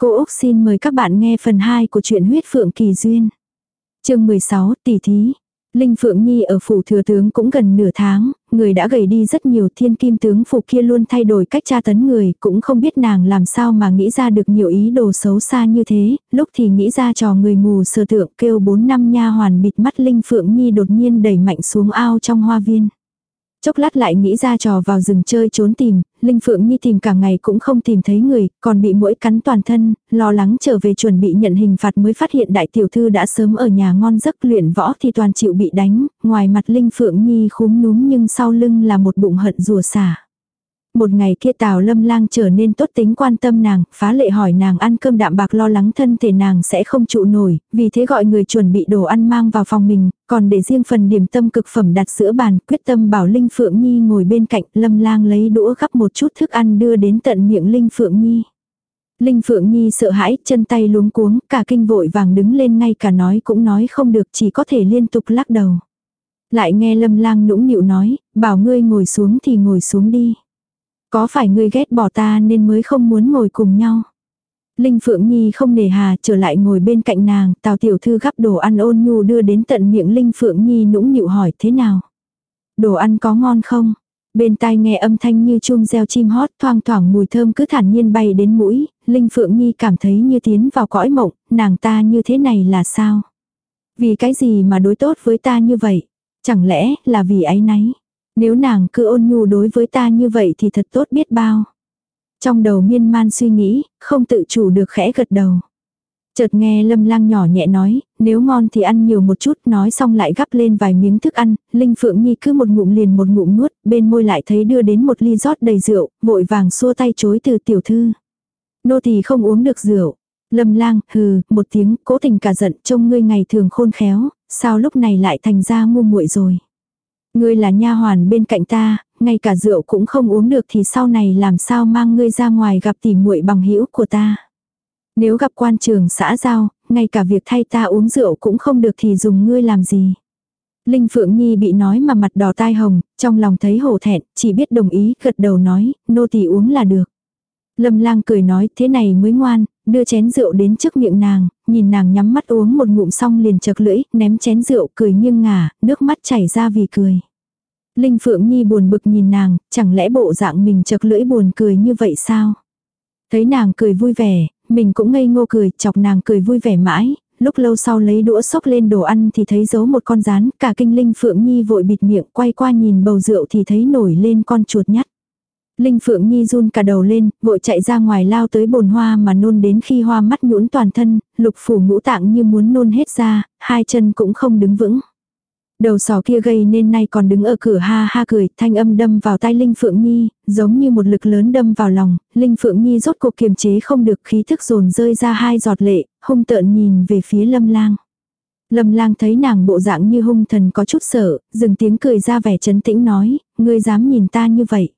Cô Úc xin mời các bạn nghe phần 2 của truyện huyết phượng kỳ duyên. chương 16 tỷ thí. Linh Phượng Nhi ở phủ thừa tướng cũng gần nửa tháng, người đã gầy đi rất nhiều thiên kim tướng phủ kia luôn thay đổi cách tra tấn người, cũng không biết nàng làm sao mà nghĩ ra được nhiều ý đồ xấu xa như thế, lúc thì nghĩ ra trò người mù sơ tượng kêu bốn năm nha hoàn bịt mắt Linh Phượng Nhi đột nhiên đẩy mạnh xuống ao trong hoa viên. Chốc lát lại nghĩ ra trò vào rừng chơi trốn tìm, Linh Phượng Nhi tìm cả ngày cũng không tìm thấy người, còn bị mũi cắn toàn thân, lo lắng trở về chuẩn bị nhận hình phạt mới phát hiện đại tiểu thư đã sớm ở nhà ngon giấc luyện võ thì toàn chịu bị đánh, ngoài mặt Linh Phượng Nhi khúm núm nhưng sau lưng là một bụng hận rùa xả. Một ngày kia Tào Lâm Lang trở nên tốt tính quan tâm nàng, phá lệ hỏi nàng ăn cơm đạm bạc lo lắng thân thể nàng sẽ không trụ nổi, vì thế gọi người chuẩn bị đồ ăn mang vào phòng mình, còn để riêng phần điểm tâm cực phẩm đặt giữa bàn, quyết tâm bảo Linh Phượng Nhi ngồi bên cạnh, Lâm Lang lấy đũa gắp một chút thức ăn đưa đến tận miệng Linh Phượng Nhi. Linh Phượng Nhi sợ hãi, chân tay luống cuống, cả kinh vội vàng đứng lên ngay cả nói cũng nói không được chỉ có thể liên tục lắc đầu. Lại nghe Lâm Lang nũng nịu nói, bảo ngươi ngồi xuống thì ngồi xuống đi. Có phải ngươi ghét bỏ ta nên mới không muốn ngồi cùng nhau? Linh Phượng Nhi không nề hà trở lại ngồi bên cạnh nàng, Tào Tiểu Thư gắp đồ ăn ôn nhu đưa đến tận miệng Linh Phượng Nhi nũng nịu hỏi thế nào? Đồ ăn có ngon không? Bên tai nghe âm thanh như chuông reo chim hót thoang thoảng mùi thơm cứ thản nhiên bay đến mũi, Linh Phượng Nhi cảm thấy như tiến vào cõi mộng, nàng ta như thế này là sao? Vì cái gì mà đối tốt với ta như vậy? Chẳng lẽ là vì ái nấy? Nếu nàng cứ ôn nhu đối với ta như vậy thì thật tốt biết bao. Trong đầu miên man suy nghĩ, không tự chủ được khẽ gật đầu. Chợt nghe lâm lang nhỏ nhẹ nói, nếu ngon thì ăn nhiều một chút, nói xong lại gắp lên vài miếng thức ăn, Linh Phượng Nhi cứ một ngụm liền một ngụm nuốt, bên môi lại thấy đưa đến một ly rót đầy rượu, vội vàng xua tay chối từ tiểu thư. Nô thì không uống được rượu. Lâm lang, hừ, một tiếng, cố tình cả giận, trông ngươi ngày thường khôn khéo, sao lúc này lại thành ra ngu muội rồi. Ngươi là nha hoàn bên cạnh ta, ngay cả rượu cũng không uống được thì sau này làm sao mang ngươi ra ngoài gặp tỉ muội bằng hữu của ta. Nếu gặp quan trường xã giao, ngay cả việc thay ta uống rượu cũng không được thì dùng ngươi làm gì. Linh Phượng Nhi bị nói mà mặt đỏ tai hồng, trong lòng thấy hổ thẹn, chỉ biết đồng ý, gật đầu nói, nô tỳ uống là được. Lâm lang cười nói, thế này mới ngoan, đưa chén rượu đến trước miệng nàng, nhìn nàng nhắm mắt uống một ngụm xong liền chật lưỡi, ném chén rượu cười nghiêng ngả, nước mắt chảy ra vì cười. Linh Phượng Nhi buồn bực nhìn nàng, chẳng lẽ bộ dạng mình chật lưỡi buồn cười như vậy sao? Thấy nàng cười vui vẻ, mình cũng ngây ngô cười, chọc nàng cười vui vẻ mãi, lúc lâu sau lấy đũa xốc lên đồ ăn thì thấy giấu một con rán, cả kinh Linh Phượng Nhi vội bịt miệng quay qua nhìn bầu rượu thì thấy nổi lên con chuột nhắt. Linh Phượng Nhi run cả đầu lên, vội chạy ra ngoài lao tới bồn hoa mà nôn đến khi hoa mắt nhũn toàn thân, lục phủ ngũ tạng như muốn nôn hết ra, hai chân cũng không đứng vững. Đầu sò kia gây nên nay còn đứng ở cửa ha ha cười, thanh âm đâm vào tai Linh Phượng Nhi, giống như một lực lớn đâm vào lòng, Linh Phượng Nhi rốt cuộc kiềm chế không được khí thức dồn rơi ra hai giọt lệ, hung tợn nhìn về phía lâm lang. Lâm lang thấy nàng bộ dạng như hung thần có chút sợ, dừng tiếng cười ra vẻ chấn tĩnh nói, ngươi dám nhìn ta như vậy.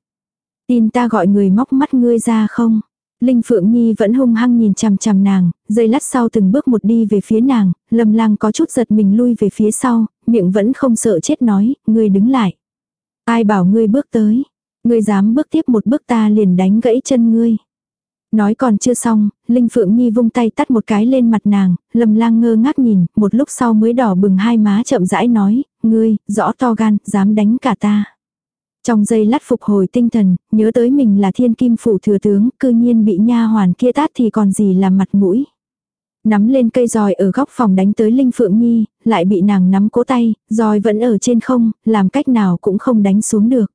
Tin ta gọi người móc mắt ngươi ra không? Linh Phượng Nhi vẫn hung hăng nhìn chằm chằm nàng, giây lát sau từng bước một đi về phía nàng, lâm lang có chút giật mình lui về phía sau, miệng vẫn không sợ chết nói, ngươi đứng lại. Ai bảo ngươi bước tới, ngươi dám bước tiếp một bước ta liền đánh gãy chân ngươi. Nói còn chưa xong, Linh Phượng Nhi vung tay tắt một cái lên mặt nàng, lâm lang ngơ ngác nhìn, một lúc sau mới đỏ bừng hai má chậm rãi nói, ngươi, rõ to gan, dám đánh cả ta. Trong giây lát phục hồi tinh thần, nhớ tới mình là thiên kim phủ thừa tướng, cư nhiên bị nha hoàn kia tát thì còn gì là mặt mũi. Nắm lên cây roi ở góc phòng đánh tới Linh Phượng Nhi, lại bị nàng nắm cố tay, roi vẫn ở trên không, làm cách nào cũng không đánh xuống được.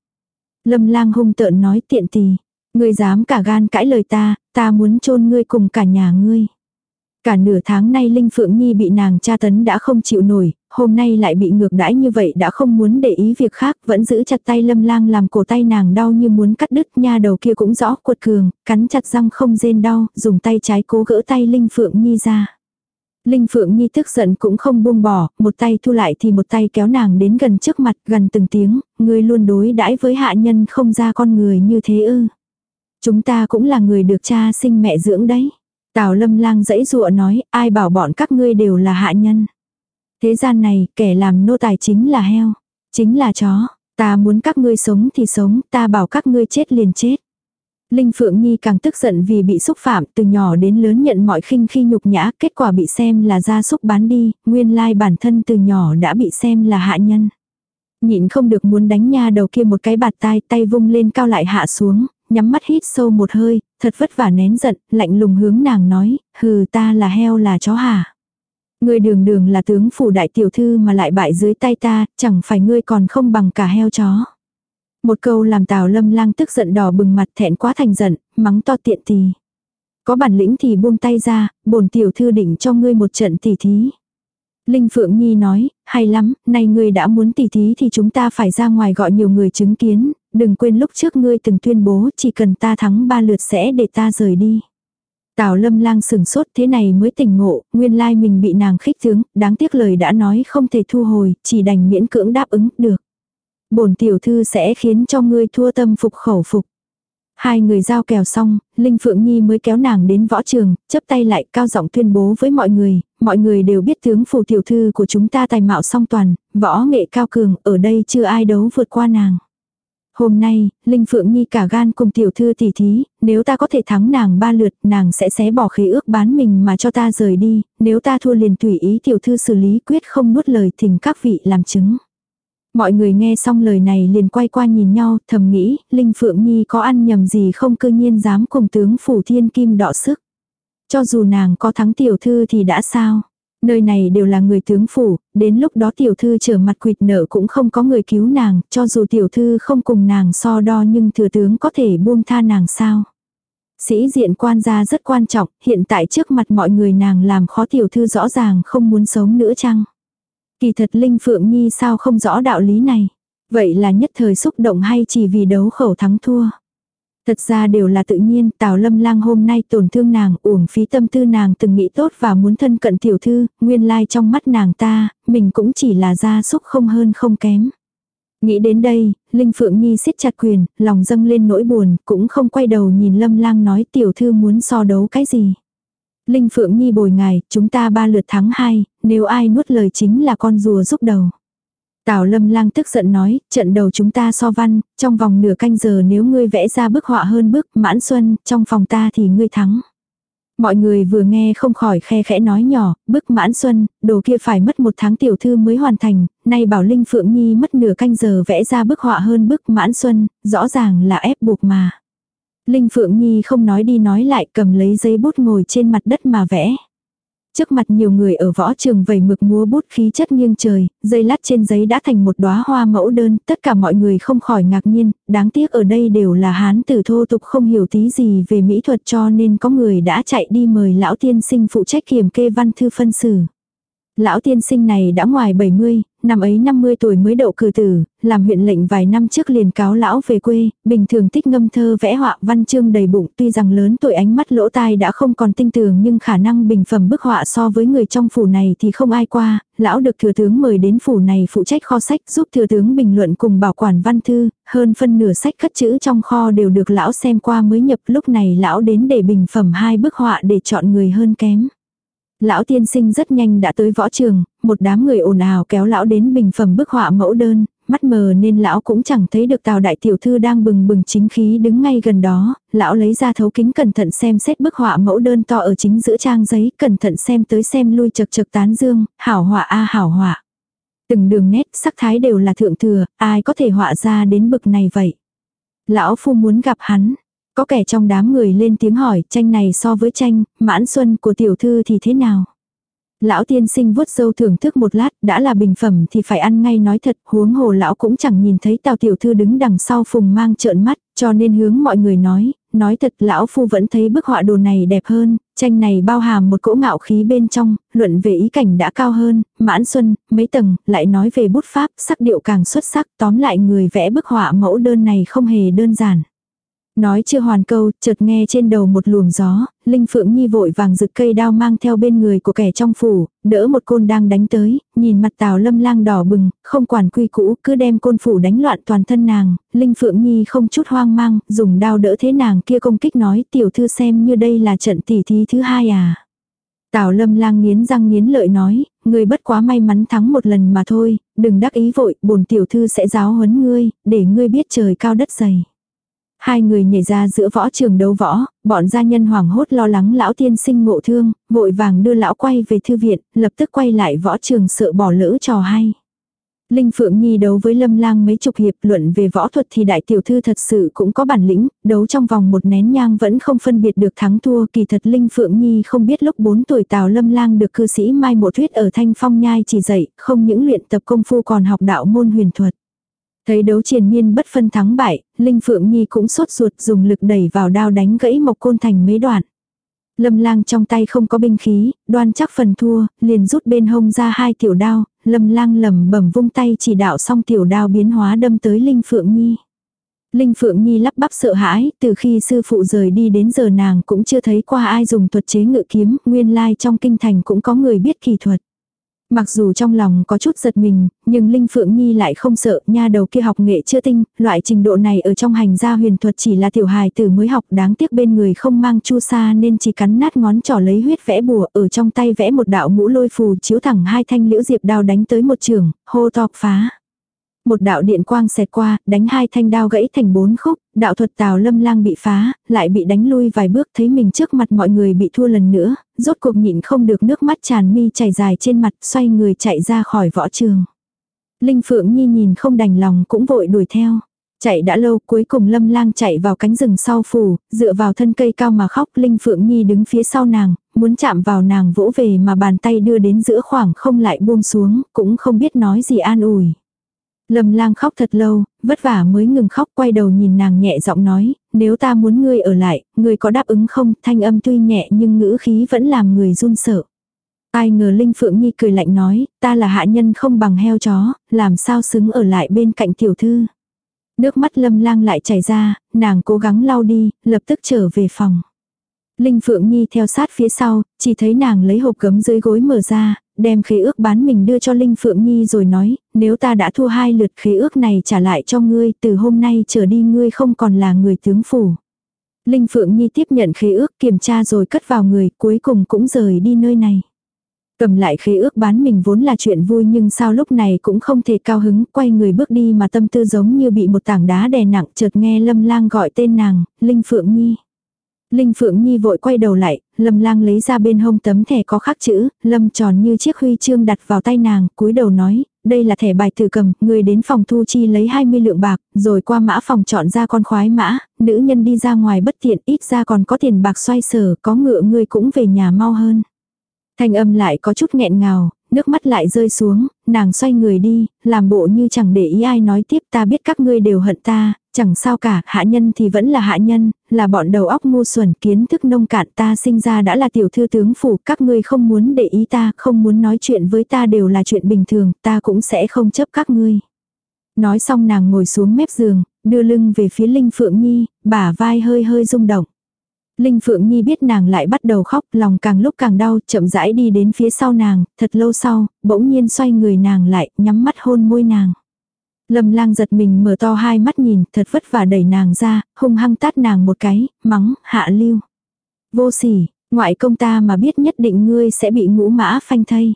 Lâm lang hung tợn nói tiện tì, ngươi dám cả gan cãi lời ta, ta muốn chôn ngươi cùng cả nhà ngươi. Cả nửa tháng nay Linh Phượng Nhi bị nàng tra tấn đã không chịu nổi, hôm nay lại bị ngược đãi như vậy đã không muốn để ý việc khác, vẫn giữ chặt tay lâm lang làm cổ tay nàng đau như muốn cắt đứt nha đầu kia cũng rõ cuột cường, cắn chặt răng không rên đau, dùng tay trái cố gỡ tay Linh Phượng Nhi ra. Linh Phượng Nhi tức giận cũng không buông bỏ, một tay thu lại thì một tay kéo nàng đến gần trước mặt gần từng tiếng, người luôn đối đãi với hạ nhân không ra con người như thế ư. Chúng ta cũng là người được cha sinh mẹ dưỡng đấy. Tào lâm lang dãy dụa nói, ai bảo bọn các ngươi đều là hạ nhân. Thế gian này, kẻ làm nô tài chính là heo, chính là chó. Ta muốn các ngươi sống thì sống, ta bảo các ngươi chết liền chết. Linh Phượng Nhi càng tức giận vì bị xúc phạm từ nhỏ đến lớn nhận mọi khinh khi nhục nhã, kết quả bị xem là gia súc bán đi, nguyên lai bản thân từ nhỏ đã bị xem là hạ nhân. Nhịn không được muốn đánh nha đầu kia một cái bạt tai, tay vung lên cao lại hạ xuống, nhắm mắt hít sâu một hơi, thật vất vả nén giận, lạnh lùng hướng nàng nói, hừ ta là heo là chó hả. Ngươi đường đường là tướng phủ đại tiểu thư mà lại bại dưới tay ta, chẳng phải ngươi còn không bằng cả heo chó. Một câu làm tào lâm lang tức giận đỏ bừng mặt thẹn quá thành giận, mắng to tiện tì. Có bản lĩnh thì buông tay ra, bổn tiểu thư định cho ngươi một trận tỉ thí. Linh Phượng Nhi nói, hay lắm, nay ngươi đã muốn tỉ thí thì chúng ta phải ra ngoài gọi nhiều người chứng kiến, đừng quên lúc trước ngươi từng tuyên bố chỉ cần ta thắng ba lượt sẽ để ta rời đi. Tào lâm lang sừng sốt thế này mới tỉnh ngộ, nguyên lai mình bị nàng khích tướng, đáng tiếc lời đã nói không thể thu hồi, chỉ đành miễn cưỡng đáp ứng, được. bổn tiểu thư sẽ khiến cho ngươi thua tâm phục khẩu phục. Hai người giao kèo xong, Linh Phượng Nhi mới kéo nàng đến võ trường, chấp tay lại cao giọng tuyên bố với mọi người, mọi người đều biết tướng phù tiểu thư của chúng ta tài mạo song toàn, võ nghệ cao cường, ở đây chưa ai đấu vượt qua nàng. Hôm nay, Linh Phượng Nhi cả gan cùng tiểu thư tỉ thí, nếu ta có thể thắng nàng ba lượt, nàng sẽ xé bỏ khế ước bán mình mà cho ta rời đi, nếu ta thua liền tùy ý tiểu thư xử lý quyết không nuốt lời thỉnh các vị làm chứng. Mọi người nghe xong lời này liền quay qua nhìn nhau, thầm nghĩ, Linh Phượng Nhi có ăn nhầm gì không cơ nhiên dám cùng tướng phủ thiên kim đọ sức. Cho dù nàng có thắng tiểu thư thì đã sao. Nơi này đều là người tướng phủ, đến lúc đó tiểu thư trở mặt quỵt nợ cũng không có người cứu nàng, cho dù tiểu thư không cùng nàng so đo nhưng thừa tướng có thể buông tha nàng sao. Sĩ diện quan gia rất quan trọng, hiện tại trước mặt mọi người nàng làm khó tiểu thư rõ ràng không muốn sống nữa chăng. Kỳ thật Linh Phượng Nhi sao không rõ đạo lý này. Vậy là nhất thời xúc động hay chỉ vì đấu khẩu thắng thua. Thật ra đều là tự nhiên, Tào Lâm Lang hôm nay tổn thương nàng, uổng phí tâm tư nàng từng nghĩ tốt và muốn thân cận tiểu thư, nguyên lai trong mắt nàng ta, mình cũng chỉ là gia súc không hơn không kém. Nghĩ đến đây, Linh Phượng Nhi siết chặt quyền, lòng dâng lên nỗi buồn, cũng không quay đầu nhìn Lâm Lang nói tiểu thư muốn so đấu cái gì. Linh Phượng Nhi bồi ngài, chúng ta ba lượt thắng hai, nếu ai nuốt lời chính là con rùa giúp đầu. Tào lâm lang tức giận nói, trận đầu chúng ta so văn, trong vòng nửa canh giờ nếu ngươi vẽ ra bức họa hơn bức mãn xuân, trong phòng ta thì ngươi thắng. Mọi người vừa nghe không khỏi khe khẽ nói nhỏ, bức mãn xuân, đồ kia phải mất một tháng tiểu thư mới hoàn thành, nay bảo Linh Phượng Nhi mất nửa canh giờ vẽ ra bức họa hơn bức mãn xuân, rõ ràng là ép buộc mà. Linh Phượng Nhi không nói đi nói lại cầm lấy giấy bút ngồi trên mặt đất mà vẽ. Trước mặt nhiều người ở võ trường vầy mực múa bút khí chất nghiêng trời, dây lát trên giấy đã thành một đóa hoa mẫu đơn, tất cả mọi người không khỏi ngạc nhiên, đáng tiếc ở đây đều là hán tử thô tục không hiểu tí gì về mỹ thuật cho nên có người đã chạy đi mời lão tiên sinh phụ trách kiểm kê văn thư phân xử. Lão tiên sinh này đã ngoài 70, năm ấy 50 tuổi mới đậu cử tử, làm huyện lệnh vài năm trước liền cáo lão về quê, bình thường thích ngâm thơ vẽ họa văn chương đầy bụng tuy rằng lớn tuổi ánh mắt lỗ tai đã không còn tinh tường nhưng khả năng bình phẩm bức họa so với người trong phủ này thì không ai qua, lão được thừa tướng mời đến phủ này phụ trách kho sách giúp thừa tướng bình luận cùng bảo quản văn thư, hơn phân nửa sách cất chữ trong kho đều được lão xem qua mới nhập lúc này lão đến để bình phẩm hai bức họa để chọn người hơn kém. Lão tiên sinh rất nhanh đã tới võ trường, một đám người ồn ào kéo lão đến bình phẩm bức họa mẫu đơn, mắt mờ nên lão cũng chẳng thấy được tào đại tiểu thư đang bừng bừng chính khí đứng ngay gần đó, lão lấy ra thấu kính cẩn thận xem xét bức họa mẫu đơn to ở chính giữa trang giấy, cẩn thận xem tới xem lui chật chật tán dương, hảo họa a hảo họa. Từng đường nét sắc thái đều là thượng thừa, ai có thể họa ra đến bực này vậy. Lão phu muốn gặp hắn, có kẻ trong đám người lên tiếng hỏi, tranh này so với tranh, mãn xuân của tiểu thư thì thế nào? Lão tiên sinh vuốt dâu thưởng thức một lát, đã là bình phẩm thì phải ăn ngay nói thật, huống hồ lão cũng chẳng nhìn thấy tào tiểu thư đứng đằng sau phùng mang trợn mắt, cho nên hướng mọi người nói, nói thật lão phu vẫn thấy bức họa đồ này đẹp hơn, tranh này bao hàm một cỗ ngạo khí bên trong, luận về ý cảnh đã cao hơn, mãn xuân, mấy tầng, lại nói về bút pháp, sắc điệu càng xuất sắc, tóm lại người vẽ bức họa mẫu đơn này không hề đơn giản. Nói chưa hoàn câu, chợt nghe trên đầu một luồng gió, Linh Phượng Nhi vội vàng rực cây đao mang theo bên người của kẻ trong phủ, đỡ một côn đang đánh tới, nhìn mặt Tào Lâm Lang đỏ bừng, không quản quy cũ, cứ đem côn phủ đánh loạn toàn thân nàng, Linh Phượng Nhi không chút hoang mang, dùng đao đỡ thế nàng kia công kích nói tiểu thư xem như đây là trận tỷ thí thứ hai à. Tào Lâm Lang nghiến răng nghiến lợi nói, ngươi bất quá may mắn thắng một lần mà thôi, đừng đắc ý vội, bổn tiểu thư sẽ giáo huấn ngươi, để ngươi biết trời cao đất dày. Hai người nhảy ra giữa võ trường đấu võ, bọn gia nhân hoảng hốt lo lắng lão tiên sinh ngộ thương, vội vàng đưa lão quay về thư viện, lập tức quay lại võ trường sợ bỏ lỡ trò hay. Linh Phượng Nhi đấu với Lâm Lang mấy chục hiệp luận về võ thuật thì đại tiểu thư thật sự cũng có bản lĩnh, đấu trong vòng một nén nhang vẫn không phân biệt được thắng thua. Kỳ thật Linh Phượng Nhi không biết lúc 4 tuổi Tào Lâm Lang được cư sĩ Mai Mộ Thuyết ở Thanh Phong Nhai chỉ dạy, không những luyện tập công phu còn học đạo môn huyền thuật. Thấy đấu triền miên bất phân thắng bại, Linh Phượng Nhi cũng sốt ruột dùng lực đẩy vào đao đánh gãy Mộc Côn thành mấy đoạn. Lâm lang trong tay không có binh khí, đoan chắc phần thua, liền rút bên hông ra hai tiểu đao, lâm lang lầm bẩm vung tay chỉ đạo xong tiểu đao biến hóa đâm tới Linh Phượng Nhi. Linh Phượng Nhi lắp bắp sợ hãi, từ khi sư phụ rời đi đến giờ nàng cũng chưa thấy qua ai dùng thuật chế ngự kiếm, nguyên lai trong kinh thành cũng có người biết kỳ thuật. Mặc dù trong lòng có chút giật mình, nhưng Linh Phượng Nhi lại không sợ, nha đầu kia học nghệ chưa tinh, loại trình độ này ở trong hành gia huyền thuật chỉ là tiểu hài tử mới học đáng tiếc bên người không mang chu sa nên chỉ cắn nát ngón trỏ lấy huyết vẽ bùa ở trong tay vẽ một đạo ngũ lôi phù chiếu thẳng hai thanh liễu diệp đao đánh tới một trường, hô to phá. Một đạo điện quang xẹt qua, đánh hai thanh đao gãy thành bốn khúc, đạo thuật tào lâm lang bị phá, lại bị đánh lui vài bước thấy mình trước mặt mọi người bị thua lần nữa, rốt cuộc nhịn không được nước mắt tràn mi chảy dài trên mặt xoay người chạy ra khỏi võ trường. Linh Phượng Nhi nhìn không đành lòng cũng vội đuổi theo. Chạy đã lâu cuối cùng lâm lang chạy vào cánh rừng sau phủ, dựa vào thân cây cao mà khóc Linh Phượng Nhi đứng phía sau nàng, muốn chạm vào nàng vỗ về mà bàn tay đưa đến giữa khoảng không lại buông xuống, cũng không biết nói gì an ủi. Lâm lang khóc thật lâu, vất vả mới ngừng khóc quay đầu nhìn nàng nhẹ giọng nói, nếu ta muốn ngươi ở lại, ngươi có đáp ứng không? Thanh âm tuy nhẹ nhưng ngữ khí vẫn làm người run sợ. Ai ngờ Linh Phượng Nhi cười lạnh nói, ta là hạ nhân không bằng heo chó, làm sao xứng ở lại bên cạnh tiểu thư. Nước mắt lâm lang lại chảy ra, nàng cố gắng lau đi, lập tức trở về phòng. Linh Phượng Nhi theo sát phía sau, chỉ thấy nàng lấy hộp gấm dưới gối mở ra, đem khế ước bán mình đưa cho Linh Phượng Nhi rồi nói, nếu ta đã thua hai lượt khế ước này trả lại cho ngươi, từ hôm nay trở đi ngươi không còn là người tướng phủ. Linh Phượng Nhi tiếp nhận khế ước kiểm tra rồi cất vào người, cuối cùng cũng rời đi nơi này. Cầm lại khế ước bán mình vốn là chuyện vui nhưng sao lúc này cũng không thể cao hứng, quay người bước đi mà tâm tư giống như bị một tảng đá đè nặng chợt nghe Lâm Lang gọi tên nàng, Linh Phượng Nhi. Linh Phượng Nhi vội quay đầu lại, Lâm Lang lấy ra bên hông tấm thẻ có khắc chữ, Lâm tròn như chiếc huy chương đặt vào tay nàng, cúi đầu nói, đây là thẻ bài tử cầm, người đến phòng thu chi lấy 20 lượng bạc, rồi qua mã phòng chọn ra con khoái mã, nữ nhân đi ra ngoài bất tiện, ít ra còn có tiền bạc xoay sở, có ngựa ngươi cũng về nhà mau hơn. Thanh âm lại có chút nghẹn ngào, nước mắt lại rơi xuống, nàng xoay người đi, làm bộ như chẳng để ý ai nói tiếp ta biết các ngươi đều hận ta, chẳng sao cả, hạ nhân thì vẫn là hạ nhân, là bọn đầu óc ngu xuẩn kiến thức nông cạn ta sinh ra đã là tiểu thư tướng phủ, các ngươi không muốn để ý ta, không muốn nói chuyện với ta đều là chuyện bình thường, ta cũng sẽ không chấp các ngươi. Nói xong nàng ngồi xuống mép giường, đưa lưng về phía Linh Phượng Nhi, bả vai hơi hơi rung động. Linh Phượng Nhi biết nàng lại bắt đầu khóc, lòng càng lúc càng đau, chậm rãi đi đến phía sau nàng, thật lâu sau, bỗng nhiên xoay người nàng lại, nhắm mắt hôn môi nàng. Lâm lang giật mình mở to hai mắt nhìn, thật vất vả đẩy nàng ra, hung hăng tát nàng một cái, mắng, hạ lưu. Vô sỉ, ngoại công ta mà biết nhất định ngươi sẽ bị ngũ mã phanh thây.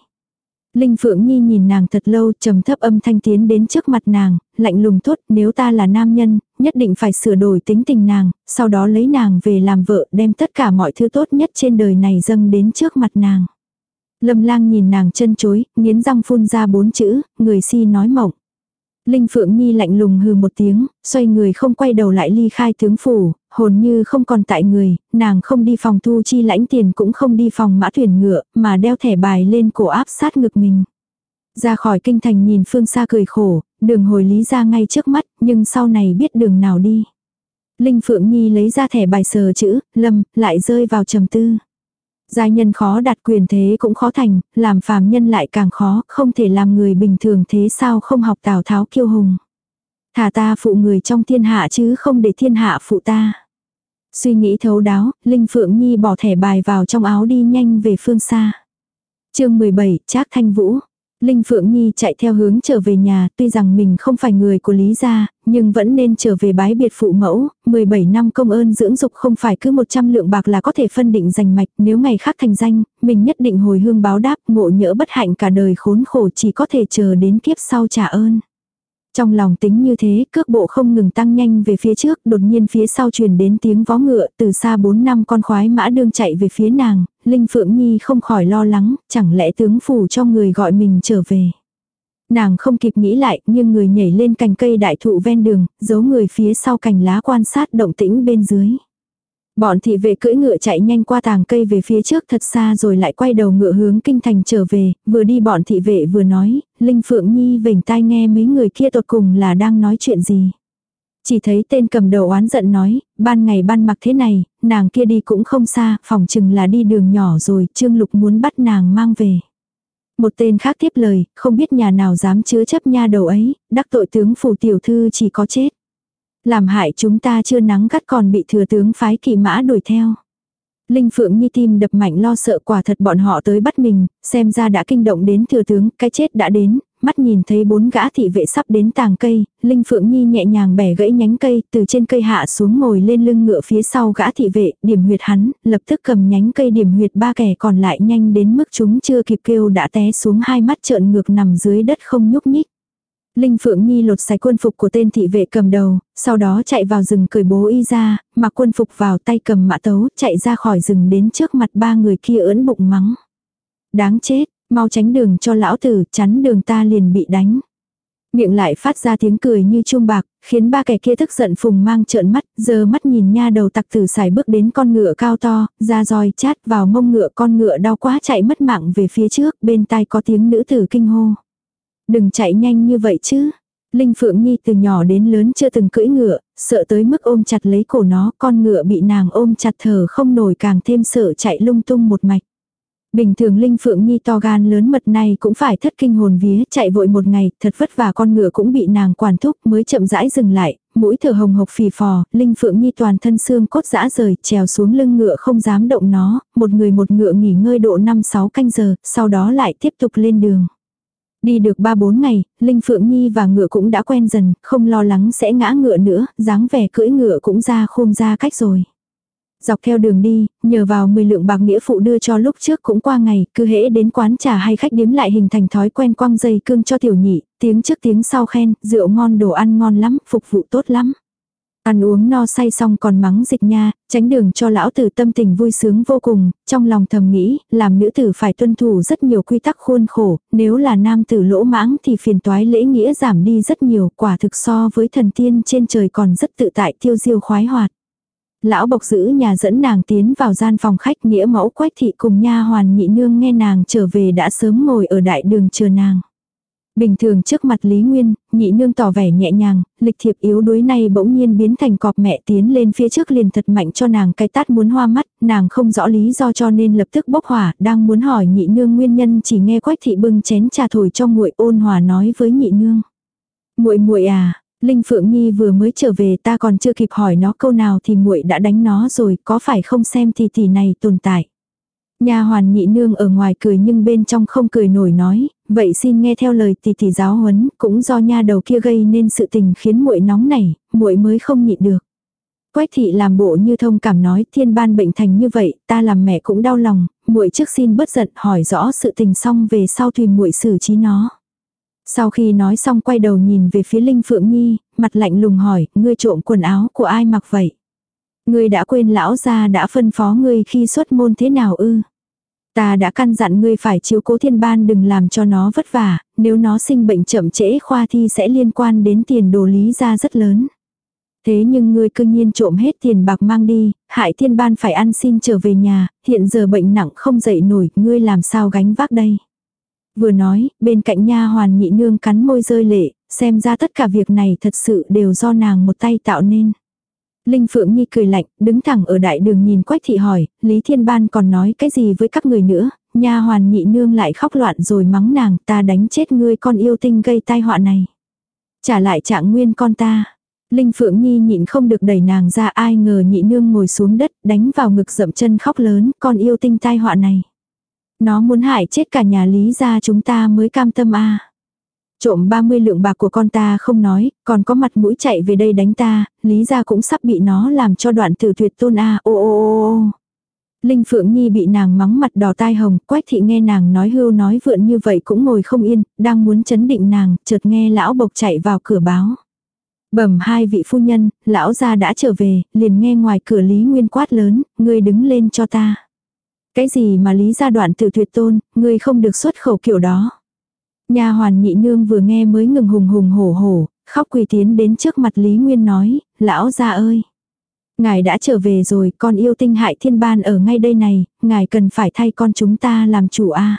Linh Phượng Nhi nhìn nàng thật lâu trầm thấp âm thanh tiến đến trước mặt nàng, lạnh lùng thốt nếu ta là nam nhân, nhất định phải sửa đổi tính tình nàng, sau đó lấy nàng về làm vợ đem tất cả mọi thứ tốt nhất trên đời này dâng đến trước mặt nàng. Lâm lang nhìn nàng chân chối, nghiến răng phun ra bốn chữ, người si nói mộng. Linh Phượng Nhi lạnh lùng hừ một tiếng, xoay người không quay đầu lại ly khai tướng phủ, hồn như không còn tại người, nàng không đi phòng thu chi lãnh tiền cũng không đi phòng mã thuyền ngựa, mà đeo thẻ bài lên cổ áp sát ngực mình. Ra khỏi kinh thành nhìn phương xa cười khổ, đường hồi lý ra ngay trước mắt, nhưng sau này biết đường nào đi. Linh Phượng Nhi lấy ra thẻ bài sờ chữ, lâm, lại rơi vào trầm tư. Giai nhân khó đạt quyền thế cũng khó thành, làm phàm nhân lại càng khó, không thể làm người bình thường thế sao không học Tào Tháo kiêu hùng. Thả ta phụ người trong thiên hạ chứ không để thiên hạ phụ ta. Suy nghĩ thấu đáo, Linh Phượng Nhi bỏ thẻ bài vào trong áo đi nhanh về phương xa. chương 17, Trác Thanh Vũ. Linh Phượng Nhi chạy theo hướng trở về nhà, tuy rằng mình không phải người của Lý gia, nhưng vẫn nên trở về bái biệt phụ mẫu, 17 năm công ơn dưỡng dục không phải cứ 100 lượng bạc là có thể phân định giành mạch, nếu ngày khác thành danh, mình nhất định hồi hương báo đáp, ngộ nhỡ bất hạnh cả đời khốn khổ chỉ có thể chờ đến kiếp sau trả ơn. Trong lòng tính như thế, cước bộ không ngừng tăng nhanh về phía trước, đột nhiên phía sau truyền đến tiếng vó ngựa, từ xa bốn năm con khoái mã đương chạy về phía nàng, Linh Phượng Nhi không khỏi lo lắng, chẳng lẽ tướng phủ cho người gọi mình trở về. Nàng không kịp nghĩ lại, nhưng người nhảy lên cành cây đại thụ ven đường, giấu người phía sau cành lá quan sát động tĩnh bên dưới. Bọn thị vệ cưỡi ngựa chạy nhanh qua tàng cây về phía trước thật xa rồi lại quay đầu ngựa hướng kinh thành trở về, vừa đi bọn thị vệ vừa nói, Linh Phượng Nhi vểnh tai nghe mấy người kia tột cùng là đang nói chuyện gì. Chỉ thấy tên cầm đầu oán giận nói, ban ngày ban mặc thế này, nàng kia đi cũng không xa, phòng chừng là đi đường nhỏ rồi, Trương Lục muốn bắt nàng mang về. Một tên khác tiếp lời, không biết nhà nào dám chứa chấp nha đầu ấy, đắc tội tướng phủ tiểu thư chỉ có chết. Làm hại chúng ta chưa nắng gắt còn bị thừa tướng phái kỵ mã đuổi theo. Linh Phượng Nhi tim đập mạnh lo sợ quả thật bọn họ tới bắt mình, xem ra đã kinh động đến thừa tướng, cái chết đã đến, mắt nhìn thấy bốn gã thị vệ sắp đến tàng cây, Linh Phượng Nhi nhẹ nhàng bẻ gãy nhánh cây, từ trên cây hạ xuống ngồi lên lưng ngựa phía sau gã thị vệ, điểm huyệt hắn, lập tức cầm nhánh cây điểm huyệt ba kẻ còn lại nhanh đến mức chúng chưa kịp kêu đã té xuống hai mắt trợn ngược nằm dưới đất không nhúc nhích. Linh Phượng Nhi lột sạch quân phục của tên thị vệ cầm đầu, sau đó chạy vào rừng cởi bố y ra, mặc quân phục vào tay cầm mã tấu, chạy ra khỏi rừng đến trước mặt ba người kia ưỡn bụng mắng. Đáng chết, mau tránh đường cho lão tử, chắn đường ta liền bị đánh. Miệng lại phát ra tiếng cười như chuông bạc, khiến ba kẻ kia tức giận phùng mang trợn mắt, giờ mắt nhìn nha đầu tặc tử xài bước đến con ngựa cao to, ra roi chát vào mông ngựa con ngựa đau quá chạy mất mạng về phía trước, bên tai có tiếng nữ tử kinh hô. Đừng chạy nhanh như vậy chứ. Linh Phượng Nhi từ nhỏ đến lớn chưa từng cưỡi ngựa, sợ tới mức ôm chặt lấy cổ nó, con ngựa bị nàng ôm chặt thở không nổi càng thêm sợ chạy lung tung một mạch. Bình thường Linh Phượng Nhi to gan lớn mật này cũng phải thất kinh hồn vía chạy vội một ngày, thật vất vả con ngựa cũng bị nàng quản thúc mới chậm rãi dừng lại, mũi thở hồng hộc phì phò, Linh Phượng Nhi toàn thân xương cốt dã rời, trèo xuống lưng ngựa không dám động nó, một người một ngựa nghỉ ngơi độ 5-6 canh giờ, sau đó lại tiếp tục lên đường. Đi được 3-4 ngày, Linh Phượng Nhi và ngựa cũng đã quen dần, không lo lắng sẽ ngã ngựa nữa, dáng vẻ cưỡi ngựa cũng ra khôn ra cách rồi. Dọc theo đường đi, nhờ vào 10 lượng bạc nghĩa phụ đưa cho lúc trước cũng qua ngày, cứ hễ đến quán trà hay khách điếm lại hình thành thói quen quăng dây cương cho tiểu nhị, tiếng trước tiếng sau khen, rượu ngon đồ ăn ngon lắm, phục vụ tốt lắm. Ăn uống no say xong còn mắng dịch nha, tránh đường cho lão tử tâm tình vui sướng vô cùng, trong lòng thầm nghĩ, làm nữ tử phải tuân thủ rất nhiều quy tắc khuôn khổ, nếu là nam tử lỗ mãng thì phiền toái lễ nghĩa giảm đi rất nhiều, quả thực so với thần tiên trên trời còn rất tự tại tiêu diêu khoái hoạt. Lão bộc giữ nhà dẫn nàng tiến vào gian phòng khách nghĩa mẫu quách thị cùng nha hoàn nhị nương nghe nàng trở về đã sớm ngồi ở đại đường chờ nàng. Bình thường trước mặt Lý Nguyên, nhị nương tỏ vẻ nhẹ nhàng, lịch thiệp yếu đuối này bỗng nhiên biến thành cọp mẹ tiến lên phía trước liền thật mạnh cho nàng cái tát muốn hoa mắt, nàng không rõ lý do cho nên lập tức bốc hỏa, đang muốn hỏi nhị nương nguyên nhân chỉ nghe quách thị bưng chén trà thổi cho muội ôn hòa nói với nhị nương. muội muội à, Linh Phượng Nhi vừa mới trở về ta còn chưa kịp hỏi nó câu nào thì muội đã đánh nó rồi, có phải không xem thì tỷ này tồn tại. Nhà hoàn nhị nương ở ngoài cười nhưng bên trong không cười nổi nói, vậy xin nghe theo lời tỷ tỷ giáo huấn, cũng do nha đầu kia gây nên sự tình khiến muội nóng này, muội mới không nhịn được. Quách thị làm bộ như thông cảm nói thiên ban bệnh thành như vậy, ta làm mẹ cũng đau lòng, muội trước xin bất giận hỏi rõ sự tình xong về sau tùy muội xử trí nó. Sau khi nói xong quay đầu nhìn về phía Linh Phượng Nhi, mặt lạnh lùng hỏi, ngươi trộm quần áo của ai mặc vậy? Ngươi đã quên lão gia đã phân phó ngươi khi xuất môn thế nào ư? Ta đã căn dặn ngươi phải chiếu cố thiên ban đừng làm cho nó vất vả, nếu nó sinh bệnh chậm trễ khoa thi sẽ liên quan đến tiền đồ lý ra rất lớn. Thế nhưng ngươi cương nhiên trộm hết tiền bạc mang đi, hại thiên ban phải ăn xin trở về nhà, hiện giờ bệnh nặng không dậy nổi, ngươi làm sao gánh vác đây. Vừa nói, bên cạnh nha hoàn nhị nương cắn môi rơi lệ, xem ra tất cả việc này thật sự đều do nàng một tay tạo nên. Linh Phượng Nhi cười lạnh, đứng thẳng ở đại đường nhìn Quách thị hỏi, Lý Thiên Ban còn nói cái gì với các người nữa, nha hoàn nhị nương lại khóc loạn rồi mắng nàng, ta đánh chết ngươi con yêu tinh gây tai họa này. Trả lại trạng nguyên con ta. Linh Phượng Nhi nhịn không được đẩy nàng ra ai ngờ nhị nương ngồi xuống đất, đánh vào ngực dậm chân khóc lớn, con yêu tinh tai họa này. Nó muốn hại chết cả nhà Lý gia chúng ta mới cam tâm a. Trộm 30 lượng bạc của con ta không nói, còn có mặt mũi chạy về đây đánh ta, Lý gia cũng sắp bị nó làm cho đoạn tử tuyệt tôn a. Ô ô ô ô. Linh Phượng Nhi bị nàng mắng mặt đỏ tai hồng, Quách thị nghe nàng nói hưu nói vượn như vậy cũng ngồi không yên, đang muốn chấn định nàng, chợt nghe lão bộc chạy vào cửa báo. Bẩm hai vị phu nhân, lão gia đã trở về, liền nghe ngoài cửa Lý Nguyên quát lớn, ngươi đứng lên cho ta. Cái gì mà Lý gia đoạn tự tuyệt tôn, ngươi không được xuất khẩu kiểu đó. Nhà hoàn nhị nương vừa nghe mới ngừng hùng hùng hổ hổ, khóc quỳ tiến đến trước mặt Lý Nguyên nói, lão gia ơi. Ngài đã trở về rồi, con yêu tinh hại thiên ban ở ngay đây này, ngài cần phải thay con chúng ta làm chủ a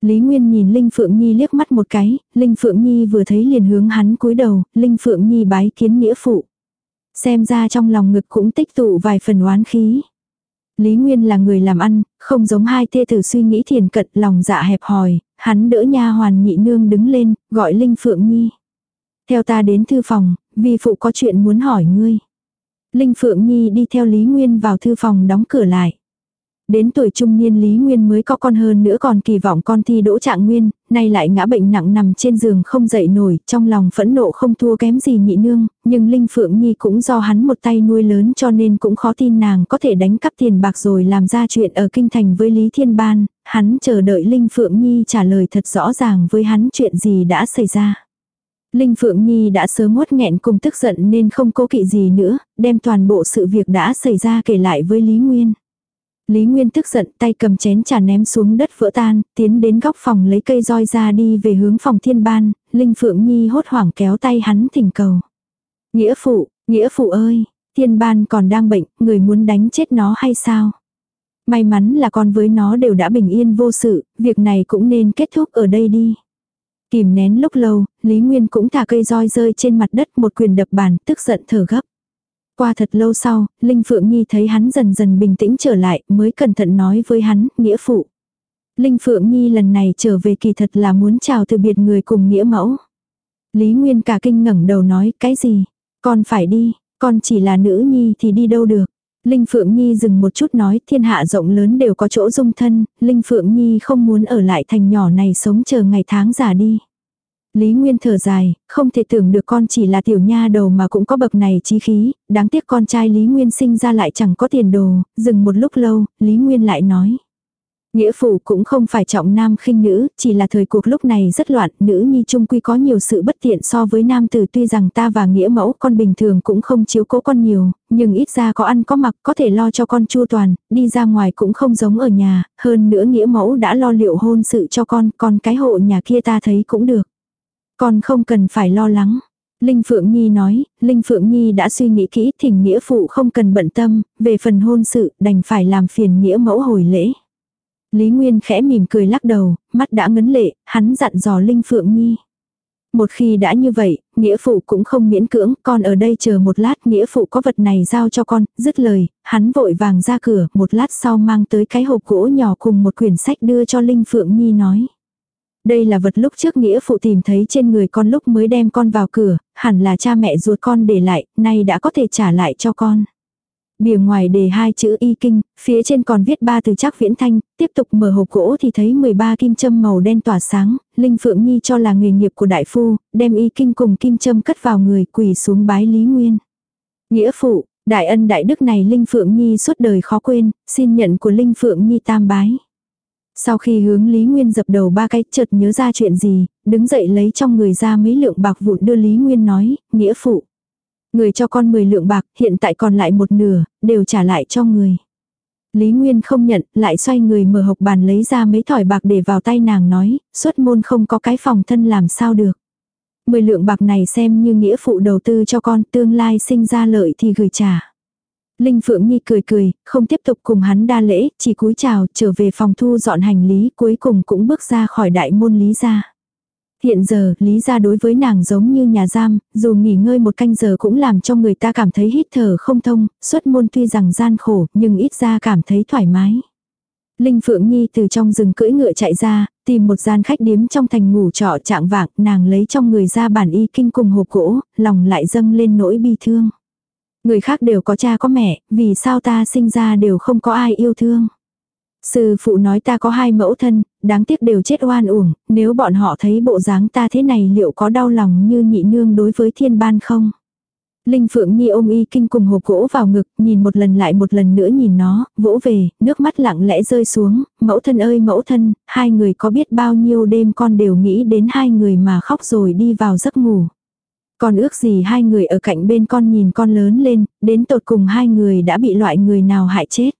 Lý Nguyên nhìn Linh Phượng Nhi liếc mắt một cái, Linh Phượng Nhi vừa thấy liền hướng hắn cúi đầu, Linh Phượng Nhi bái kiến nghĩa phụ. Xem ra trong lòng ngực cũng tích tụ vài phần oán khí. Lý Nguyên là người làm ăn, không giống hai thê tử suy nghĩ thiền cận lòng dạ hẹp hòi, hắn đỡ nha hoàn nhị nương đứng lên, gọi Linh Phượng Nhi. Theo ta đến thư phòng, vì phụ có chuyện muốn hỏi ngươi. Linh Phượng Nhi đi theo Lý Nguyên vào thư phòng đóng cửa lại. Đến tuổi trung niên Lý Nguyên mới có con hơn nữa còn kỳ vọng con thi đỗ trạng nguyên, nay lại ngã bệnh nặng nằm trên giường không dậy nổi, trong lòng phẫn nộ không thua kém gì nhị nương, nhưng Linh Phượng Nhi cũng do hắn một tay nuôi lớn cho nên cũng khó tin nàng có thể đánh cắp tiền bạc rồi làm ra chuyện ở kinh thành với Lý Thiên Ban, hắn chờ đợi Linh Phượng Nhi trả lời thật rõ ràng với hắn chuyện gì đã xảy ra. Linh Phượng Nhi đã sớm uất nghẹn cùng tức giận nên không cố kỵ gì nữa, đem toàn bộ sự việc đã xảy ra kể lại với Lý Nguyên. Lý Nguyên tức giận tay cầm chén trà ném xuống đất vỡ tan, tiến đến góc phòng lấy cây roi ra đi về hướng phòng thiên ban, Linh Phượng Nhi hốt hoảng kéo tay hắn thỉnh cầu. Nghĩa phụ, nghĩa phụ ơi, thiên ban còn đang bệnh, người muốn đánh chết nó hay sao? May mắn là con với nó đều đã bình yên vô sự, việc này cũng nên kết thúc ở đây đi. Kìm nén lúc lâu, Lý Nguyên cũng thả cây roi rơi trên mặt đất một quyền đập bàn, tức giận thở gấp. Qua thật lâu sau, Linh Phượng Nhi thấy hắn dần dần bình tĩnh trở lại, mới cẩn thận nói với hắn, nghĩa phụ. Linh Phượng Nhi lần này trở về kỳ thật là muốn chào từ biệt người cùng nghĩa mẫu. Lý Nguyên cả kinh ngẩng đầu nói, cái gì? Con phải đi, con chỉ là nữ nhi thì đi đâu được. Linh Phượng Nhi dừng một chút nói thiên hạ rộng lớn đều có chỗ dung thân, Linh Phượng Nhi không muốn ở lại thành nhỏ này sống chờ ngày tháng già đi. Lý Nguyên thở dài, không thể tưởng được con chỉ là tiểu nha đầu mà cũng có bậc này chí khí, đáng tiếc con trai Lý Nguyên sinh ra lại chẳng có tiền đồ, dừng một lúc lâu, Lý Nguyên lại nói. Nghĩa phụ cũng không phải trọng nam khinh nữ, chỉ là thời cuộc lúc này rất loạn, nữ nhi trung quy có nhiều sự bất tiện so với nam tử tuy rằng ta và nghĩa mẫu con bình thường cũng không chiếu cố con nhiều, nhưng ít ra có ăn có mặc có thể lo cho con chua toàn, đi ra ngoài cũng không giống ở nhà, hơn nữa nghĩa mẫu đã lo liệu hôn sự cho con, còn cái hộ nhà kia ta thấy cũng được. Con không cần phải lo lắng. Linh Phượng Nhi nói, Linh Phượng Nhi đã suy nghĩ kỹ thỉnh nghĩa phụ không cần bận tâm, về phần hôn sự đành phải làm phiền nghĩa mẫu hồi lễ. Lý Nguyên khẽ mỉm cười lắc đầu, mắt đã ngấn lệ, hắn dặn dò Linh Phượng Nhi. Một khi đã như vậy, nghĩa phụ cũng không miễn cưỡng, con ở đây chờ một lát, nghĩa phụ có vật này giao cho con, dứt lời, hắn vội vàng ra cửa, một lát sau mang tới cái hộp gỗ nhỏ cùng một quyển sách đưa cho Linh Phượng Nhi nói. Đây là vật lúc trước nghĩa phụ tìm thấy trên người con lúc mới đem con vào cửa, hẳn là cha mẹ ruột con để lại, nay đã có thể trả lại cho con. Bìa ngoài đề hai chữ y kinh, phía trên còn viết ba từ chắc viễn thanh, tiếp tục mở hộp gỗ thì thấy 13 kim châm màu đen tỏa sáng, Linh Phượng Nhi cho là nghề nghiệp của đại phu, đem y kinh cùng kim châm cất vào người quỳ xuống bái Lý Nguyên. Nghĩa phụ, đại ân đại đức này Linh Phượng Nhi suốt đời khó quên, xin nhận của Linh Phượng Nhi tam bái. Sau khi hướng Lý Nguyên dập đầu ba cái chợt nhớ ra chuyện gì, đứng dậy lấy trong người ra mấy lượng bạc vụn đưa Lý Nguyên nói, nghĩa phụ. Người cho con 10 lượng bạc, hiện tại còn lại một nửa, đều trả lại cho người. Lý Nguyên không nhận, lại xoay người mở hộp bàn lấy ra mấy thỏi bạc để vào tay nàng nói, xuất môn không có cái phòng thân làm sao được. Mười lượng bạc này xem như nghĩa phụ đầu tư cho con tương lai sinh ra lợi thì gửi trả. Linh Phượng Nhi cười cười, không tiếp tục cùng hắn đa lễ, chỉ cúi chào, trở về phòng thu dọn hành lý, cuối cùng cũng bước ra khỏi đại môn Lý gia. Hiện giờ, Lý gia đối với nàng giống như nhà giam, dù nghỉ ngơi một canh giờ cũng làm cho người ta cảm thấy hít thở không thông, xuất môn tuy rằng gian khổ, nhưng ít ra cảm thấy thoải mái. Linh Phượng Nhi từ trong rừng cưỡi ngựa chạy ra, tìm một gian khách điếm trong thành ngủ trọ trạng vạng, nàng lấy trong người ra bản y kinh cùng hộp gỗ, lòng lại dâng lên nỗi bi thương. Người khác đều có cha có mẹ, vì sao ta sinh ra đều không có ai yêu thương. Sư phụ nói ta có hai mẫu thân, đáng tiếc đều chết oan uổng, nếu bọn họ thấy bộ dáng ta thế này liệu có đau lòng như nhị nương đối với thiên ban không? Linh Phượng Nhi ôm y kinh cùng hộp gỗ vào ngực, nhìn một lần lại một lần nữa nhìn nó, vỗ về, nước mắt lặng lẽ rơi xuống, mẫu thân ơi mẫu thân, hai người có biết bao nhiêu đêm con đều nghĩ đến hai người mà khóc rồi đi vào giấc ngủ. Con ước gì hai người ở cạnh bên con nhìn con lớn lên, đến tột cùng hai người đã bị loại người nào hại chết.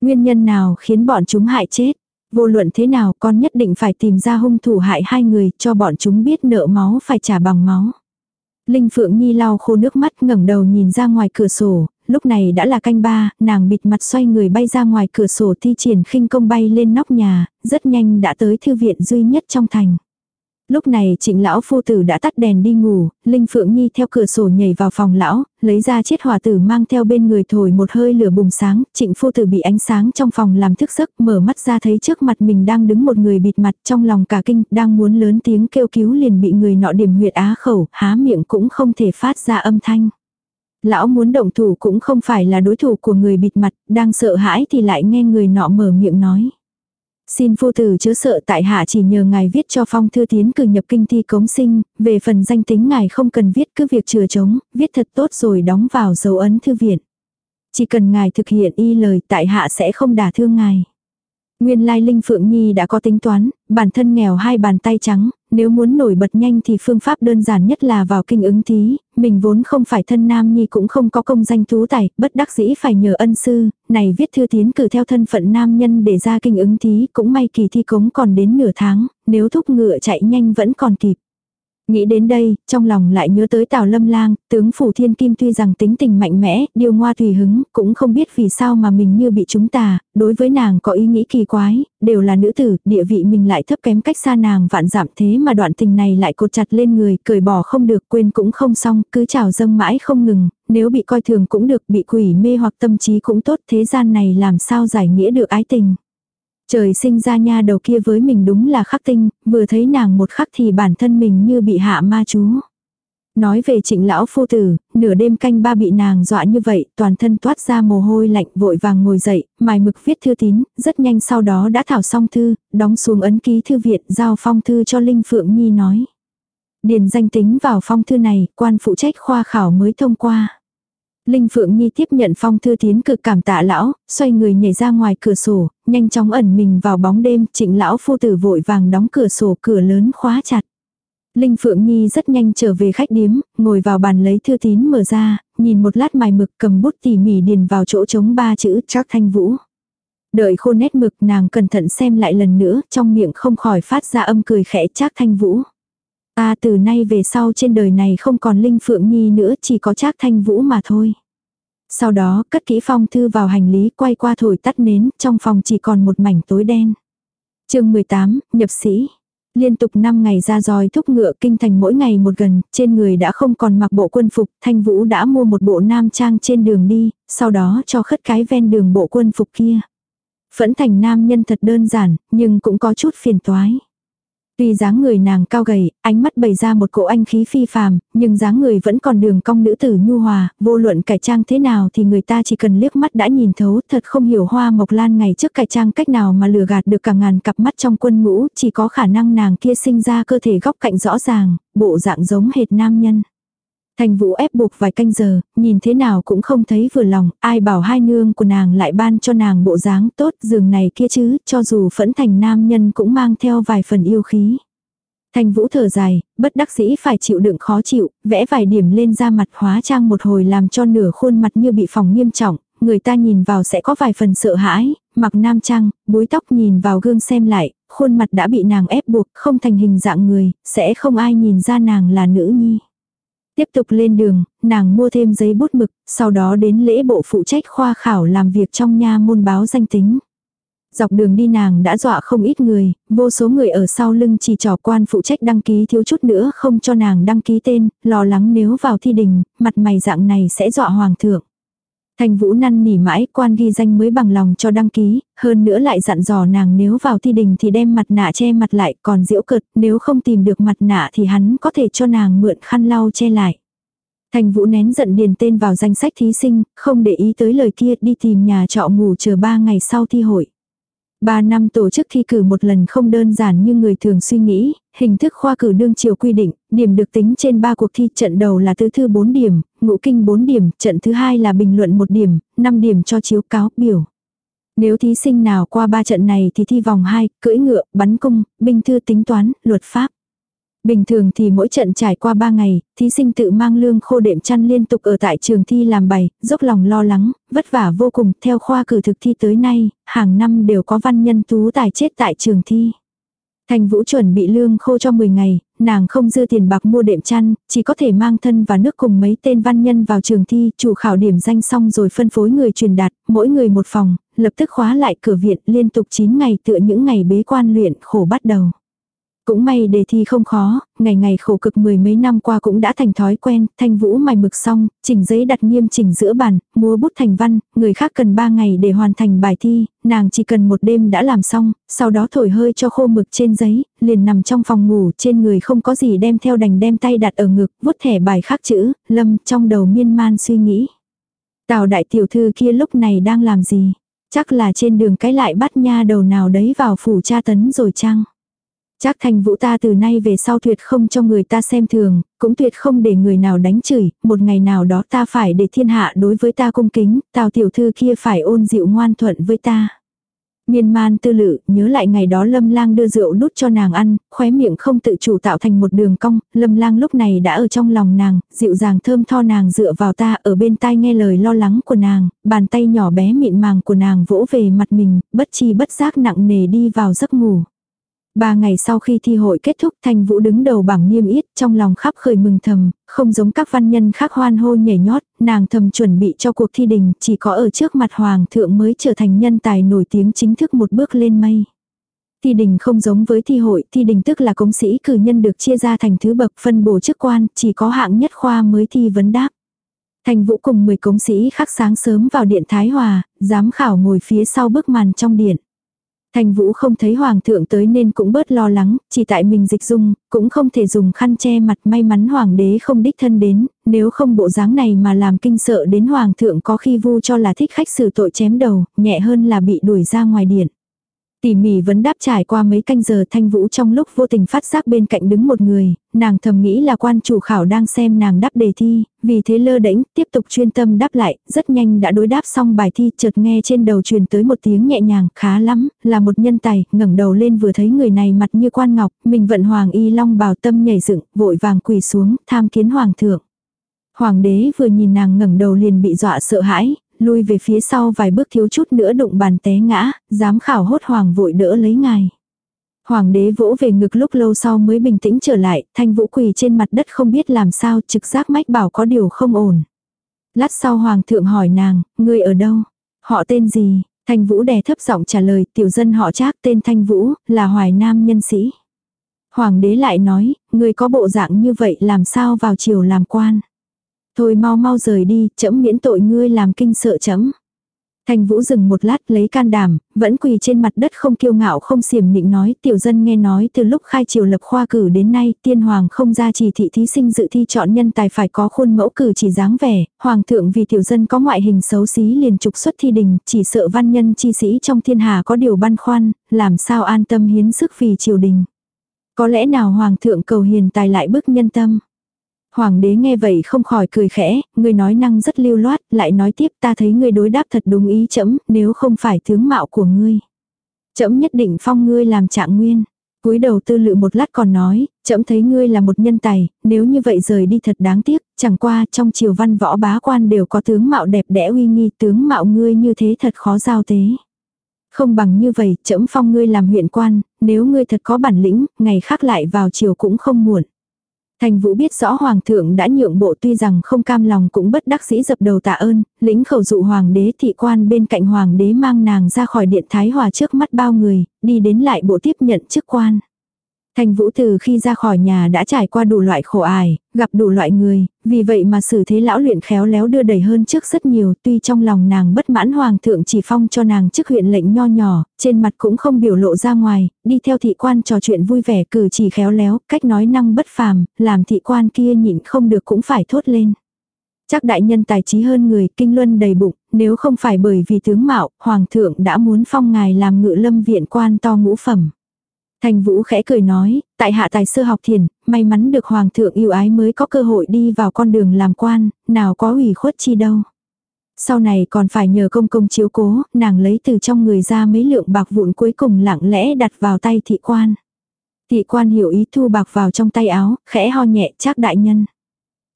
Nguyên nhân nào khiến bọn chúng hại chết. Vô luận thế nào con nhất định phải tìm ra hung thủ hại hai người cho bọn chúng biết nợ máu phải trả bằng máu. Linh Phượng Nhi lau khô nước mắt ngẩng đầu nhìn ra ngoài cửa sổ, lúc này đã là canh ba, nàng bịt mặt xoay người bay ra ngoài cửa sổ thi triển khinh công bay lên nóc nhà, rất nhanh đã tới thư viện duy nhất trong thành. Lúc này trịnh lão phu tử đã tắt đèn đi ngủ, Linh Phượng Nhi theo cửa sổ nhảy vào phòng lão, lấy ra chiếc hòa tử mang theo bên người thổi một hơi lửa bùng sáng, trịnh phu tử bị ánh sáng trong phòng làm thức giấc, mở mắt ra thấy trước mặt mình đang đứng một người bịt mặt trong lòng cả kinh, đang muốn lớn tiếng kêu cứu liền bị người nọ điểm huyệt á khẩu, há miệng cũng không thể phát ra âm thanh. Lão muốn động thủ cũng không phải là đối thủ của người bịt mặt, đang sợ hãi thì lại nghe người nọ mở miệng nói. Xin phu tử chớ sợ tại hạ chỉ nhờ ngài viết cho phong thư tiến cử nhập kinh thi cống sinh, về phần danh tính ngài không cần viết cứ việc chừa trống, viết thật tốt rồi đóng vào dấu ấn thư viện. Chỉ cần ngài thực hiện y lời tại hạ sẽ không đả thương ngài. Nguyên lai Linh Phượng Nhi đã có tính toán, bản thân nghèo hai bàn tay trắng, nếu muốn nổi bật nhanh thì phương pháp đơn giản nhất là vào kinh ứng thí, mình vốn không phải thân nam nhi cũng không có công danh tú tài, bất đắc dĩ phải nhờ ân sư, này viết thư tiến cử theo thân phận nam nhân để ra kinh ứng thí, cũng may kỳ thi cống còn đến nửa tháng, nếu thúc ngựa chạy nhanh vẫn còn kịp. Nghĩ đến đây, trong lòng lại nhớ tới Tào Lâm Lang, tướng phủ thiên kim tuy rằng tính tình mạnh mẽ, điều ngoa tùy hứng, cũng không biết vì sao mà mình như bị chúng tà, đối với nàng có ý nghĩ kỳ quái, đều là nữ tử, địa vị mình lại thấp kém cách xa nàng vạn giảm thế mà đoạn tình này lại cột chặt lên người, cười bỏ không được, quên cũng không xong, cứ trào dâng mãi không ngừng, nếu bị coi thường cũng được, bị quỷ mê hoặc tâm trí cũng tốt, thế gian này làm sao giải nghĩa được ái tình. Trời sinh ra nha đầu kia với mình đúng là khắc tinh, vừa thấy nàng một khắc thì bản thân mình như bị hạ ma chú. Nói về trịnh lão phu tử, nửa đêm canh ba bị nàng dọa như vậy, toàn thân toát ra mồ hôi lạnh vội vàng ngồi dậy, mài mực viết thư tín, rất nhanh sau đó đã thảo xong thư, đóng xuống ấn ký thư viện, giao phong thư cho Linh Phượng Nhi nói. Điền danh tính vào phong thư này, quan phụ trách khoa khảo mới thông qua. Linh Phượng Nhi tiếp nhận phong thư tiến cực cảm tạ lão, xoay người nhảy ra ngoài cửa sổ, nhanh chóng ẩn mình vào bóng đêm, trịnh lão phu tử vội vàng đóng cửa sổ cửa lớn khóa chặt. Linh Phượng Nhi rất nhanh trở về khách điếm, ngồi vào bàn lấy thư tín mở ra, nhìn một lát mài mực cầm bút tỉ mỉ điền vào chỗ trống ba chữ chắc Thanh Vũ. Đợi khô nét mực nàng cẩn thận xem lại lần nữa, trong miệng không khỏi phát ra âm cười khẽ chắc Thanh Vũ. Ta từ nay về sau trên đời này không còn Linh Phượng Nhi nữa chỉ có Trác Thanh Vũ mà thôi. Sau đó cất kỹ phong thư vào hành lý quay qua thổi tắt nến, trong phòng chỉ còn một mảnh tối đen. chương 18, nhập sĩ. Liên tục 5 ngày ra dòi thúc ngựa kinh thành mỗi ngày một gần, trên người đã không còn mặc bộ quân phục, thanh vũ đã mua một bộ nam trang trên đường đi, sau đó cho khất cái ven đường bộ quân phục kia. Phẫn thành nam nhân thật đơn giản, nhưng cũng có chút phiền toái. Tuy dáng người nàng cao gầy, ánh mắt bày ra một cỗ anh khí phi phàm, nhưng dáng người vẫn còn đường cong nữ tử nhu hòa, vô luận cải trang thế nào thì người ta chỉ cần liếc mắt đã nhìn thấu, thật không hiểu hoa mộc lan ngày trước cải trang cách nào mà lừa gạt được cả ngàn cặp mắt trong quân ngũ, chỉ có khả năng nàng kia sinh ra cơ thể góc cạnh rõ ràng, bộ dạng giống hệt nam nhân. Thành vũ ép buộc vài canh giờ, nhìn thế nào cũng không thấy vừa lòng, ai bảo hai nương của nàng lại ban cho nàng bộ dáng tốt giường này kia chứ, cho dù phẫn thành nam nhân cũng mang theo vài phần yêu khí. Thành vũ thở dài, bất đắc dĩ phải chịu đựng khó chịu, vẽ vài điểm lên da mặt hóa trang một hồi làm cho nửa khuôn mặt như bị phòng nghiêm trọng, người ta nhìn vào sẽ có vài phần sợ hãi, mặc nam trang, búi tóc nhìn vào gương xem lại, khuôn mặt đã bị nàng ép buộc, không thành hình dạng người, sẽ không ai nhìn ra nàng là nữ nhi. Tiếp tục lên đường, nàng mua thêm giấy bút mực, sau đó đến lễ bộ phụ trách khoa khảo làm việc trong nha môn báo danh tính. Dọc đường đi nàng đã dọa không ít người, vô số người ở sau lưng chỉ trò quan phụ trách đăng ký thiếu chút nữa không cho nàng đăng ký tên, lo lắng nếu vào thi đình, mặt mày dạng này sẽ dọa hoàng thượng. Thành vũ năn nỉ mãi quan ghi danh mới bằng lòng cho đăng ký, hơn nữa lại dặn dò nàng nếu vào thi đình thì đem mặt nạ che mặt lại, còn diễu cợt, nếu không tìm được mặt nạ thì hắn có thể cho nàng mượn khăn lau che lại. Thành vũ nén giận điền tên vào danh sách thí sinh, không để ý tới lời kia đi tìm nhà trọ ngủ chờ ba ngày sau thi hội. Ba năm tổ chức thi cử một lần không đơn giản như người thường suy nghĩ, hình thức khoa cử đương chiều quy định, điểm được tính trên ba cuộc thi trận đầu là tứ thư bốn điểm, ngũ kinh 4 điểm, trận thứ hai là bình luận 1 điểm, 5 điểm cho chiếu cáo, biểu. Nếu thí sinh nào qua ba trận này thì thi vòng 2, cưỡi ngựa, bắn cung, binh thư tính toán, luật pháp. Bình thường thì mỗi trận trải qua 3 ngày, thí sinh tự mang lương khô đệm chăn liên tục ở tại trường thi làm bài, dốc lòng lo lắng, vất vả vô cùng. Theo khoa cử thực thi tới nay, hàng năm đều có văn nhân tú tài chết tại trường thi. Thành Vũ chuẩn bị lương khô cho 10 ngày, nàng không dư tiền bạc mua đệm chăn, chỉ có thể mang thân và nước cùng mấy tên văn nhân vào trường thi, chủ khảo điểm danh xong rồi phân phối người truyền đạt, mỗi người một phòng, lập tức khóa lại cửa viện liên tục 9 ngày tựa những ngày bế quan luyện khổ bắt đầu. Cũng may đề thi không khó, ngày ngày khổ cực mười mấy năm qua cũng đã thành thói quen, thanh vũ mài mực xong, chỉnh giấy đặt nghiêm chỉnh giữa bàn, múa bút thành văn, người khác cần ba ngày để hoàn thành bài thi, nàng chỉ cần một đêm đã làm xong, sau đó thổi hơi cho khô mực trên giấy, liền nằm trong phòng ngủ trên người không có gì đem theo đành đem tay đặt ở ngực, vuốt thẻ bài khắc chữ, lâm trong đầu miên man suy nghĩ. Tào đại tiểu thư kia lúc này đang làm gì? Chắc là trên đường cái lại bắt nha đầu nào đấy vào phủ tra tấn rồi chăng? Chắc thanh vũ ta từ nay về sau tuyệt không cho người ta xem thường, cũng tuyệt không để người nào đánh chửi, một ngày nào đó ta phải để thiên hạ đối với ta cung kính, tào tiểu thư kia phải ôn dịu ngoan thuận với ta. Miên man tư lự, nhớ lại ngày đó lâm lang đưa rượu đút cho nàng ăn, khóe miệng không tự chủ tạo thành một đường cong, lâm lang lúc này đã ở trong lòng nàng, dịu dàng thơm tho nàng dựa vào ta ở bên tai nghe lời lo lắng của nàng, bàn tay nhỏ bé mịn màng của nàng vỗ về mặt mình, bất chi bất giác nặng nề đi vào giấc ngủ. Ba ngày sau khi thi hội kết thúc Thanh Vũ đứng đầu bảng niêm yết trong lòng khắp khởi mừng thầm, không giống các văn nhân khác hoan hô nhảy nhót, nàng thầm chuẩn bị cho cuộc thi đình, chỉ có ở trước mặt hoàng thượng mới trở thành nhân tài nổi tiếng chính thức một bước lên mây. Thi đình không giống với thi hội, thi đình tức là công sĩ cử nhân được chia ra thành thứ bậc phân bổ chức quan, chỉ có hạng nhất khoa mới thi vấn đáp. Thành Vũ cùng 10 công sĩ khác sáng sớm vào điện Thái Hòa, giám khảo ngồi phía sau bức màn trong điện. Thành Vũ không thấy hoàng thượng tới nên cũng bớt lo lắng, chỉ tại mình dịch dung, cũng không thể dùng khăn che mặt may mắn hoàng đế không đích thân đến, nếu không bộ dáng này mà làm kinh sợ đến hoàng thượng có khi vu cho là thích khách xử tội chém đầu, nhẹ hơn là bị đuổi ra ngoài điện. Tỉ mỉ vấn đáp trải qua mấy canh giờ thanh vũ trong lúc vô tình phát giác bên cạnh đứng một người, nàng thầm nghĩ là quan chủ khảo đang xem nàng đáp đề thi, vì thế lơ đễnh tiếp tục chuyên tâm đáp lại, rất nhanh đã đối đáp xong bài thi chợt nghe trên đầu truyền tới một tiếng nhẹ nhàng, khá lắm, là một nhân tài, ngẩng đầu lên vừa thấy người này mặt như quan ngọc, mình vận hoàng y long bào tâm nhảy dựng, vội vàng quỳ xuống, tham kiến hoàng thượng. Hoàng đế vừa nhìn nàng ngẩng đầu liền bị dọa sợ hãi, lui về phía sau vài bước thiếu chút nữa đụng bàn té ngã, giám khảo hốt hoàng vội đỡ lấy ngài. Hoàng đế vỗ về ngực lúc lâu sau mới bình tĩnh trở lại, thanh vũ quỳ trên mặt đất không biết làm sao trực giác mách bảo có điều không ổn. Lát sau hoàng thượng hỏi nàng, ngươi ở đâu? Họ tên gì? Thanh vũ đè thấp giọng trả lời, tiểu dân họ trác tên Thanh vũ, là hoài nam nhân sĩ. Hoàng đế lại nói, ngươi có bộ dạng như vậy làm sao vào triều làm quan? Thôi mau mau rời đi, chấm miễn tội ngươi làm kinh sợ chấm. Thành Vũ dừng một lát lấy can đảm, vẫn quỳ trên mặt đất không kiêu ngạo không xiểm nịnh nói tiểu dân nghe nói từ lúc khai triều lập khoa cử đến nay tiên hoàng không ra chỉ thị thí sinh dự thi chọn nhân tài phải có khuôn mẫu cử chỉ dáng vẻ, hoàng thượng vì tiểu dân có ngoại hình xấu xí liền trục xuất thi đình, chỉ sợ văn nhân chi sĩ trong thiên hà có điều băn khoăn, làm sao an tâm hiến sức vì triều đình. Có lẽ nào hoàng thượng cầu hiền tài lại bức nhân tâm. Hoàng đế nghe vậy không khỏi cười khẽ, người nói năng rất lưu loát, lại nói tiếp ta thấy ngươi đối đáp thật đúng ý chấm, nếu không phải tướng mạo của ngươi. Chấm nhất định phong ngươi làm trạng nguyên. cúi đầu tư lự một lát còn nói, chấm thấy ngươi là một nhân tài, nếu như vậy rời đi thật đáng tiếc, chẳng qua trong triều văn võ bá quan đều có tướng mạo đẹp đẽ uy nghi, tướng mạo ngươi như thế thật khó giao tế. Không bằng như vậy, chấm phong ngươi làm huyện quan, nếu ngươi thật có bản lĩnh, ngày khác lại vào triều cũng không muộn. Thành Vũ biết rõ Hoàng thượng đã nhượng bộ tuy rằng không cam lòng cũng bất đắc dĩ dập đầu tạ ơn, lĩnh khẩu dụ Hoàng đế thị quan bên cạnh Hoàng đế mang nàng ra khỏi điện Thái Hòa trước mắt bao người, đi đến lại bộ tiếp nhận chức quan. Thành Vũ từ khi ra khỏi nhà đã trải qua đủ loại khổ ải, gặp đủ loại người, vì vậy mà xử thế lão luyện khéo léo đưa đẩy hơn trước rất nhiều, tuy trong lòng nàng bất mãn hoàng thượng chỉ phong cho nàng chức huyện lệnh nho nhỏ, trên mặt cũng không biểu lộ ra ngoài, đi theo thị quan trò chuyện vui vẻ cử chỉ khéo léo, cách nói năng bất phàm, làm thị quan kia nhịn không được cũng phải thốt lên. Chắc đại nhân tài trí hơn người, kinh luân đầy bụng, nếu không phải bởi vì tướng mạo, hoàng thượng đã muốn phong ngài làm ngự lâm viện quan to ngũ phẩm. Thành Vũ khẽ cười nói, tại hạ tài sơ học thiền, may mắn được Hoàng thượng yêu ái mới có cơ hội đi vào con đường làm quan, nào có ủy khuất chi đâu. Sau này còn phải nhờ công công chiếu cố, nàng lấy từ trong người ra mấy lượng bạc vụn cuối cùng lặng lẽ đặt vào tay thị quan. Thị quan hiểu ý thu bạc vào trong tay áo, khẽ ho nhẹ chắc đại nhân.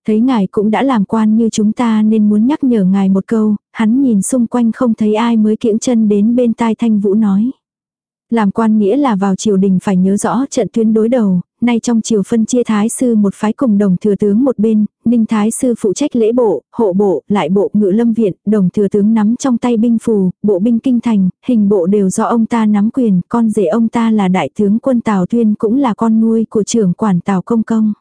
Thấy ngài cũng đã làm quan như chúng ta nên muốn nhắc nhở ngài một câu, hắn nhìn xung quanh không thấy ai mới kiễng chân đến bên tai thanh vũ nói. Làm quan nghĩa là vào triều đình phải nhớ rõ trận tuyến đối đầu, nay trong triều phân chia thái sư một phái cùng đồng thừa tướng một bên, ninh thái sư phụ trách lễ bộ, hộ bộ, lại bộ ngự lâm viện, đồng thừa tướng nắm trong tay binh phù, bộ binh kinh thành, hình bộ đều do ông ta nắm quyền, con rể ông ta là đại tướng quân Tào Tuyên cũng là con nuôi của trưởng quản Tào Công Công.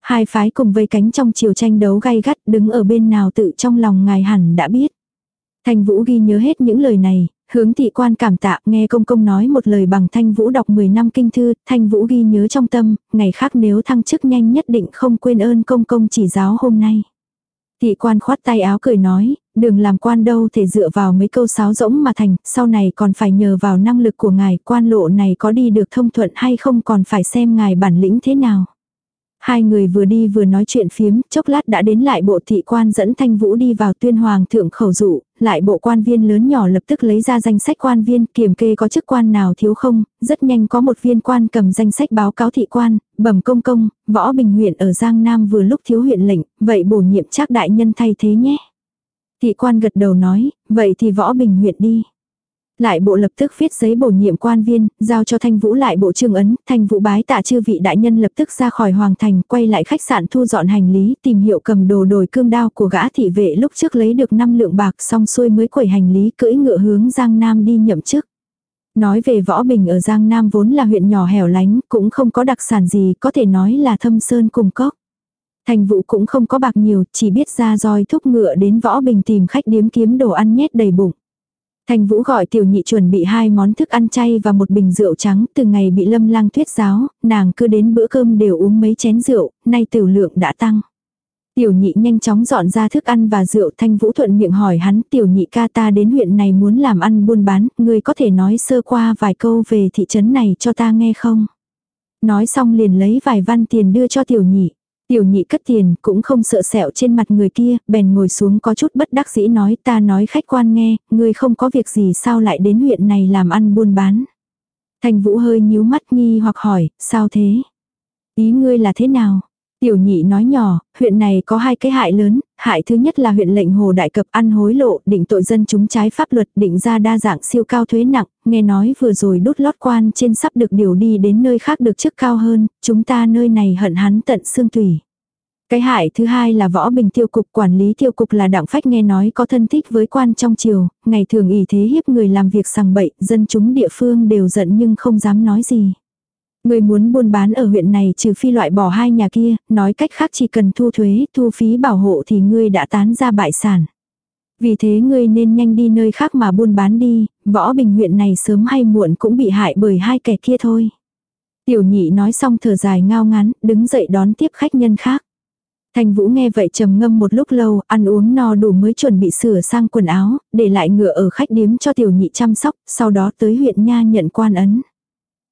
Hai phái cùng vây cánh trong chiều tranh đấu gay gắt đứng ở bên nào tự trong lòng ngài hẳn đã biết. Thành Vũ ghi nhớ hết những lời này, hướng thị quan cảm tạ nghe công công nói một lời bằng Thanh Vũ đọc 10 năm kinh thư, Thanh Vũ ghi nhớ trong tâm, ngày khác nếu thăng chức nhanh nhất định không quên ơn công công chỉ giáo hôm nay. Thị quan khoát tay áo cười nói, đừng làm quan đâu thể dựa vào mấy câu sáo rỗng mà thành, sau này còn phải nhờ vào năng lực của ngài, quan lộ này có đi được thông thuận hay không còn phải xem ngài bản lĩnh thế nào. Hai người vừa đi vừa nói chuyện phiếm, chốc lát đã đến lại bộ thị quan dẫn Thanh Vũ đi vào tuyên hoàng thượng khẩu dụ, lại bộ quan viên lớn nhỏ lập tức lấy ra danh sách quan viên, kiểm kê có chức quan nào thiếu không, rất nhanh có một viên quan cầm danh sách báo cáo thị quan, bẩm công công, võ bình huyện ở Giang Nam vừa lúc thiếu huyện lệnh, vậy bổ nhiệm trác đại nhân thay thế nhé. Thị quan gật đầu nói, vậy thì võ bình huyện đi. Lại bộ lập tức viết giấy bổ nhiệm quan viên, giao cho Thanh Vũ lại bộ trương ấn, Thanh Vũ bái tạ chư vị đại nhân lập tức ra khỏi hoàng thành, quay lại khách sạn thu dọn hành lý, tìm hiệu cầm đồ đồi cương đao của gã thị vệ lúc trước lấy được 5 lượng bạc xong xuôi mới quẩy hành lý cưỡi ngựa hướng Giang Nam đi nhậm chức. Nói về Võ Bình ở Giang Nam vốn là huyện nhỏ hẻo lánh, cũng không có đặc sản gì, có thể nói là thâm sơn cùng cốc. Thành vụ cũng không có bạc nhiều, chỉ biết ra roi thúc ngựa đến Võ Bình tìm khách điếm kiếm đồ ăn nhét đầy bụng. Thành Vũ gọi tiểu nhị chuẩn bị hai món thức ăn chay và một bình rượu trắng từ ngày bị lâm lang thuyết giáo, nàng cứ đến bữa cơm đều uống mấy chén rượu, nay tiểu lượng đã tăng. Tiểu nhị nhanh chóng dọn ra thức ăn và rượu Thanh Vũ thuận miệng hỏi hắn tiểu nhị ca ta đến huyện này muốn làm ăn buôn bán, người có thể nói sơ qua vài câu về thị trấn này cho ta nghe không? Nói xong liền lấy vài văn tiền đưa cho tiểu nhị. Tiểu nhị cất tiền, cũng không sợ sẹo trên mặt người kia, bèn ngồi xuống có chút bất đắc dĩ nói ta nói khách quan nghe, người không có việc gì sao lại đến huyện này làm ăn buôn bán. Thành vũ hơi nhíu mắt nghi hoặc hỏi, sao thế? Ý ngươi là thế nào? Tiểu nhị nói nhỏ, huyện này có hai cái hại lớn, hại thứ nhất là huyện lệnh hồ đại cập ăn hối lộ, định tội dân chúng trái pháp luật, định ra đa dạng siêu cao thuế nặng, nghe nói vừa rồi đốt lót quan trên sắp được điều đi đến nơi khác được chức cao hơn, chúng ta nơi này hận hắn tận xương tủy. Cái hại thứ hai là võ bình tiêu cục quản lý tiêu cục là đặng phách nghe nói có thân thích với quan trong triều, ngày thường ỷ thế hiếp người làm việc sằng bậy, dân chúng địa phương đều giận nhưng không dám nói gì. Người muốn buôn bán ở huyện này trừ phi loại bỏ hai nhà kia, nói cách khác chỉ cần thu thuế, thu phí bảo hộ thì ngươi đã tán ra bại sản. Vì thế ngươi nên nhanh đi nơi khác mà buôn bán đi, võ bình huyện này sớm hay muộn cũng bị hại bởi hai kẻ kia thôi. Tiểu nhị nói xong thở dài ngao ngắn, đứng dậy đón tiếp khách nhân khác. Thành Vũ nghe vậy trầm ngâm một lúc lâu, ăn uống no đủ mới chuẩn bị sửa sang quần áo, để lại ngựa ở khách điếm cho tiểu nhị chăm sóc, sau đó tới huyện nha nhận quan ấn.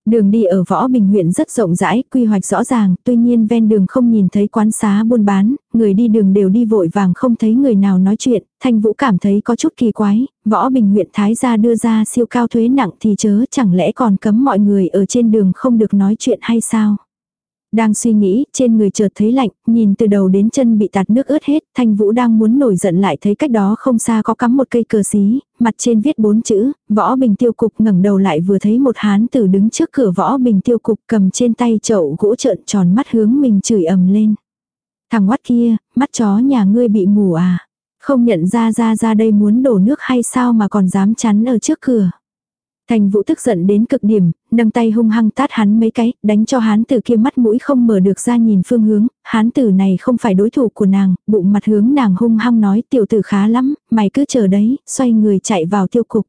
Đường đi ở Võ Bình huyện rất rộng rãi, quy hoạch rõ ràng, tuy nhiên ven đường không nhìn thấy quán xá buôn bán, người đi đường đều đi vội vàng không thấy người nào nói chuyện, Thanh Vũ cảm thấy có chút kỳ quái, Võ Bình huyện Thái gia đưa ra siêu cao thuế nặng thì chớ chẳng lẽ còn cấm mọi người ở trên đường không được nói chuyện hay sao? Đang suy nghĩ, trên người chợt thấy lạnh, nhìn từ đầu đến chân bị tạt nước ướt hết, Thanh Vũ đang muốn nổi giận lại thấy cách đó không xa có cắm một cây cờ xí, mặt trên viết bốn chữ, võ bình tiêu cục ngẩng đầu lại vừa thấy một hán tử đứng trước cửa võ bình tiêu cục cầm trên tay chậu gỗ trợn tròn mắt hướng mình chửi ầm lên. Thằng quát kia, mắt chó nhà ngươi bị mù à? Không nhận ra ra ra đây muốn đổ nước hay sao mà còn dám chắn ở trước cửa. Thành vũ tức giận đến cực điểm, nâng tay hung hăng tát hắn mấy cái, đánh cho hán tử kia mắt mũi không mở được ra nhìn phương hướng, hán tử này không phải đối thủ của nàng, bụng mặt hướng nàng hung hăng nói tiểu tử khá lắm, mày cứ chờ đấy, xoay người chạy vào tiêu cục.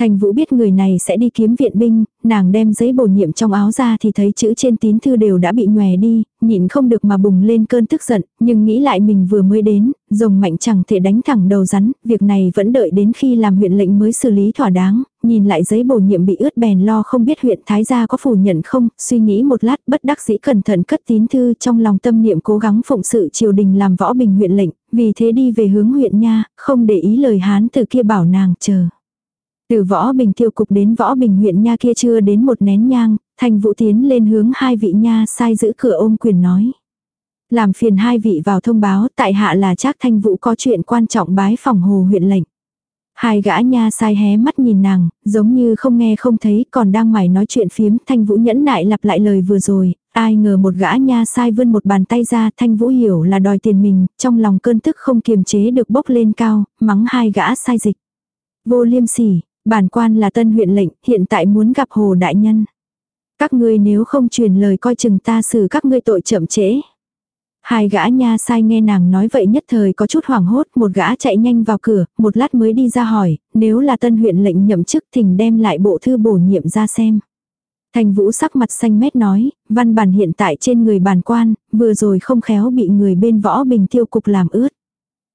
Thành Vũ biết người này sẽ đi kiếm viện binh, nàng đem giấy bổ nhiệm trong áo ra thì thấy chữ trên tín thư đều đã bị nhòe đi, nhịn không được mà bùng lên cơn tức giận, nhưng nghĩ lại mình vừa mới đến, rồng mạnh chẳng thể đánh thẳng đầu rắn, việc này vẫn đợi đến khi làm huyện lệnh mới xử lý thỏa đáng, nhìn lại giấy bổ nhiệm bị ướt bèn lo không biết huyện Thái Gia có phủ nhận không, suy nghĩ một lát bất đắc dĩ cẩn thận cất tín thư trong lòng tâm niệm cố gắng phụng sự triều đình làm võ bình huyện lệnh, vì thế đi về hướng huyện nha, không để ý lời hán từ kia bảo nàng chờ. Từ võ bình tiêu cục đến võ bình huyện nha kia chưa đến một nén nhang, thành vũ tiến lên hướng hai vị nha sai giữ cửa ôm quyền nói. Làm phiền hai vị vào thông báo tại hạ là Trác Thanh Vũ có chuyện quan trọng bái phòng hồ huyện lệnh. Hai gã nha sai hé mắt nhìn nàng, giống như không nghe không thấy còn đang mải nói chuyện phiếm. Thanh Vũ nhẫn nại lặp lại lời vừa rồi, ai ngờ một gã nha sai vươn một bàn tay ra. Thanh Vũ hiểu là đòi tiền mình, trong lòng cơn tức không kiềm chế được bốc lên cao, mắng hai gã sai dịch. Vô liêm sỉ, bản quan là tân huyện lệnh, hiện tại muốn gặp hồ đại nhân. Các ngươi nếu không truyền lời coi chừng ta xử các ngươi tội chậm trễ. Hai gã nha sai nghe nàng nói vậy nhất thời có chút hoảng hốt, một gã chạy nhanh vào cửa, một lát mới đi ra hỏi, nếu là tân huyện lệnh nhậm chức thỉnh đem lại bộ thư bổ nhiệm ra xem. Thành vũ sắc mặt xanh mét nói, văn bản hiện tại trên người bản quan, vừa rồi không khéo bị người bên võ bình tiêu cục làm ướt.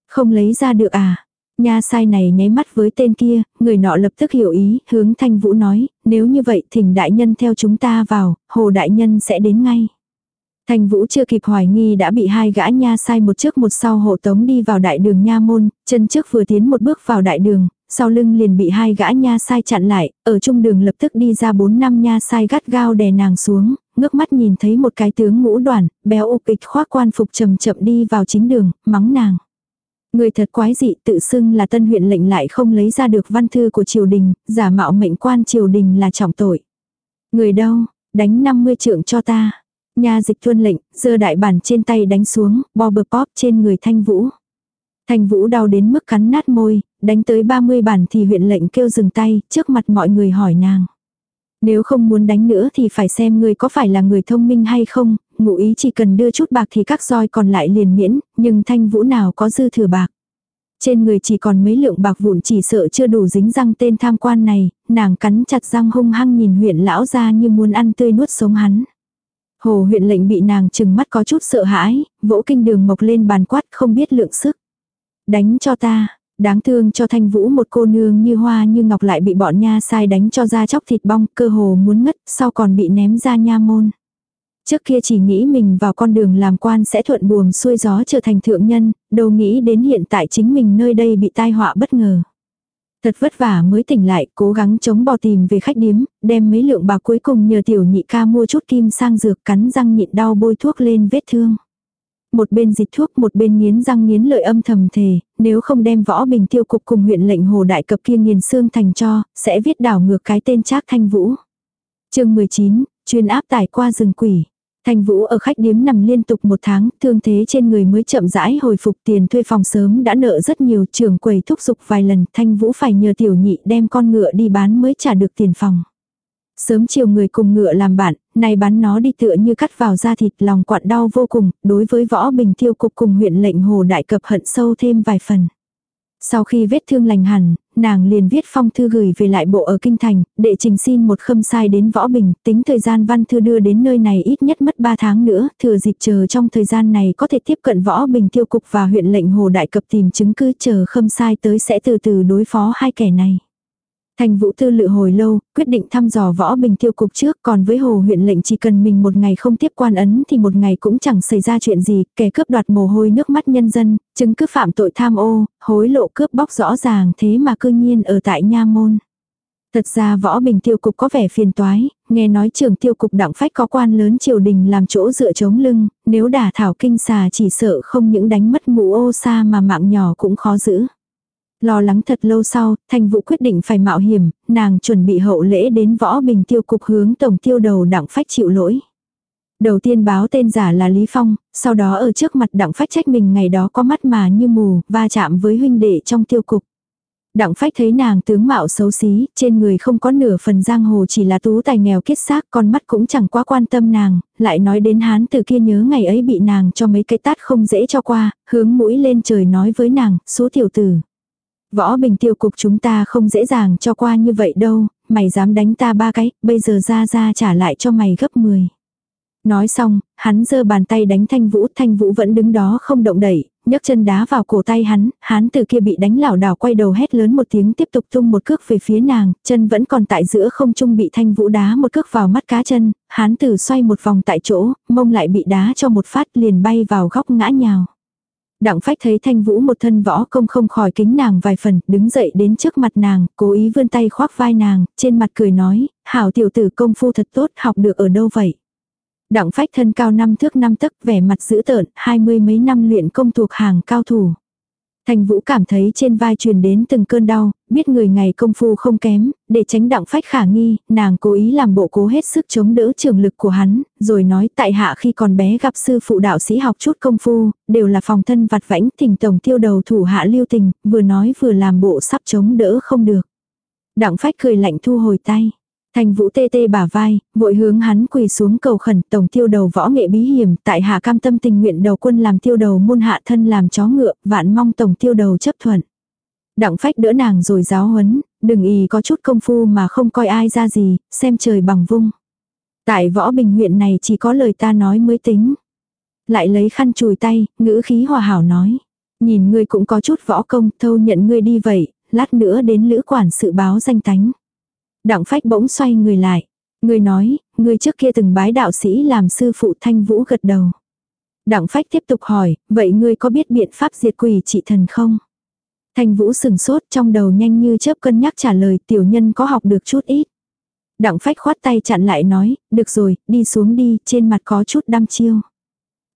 Không lấy ra được à? Nha sai này nháy mắt với tên kia, người nọ lập tức hiểu ý, hướng thanh vũ nói, nếu như vậy thỉnh đại nhân theo chúng ta vào, hồ đại nhân sẽ đến ngay. Thành Vũ chưa kịp hoài nghi đã bị hai gã nha sai một trước một sau hộ tống đi vào đại đường nha môn, chân trước vừa tiến một bước vào đại đường, sau lưng liền bị hai gã nha sai chặn lại, ở trung đường lập tức đi ra bốn năm nha sai gắt gao đè nàng xuống, ngước mắt nhìn thấy một cái tướng ngũ đoàn, béo ô kịch khoác quan phục chậm chậm đi vào chính đường, mắng nàng. Người thật quái dị tự xưng là tân huyện lệnh lại không lấy ra được văn thư của triều đình, giả mạo mệnh quan triều đình là trọng tội. Người đâu, đánh 50 trượng cho ta nhà dịch tuân lệnh, giơ đại bản trên tay đánh xuống, bo bờ bóp trên người thanh vũ. Thanh vũ đau đến mức cắn nát môi, đánh tới 30 bản thì huyện lệnh kêu dừng tay, trước mặt mọi người hỏi nàng. Nếu không muốn đánh nữa thì phải xem người có phải là người thông minh hay không, ngụ ý chỉ cần đưa chút bạc thì các roi còn lại liền miễn, nhưng thanh vũ nào có dư thừa bạc. Trên người chỉ còn mấy lượng bạc vụn chỉ sợ chưa đủ dính răng tên tham quan này, nàng cắn chặt răng hung hăng nhìn huyện lão ra như muốn ăn tươi nuốt sống hắn. Hồ huyện lệnh bị nàng chừng mắt có chút sợ hãi, vỗ kinh đường mộc lên bàn quát không biết lượng sức. Đánh cho ta, đáng thương cho thanh vũ một cô nương như hoa như ngọc lại bị bọn nha sai đánh cho ra chóc thịt bong, cơ hồ muốn ngất, sau còn bị ném ra nha môn. Trước kia chỉ nghĩ mình vào con đường làm quan sẽ thuận buồm xuôi gió trở thành thượng nhân, đâu nghĩ đến hiện tại chính mình nơi đây bị tai họa bất ngờ. Thật vất vả mới tỉnh lại, cố gắng chống bò tìm về khách điếm, đem mấy lượng bạc cuối cùng nhờ tiểu nhị ca mua chút kim sang dược cắn răng nhịn đau bôi thuốc lên vết thương. Một bên dịch thuốc một bên nghiến răng nghiến lợi âm thầm thề, nếu không đem võ bình tiêu cục cùng huyện lệnh hồ đại cập kia nghiền xương thành cho, sẽ viết đảo ngược cái tên trác thanh vũ. chương 19, chuyên áp tải qua rừng quỷ. Thanh Vũ ở khách điếm nằm liên tục một tháng, thương thế trên người mới chậm rãi hồi phục tiền thuê phòng sớm đã nợ rất nhiều trưởng quầy thúc giục vài lần, Thanh Vũ phải nhờ tiểu nhị đem con ngựa đi bán mới trả được tiền phòng. Sớm chiều người cùng ngựa làm bạn, này bán nó đi tựa như cắt vào da thịt lòng quặn đau vô cùng, đối với võ bình tiêu cục cùng huyện lệnh hồ đại cập hận sâu thêm vài phần. Sau khi vết thương lành hẳn, nàng liền viết phong thư gửi về lại bộ ở Kinh Thành, đệ trình xin một khâm sai đến Võ Bình, tính thời gian văn thư đưa đến nơi này ít nhất mất 3 tháng nữa, thừa dịp chờ trong thời gian này có thể tiếp cận Võ Bình tiêu cục và huyện lệnh Hồ Đại Cập tìm chứng cứ chờ khâm sai tới sẽ từ từ đối phó hai kẻ này. Thành vũ tư lự hồi lâu, quyết định thăm dò võ bình tiêu cục trước, còn với hồ huyện lệnh chỉ cần mình một ngày không tiếp quan ấn thì một ngày cũng chẳng xảy ra chuyện gì, kẻ cướp đoạt mồ hôi nước mắt nhân dân, chứng cứ phạm tội tham ô, hối lộ cướp bóc rõ ràng thế mà cư nhiên ở tại nha môn. Thật ra võ bình tiêu cục có vẻ phiền toái, nghe nói trường tiêu cục đặng phách có quan lớn triều đình làm chỗ dựa chống lưng, nếu đả thảo kinh xà chỉ sợ không những đánh mất mũ ô xa mà mạng nhỏ cũng khó giữ. Lo lắng thật lâu sau, thành vụ quyết định phải mạo hiểm, nàng chuẩn bị hậu lễ đến võ bình tiêu cục hướng tổng tiêu đầu đặng phách chịu lỗi. Đầu tiên báo tên giả là Lý Phong, sau đó ở trước mặt đặng phách trách mình ngày đó có mắt mà như mù, va chạm với huynh đệ trong tiêu cục. Đặng phách thấy nàng tướng mạo xấu xí, trên người không có nửa phần giang hồ chỉ là tú tài nghèo kết xác, con mắt cũng chẳng quá quan tâm nàng, lại nói đến hán từ kia nhớ ngày ấy bị nàng cho mấy cái tát không dễ cho qua, hướng mũi lên trời nói với nàng, số tiểu tử. Võ bình tiêu cục chúng ta không dễ dàng cho qua như vậy đâu, mày dám đánh ta ba cái, bây giờ ra ra trả lại cho mày gấp 10. Nói xong, hắn giơ bàn tay đánh Thanh Vũ, Thanh Vũ vẫn đứng đó không động đậy, nhấc chân đá vào cổ tay hắn, hắn từ kia bị đánh lảo đảo quay đầu hét lớn một tiếng tiếp tục tung một cước về phía nàng, chân vẫn còn tại giữa không trung bị Thanh Vũ đá một cước vào mắt cá chân, hắn từ xoay một vòng tại chỗ, mông lại bị đá cho một phát liền bay vào góc ngã nhào. Đặng phách thấy thanh vũ một thân võ công không khỏi kính nàng vài phần, đứng dậy đến trước mặt nàng, cố ý vươn tay khoác vai nàng, trên mặt cười nói, hảo tiểu tử công phu thật tốt, học được ở đâu vậy? Đặng phách thân cao năm thước năm tấc vẻ mặt dữ tợn, hai mươi mấy năm luyện công thuộc hàng cao thủ. Thành Vũ cảm thấy trên vai truyền đến từng cơn đau, biết người ngày công phu không kém, để tránh đặng phách khả nghi, nàng cố ý làm bộ cố hết sức chống đỡ trường lực của hắn, rồi nói tại hạ khi còn bé gặp sư phụ đạo sĩ học chút công phu, đều là phòng thân vặt vãnh thỉnh tổng tiêu đầu thủ hạ lưu tình, vừa nói vừa làm bộ sắp chống đỡ không được. Đặng phách cười lạnh thu hồi tay. Thành vũ tê tê bả vai, vội hướng hắn quỳ xuống cầu khẩn tổng tiêu đầu võ nghệ bí hiểm, tại hạ cam tâm tình nguyện đầu quân làm tiêu đầu môn hạ thân làm chó ngựa, vạn mong tổng tiêu đầu chấp thuận. Đặng phách đỡ nàng rồi giáo huấn, đừng ý có chút công phu mà không coi ai ra gì, xem trời bằng vung. Tại võ bình huyện này chỉ có lời ta nói mới tính. Lại lấy khăn chùi tay, ngữ khí hòa hảo nói. Nhìn ngươi cũng có chút võ công, thâu nhận ngươi đi vậy, lát nữa đến lữ quản sự báo danh tánh. Đặng phách bỗng xoay người lại. Người nói, người trước kia từng bái đạo sĩ làm sư phụ thanh vũ gật đầu. Đặng phách tiếp tục hỏi, vậy ngươi có biết biện pháp diệt quỷ trị thần không? Thanh vũ sừng sốt trong đầu nhanh như chớp cân nhắc trả lời tiểu nhân có học được chút ít. Đặng phách khoát tay chặn lại nói, được rồi, đi xuống đi, trên mặt có chút đăm chiêu.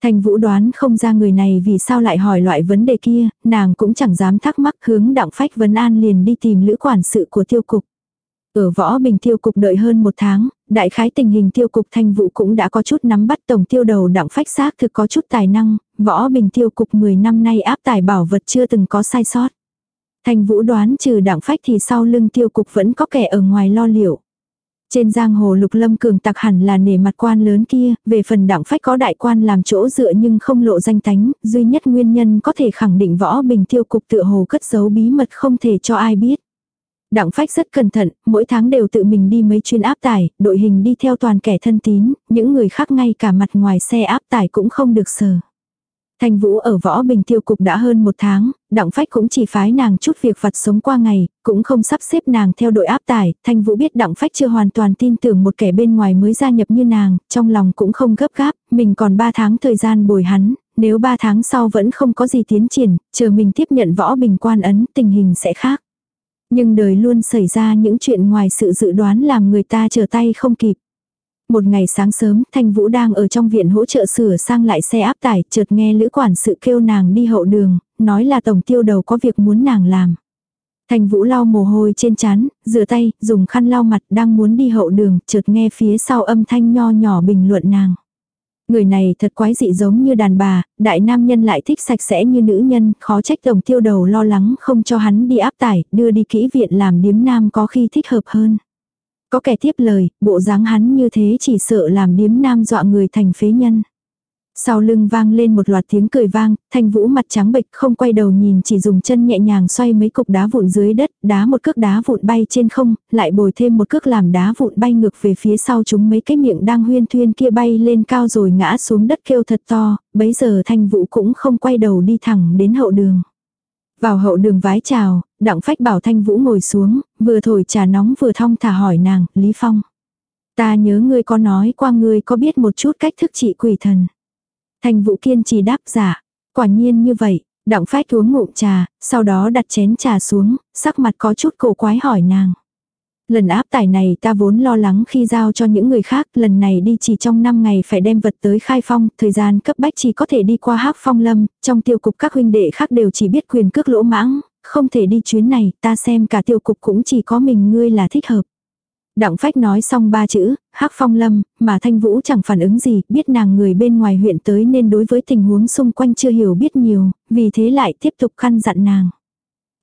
Thanh vũ đoán không ra người này vì sao lại hỏi loại vấn đề kia, nàng cũng chẳng dám thắc mắc hướng đặng phách vấn an liền đi tìm lữ quản sự của tiêu cục. Ở võ bình tiêu cục đợi hơn một tháng, đại khái tình hình tiêu cục thanh vụ cũng đã có chút nắm bắt tổng tiêu đầu đặng phách xác thực có chút tài năng, võ bình tiêu cục 10 năm nay áp tải bảo vật chưa từng có sai sót. Thanh vũ đoán trừ đặng phách thì sau lưng tiêu cục vẫn có kẻ ở ngoài lo liệu. Trên giang hồ lục lâm cường tặc hẳn là nể mặt quan lớn kia, về phần đặng phách có đại quan làm chỗ dựa nhưng không lộ danh tánh, duy nhất nguyên nhân có thể khẳng định võ bình tiêu cục tự hồ cất giấu bí mật không thể cho ai biết. Đặng phách rất cẩn thận, mỗi tháng đều tự mình đi mấy chuyến áp tải, đội hình đi theo toàn kẻ thân tín, những người khác ngay cả mặt ngoài xe áp tải cũng không được sờ. Thanh Vũ ở võ bình tiêu cục đã hơn một tháng, đặng phách cũng chỉ phái nàng chút việc vặt sống qua ngày, cũng không sắp xếp nàng theo đội áp tải. Thanh Vũ biết đặng phách chưa hoàn toàn tin tưởng một kẻ bên ngoài mới gia nhập như nàng, trong lòng cũng không gấp gáp, mình còn ba tháng thời gian bồi hắn, nếu ba tháng sau vẫn không có gì tiến triển, chờ mình tiếp nhận võ bình quan ấn tình hình sẽ khác. Nhưng đời luôn xảy ra những chuyện ngoài sự dự đoán làm người ta trở tay không kịp. Một ngày sáng sớm, Thanh Vũ đang ở trong viện hỗ trợ sửa sang lại xe áp tải, chợt nghe lữ quản sự kêu nàng đi hậu đường, nói là tổng tiêu đầu có việc muốn nàng làm. Thanh Vũ lau mồ hôi trên trán, rửa tay, dùng khăn lau mặt đang muốn đi hậu đường, chợt nghe phía sau âm thanh nho nhỏ bình luận nàng. Người này thật quái dị giống như đàn bà, đại nam nhân lại thích sạch sẽ như nữ nhân, khó trách tổng tiêu đầu lo lắng không cho hắn đi áp tải, đưa đi kỹ viện làm điếm nam có khi thích hợp hơn. Có kẻ tiếp lời, bộ dáng hắn như thế chỉ sợ làm điếm nam dọa người thành phế nhân. Sau lưng vang lên một loạt tiếng cười vang, thanh vũ mặt trắng bệch không quay đầu nhìn chỉ dùng chân nhẹ nhàng xoay mấy cục đá vụn dưới đất, đá một cước đá vụn bay trên không, lại bồi thêm một cước làm đá vụn bay ngược về phía sau chúng mấy cái miệng đang huyên thuyên kia bay lên cao rồi ngã xuống đất kêu thật to, bấy giờ thanh vũ cũng không quay đầu đi thẳng đến hậu đường. Vào hậu đường vái chào, đặng phách bảo thanh vũ ngồi xuống, vừa thổi trà nóng vừa thong thả hỏi nàng, Lý Phong. Ta nhớ ngươi có nói qua ngươi có biết một chút cách thức trị quỷ thần. Thành vũ kiên trì đáp giả. Quả nhiên như vậy, đặng phách uống ngụm trà, sau đó đặt chén trà xuống, sắc mặt có chút cổ quái hỏi nàng. Lần áp tải này ta vốn lo lắng khi giao cho những người khác, lần này đi chỉ trong 5 ngày phải đem vật tới khai phong, thời gian cấp bách chỉ có thể đi qua hắc phong lâm, trong tiêu cục các huynh đệ khác đều chỉ biết quyền cước lỗ mãng, không thể đi chuyến này, ta xem cả tiêu cục cũng chỉ có mình ngươi là thích hợp. Đặng phách nói xong ba chữ, hắc phong lâm, mà thanh vũ chẳng phản ứng gì, biết nàng người bên ngoài huyện tới nên đối với tình huống xung quanh chưa hiểu biết nhiều, vì thế lại tiếp tục khăn dặn nàng.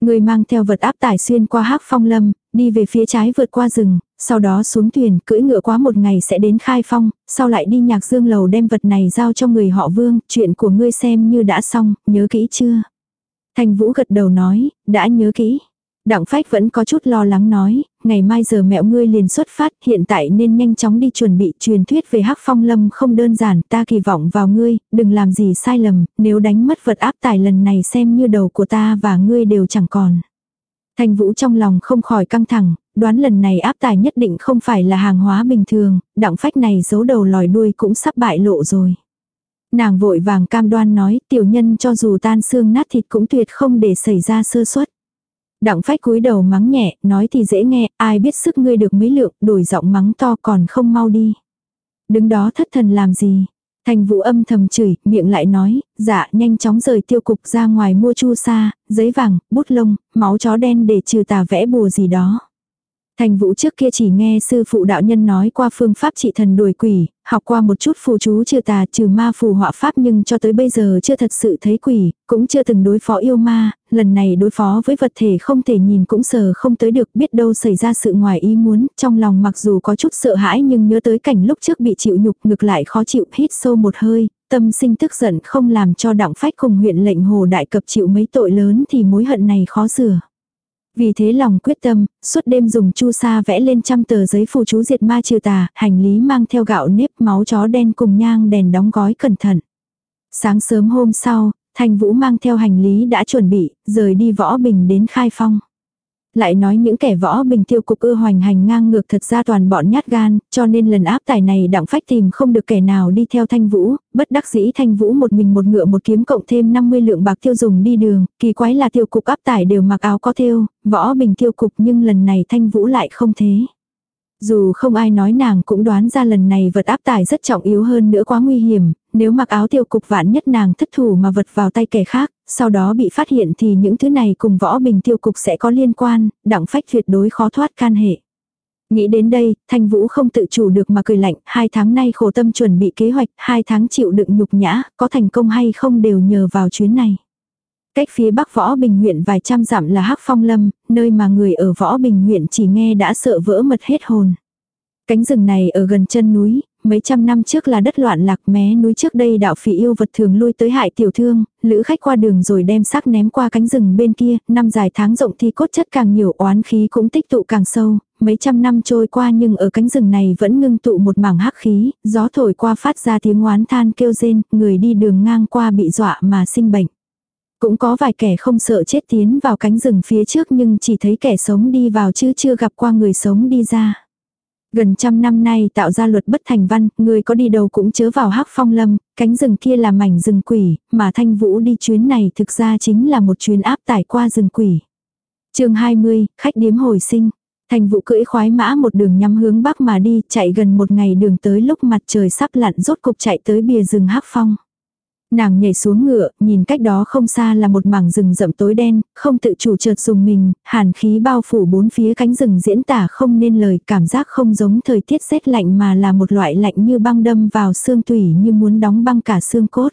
Người mang theo vật áp tải xuyên qua hắc phong lâm, đi về phía trái vượt qua rừng, sau đó xuống thuyền, cưỡi ngựa quá một ngày sẽ đến khai phong, sau lại đi nhạc dương lầu đem vật này giao cho người họ vương, chuyện của ngươi xem như đã xong, nhớ kỹ chưa? Thanh Vũ gật đầu nói, đã nhớ kỹ. Đặng phách vẫn có chút lo lắng nói, ngày mai giờ mẹo ngươi liền xuất phát, hiện tại nên nhanh chóng đi chuẩn bị truyền thuyết về hắc phong lâm không đơn giản, ta kỳ vọng vào ngươi, đừng làm gì sai lầm, nếu đánh mất vật áp tải lần này xem như đầu của ta và ngươi đều chẳng còn. Thanh Vũ trong lòng không khỏi căng thẳng, đoán lần này áp tải nhất định không phải là hàng hóa bình thường, đặng phách này giấu đầu lòi đuôi cũng sắp bại lộ rồi. Nàng vội vàng cam đoan nói, tiểu nhân cho dù tan xương nát thịt cũng tuyệt không để xảy ra sơ suất. Đặng phách cúi đầu mắng nhẹ, nói thì dễ nghe, ai biết sức ngươi được mấy lượng, đổi giọng mắng to còn không mau đi. Đứng đó thất thần làm gì? Thành vũ âm thầm chửi, miệng lại nói, dạ nhanh chóng rời tiêu cục ra ngoài mua chu sa, giấy vàng, bút lông, máu chó đen để trừ tà vẽ bùa gì đó. Thành vũ trước kia chỉ nghe sư phụ đạo nhân nói qua phương pháp trị thần đuổi quỷ, học qua một chút phù chú trừ tà trừ ma phù họa pháp nhưng cho tới bây giờ chưa thật sự thấy quỷ, cũng chưa từng đối phó yêu ma, lần này đối phó với vật thể không thể nhìn cũng sờ không tới được biết đâu xảy ra sự ngoài ý muốn, trong lòng mặc dù có chút sợ hãi nhưng nhớ tới cảnh lúc trước bị chịu nhục ngược lại khó chịu hít sâu một hơi, tâm sinh tức giận không làm cho đặng phách cùng huyện lệnh hồ đại cập chịu mấy tội lớn thì mối hận này khó sửa. Vì thế lòng quyết tâm, suốt đêm dùng chu sa vẽ lên trăm tờ giấy phù chú diệt ma trừ tà, hành lý mang theo gạo nếp máu chó đen cùng nhang đèn đóng gói cẩn thận. Sáng sớm hôm sau, Thanh Vũ mang theo hành lý đã chuẩn bị, rời đi võ bình đến khai phong. Lại nói những kẻ võ bình tiêu cục ưa hoành hành ngang ngược thật ra toàn bọn nhát gan, cho nên lần áp tài này đặng phách tìm không được kẻ nào đi theo thanh vũ, bất đắc dĩ thanh vũ một mình một ngựa một kiếm cộng thêm 50 lượng bạc tiêu dùng đi đường, kỳ quái là tiêu cục áp tải đều mặc áo có thêu, võ bình tiêu cục nhưng lần này thanh vũ lại không thế. Dù không ai nói nàng cũng đoán ra lần này vật áp tải rất trọng yếu hơn nữa quá nguy hiểm, nếu mặc áo tiêu cục vạn nhất nàng thất thủ mà vật vào tay kẻ khác, sau đó bị phát hiện thì những thứ này cùng võ bình tiêu cục sẽ có liên quan, đặng phách tuyệt đối khó thoát can hệ. Nghĩ đến đây, Thanh Vũ không tự chủ được mà cười lạnh, hai tháng nay khổ tâm chuẩn bị kế hoạch, hai tháng chịu đựng nhục nhã, có thành công hay không đều nhờ vào chuyến này. Cách phía bắc Võ Bình huyện vài trăm dặm là Hắc Phong Lâm, nơi mà người ở Võ Bình huyện chỉ nghe đã sợ vỡ mật hết hồn. Cánh rừng này ở gần chân núi, mấy trăm năm trước là đất loạn lạc mé núi trước đây đạo phỉ yêu vật thường lui tới hại tiểu thương, lữ khách qua đường rồi đem xác ném qua cánh rừng bên kia, năm dài tháng rộng thì cốt chất càng nhiều oán khí cũng tích tụ càng sâu, mấy trăm năm trôi qua nhưng ở cánh rừng này vẫn ngưng tụ một mảng hắc khí, gió thổi qua phát ra tiếng oán than kêu rên, người đi đường ngang qua bị dọa mà sinh bệnh. Cũng có vài kẻ không sợ chết tiến vào cánh rừng phía trước nhưng chỉ thấy kẻ sống đi vào chứ chưa gặp qua người sống đi ra. Gần trăm năm nay tạo ra luật bất thành văn, người có đi đâu cũng chớ vào hắc phong lâm, cánh rừng kia là mảnh rừng quỷ, mà thanh vũ đi chuyến này thực ra chính là một chuyến áp tải qua rừng quỷ. chương 20, khách điếm hồi sinh. Thành vũ cưỡi khoái mã một đường nhắm hướng bắc mà đi, chạy gần một ngày đường tới lúc mặt trời sắp lặn rốt cục chạy tới bìa rừng hắc phong. Nàng nhảy xuống ngựa, nhìn cách đó không xa là một mảng rừng rậm tối đen, không tự chủ chợt dùng mình, hàn khí bao phủ bốn phía cánh rừng diễn tả không nên lời, cảm giác không giống thời tiết rét lạnh mà là một loại lạnh như băng đâm vào xương tủy như muốn đóng băng cả xương cốt.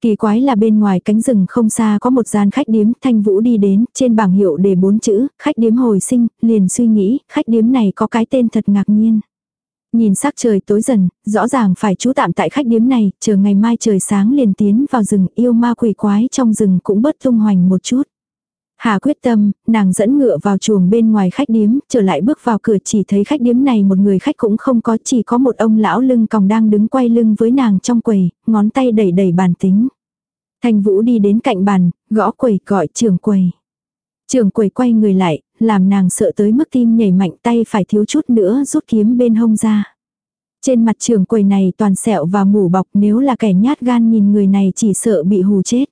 Kỳ quái là bên ngoài cánh rừng không xa có một gian khách điếm, Thanh Vũ đi đến, trên bảng hiệu đề bốn chữ, khách điếm hồi sinh, liền suy nghĩ, khách điếm này có cái tên thật ngạc nhiên. Nhìn sắc trời tối dần, rõ ràng phải trú tạm tại khách điếm này, chờ ngày mai trời sáng liền tiến vào rừng yêu ma quỷ quái trong rừng cũng bớt tung hoành một chút. Hà quyết tâm, nàng dẫn ngựa vào chuồng bên ngoài khách điếm, trở lại bước vào cửa chỉ thấy khách điếm này một người khách cũng không có, chỉ có một ông lão lưng còng đang đứng quay lưng với nàng trong quầy, ngón tay đẩy đẩy bàn tính. Thanh Vũ đi đến cạnh bàn, gõ quầy gọi trưởng quầy trường quầy quay người lại, làm nàng sợ tới mức tim nhảy mạnh tay phải thiếu chút nữa rút kiếm bên hông ra. Trên mặt trường quầy này toàn sẹo và mủ bọc nếu là kẻ nhát gan nhìn người này chỉ sợ bị hù chết.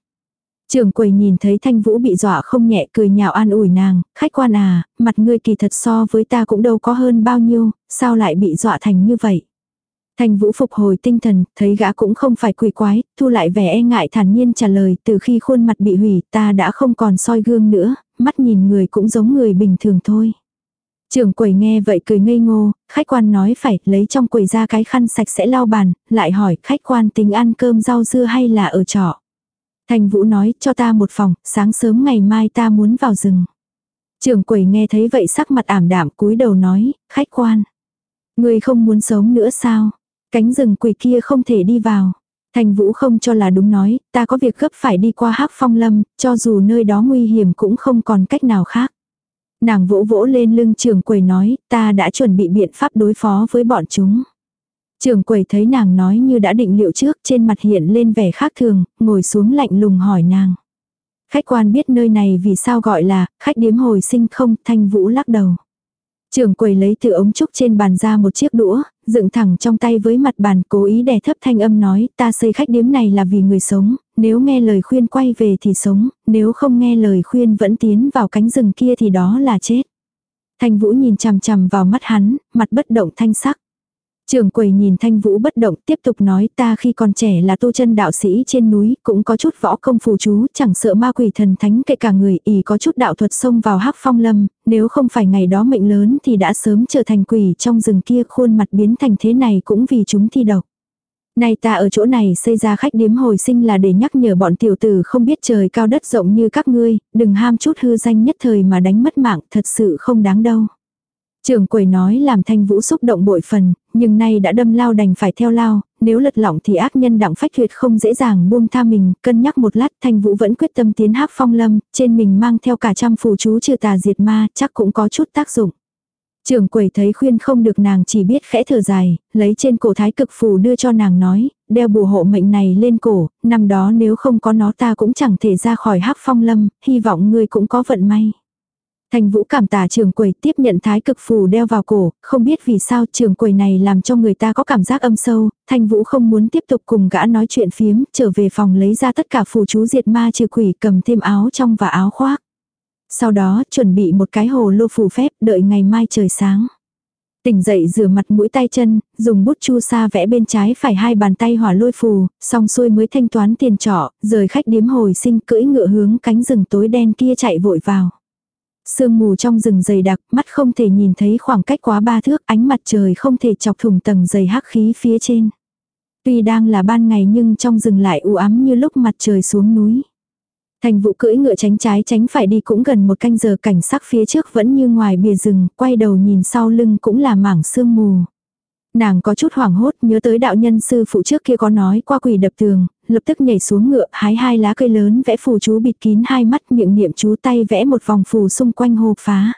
Trường quầy nhìn thấy thanh vũ bị dọa không nhẹ cười nhạo an ủi nàng, khách quan à, mặt ngươi kỳ thật so với ta cũng đâu có hơn bao nhiêu, sao lại bị dọa thành như vậy. Thanh vũ phục hồi tinh thần, thấy gã cũng không phải quỷ quái, thu lại vẻ e ngại thản nhiên trả lời từ khi khuôn mặt bị hủy ta đã không còn soi gương nữa, mắt nhìn người cũng giống người bình thường thôi. Trưởng quầy nghe vậy cười ngây ngô, khách quan nói phải lấy trong quầy ra cái khăn sạch sẽ lau bàn, lại hỏi khách quan tính ăn cơm rau dưa hay là ở trọ. Thành Vũ nói cho ta một phòng, sáng sớm ngày mai ta muốn vào rừng. Trưởng quầy nghe thấy vậy sắc mặt ảm đạm cúi đầu nói, khách quan. Người không muốn sống nữa sao? Cánh rừng quỷ kia không thể đi vào. Thành Vũ không cho là đúng nói, ta có việc gấp phải đi qua hắc phong lâm, cho dù nơi đó nguy hiểm cũng không còn cách nào khác. Nàng vỗ vỗ lên lưng trường quầy nói, ta đã chuẩn bị biện pháp đối phó với bọn chúng. Trường quầy thấy nàng nói như đã định liệu trước trên mặt hiện lên vẻ khác thường, ngồi xuống lạnh lùng hỏi nàng. Khách quan biết nơi này vì sao gọi là khách điếm hồi sinh không thanh vũ lắc đầu. Trường quầy lấy từ ống trúc trên bàn ra một chiếc đũa, dựng thẳng trong tay với mặt bàn cố ý đè thấp thanh âm nói ta xây khách điếm này là vì người sống, nếu nghe lời khuyên quay về thì sống, nếu không nghe lời khuyên vẫn tiến vào cánh rừng kia thì đó là chết. Thanh Vũ nhìn chằm chằm vào mắt hắn, mặt bất động thanh sắc. Trường quầy nhìn thanh vũ bất động tiếp tục nói ta khi còn trẻ là tu chân đạo sĩ trên núi cũng có chút võ công phù chú chẳng sợ ma quỷ thần thánh kể cả người ỉ có chút đạo thuật xông vào hắc phong lâm, nếu không phải ngày đó mệnh lớn thì đã sớm trở thành quỷ trong rừng kia khuôn mặt biến thành thế này cũng vì chúng thi độc. Này ta ở chỗ này xây ra khách điếm hồi sinh là để nhắc nhở bọn tiểu tử không biết trời cao đất rộng như các ngươi, đừng ham chút hư danh nhất thời mà đánh mất mạng thật sự không đáng đâu. Trường quầy nói làm thanh vũ xúc động bội phần, nhưng nay đã đâm lao đành phải theo lao, nếu lật lỏng thì ác nhân đặng phách tuyệt không dễ dàng buông tha mình, cân nhắc một lát thanh vũ vẫn quyết tâm tiến hắc phong lâm, trên mình mang theo cả trăm phù chú trừ tà diệt ma, chắc cũng có chút tác dụng. Trường quầy thấy khuyên không được nàng chỉ biết khẽ thở dài, lấy trên cổ thái cực phù đưa cho nàng nói, đeo bùa hộ mệnh này lên cổ, năm đó nếu không có nó ta cũng chẳng thể ra khỏi hắc phong lâm, hy vọng ngươi cũng có vận may. Thành vũ cảm tả trường quầy tiếp nhận thái cực phù đeo vào cổ, không biết vì sao trường quầy này làm cho người ta có cảm giác âm sâu, thanh vũ không muốn tiếp tục cùng gã nói chuyện phiếm, trở về phòng lấy ra tất cả phù chú diệt ma trừ quỷ cầm thêm áo trong và áo khoác. Sau đó chuẩn bị một cái hồ lô phù phép đợi ngày mai trời sáng. Tỉnh dậy rửa mặt mũi tay chân, dùng bút chu sa vẽ bên trái phải hai bàn tay hỏa lôi phù, xong xuôi mới thanh toán tiền trọ, rời khách điếm hồi sinh cưỡi ngựa hướng cánh rừng tối đen kia chạy vội vào. Sương mù trong rừng dày đặc, mắt không thể nhìn thấy khoảng cách quá ba thước, ánh mặt trời không thể chọc thủng tầng dày hắc khí phía trên. Tuy đang là ban ngày nhưng trong rừng lại u ám như lúc mặt trời xuống núi. Thành vụ cưỡi ngựa tránh trái tránh phải đi cũng gần một canh giờ cảnh sắc phía trước vẫn như ngoài bìa rừng, quay đầu nhìn sau lưng cũng là mảng sương mù. Nàng có chút hoảng hốt nhớ tới đạo nhân sư phụ trước kia có nói qua quỷ đập tường, lập tức nhảy xuống ngựa hái hai lá cây lớn vẽ phù chú bịt kín hai mắt miệng niệm chú tay vẽ một vòng phù xung quanh hồ phá.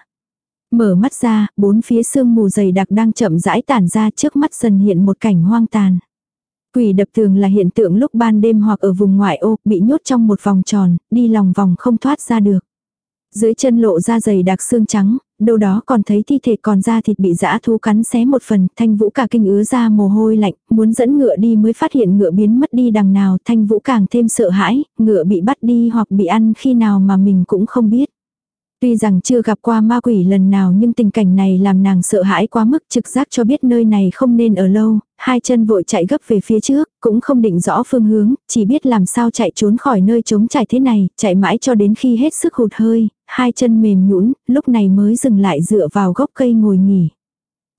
Mở mắt ra, bốn phía sương mù dày đặc đang chậm rãi tản ra trước mắt dần hiện một cảnh hoang tàn. Quỷ đập tường là hiện tượng lúc ban đêm hoặc ở vùng ngoại ô, bị nhốt trong một vòng tròn, đi lòng vòng không thoát ra được. Dưới chân lộ ra dày đặc xương trắng, đâu đó còn thấy thi thể còn da thịt bị dã thú cắn xé một phần, thanh vũ cả kinh ứa ra mồ hôi lạnh, muốn dẫn ngựa đi mới phát hiện ngựa biến mất đi đằng nào, thanh vũ càng thêm sợ hãi, ngựa bị bắt đi hoặc bị ăn khi nào mà mình cũng không biết. Tuy rằng chưa gặp qua ma quỷ lần nào nhưng tình cảnh này làm nàng sợ hãi quá mức trực giác cho biết nơi này không nên ở lâu, hai chân vội chạy gấp về phía trước, cũng không định rõ phương hướng, chỉ biết làm sao chạy trốn khỏi nơi trống trải thế này, chạy mãi cho đến khi hết sức hụt hơi, hai chân mềm nhũn, lúc này mới dừng lại dựa vào gốc cây ngồi nghỉ.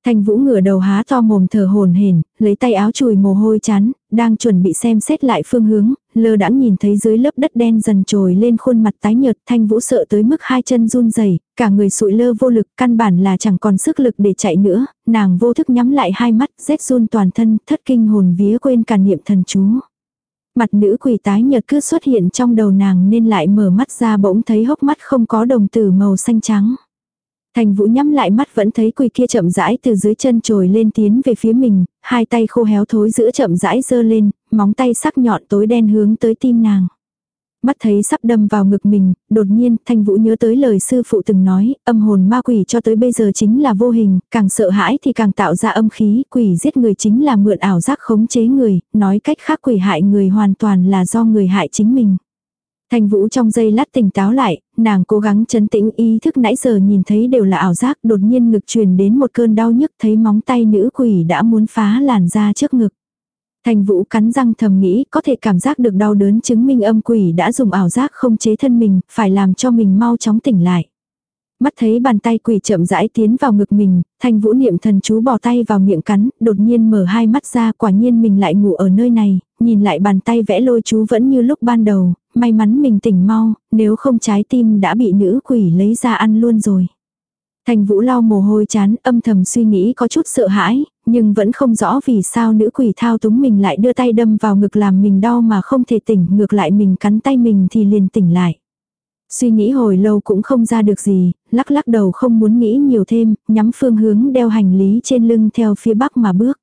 Thanh Vũ ngửa đầu há to mồm thở hồn hển, lấy tay áo chùi mồ hôi chán, đang chuẩn bị xem xét lại phương hướng, lơ đãng nhìn thấy dưới lớp đất đen dần trồi lên khuôn mặt tái nhợt, Thanh Vũ sợ tới mức hai chân run rẩy, cả người sụi lơ vô lực, căn bản là chẳng còn sức lực để chạy nữa, nàng vô thức nhắm lại hai mắt, rét run toàn thân, thất kinh hồn vía quên cả niệm thần chú. Mặt nữ quỷ tái nhợt cứ xuất hiện trong đầu nàng nên lại mở mắt ra bỗng thấy hốc mắt không có đồng tử màu xanh trắng. Thành vũ nhắm lại mắt vẫn thấy quỷ kia chậm rãi từ dưới chân trồi lên tiến về phía mình, hai tay khô héo thối giữa chậm rãi dơ lên, móng tay sắc nhọn tối đen hướng tới tim nàng. Mắt thấy sắp đâm vào ngực mình, đột nhiên thanh vũ nhớ tới lời sư phụ từng nói, âm hồn ma quỷ cho tới bây giờ chính là vô hình, càng sợ hãi thì càng tạo ra âm khí, quỷ giết người chính là mượn ảo giác khống chế người, nói cách khác quỷ hại người hoàn toàn là do người hại chính mình. Thanh Vũ trong giây lát tỉnh táo lại, nàng cố gắng chấn tĩnh ý thức nãy giờ nhìn thấy đều là ảo giác đột nhiên ngực truyền đến một cơn đau nhức thấy móng tay nữ quỷ đã muốn phá làn da trước ngực. Thanh Vũ cắn răng thầm nghĩ có thể cảm giác được đau đớn chứng minh âm quỷ đã dùng ảo giác không chế thân mình, phải làm cho mình mau chóng tỉnh lại. Mắt thấy bàn tay quỷ chậm rãi tiến vào ngực mình, thanh vũ niệm thần chú bỏ tay vào miệng cắn, đột nhiên mở hai mắt ra quả nhiên mình lại ngủ ở nơi này, nhìn lại bàn tay vẽ lôi chú vẫn như lúc ban đầu, may mắn mình tỉnh mau, nếu không trái tim đã bị nữ quỷ lấy ra ăn luôn rồi. Thành vũ lau mồ hôi chán âm thầm suy nghĩ có chút sợ hãi, nhưng vẫn không rõ vì sao nữ quỷ thao túng mình lại đưa tay đâm vào ngực làm mình đau mà không thể tỉnh, ngược lại mình cắn tay mình thì liền tỉnh lại. Suy nghĩ hồi lâu cũng không ra được gì, lắc lắc đầu không muốn nghĩ nhiều thêm, nhắm phương hướng đeo hành lý trên lưng theo phía bắc mà bước.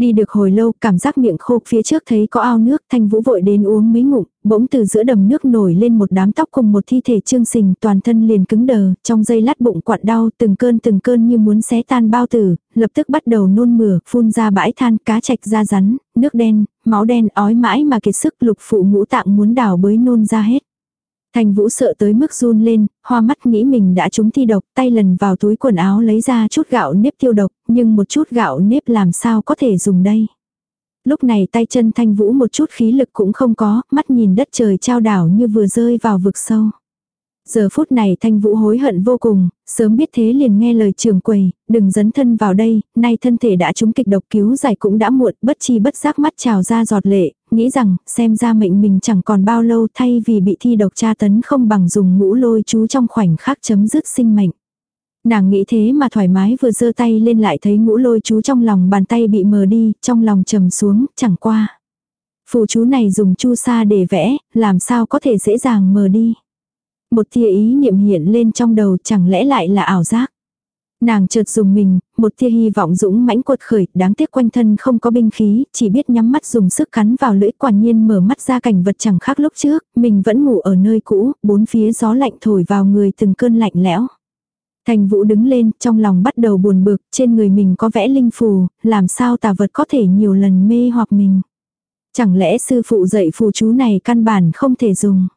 Đi được hồi lâu, cảm giác miệng khô, phía trước thấy có ao nước, thanh vũ vội đến uống mấy ngụm, bỗng từ giữa đầm nước nổi lên một đám tóc cùng một thi thể trương sình, toàn thân liền cứng đờ, trong giây lát bụng quặn đau, từng cơn từng cơn như muốn xé tan bao tử, lập tức bắt đầu nôn mửa, phun ra bãi than, cá trạch ra rắn, nước đen, máu đen ói mãi mà kiệt sức lục phụ ngũ tạng muốn đảo bới nôn ra hết. Thành Vũ sợ tới mức run lên, hoa mắt nghĩ mình đã trúng thi độc, tay lần vào túi quần áo lấy ra chút gạo nếp tiêu độc, nhưng một chút gạo nếp làm sao có thể dùng đây. Lúc này tay chân Thanh Vũ một chút khí lực cũng không có, mắt nhìn đất trời trao đảo như vừa rơi vào vực sâu. Giờ phút này Thanh Vũ hối hận vô cùng, sớm biết thế liền nghe lời trưởng quầy, đừng dấn thân vào đây, nay thân thể đã trúng kịch độc cứu giải cũng đã muộn, bất chi bất giác mắt trào ra giọt lệ, nghĩ rằng xem ra mệnh mình chẳng còn bao lâu thay vì bị thi độc tra tấn không bằng dùng ngũ lôi chú trong khoảnh khắc chấm dứt sinh mệnh. Nàng nghĩ thế mà thoải mái vừa giơ tay lên lại thấy ngũ lôi chú trong lòng bàn tay bị mờ đi, trong lòng trầm xuống, chẳng qua. Phù chú này dùng chu sa để vẽ, làm sao có thể dễ dàng mờ đi. Một tia ý niệm hiện lên trong đầu chẳng lẽ lại là ảo giác. Nàng chợt dùng mình, một tia hy vọng dũng mãnh cuột khởi, đáng tiếc quanh thân không có binh khí, chỉ biết nhắm mắt dùng sức cắn vào lưỡi quả nhiên mở mắt ra cảnh vật chẳng khác lúc trước, mình vẫn ngủ ở nơi cũ, bốn phía gió lạnh thổi vào người từng cơn lạnh lẽo. Thành vũ đứng lên, trong lòng bắt đầu buồn bực, trên người mình có vẽ linh phù, làm sao tà vật có thể nhiều lần mê hoặc mình. Chẳng lẽ sư phụ dạy phù chú này căn bản không thể dùng.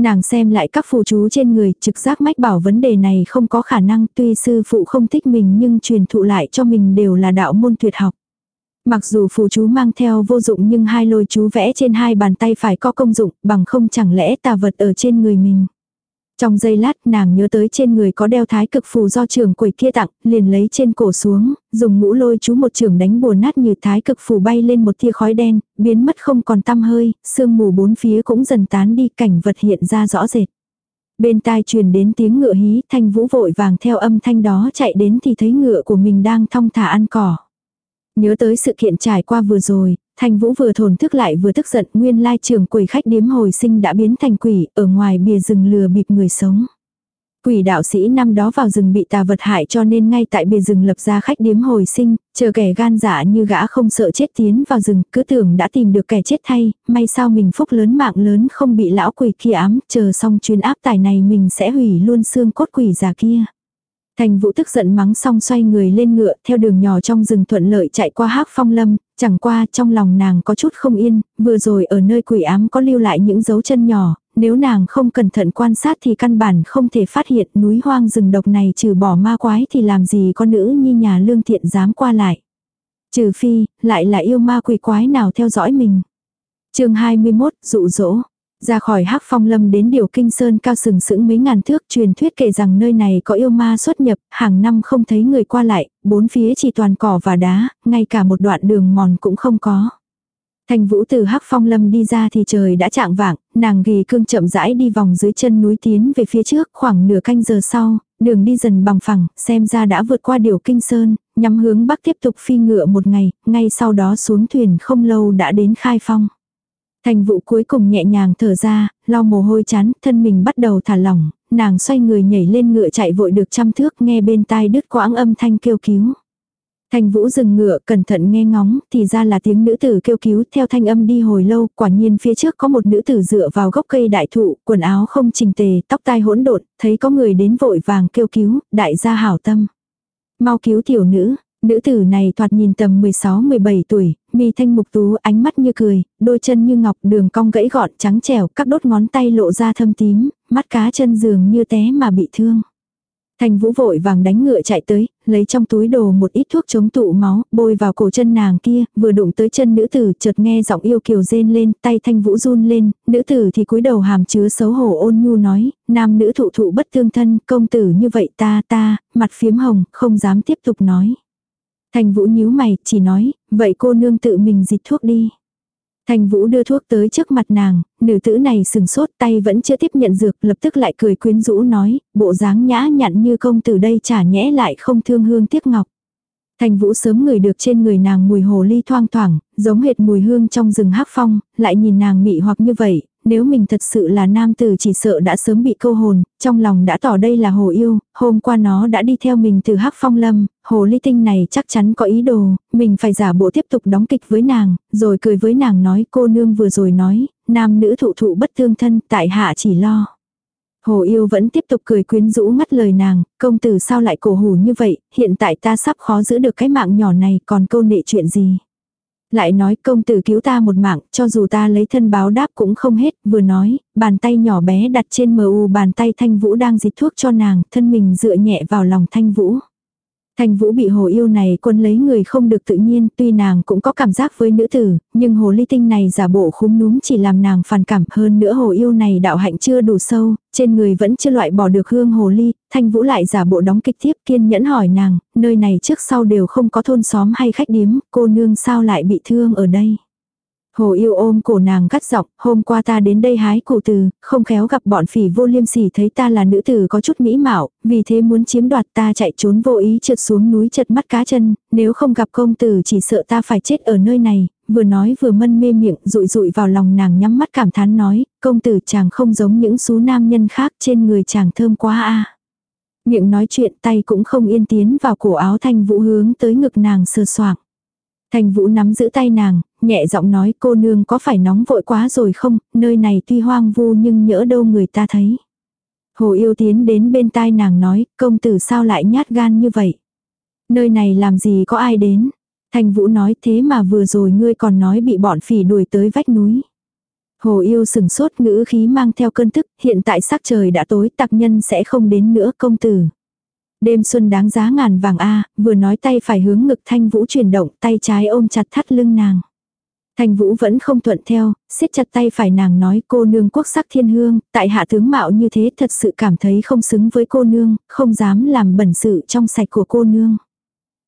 Nàng xem lại các phù chú trên người, trực giác mách bảo vấn đề này không có khả năng, tuy sư phụ không thích mình nhưng truyền thụ lại cho mình đều là đạo môn tuyệt học. Mặc dù phù chú mang theo vô dụng nhưng hai lôi chú vẽ trên hai bàn tay phải có công dụng, bằng không chẳng lẽ tà vật ở trên người mình. Trong giây lát nàng nhớ tới trên người có đeo thái cực phù do trường quầy kia tặng, liền lấy trên cổ xuống, dùng ngũ lôi chú một trường đánh bùa nát như thái cực phù bay lên một tia khói đen, biến mất không còn tăm hơi, sương mù bốn phía cũng dần tán đi cảnh vật hiện ra rõ rệt. Bên tai truyền đến tiếng ngựa hí, thanh vũ vội vàng theo âm thanh đó chạy đến thì thấy ngựa của mình đang thong thả ăn cỏ. Nhớ tới sự kiện trải qua vừa rồi, thành Vũ vừa thổn thức lại vừa tức giận, nguyên lai trưởng quỷ khách điếm hồi sinh đã biến thành quỷ, ở ngoài bìa rừng lừa bịp người sống. Quỷ đạo sĩ năm đó vào rừng bị tà vật hại cho nên ngay tại bìa rừng lập ra khách điếm hồi sinh, chờ kẻ gan dạ như gã không sợ chết tiến vào rừng, cứ tưởng đã tìm được kẻ chết thay, may sao mình phúc lớn mạng lớn không bị lão quỷ kia ám, chờ xong chuyến áp tài này mình sẽ hủy luôn xương cốt quỷ già kia. Thành vũ tức giận mắng xong xoay người lên ngựa, theo đường nhỏ trong rừng thuận lợi chạy qua hắc phong lâm, chẳng qua trong lòng nàng có chút không yên, vừa rồi ở nơi quỷ ám có lưu lại những dấu chân nhỏ, nếu nàng không cẩn thận quan sát thì căn bản không thể phát hiện núi hoang rừng độc này trừ bỏ ma quái thì làm gì có nữ nhi nhà lương thiện dám qua lại. Trừ phi, lại là yêu ma quỷ quái nào theo dõi mình. chương 21, dụ dỗ ra khỏi hắc phong lâm đến điều kinh sơn cao sừng sững mấy ngàn thước truyền thuyết kể rằng nơi này có yêu ma xuất nhập, hàng năm không thấy người qua lại, bốn phía chỉ toàn cỏ và đá, ngay cả một đoạn đường mòn cũng không có. Thành vũ từ hắc phong lâm đi ra thì trời đã trạng vạng, nàng ghi cương chậm rãi đi vòng dưới chân núi tiến về phía trước khoảng nửa canh giờ sau, đường đi dần bằng phẳng, xem ra đã vượt qua điều kinh sơn, nhắm hướng bắc tiếp tục phi ngựa một ngày, ngay sau đó xuống thuyền không lâu đã đến khai phong. Thành vụ cuối cùng nhẹ nhàng thở ra, lau mồ hôi chán, thân mình bắt đầu thả lỏng, nàng xoay người nhảy lên ngựa chạy vội được trăm thước nghe bên tai đứt quãng âm thanh kêu cứu. Thành vũ dừng ngựa cẩn thận nghe ngóng, thì ra là tiếng nữ tử kêu cứu theo thanh âm đi hồi lâu, quả nhiên phía trước có một nữ tử dựa vào gốc cây đại thụ, quần áo không chỉnh tề, tóc tai hỗn độn, thấy có người đến vội vàng kêu cứu, đại gia hảo tâm. Mau cứu tiểu nữ, Nữ tử này thoạt nhìn tầm 16-17 tuổi, mi thanh mục tú, ánh mắt như cười, đôi chân như ngọc, đường cong gãy gọn trắng trẻo, các đốt ngón tay lộ ra thâm tím, mắt cá chân dường như té mà bị thương. Thành vũ vội vàng đánh ngựa chạy tới, lấy trong túi đồ một ít thuốc chống tụ máu, bôi vào cổ chân nàng kia, vừa đụng tới chân nữ tử, chợt nghe giọng yêu kiều rên lên, tay thanh vũ run lên, nữ tử thì cúi đầu hàm chứa xấu hổ ôn nhu nói, nam nữ thụ thụ bất tương thân, công tử như vậy ta ta, mặt phiếm hồng, không dám tiếp tục nói. Thành Vũ nhíu mày, chỉ nói, vậy cô nương tự mình dịch thuốc đi. Thành Vũ đưa thuốc tới trước mặt nàng, nữ tử này sừng sốt tay vẫn chưa tiếp nhận dược, lập tức lại cười quyến rũ nói, bộ dáng nhã nhặn như công tử đây chả nhẽ lại không thương hương tiếc ngọc. Thành Vũ sớm ngửi được trên người nàng mùi hồ ly thoang thoảng, giống hệt mùi hương trong rừng hắc phong, lại nhìn nàng mị hoặc như vậy, nếu mình thật sự là nam tử chỉ sợ đã sớm bị câu hồn, trong lòng đã tỏ đây là hồ yêu, hôm qua nó đã đi theo mình từ hắc phong lâm, hồ ly tinh này chắc chắn có ý đồ, mình phải giả bộ tiếp tục đóng kịch với nàng, rồi cười với nàng nói cô nương vừa rồi nói, nam nữ thụ thụ bất thương thân, tại hạ chỉ lo. Hồ yêu vẫn tiếp tục cười quyến rũ ngắt lời nàng, công tử sao lại cổ hủ như vậy, hiện tại ta sắp khó giữ được cái mạng nhỏ này còn câu nệ chuyện gì. Lại nói công tử cứu ta một mạng, cho dù ta lấy thân báo đáp cũng không hết, vừa nói, bàn tay nhỏ bé đặt trên mu bàn tay thanh vũ đang dịch thuốc cho nàng, thân mình dựa nhẹ vào lòng thanh vũ. Thanh Vũ bị hồ yêu này quân lấy người không được tự nhiên, tuy nàng cũng có cảm giác với nữ tử, nhưng hồ ly tinh này giả bộ khúm núm chỉ làm nàng phản cảm hơn nữa hồ yêu này đạo hạnh chưa đủ sâu, trên người vẫn chưa loại bỏ được hương hồ ly, Thanh Vũ lại giả bộ đóng kịch tiếp kiên nhẫn hỏi nàng, nơi này trước sau đều không có thôn xóm hay khách điếm, cô nương sao lại bị thương ở đây. Hồ yêu ôm cổ nàng cắt giọng, hôm qua ta đến đây hái củ từ, không khéo gặp bọn phỉ vô liêm sỉ thấy ta là nữ tử có chút mỹ mạo, vì thế muốn chiếm đoạt ta chạy trốn vô ý trượt xuống núi chật mắt cá chân, nếu không gặp công tử chỉ sợ ta phải chết ở nơi này, vừa nói vừa mân mê miệng rụi rụi vào lòng nàng nhắm mắt cảm thán nói, công tử chàng không giống những số nam nhân khác trên người chàng thơm quá a Miệng nói chuyện tay cũng không yên tiến vào cổ áo thanh vũ hướng tới ngực nàng sơ soạng. Thanh Vũ nắm giữ tay nàng, nhẹ giọng nói cô nương có phải nóng vội quá rồi không, nơi này tuy hoang vu nhưng nhỡ đâu người ta thấy. Hồ yêu tiến đến bên tai nàng nói, công tử sao lại nhát gan như vậy. Nơi này làm gì có ai đến. Thanh Vũ nói thế mà vừa rồi ngươi còn nói bị bọn phỉ đuổi tới vách núi. Hồ yêu sừng sốt ngữ khí mang theo cơn tức, hiện tại sắc trời đã tối tặc nhân sẽ không đến nữa công tử. Đêm xuân đáng giá ngàn vàng a vừa nói tay phải hướng ngực thanh vũ chuyển động, tay trái ôm chặt thắt lưng nàng. Thanh vũ vẫn không thuận theo, siết chặt tay phải nàng nói cô nương quốc sắc thiên hương, tại hạ tướng mạo như thế thật sự cảm thấy không xứng với cô nương, không dám làm bẩn sự trong sạch của cô nương.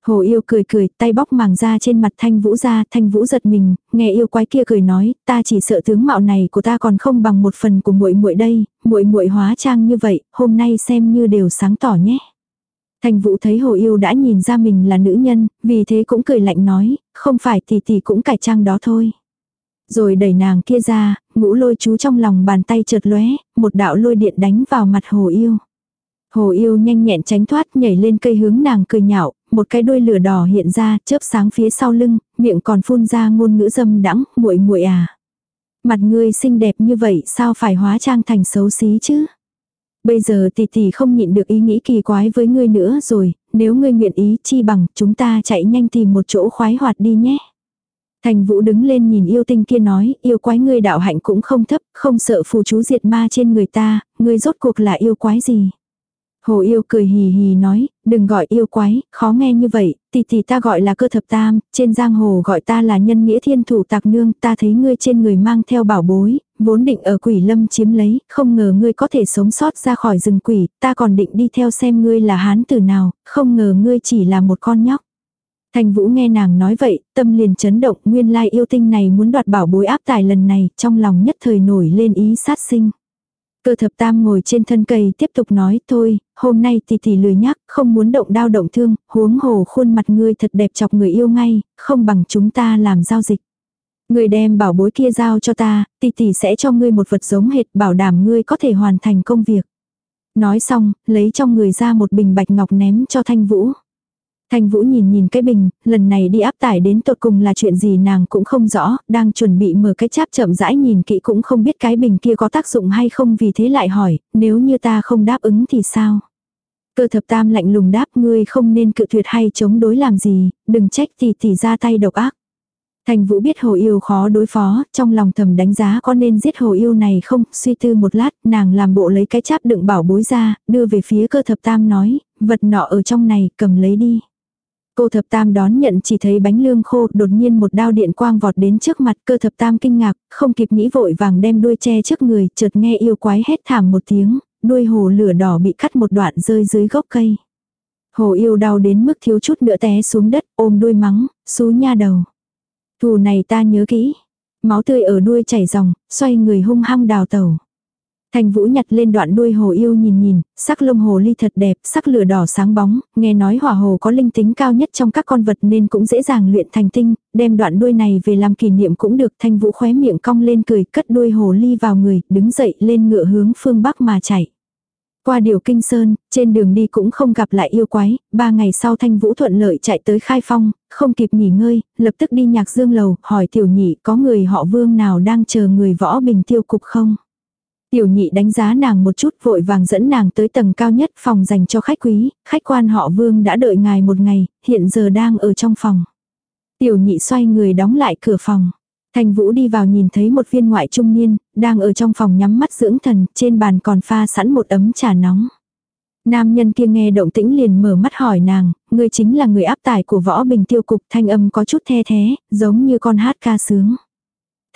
Hồ yêu cười cười, tay bóc màng ra trên mặt thanh vũ ra, thanh vũ giật mình, nghe yêu quái kia cười nói, ta chỉ sợ tướng mạo này của ta còn không bằng một phần của muội muội đây, muội muội hóa trang như vậy, hôm nay xem như đều sáng tỏ nhé. Thanh Vũ thấy Hồ Yêu đã nhìn ra mình là nữ nhân, vì thế cũng cười lạnh nói, không phải thì thì cũng cải trang đó thôi. Rồi đẩy nàng kia ra, ngũ lôi chú trong lòng bàn tay chợt lóe, một đạo lôi điện đánh vào mặt Hồ Yêu. Hồ Yêu nhanh nhẹn tránh thoát nhảy lên cây hướng nàng cười nhạo, một cái đuôi lửa đỏ hiện ra, chớp sáng phía sau lưng, miệng còn phun ra ngôn ngữ dâm đãng, muội muội à. Mặt ngươi xinh đẹp như vậy sao phải hóa trang thành xấu xí chứ? Bây giờ tỷ tỷ không nhịn được ý nghĩ kỳ quái với ngươi nữa rồi, nếu ngươi nguyện ý chi bằng chúng ta chạy nhanh tìm một chỗ khoái hoạt đi nhé. Thành vũ đứng lên nhìn yêu tinh kia nói, yêu quái ngươi đạo hạnh cũng không thấp, không sợ phù chú diệt ma trên người ta, ngươi rốt cuộc là yêu quái gì. Hồ yêu cười hì hì nói, đừng gọi yêu quái, khó nghe như vậy, tỷ tỷ ta gọi là cơ thập tam, trên giang hồ gọi ta là nhân nghĩa thiên thủ tạc nương, ta thấy ngươi trên người mang theo bảo bối, vốn định ở quỷ lâm chiếm lấy, không ngờ ngươi có thể sống sót ra khỏi rừng quỷ, ta còn định đi theo xem ngươi là hán tử nào, không ngờ ngươi chỉ là một con nhóc. Thành Vũ nghe nàng nói vậy, tâm liền chấn động, nguyên lai yêu tinh này muốn đoạt bảo bối áp tài lần này, trong lòng nhất thời nổi lên ý sát sinh. Cơ thập tam ngồi trên thân cây tiếp tục nói, thôi, hôm nay tỷ tỷ lười nhắc, không muốn động đau động thương, huống hồ khuôn mặt ngươi thật đẹp chọc người yêu ngay, không bằng chúng ta làm giao dịch người đem bảo bối kia giao cho ta, tỷ tỷ sẽ cho ngươi một vật giống hệt bảo đảm ngươi có thể hoàn thành công việc. Nói xong, lấy trong người ra một bình bạch ngọc ném cho Thanh Vũ. Thanh Vũ nhìn nhìn cái bình, lần này đi áp tải đến tột cùng là chuyện gì nàng cũng không rõ, đang chuẩn bị mở cái cháp chậm rãi nhìn kỹ cũng không biết cái bình kia có tác dụng hay không vì thế lại hỏi, nếu như ta không đáp ứng thì sao? Cơ thập tam lạnh lùng đáp ngươi không nên cự tuyệt hay chống đối làm gì, đừng trách tỷ tỷ ra tay độc ác. Thành Vũ biết hồ yêu khó đối phó, trong lòng thầm đánh giá có nên giết hồ yêu này không, suy tư một lát, nàng làm bộ lấy cái cháp đựng bảo bối ra, đưa về phía cơ thập tam nói, vật nọ ở trong này, cầm lấy đi. Cô thập tam đón nhận chỉ thấy bánh lương khô, đột nhiên một đao điện quang vọt đến trước mặt cơ thập tam kinh ngạc, không kịp nghĩ vội vàng đem đuôi che trước người, chợt nghe yêu quái hét thảm một tiếng, đuôi hồ lửa đỏ bị cắt một đoạn rơi dưới gốc cây. Hồ yêu đau đến mức thiếu chút nữa té xuống đất, ôm đuôi mắng, xú nha đầu. Thù này ta nhớ kỹ. Máu tươi ở đuôi chảy ròng, xoay người hung hăng đào tẩu. thành Vũ nhặt lên đoạn đuôi hồ yêu nhìn nhìn, sắc lông hồ ly thật đẹp, sắc lửa đỏ sáng bóng, nghe nói hỏa hồ có linh tính cao nhất trong các con vật nên cũng dễ dàng luyện thành tinh, đem đoạn đuôi này về làm kỷ niệm cũng được. thành Vũ khóe miệng cong lên cười, cất đuôi hồ ly vào người, đứng dậy lên ngựa hướng phương bắc mà chạy. Qua điều kinh sơn, trên đường đi cũng không gặp lại yêu quái, ba ngày sau Thanh Vũ thuận lợi chạy tới Khai Phong, không kịp nghỉ ngơi, lập tức đi nhạc dương lầu, hỏi tiểu nhị có người họ vương nào đang chờ người võ bình tiêu cục không. Tiểu nhị đánh giá nàng một chút vội vàng dẫn nàng tới tầng cao nhất phòng dành cho khách quý, khách quan họ vương đã đợi ngài một ngày, hiện giờ đang ở trong phòng. Tiểu nhị xoay người đóng lại cửa phòng. Thành Vũ đi vào nhìn thấy một viên ngoại trung niên, đang ở trong phòng nhắm mắt dưỡng thần, trên bàn còn pha sẵn một ấm trà nóng. Nam nhân kia nghe động tĩnh liền mở mắt hỏi nàng, người chính là người áp tải của võ bình tiêu cục thanh âm có chút the thế, giống như con hát ca sướng.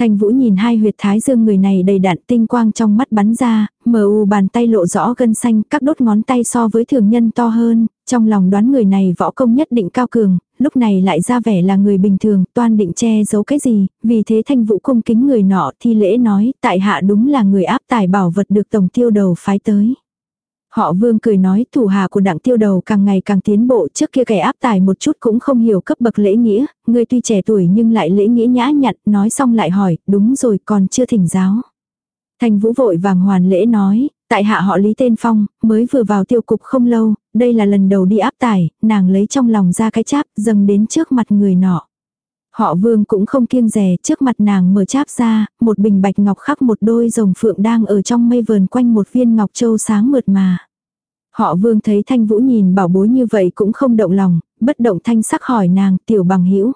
Thanh Vũ nhìn hai huyệt thái dương người này đầy đạn tinh quang trong mắt bắn ra, mờ u bàn tay lộ rõ gân xanh, các đốt ngón tay so với thường nhân to hơn, trong lòng đoán người này võ công nhất định cao cường, lúc này lại ra vẻ là người bình thường, toan định che giấu cái gì, vì thế Thanh Vũ cung kính người nọ thi lễ nói, tại hạ đúng là người áp tài bảo vật được tổng tiêu đầu phái tới. Họ vương cười nói thủ hà của đặng tiêu đầu càng ngày càng tiến bộ trước kia kẻ áp tài một chút cũng không hiểu cấp bậc lễ nghĩa, người tuy trẻ tuổi nhưng lại lễ nghĩa nhã nhặn, nói xong lại hỏi, đúng rồi còn chưa thỉnh giáo. Thành vũ vội vàng hoàn lễ nói, tại hạ họ Lý Tên Phong, mới vừa vào tiêu cục không lâu, đây là lần đầu đi áp tải, nàng lấy trong lòng ra cái cháp, dâng đến trước mặt người nọ. Họ vương cũng không kiêng rè, trước mặt nàng mở cháp ra, một bình bạch ngọc khắc một đôi rồng phượng đang ở trong mây vờn quanh một viên ngọc châu sáng mượt mà. Họ vương thấy thanh vũ nhìn bảo bối như vậy cũng không động lòng, bất động thanh sắc hỏi nàng tiểu bằng hữu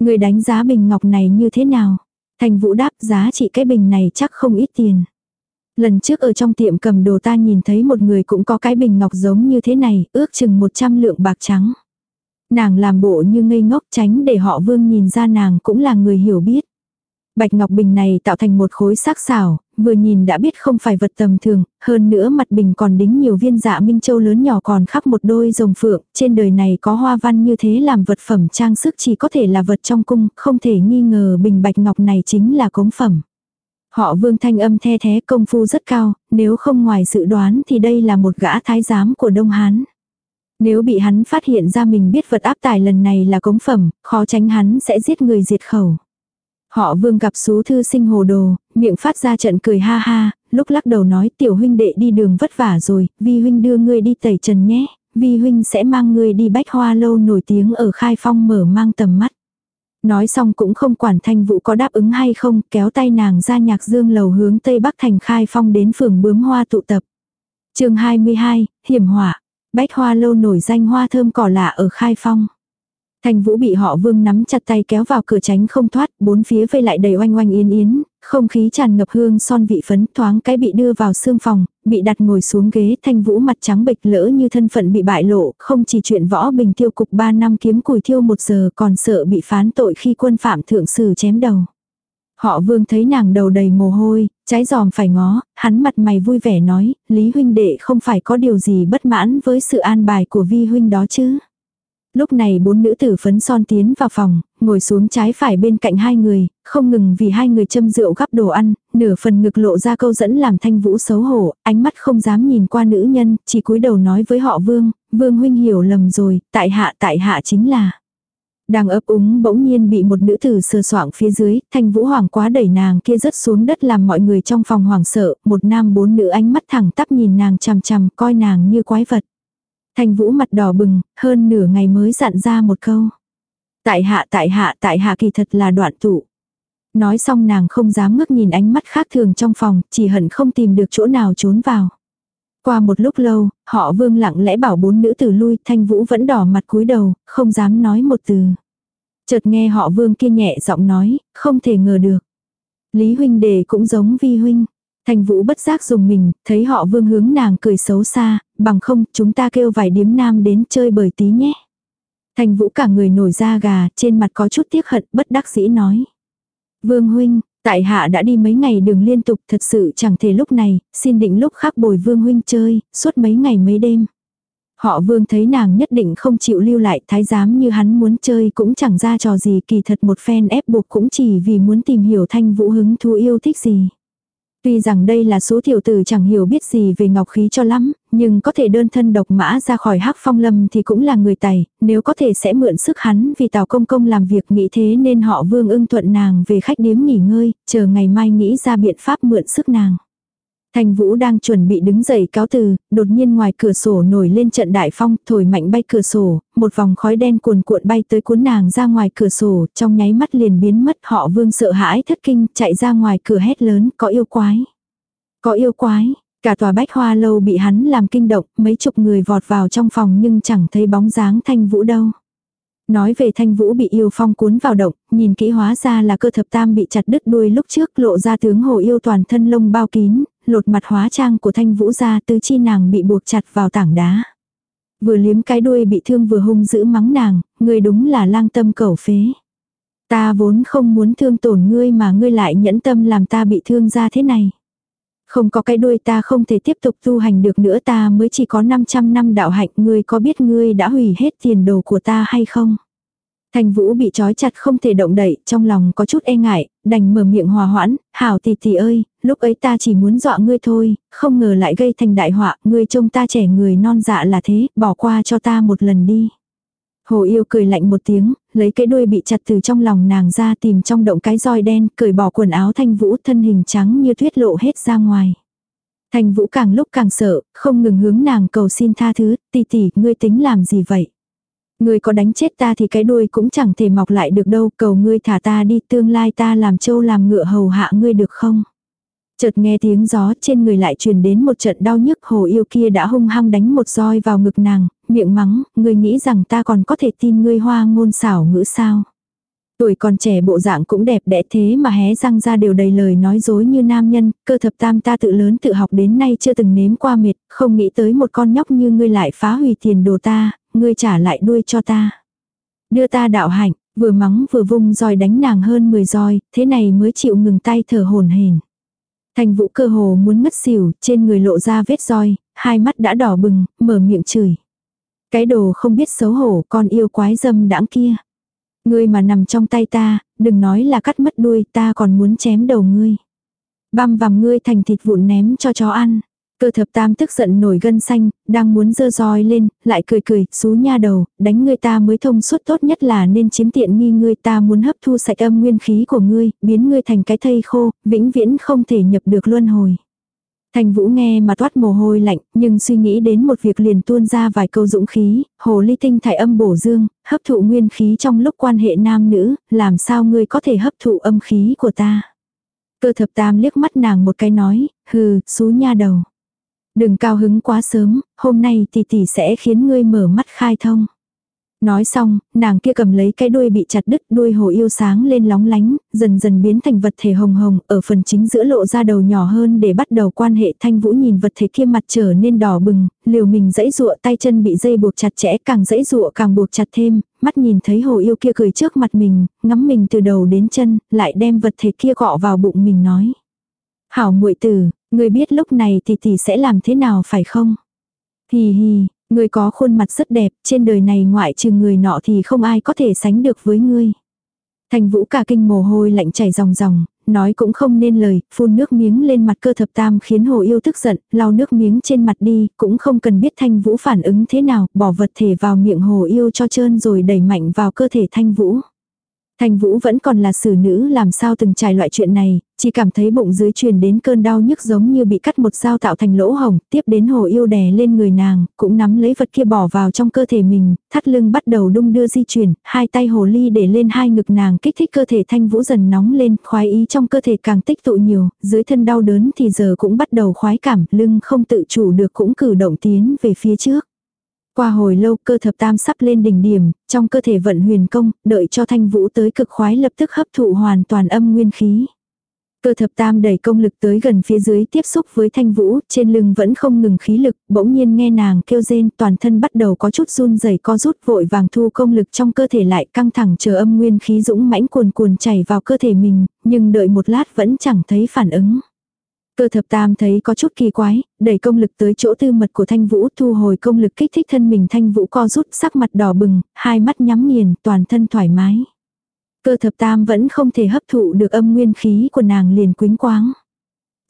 Người đánh giá bình ngọc này như thế nào? Thanh vũ đáp giá trị cái bình này chắc không ít tiền. Lần trước ở trong tiệm cầm đồ ta nhìn thấy một người cũng có cái bình ngọc giống như thế này, ước chừng 100 lượng bạc trắng. Nàng làm bộ như ngây ngốc tránh để họ vương nhìn ra nàng cũng là người hiểu biết. Bạch ngọc bình này tạo thành một khối sắc xảo, vừa nhìn đã biết không phải vật tầm thường, hơn nữa mặt bình còn đính nhiều viên dạ minh châu lớn nhỏ còn khắc một đôi rồng phượng, trên đời này có hoa văn như thế làm vật phẩm trang sức chỉ có thể là vật trong cung, không thể nghi ngờ bình bạch ngọc này chính là cống phẩm. Họ vương thanh âm the thế công phu rất cao, nếu không ngoài dự đoán thì đây là một gã thái giám của Đông Hán. Nếu bị hắn phát hiện ra mình biết vật áp tải lần này là cống phẩm, khó tránh hắn sẽ giết người diệt khẩu. Họ vương gặp số thư sinh hồ đồ, miệng phát ra trận cười ha ha, lúc lắc đầu nói tiểu huynh đệ đi đường vất vả rồi, vi huynh đưa ngươi đi tẩy trần nhé, vi huynh sẽ mang ngươi đi bách hoa lâu nổi tiếng ở khai phong mở mang tầm mắt. Nói xong cũng không quản thanh vũ có đáp ứng hay không, kéo tay nàng ra nhạc dương lầu hướng tây bắc thành khai phong đến phường bướm hoa tụ tập. chương 22, hiểm hỏa. Bách hoa lâu nổi danh hoa thơm cỏ lạ ở khai phong. Thanh Vũ bị họ Vương nắm chặt tay kéo vào cửa tránh không thoát, bốn phía vây lại đầy oanh oanh yên yến, không khí tràn ngập hương son vị phấn thoáng cái bị đưa vào xương phòng, bị đặt ngồi xuống ghế Thanh Vũ mặt trắng bệch lỡ như thân phận bị bại lộ, không chỉ chuyện võ bình tiêu cục 3 năm kiếm củi thiêu một giờ còn sợ bị phán tội khi quân phạm thượng sử chém đầu. Họ vương thấy nàng đầu đầy mồ hôi, trái giòm phải ngó, hắn mặt mày vui vẻ nói, Lý huynh đệ không phải có điều gì bất mãn với sự an bài của vi huynh đó chứ. Lúc này bốn nữ tử phấn son tiến vào phòng, ngồi xuống trái phải bên cạnh hai người, không ngừng vì hai người châm rượu gắp đồ ăn, nửa phần ngực lộ ra câu dẫn làm thanh vũ xấu hổ, ánh mắt không dám nhìn qua nữ nhân, chỉ cúi đầu nói với họ vương, vương huynh hiểu lầm rồi, tại hạ tại hạ chính là. Đang ấp úng bỗng nhiên bị một nữ tử sờ soạng phía dưới, thanh vũ hoàng quá đẩy nàng kia rớt xuống đất làm mọi người trong phòng hoảng sợ, một nam bốn nữ ánh mắt thẳng tắp nhìn nàng chằm chằm coi nàng như quái vật. Thanh Vũ mặt đỏ bừng, hơn nửa ngày mới dặn ra một câu. Tại hạ tại hạ tại hạ kỳ thật là đoạn tụ. Nói xong nàng không dám ngước nhìn ánh mắt khác thường trong phòng, chỉ hận không tìm được chỗ nào trốn vào. Qua một lúc lâu, họ vương lặng lẽ bảo bốn nữ tử lui, thanh vũ vẫn đỏ mặt cúi đầu, không dám nói một từ. Chợt nghe họ vương kia nhẹ giọng nói, không thể ngờ được. Lý huynh đề cũng giống vi huynh. Thanh Vũ bất giác dùng mình, thấy họ vương hướng nàng cười xấu xa, bằng không chúng ta kêu vài điếm nam đến chơi bời tí nhé. Thanh Vũ cả người nổi da gà, trên mặt có chút tiếc hận, bất đắc dĩ nói. Vương huynh, tại hạ đã đi mấy ngày đường liên tục thật sự chẳng thể lúc này, xin định lúc khác bồi vương huynh chơi, suốt mấy ngày mấy đêm. Họ vương thấy nàng nhất định không chịu lưu lại thái giám như hắn muốn chơi cũng chẳng ra trò gì kỳ thật một phen ép buộc cũng chỉ vì muốn tìm hiểu thanh vũ hứng thú yêu thích gì. Tuy rằng đây là số tiểu tử chẳng hiểu biết gì về ngọc khí cho lắm, nhưng có thể đơn thân độc mã ra khỏi hắc phong lâm thì cũng là người tài, nếu có thể sẽ mượn sức hắn vì tào công công làm việc nghĩ thế nên họ vương ưng thuận nàng về khách điếm nghỉ ngơi, chờ ngày mai nghĩ ra biện pháp mượn sức nàng. Thành Vũ đang chuẩn bị đứng dậy cáo từ, đột nhiên ngoài cửa sổ nổi lên trận đại phong, thổi mạnh bay cửa sổ, một vòng khói đen cuồn cuộn bay tới cuốn nàng ra ngoài cửa sổ, trong nháy mắt liền biến mất họ vương sợ hãi thất kinh, chạy ra ngoài cửa hét lớn, có yêu quái. Có yêu quái, cả tòa bách hoa lâu bị hắn làm kinh động, mấy chục người vọt vào trong phòng nhưng chẳng thấy bóng dáng thanh vũ đâu. Nói về thanh vũ bị yêu phong cuốn vào động, nhìn kỹ hóa ra là cơ thập tam bị chặt đứt đuôi lúc trước lộ ra tướng hồ yêu toàn thân lông bao kín, lột mặt hóa trang của thanh vũ ra tứ chi nàng bị buộc chặt vào tảng đá. Vừa liếm cái đuôi bị thương vừa hung dữ mắng nàng, người đúng là lang tâm cẩu phế. Ta vốn không muốn thương tổn ngươi mà ngươi lại nhẫn tâm làm ta bị thương ra thế này. Không có cái đuôi ta không thể tiếp tục tu hành được nữa ta mới chỉ có 500 năm đạo hạnh ngươi có biết ngươi đã hủy hết tiền đồ của ta hay không? Thành Vũ bị trói chặt không thể động đậy, trong lòng có chút e ngại, đành mở miệng hòa hoãn, hảo tỷ tỷ ơi, lúc ấy ta chỉ muốn dọa ngươi thôi, không ngờ lại gây thành đại họa, ngươi trông ta trẻ người non dạ là thế, bỏ qua cho ta một lần đi. Hồ yêu cười lạnh một tiếng, lấy cái đuôi bị chặt từ trong lòng nàng ra tìm trong động cái roi đen, cởi bỏ quần áo thanh vũ thân hình trắng như tuyết lộ hết ra ngoài. Thanh vũ càng lúc càng sợ, không ngừng hướng nàng cầu xin tha thứ, tỷ tỷ, ngươi tính làm gì vậy? Ngươi có đánh chết ta thì cái đuôi cũng chẳng thể mọc lại được đâu, cầu ngươi thả ta đi, tương lai ta làm trâu làm ngựa hầu hạ ngươi được không? Chợt nghe tiếng gió trên người lại truyền đến một trận đau nhức hồ yêu kia đã hung hăng đánh một roi vào ngực nàng, miệng mắng, ngươi nghĩ rằng ta còn có thể tin ngươi hoa ngôn xảo ngữ sao. Tuổi còn trẻ bộ dạng cũng đẹp đẽ thế mà hé răng ra đều đầy lời nói dối như nam nhân, cơ thập tam ta tự lớn tự học đến nay chưa từng nếm qua mệt, không nghĩ tới một con nhóc như ngươi lại phá hủy tiền đồ ta, ngươi trả lại đuôi cho ta. Đưa ta đạo hạnh, vừa mắng vừa vung roi đánh nàng hơn 10 roi, thế này mới chịu ngừng tay thở hồn hển. Thành vũ cơ hồ muốn ngất xỉu, trên người lộ ra vết roi, hai mắt đã đỏ bừng, mở miệng chửi. Cái đồ không biết xấu hổ, con yêu quái dâm đãng kia. Ngươi mà nằm trong tay ta, đừng nói là cắt mất đuôi, ta còn muốn chém đầu ngươi. Băm vằm ngươi thành thịt vụn ném cho chó ăn. Cơ thập tam tức giận nổi gân xanh, đang muốn dơ roi lên, lại cười cười, xú nha đầu, đánh ngươi ta mới thông suốt tốt nhất là nên chiếm tiện nghi ngươi ta muốn hấp thu sạch âm nguyên khí của ngươi, biến ngươi thành cái thây khô, vĩnh viễn không thể nhập được luân hồi. Thành Vũ nghe mà toát mồ hôi lạnh, nhưng suy nghĩ đến một việc liền tuôn ra vài câu dũng khí, hồ ly tinh thải âm bổ dương, hấp thụ nguyên khí trong lúc quan hệ nam nữ, làm sao ngươi có thể hấp thụ âm khí của ta. Cơ thập tam liếc mắt nàng một cái nói, hừ, xú nha đầu. Đừng cao hứng quá sớm, hôm nay tỷ tỷ sẽ khiến ngươi mở mắt khai thông. Nói xong, nàng kia cầm lấy cái đuôi bị chặt đứt đuôi hồ yêu sáng lên lóng lánh, dần dần biến thành vật thể hồng hồng, ở phần chính giữa lộ ra đầu nhỏ hơn để bắt đầu quan hệ thanh vũ nhìn vật thể kia mặt trở nên đỏ bừng, liều mình dãy dụa tay chân bị dây buộc chặt chẽ càng dãy dụa càng buộc chặt thêm, mắt nhìn thấy hồ yêu kia cười trước mặt mình, ngắm mình từ đầu đến chân, lại đem vật thể kia gọ vào bụng mình nói. Hảo muội tử, người biết lúc này thì tỷ sẽ làm thế nào phải không? Hì hì, người có khuôn mặt rất đẹp, trên đời này ngoại trừ người nọ thì không ai có thể sánh được với ngươi. Thành vũ cả kinh mồ hôi lạnh chảy ròng ròng, nói cũng không nên lời, phun nước miếng lên mặt cơ thập tam khiến hồ yêu tức giận, lau nước miếng trên mặt đi, cũng không cần biết thanh vũ phản ứng thế nào, bỏ vật thể vào miệng hồ yêu cho trơn rồi đẩy mạnh vào cơ thể thanh vũ. Thanh Vũ vẫn còn là xử nữ làm sao từng trải loại chuyện này, chỉ cảm thấy bụng dưới truyền đến cơn đau nhức giống như bị cắt một dao tạo thành lỗ hồng, tiếp đến hồ yêu đè lên người nàng, cũng nắm lấy vật kia bỏ vào trong cơ thể mình, thắt lưng bắt đầu đung đưa di chuyển, hai tay hồ ly để lên hai ngực nàng kích thích cơ thể Thanh Vũ dần nóng lên, khoái ý trong cơ thể càng tích tụ nhiều, dưới thân đau đớn thì giờ cũng bắt đầu khoái cảm, lưng không tự chủ được cũng cử động tiến về phía trước. Qua hồi lâu cơ thập tam sắp lên đỉnh điểm, trong cơ thể vận huyền công, đợi cho thanh vũ tới cực khoái lập tức hấp thụ hoàn toàn âm nguyên khí. Cơ thập tam đẩy công lực tới gần phía dưới tiếp xúc với thanh vũ, trên lưng vẫn không ngừng khí lực, bỗng nhiên nghe nàng kêu rên toàn thân bắt đầu có chút run rẩy co rút vội vàng thu công lực trong cơ thể lại căng thẳng chờ âm nguyên khí dũng mãnh cuồn cuồn chảy vào cơ thể mình, nhưng đợi một lát vẫn chẳng thấy phản ứng. Cơ thập tam thấy có chút kỳ quái, đẩy công lực tới chỗ tư mật của thanh vũ thu hồi công lực kích thích thân mình thanh vũ co rút sắc mặt đỏ bừng, hai mắt nhắm nghiền, toàn thân thoải mái. Cơ thập tam vẫn không thể hấp thụ được âm nguyên khí của nàng liền quính quáng.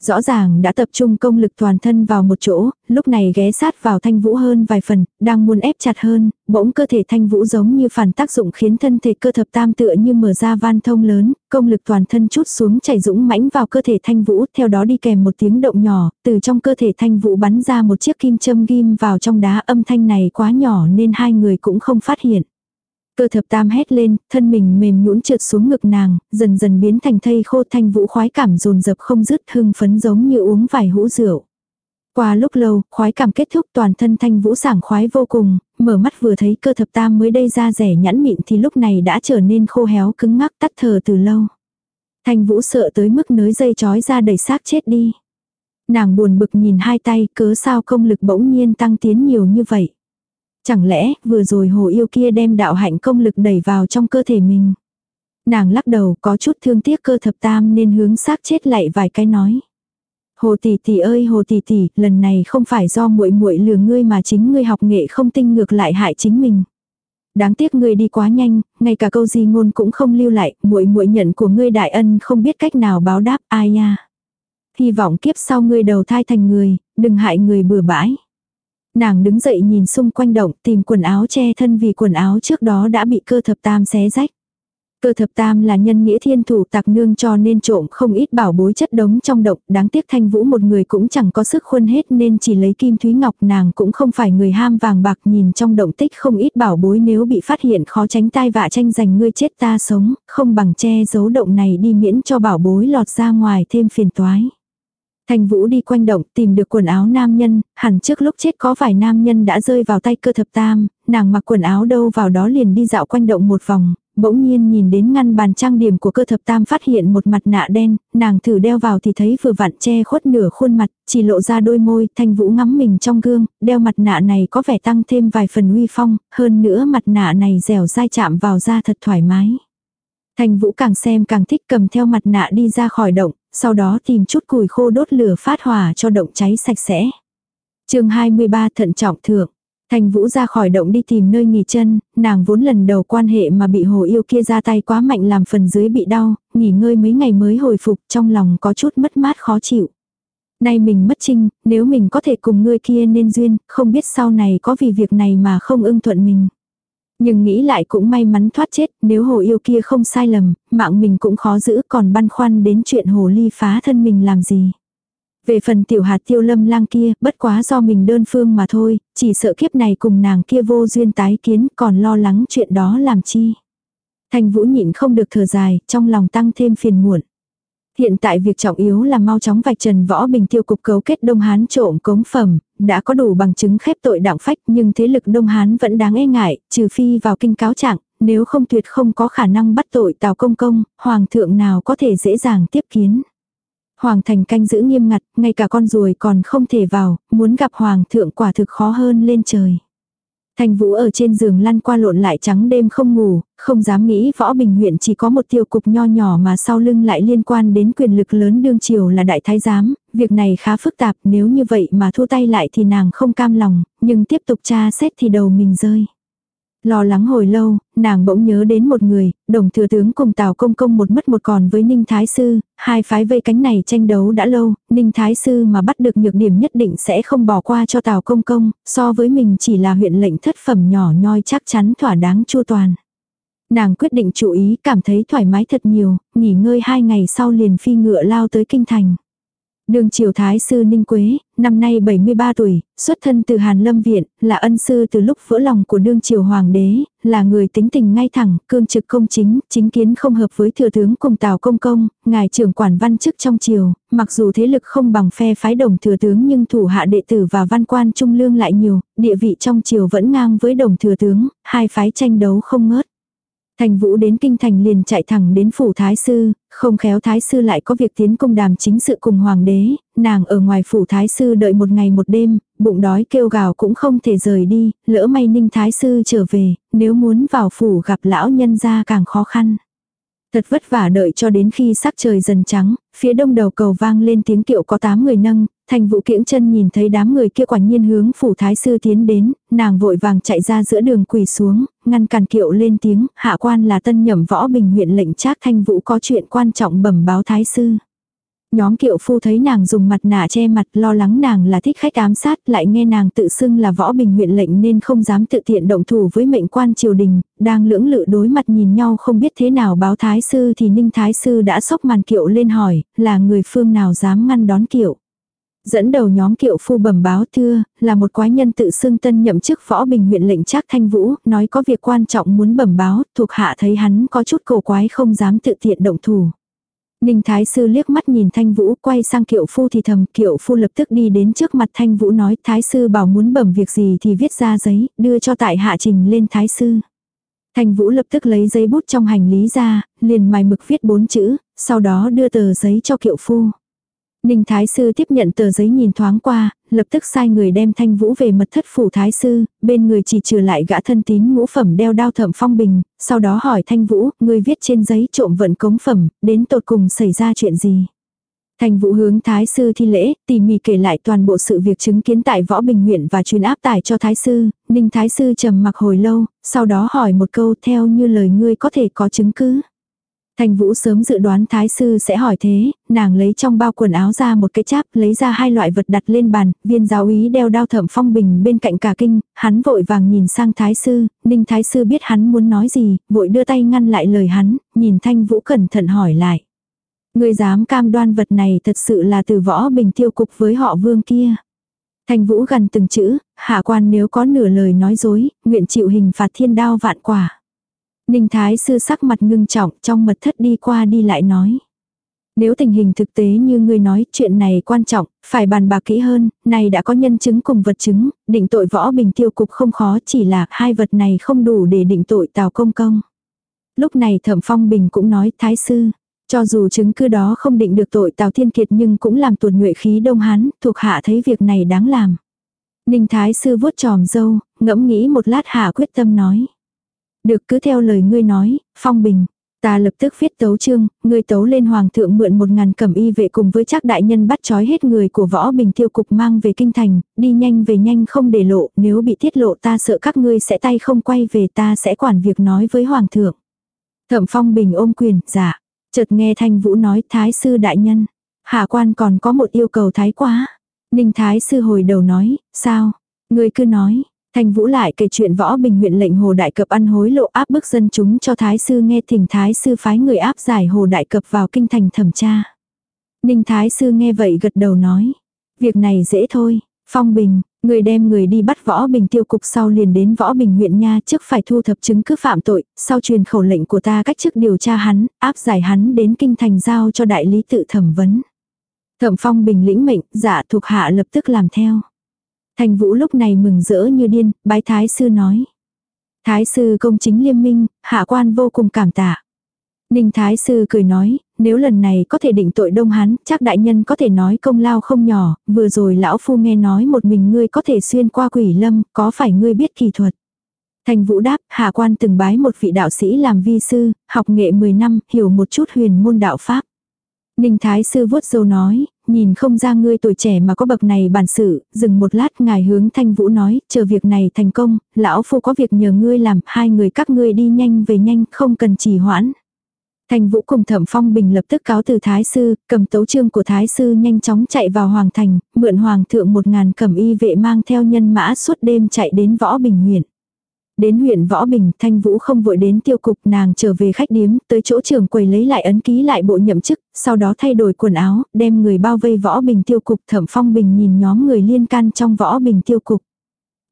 Rõ ràng đã tập trung công lực toàn thân vào một chỗ, lúc này ghé sát vào thanh vũ hơn vài phần, đang muốn ép chặt hơn, bỗng cơ thể thanh vũ giống như phản tác dụng khiến thân thể cơ thập tam tựa như mở ra van thông lớn, công lực toàn thân chút xuống chảy dũng mãnh vào cơ thể thanh vũ, theo đó đi kèm một tiếng động nhỏ, từ trong cơ thể thanh vũ bắn ra một chiếc kim châm ghim vào trong đá âm thanh này quá nhỏ nên hai người cũng không phát hiện. Cơ thập tam hét lên, thân mình mềm nhũn trượt xuống ngực nàng, dần dần biến thành thây khô thanh vũ khoái cảm dồn dập không dứt hưng phấn giống như uống vài hũ rượu. Qua lúc lâu, khoái cảm kết thúc toàn thân thanh vũ sảng khoái vô cùng, mở mắt vừa thấy cơ thập tam mới đây ra rẻ nhẵn mịn thì lúc này đã trở nên khô héo cứng ngắc tắt thở từ lâu. Thanh vũ sợ tới mức nới dây chói ra đẩy xác chết đi. Nàng buồn bực nhìn hai tay cớ sao công lực bỗng nhiên tăng tiến nhiều như vậy. Chẳng lẽ vừa rồi hồ yêu kia đem đạo hạnh công lực đẩy vào trong cơ thể mình. Nàng lắc đầu có chút thương tiếc cơ thập tam nên hướng xác chết lại vài cái nói. Hồ tỷ tỷ ơi hồ tỷ tỷ, lần này không phải do muội muội lừa ngươi mà chính ngươi học nghệ không tinh ngược lại hại chính mình. Đáng tiếc ngươi đi quá nhanh, ngay cả câu gì ngôn cũng không lưu lại, muội muội nhận của ngươi đại ân không biết cách nào báo đáp ai nha. Hy vọng kiếp sau ngươi đầu thai thành người, đừng hại người bừa bãi. Nàng đứng dậy nhìn xung quanh động tìm quần áo che thân vì quần áo trước đó đã bị cơ thập tam xé rách. Cơ thập tam là nhân nghĩa thiên thủ tạc nương cho nên trộm không ít bảo bối chất đống trong động, đáng tiếc thanh vũ một người cũng chẳng có sức khuôn hết nên chỉ lấy kim thúy ngọc nàng cũng không phải người ham vàng bạc nhìn trong động tích không ít bảo bối nếu bị phát hiện khó tránh tai vạ tranh giành ngươi chết ta sống, không bằng che giấu động này đi miễn cho bảo bối lọt ra ngoài thêm phiền toái. Thanh Vũ đi quanh động tìm được quần áo nam nhân, hẳn trước lúc chết có vài nam nhân đã rơi vào tay cơ thập tam, nàng mặc quần áo đâu vào đó liền đi dạo quanh động một vòng, bỗng nhiên nhìn đến ngăn bàn trang điểm của cơ thập tam phát hiện một mặt nạ đen, nàng thử đeo vào thì thấy vừa vặn che khuất nửa khuôn mặt, chỉ lộ ra đôi môi, thanh vũ ngắm mình trong gương, đeo mặt nạ này có vẻ tăng thêm vài phần uy phong, hơn nữa mặt nạ này dẻo dai chạm vào da thật thoải mái. Thanh vũ càng xem càng thích cầm theo mặt nạ đi ra khỏi động, sau đó tìm chút củi khô đốt lửa phát hỏa cho động cháy sạch sẽ. chương 23 thận trọng thượng. Thành Vũ ra khỏi động đi tìm nơi nghỉ chân, nàng vốn lần đầu quan hệ mà bị hồ yêu kia ra tay quá mạnh làm phần dưới bị đau, nghỉ ngơi mấy ngày mới hồi phục trong lòng có chút mất mát khó chịu. Nay mình mất trinh, nếu mình có thể cùng ngươi kia nên duyên, không biết sau này có vì việc này mà không ưng thuận mình. Nhưng nghĩ lại cũng may mắn thoát chết, nếu hồ yêu kia không sai lầm, mạng mình cũng khó giữ còn băn khoăn đến chuyện hồ ly phá thân mình làm gì. Về phần tiểu hạt tiêu lâm lang kia, bất quá do mình đơn phương mà thôi, chỉ sợ kiếp này cùng nàng kia vô duyên tái kiến còn lo lắng chuyện đó làm chi. Thành vũ nhịn không được thở dài, trong lòng tăng thêm phiền muộn. Hiện tại việc trọng yếu là mau chóng vạch trần võ bình tiêu cục cấu kết Đông Hán trộm cống phẩm, đã có đủ bằng chứng khép tội đảng phách nhưng thế lực Đông Hán vẫn đáng e ngại, trừ phi vào kinh cáo trạng, nếu không tuyệt không có khả năng bắt tội Tào Công Công, Hoàng thượng nào có thể dễ dàng tiếp kiến. Hoàng thành canh giữ nghiêm ngặt, ngay cả con ruồi còn không thể vào, muốn gặp Hoàng thượng quả thực khó hơn lên trời. Thành Vũ ở trên giường lăn qua lộn lại trắng đêm không ngủ, không dám nghĩ Võ Bình huyện chỉ có một tiêu cục nho nhỏ mà sau lưng lại liên quan đến quyền lực lớn đương triều là đại thái giám, việc này khá phức tạp nếu như vậy mà thua tay lại thì nàng không cam lòng, nhưng tiếp tục tra xét thì đầu mình rơi. Lo lắng hồi lâu, nàng bỗng nhớ đến một người, đồng thừa tướng cùng Tào Công Công một mất một còn với Ninh Thái Sư, hai phái vây cánh này tranh đấu đã lâu, Ninh Thái Sư mà bắt được nhược điểm nhất định sẽ không bỏ qua cho Tào Công Công, so với mình chỉ là huyện lệnh thất phẩm nhỏ nhoi chắc chắn thỏa đáng chu toàn. Nàng quyết định chú ý cảm thấy thoải mái thật nhiều, nghỉ ngơi hai ngày sau liền phi ngựa lao tới kinh thành. Đường triều thái sư Ninh Quế, năm nay 73 tuổi, xuất thân từ Hàn Lâm Viện, là ân sư từ lúc vỡ lòng của đương triều hoàng đế, là người tính tình ngay thẳng, cương trực công chính, chính kiến không hợp với thừa tướng cùng Tào Công Công, ngài trưởng quản văn chức trong triều, mặc dù thế lực không bằng phe phái đồng thừa tướng nhưng thủ hạ đệ tử và văn quan trung lương lại nhiều, địa vị trong triều vẫn ngang với đồng thừa tướng, hai phái tranh đấu không ngớt. Thành Vũ đến kinh thành liền chạy thẳng đến phủ thái sư, không khéo thái sư lại có việc tiến công đàm chính sự cùng hoàng đế, nàng ở ngoài phủ thái sư đợi một ngày một đêm, bụng đói kêu gào cũng không thể rời đi, lỡ may ninh thái sư trở về, nếu muốn vào phủ gặp lão nhân gia càng khó khăn. Thật vất vả đợi cho đến khi sắc trời dần trắng, phía đông đầu cầu vang lên tiếng kiệu có 8 người nâng, thành vụ kiễng chân nhìn thấy đám người kia quả nhiên hướng phủ thái sư tiến đến, nàng vội vàng chạy ra giữa đường quỳ xuống, ngăn cản kiệu lên tiếng, hạ quan là tân nhậm võ bình huyện lệnh trác thanh vũ có chuyện quan trọng bẩm báo thái sư. Nhóm kiệu phu thấy nàng dùng mặt nạ che mặt lo lắng nàng là thích khách ám sát lại nghe nàng tự xưng là võ bình huyện lệnh nên không dám tự tiện động thủ với mệnh quan triều đình, đang lưỡng lự đối mặt nhìn nhau không biết thế nào báo thái sư thì ninh thái sư đã sốc màn kiệu lên hỏi, là người phương nào dám ngăn đón kiệu. Dẫn đầu nhóm kiệu phu bẩm báo thưa, là một quái nhân tự xưng tân nhậm chức võ bình huyện lệnh trác thanh vũ, nói có việc quan trọng muốn bẩm báo, thuộc hạ thấy hắn có chút cổ quái không dám tự tiện động thủ. Ninh Thái Sư liếc mắt nhìn Thanh Vũ quay sang Kiệu Phu thì thầm Kiệu Phu lập tức đi đến trước mặt Thanh Vũ nói Thái Sư bảo muốn bẩm việc gì thì viết ra giấy, đưa cho tại hạ trình lên Thái Sư. Thanh Vũ lập tức lấy giấy bút trong hành lý ra, liền mài mực viết bốn chữ, sau đó đưa tờ giấy cho Kiệu Phu. Ninh Thái Sư tiếp nhận tờ giấy nhìn thoáng qua, lập tức sai người đem Thanh Vũ về mật thất phủ Thái Sư, bên người chỉ trừ lại gã thân tín ngũ phẩm đeo đao thẩm phong bình, sau đó hỏi Thanh Vũ, người viết trên giấy trộm vận cống phẩm, đến tột cùng xảy ra chuyện gì. Thanh Vũ hướng Thái Sư thi lễ, tỉ mỉ kể lại toàn bộ sự việc chứng kiến tại Võ Bình huyện và truyền áp tải cho Thái Sư, Ninh Thái Sư trầm mặc hồi lâu, sau đó hỏi một câu theo như lời ngươi có thể có chứng cứ. Thanh Vũ sớm dự đoán Thái Sư sẽ hỏi thế, nàng lấy trong bao quần áo ra một cái cháp, lấy ra hai loại vật đặt lên bàn, viên giáo úy đeo đao thẩm phong bình bên cạnh cả kinh, hắn vội vàng nhìn sang Thái Sư, Ninh Thái Sư biết hắn muốn nói gì, vội đưa tay ngăn lại lời hắn, nhìn Thanh Vũ cẩn thận hỏi lại. Người dám cam đoan vật này thật sự là từ võ bình tiêu cục với họ vương kia. Thanh Vũ gần từng chữ, hạ quan nếu có nửa lời nói dối, nguyện chịu hình phạt thiên đao vạn quả. Ninh Thái sư sắc mặt ngưng trọng trong mật thất đi qua đi lại nói. Nếu tình hình thực tế như ngươi nói chuyện này quan trọng, phải bàn bạc kỹ hơn, này đã có nhân chứng cùng vật chứng, định tội võ bình tiêu cục không khó chỉ là hai vật này không đủ để định tội tào công công. Lúc này thẩm phong bình cũng nói thái sư, cho dù chứng cứ đó không định được tội tào thiên kiệt nhưng cũng làm tuột nhuệ khí đông hán, thuộc hạ thấy việc này đáng làm. Ninh thái sư vuốt tròm dâu, ngẫm nghĩ một lát hạ quyết tâm nói. Được cứ theo lời ngươi nói, phong bình. Ta lập tức viết tấu chương, ngươi tấu lên hoàng thượng mượn một ngàn cẩm y vệ cùng với chắc đại nhân bắt trói hết người của võ bình tiêu cục mang về kinh thành, đi nhanh về nhanh không để lộ, nếu bị tiết lộ ta sợ các ngươi sẽ tay không quay về ta sẽ quản việc nói với hoàng thượng. Thẩm phong bình ôm quyền, giả, Chợt nghe thanh vũ nói thái sư đại nhân. Hạ quan còn có một yêu cầu thái quá. Ninh thái sư hồi đầu nói, sao? Ngươi cứ nói, Thanh Vũ lại kể chuyện võ bình huyện lệnh Hồ Đại Cập ăn hối lộ áp bức dân chúng cho Thái Sư nghe thỉnh Thái Sư phái người áp giải Hồ Đại Cập vào kinh thành thẩm tra. Ninh Thái Sư nghe vậy gật đầu nói. Việc này dễ thôi. Phong Bình, người đem người đi bắt võ bình tiêu cục sau liền đến võ bình huyện nha trước phải thu thập chứng cứ phạm tội, sau truyền khẩu lệnh của ta cách chức điều tra hắn, áp giải hắn đến kinh thành giao cho đại lý tự thẩm vấn. Thẩm Phong Bình lĩnh mệnh, giả thuộc hạ lập tức làm theo. Thành Vũ lúc này mừng rỡ như điên, bái Thái Sư nói. Thái Sư công chính liêm minh, hạ quan vô cùng cảm tạ. Ninh Thái Sư cười nói, nếu lần này có thể định tội Đông Hán, chắc đại nhân có thể nói công lao không nhỏ, vừa rồi lão phu nghe nói một mình ngươi có thể xuyên qua quỷ lâm, có phải ngươi biết kỳ thuật. Thành Vũ đáp, hạ quan từng bái một vị đạo sĩ làm vi sư, học nghệ 10 năm, hiểu một chút huyền môn đạo pháp. Ninh Thái Sư vuốt dâu nói, nhìn không ra ngươi tuổi trẻ mà có bậc này bản sự, dừng một lát ngài hướng Thanh Vũ nói, chờ việc này thành công, lão phu có việc nhờ ngươi làm, hai người các ngươi đi nhanh về nhanh, không cần trì hoãn. Thanh Vũ cùng Thẩm Phong Bình lập tức cáo từ Thái Sư, cầm tấu trương của Thái Sư nhanh chóng chạy vào Hoàng Thành, mượn Hoàng thượng một ngàn cẩm y vệ mang theo nhân mã suốt đêm chạy đến Võ Bình huyện. Đến huyện Võ Bình, Thanh Vũ không vội đến tiêu cục nàng trở về khách điếm, tới chỗ trưởng quầy lấy lại ấn ký lại bộ nhậm chức, sau đó thay đổi quần áo, đem người bao vây Võ Bình tiêu cục thẩm phong bình nhìn nhóm người liên can trong Võ Bình tiêu cục.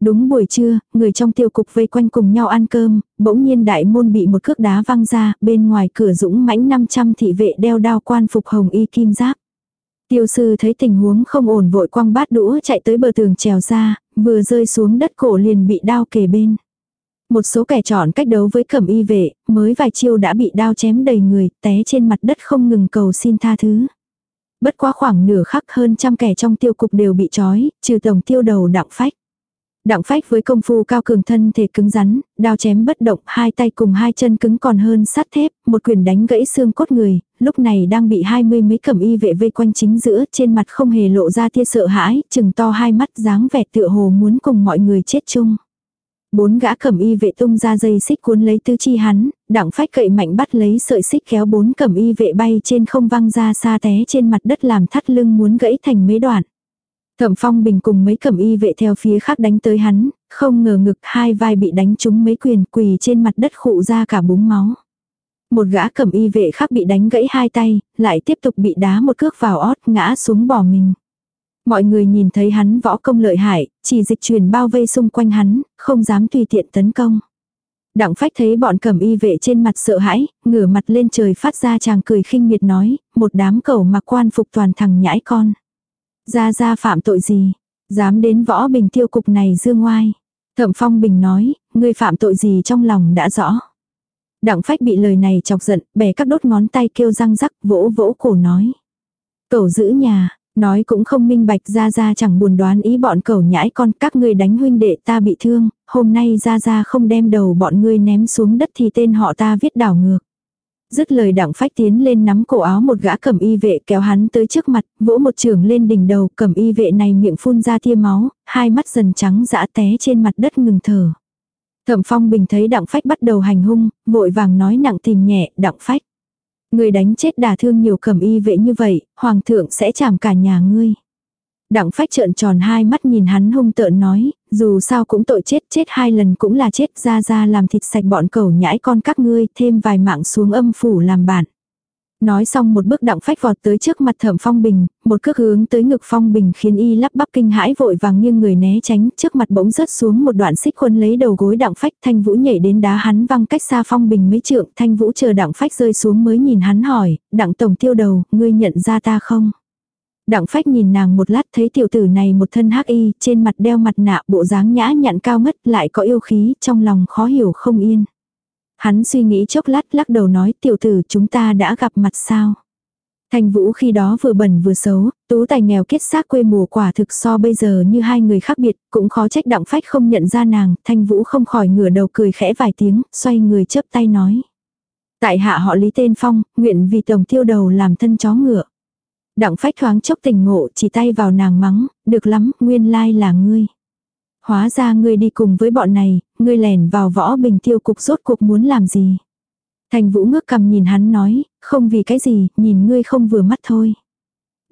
Đúng buổi trưa, người trong tiêu cục vây quanh cùng nhau ăn cơm, bỗng nhiên đại môn bị một cước đá văng ra, bên ngoài cửa dũng mãnh 500 thị vệ đeo đao quan phục hồng y kim giáp. Tiêu sư thấy tình huống không ổn vội quăng bát đũa chạy tới bờ tường trèo ra, vừa rơi xuống đất cổ liền bị đao kề bên. Một số kẻ chọn cách đấu với cẩm y vệ, mới vài chiêu đã bị đao chém đầy người, té trên mặt đất không ngừng cầu xin tha thứ. Bất quá khoảng nửa khắc hơn trăm kẻ trong tiêu cục đều bị trói, trừ tổng tiêu đầu đặng phách. Đặng phách với công phu cao cường thân thể cứng rắn, đao chém bất động, hai tay cùng hai chân cứng còn hơn sắt thép, một quyền đánh gãy xương cốt người, lúc này đang bị hai mươi mấy cẩm y vệ vây quanh chính giữa, trên mặt không hề lộ ra tia sợ hãi, chừng to hai mắt dáng vẻ tựa hồ muốn cùng mọi người chết chung. Bốn gã cẩm y vệ tung ra dây xích cuốn lấy tứ chi hắn, đặng phách cậy mạnh bắt lấy sợi xích kéo bốn cẩm y vệ bay trên không văng ra xa té trên mặt đất làm thắt lưng muốn gãy thành mấy đoạn. Thẩm phong bình cùng mấy cẩm y vệ theo phía khác đánh tới hắn, không ngờ ngực hai vai bị đánh trúng mấy quyền quỳ trên mặt đất khụ ra cả búng máu. Một gã cẩm y vệ khác bị đánh gãy hai tay, lại tiếp tục bị đá một cước vào ót ngã xuống bỏ mình. Mọi người nhìn thấy hắn võ công lợi hại, chỉ dịch truyền bao vây xung quanh hắn, không dám tùy tiện tấn công. Đặng phách thấy bọn cầm y vệ trên mặt sợ hãi, ngửa mặt lên trời phát ra chàng cười khinh miệt nói, một đám cầu mặc quan phục toàn thằng nhãi con. Ra ra phạm tội gì, dám đến võ bình tiêu cục này dương ngoai. Thẩm phong bình nói, ngươi phạm tội gì trong lòng đã rõ. Đặng phách bị lời này chọc giận, bẻ các đốt ngón tay kêu răng rắc vỗ vỗ cổ nói. Cậu giữ nhà, Nói cũng không minh bạch ra ra chẳng buồn đoán ý bọn cẩu nhãi con các ngươi đánh huynh đệ ta bị thương, hôm nay ra ra không đem đầu bọn ngươi ném xuống đất thì tên họ ta viết đảo ngược. Dứt lời đặng phách tiến lên nắm cổ áo một gã cẩm y vệ kéo hắn tới trước mặt, vỗ một trường lên đỉnh đầu, cẩm y vệ này miệng phun ra tia máu, hai mắt dần trắng dã té trên mặt đất ngừng thở. Thẩm phong bình thấy đặng phách bắt đầu hành hung, vội vàng nói nặng tìm nhẹ, đặng phách. Người đánh chết đả thương nhiều cẩm y vệ như vậy, hoàng thượng sẽ chảm cả nhà ngươi. Đặng phách trợn tròn hai mắt nhìn hắn hung tợn nói, dù sao cũng tội chết, chết hai lần cũng là chết ra ra làm thịt sạch bọn cẩu nhãi con các ngươi, thêm vài mạng xuống âm phủ làm bạn. Nói xong một bước đặng phách vọt tới trước mặt thẩm phong bình, một cước hướng tới ngực phong bình khiến y lắp bắp kinh hãi vội vàng nghiêng người né tránh, trước mặt bỗng rớt xuống một đoạn xích quân lấy đầu gối đặng phách thanh vũ nhảy đến đá hắn văng cách xa phong bình mấy trượng, thanh vũ chờ đặng phách rơi xuống mới nhìn hắn hỏi, đặng tổng tiêu đầu, ngươi nhận ra ta không? Đặng phách nhìn nàng một lát thấy tiểu tử này một thân hắc y, trên mặt đeo mặt nạ bộ dáng nhã nhặn cao ngất lại có yêu khí, trong lòng khó hiểu không yên. Hắn suy nghĩ chốc lát lắc đầu nói tiểu tử chúng ta đã gặp mặt sao. Thanh Vũ khi đó vừa bẩn vừa xấu, tú tài nghèo kết xác quê mùa quả thực so bây giờ như hai người khác biệt, cũng khó trách đặng phách không nhận ra nàng, Thanh Vũ không khỏi ngửa đầu cười khẽ vài tiếng, xoay người chớp tay nói. Tại hạ họ Lý Tên Phong, nguyện vì tổng tiêu đầu làm thân chó ngựa. Đặng phách thoáng chốc tình ngộ chỉ tay vào nàng mắng, được lắm, nguyên lai là ngươi. Hóa ra ngươi đi cùng với bọn này, ngươi lèn vào võ bình tiêu cục rốt cuộc muốn làm gì. Thành vũ ngước cầm nhìn hắn nói, không vì cái gì, nhìn ngươi không vừa mắt thôi.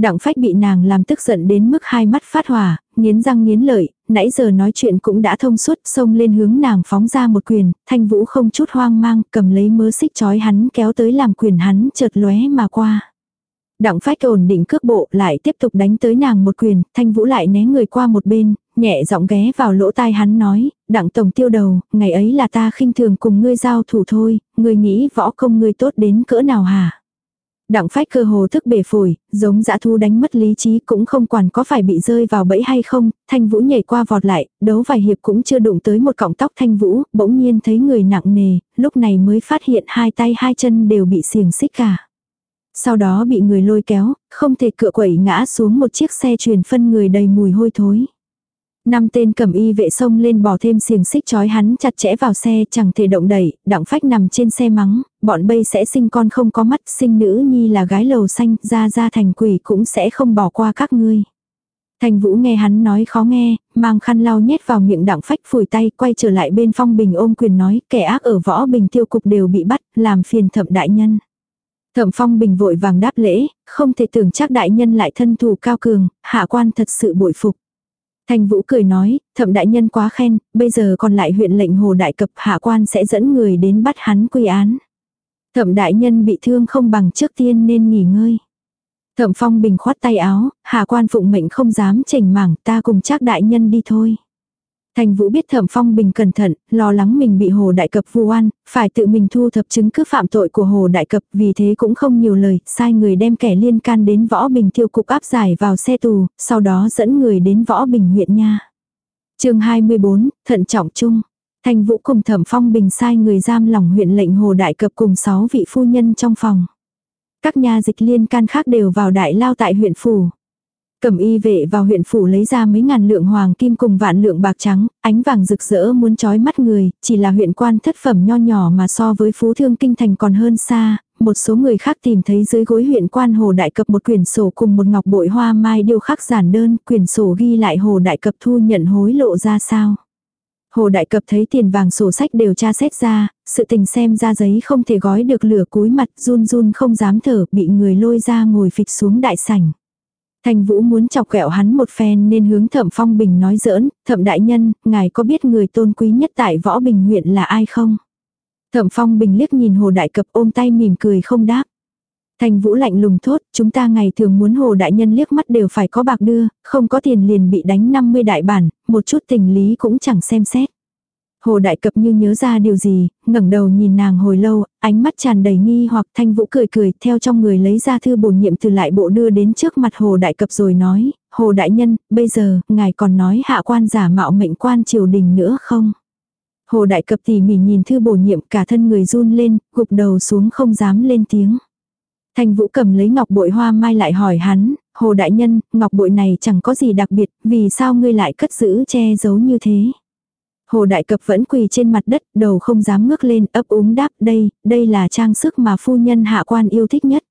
Đặng phách bị nàng làm tức giận đến mức hai mắt phát hỏa, nghiến răng nghiến lợi, nãy giờ nói chuyện cũng đã thông suốt, xông lên hướng nàng phóng ra một quyền, thanh vũ không chút hoang mang, cầm lấy mớ xích chói hắn kéo tới làm quyền hắn chợt lóe mà qua. Đặng phách ổn định cước bộ lại tiếp tục đánh tới nàng một quyền, thanh vũ lại né người qua một bên, nhẹ giọng ghé vào lỗ tai hắn nói, đặng tổng tiêu đầu, ngày ấy là ta khinh thường cùng ngươi giao thủ thôi, ngươi nghĩ võ công ngươi tốt đến cỡ nào hả? Đặng phách cơ hồ thức bể phổi, giống dã thu đánh mất lý trí cũng không quản có phải bị rơi vào bẫy hay không, thanh vũ nhảy qua vọt lại, đấu vài hiệp cũng chưa đụng tới một cọng tóc thanh vũ, bỗng nhiên thấy người nặng nề, lúc này mới phát hiện hai tay hai chân đều bị xiềng xích cả. Sau đó bị người lôi kéo, không thể cựa quẩy ngã xuống một chiếc xe truyền phân người đầy mùi hôi thối. Năm tên cầm y vệ sông lên bỏ thêm xiềng xích chói hắn chặt chẽ vào xe chẳng thể động đẩy, đặng phách nằm trên xe mắng, bọn bây sẽ sinh con không có mắt, sinh nữ nhi là gái lầu xanh, ra ra thành quỷ cũng sẽ không bỏ qua các ngươi. Thành vũ nghe hắn nói khó nghe, mang khăn lau nhét vào miệng đặng phách phủi tay, quay trở lại bên phong bình ôm quyền nói, kẻ ác ở võ bình tiêu cục đều bị bắt, làm phiền thẩm đại nhân. Thẩm phong bình vội vàng đáp lễ, không thể tưởng chắc đại nhân lại thân thù cao cường, hạ quan thật sự bội phục. Thành Vũ cười nói, thẩm đại nhân quá khen, bây giờ còn lại huyện lệnh hồ đại cập hạ quan sẽ dẫn người đến bắt hắn quy án. Thẩm đại nhân bị thương không bằng trước tiên nên nghỉ ngơi. Thẩm phong bình khoát tay áo, hạ quan phụng mệnh không dám chỉnh mảng ta cùng chắc đại nhân đi thôi. Thành Vũ biết Thẩm Phong Bình cẩn thận, lo lắng mình bị Hồ Đại Cập vu oan, phải tự mình thu thập chứng cứ phạm tội của Hồ Đại Cập, vì thế cũng không nhiều lời, sai người đem kẻ liên can đến Võ Bình tiêu cục áp giải vào xe tù, sau đó dẫn người đến Võ Bình huyện nha. Chương 24, thận trọng chung. Thành Vũ cùng Thẩm Phong Bình sai người giam lòng huyện lệnh Hồ Đại Cập cùng 6 vị phu nhân trong phòng. Các nhà dịch liên can khác đều vào đại lao tại huyện phủ. Cẩm y vệ vào huyện phủ lấy ra mấy ngàn lượng hoàng kim cùng vạn lượng bạc trắng, ánh vàng rực rỡ muốn trói mắt người, chỉ là huyện quan thất phẩm nho nhỏ mà so với phú thương kinh thành còn hơn xa, một số người khác tìm thấy dưới gối huyện quan hồ đại cập một quyển sổ cùng một ngọc bội hoa mai điêu khắc giản đơn, quyển sổ ghi lại hồ đại cập thu nhận hối lộ ra sao. Hồ Đại Cập thấy tiền vàng sổ sách đều tra xét ra, sự tình xem ra giấy không thể gói được lửa cúi mặt run run không dám thở bị người lôi ra ngồi phịch xuống đại sảnh. Thành Vũ muốn chọc kẹo hắn một phen nên hướng Thẩm Phong Bình nói giỡn, Thẩm Đại Nhân, ngài có biết người tôn quý nhất tại Võ Bình huyện là ai không? Thẩm Phong Bình liếc nhìn Hồ Đại Cập ôm tay mỉm cười không đáp. Thành Vũ lạnh lùng thốt, chúng ta ngày thường muốn Hồ Đại Nhân liếc mắt đều phải có bạc đưa, không có tiền liền bị đánh 50 đại bản, một chút tình lý cũng chẳng xem xét. Hồ Đại Cập như nhớ ra điều gì, ngẩng đầu nhìn nàng hồi lâu, ánh mắt tràn đầy nghi hoặc Thanh Vũ cười cười, theo trong người lấy ra thư bổ nhiệm từ lại bộ đưa đến trước mặt Hồ Đại Cập rồi nói, Hồ Đại Nhân, bây giờ, ngài còn nói hạ quan giả mạo mệnh quan triều đình nữa không? Hồ Đại Cập tỉ mỉ nhìn thư bổ nhiệm cả thân người run lên, gục đầu xuống không dám lên tiếng. Thanh Vũ cầm lấy ngọc bội hoa mai lại hỏi hắn, Hồ Đại Nhân, ngọc bội này chẳng có gì đặc biệt, vì sao ngươi lại cất giữ che giấu như thế? Hồ Đại Cập vẫn quỳ trên mặt đất, đầu không dám ngước lên, ấp úng đáp đây, đây là trang sức mà phu nhân hạ quan yêu thích nhất.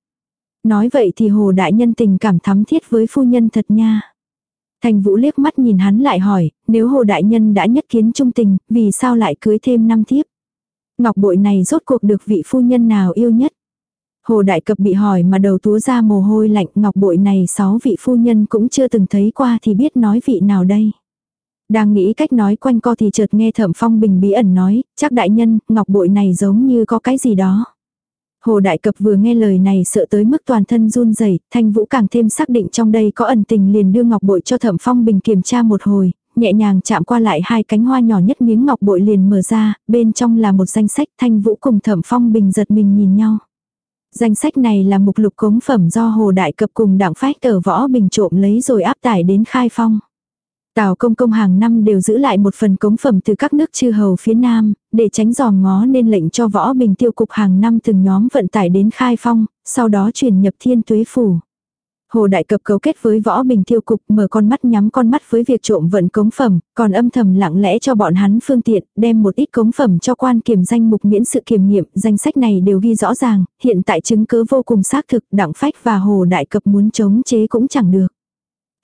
Nói vậy thì Hồ Đại Nhân tình cảm thắm thiết với phu nhân thật nha. Thành Vũ liếc mắt nhìn hắn lại hỏi, nếu Hồ Đại Nhân đã nhất kiến trung tình, vì sao lại cưới thêm năm thiếp? Ngọc bội này rốt cuộc được vị phu nhân nào yêu nhất? Hồ Đại Cập bị hỏi mà đầu túa ra mồ hôi lạnh ngọc bội này sáu vị phu nhân cũng chưa từng thấy qua thì biết nói vị nào đây. Đang nghĩ cách nói quanh co thì chợt nghe thẩm phong bình bí ẩn nói, chắc đại nhân, ngọc bội này giống như có cái gì đó. Hồ Đại Cập vừa nghe lời này sợ tới mức toàn thân run rẩy, Thanh Vũ càng thêm xác định trong đây có ẩn tình liền đưa ngọc bội cho Thẩm Phong Bình kiểm tra một hồi, nhẹ nhàng chạm qua lại hai cánh hoa nhỏ nhất miếng ngọc bội liền mở ra, bên trong là một danh sách Thanh Vũ cùng Thẩm Phong Bình giật mình nhìn nhau. Danh sách này là mục lục cống phẩm do Hồ Đại Cập cùng đảng phách ở võ bình trộm lấy rồi áp tải đến khai phong. Tào công công hàng năm đều giữ lại một phần cống phẩm từ các nước chư hầu phía Nam, để tránh giòm ngó nên lệnh cho võ bình tiêu cục hàng năm từng nhóm vận tải đến khai phong, sau đó chuyển nhập thiên tuế phủ. Hồ Đại Cập cấu kết với võ bình tiêu cục mở con mắt nhắm con mắt với việc trộm vận cống phẩm, còn âm thầm lặng lẽ cho bọn hắn phương tiện, đem một ít cống phẩm cho quan kiểm danh mục miễn sự kiểm nghiệm, danh sách này đều ghi rõ ràng, hiện tại chứng cứ vô cùng xác thực, đặng phách và Hồ Đại Cập muốn chống chế cũng chẳng được.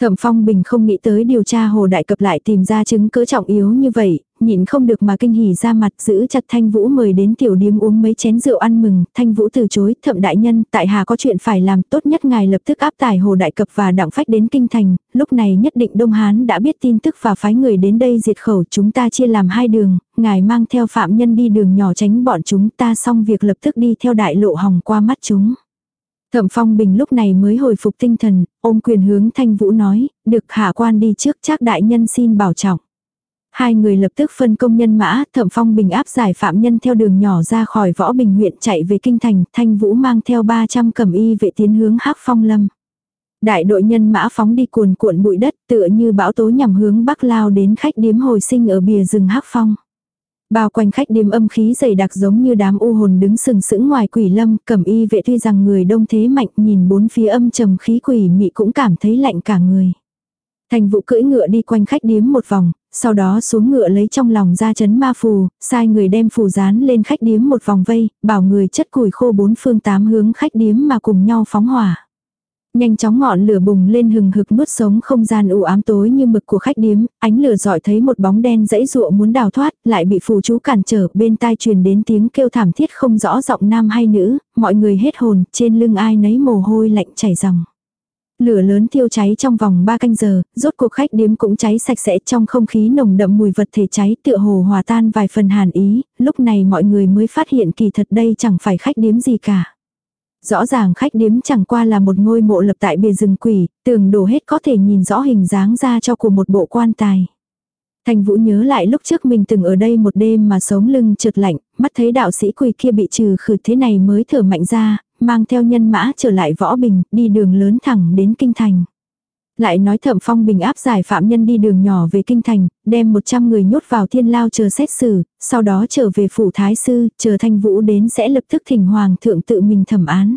Thẩm Phong Bình không nghĩ tới điều tra Hồ Đại Cập lại tìm ra chứng cứ trọng yếu như vậy, nhịn không được mà kinh hỉ ra mặt giữ chặt Thanh Vũ mời đến tiểu điếm uống mấy chén rượu ăn mừng, Thanh Vũ từ chối, thậm đại nhân, tại hà có chuyện phải làm tốt nhất ngài lập tức áp tải Hồ Đại Cập và đặng phách đến Kinh Thành, lúc này nhất định Đông Hán đã biết tin tức và phái người đến đây diệt khẩu chúng ta chia làm hai đường, ngài mang theo phạm nhân đi đường nhỏ tránh bọn chúng ta xong việc lập tức đi theo đại lộ hòng qua mắt chúng. Thẩm Phong Bình lúc này mới hồi phục tinh thần, ôm quyền hướng Thanh Vũ nói, được hạ quan đi trước chắc đại nhân xin bảo trọng. Hai người lập tức phân công nhân mã, Thẩm Phong Bình áp giải phạm nhân theo đường nhỏ ra khỏi võ bình huyện chạy về kinh thành, Thanh Vũ mang theo 300 cẩm y vệ tiến hướng Hắc Phong Lâm. Đại đội nhân mã phóng đi cuồn cuộn bụi đất tựa như bão tố nhằm hướng bắc lao đến khách điếm hồi sinh ở bìa rừng Hắc Phong. Bao quanh khách đêm âm khí dày đặc giống như đám u hồn đứng sừng sững ngoài quỷ lâm, cẩm y vệ tuy rằng người đông thế mạnh nhìn bốn phía âm trầm khí quỷ mị cũng cảm thấy lạnh cả người. Thành vụ cưỡi ngựa đi quanh khách điếm một vòng, sau đó xuống ngựa lấy trong lòng ra chấn ma phù, sai người đem phù dán lên khách điếm một vòng vây, bảo người chất củi khô bốn phương tám hướng khách điếm mà cùng nhau phóng hỏa. Nhanh chóng ngọn lửa bùng lên hừng hực nuốt sống không gian u ám tối như mực của khách điếm, ánh lửa dọi thấy một bóng đen dãy dụa muốn đào thoát, lại bị phù chú cản trở, bên tai truyền đến tiếng kêu thảm thiết không rõ giọng nam hay nữ, mọi người hết hồn, trên lưng ai nấy mồ hôi lạnh chảy ròng. Lửa lớn thiêu cháy trong vòng 3 canh giờ, rốt cuộc khách điếm cũng cháy sạch sẽ trong không khí nồng đậm mùi vật thể cháy tựa hồ hòa tan vài phần hàn ý, lúc này mọi người mới phát hiện kỳ thật đây chẳng phải khách điếm gì cả. Rõ ràng khách điếm chẳng qua là một ngôi mộ lập tại bìa rừng quỷ, tường đổ hết có thể nhìn rõ hình dáng ra cho của một bộ quan tài. Thành Vũ nhớ lại lúc trước mình từng ở đây một đêm mà sống lưng trượt lạnh, mắt thấy đạo sĩ quỷ kia bị trừ khử thế này mới thở mạnh ra, mang theo nhân mã trở lại võ bình, đi đường lớn thẳng đến kinh thành. Lại nói thẩm phong bình áp giải phạm nhân đi đường nhỏ về kinh thành, đem 100 người nhốt vào thiên lao chờ xét xử, sau đó trở về phủ thái sư, chờ thanh vũ đến sẽ lập tức thỉnh hoàng thượng tự mình thẩm án.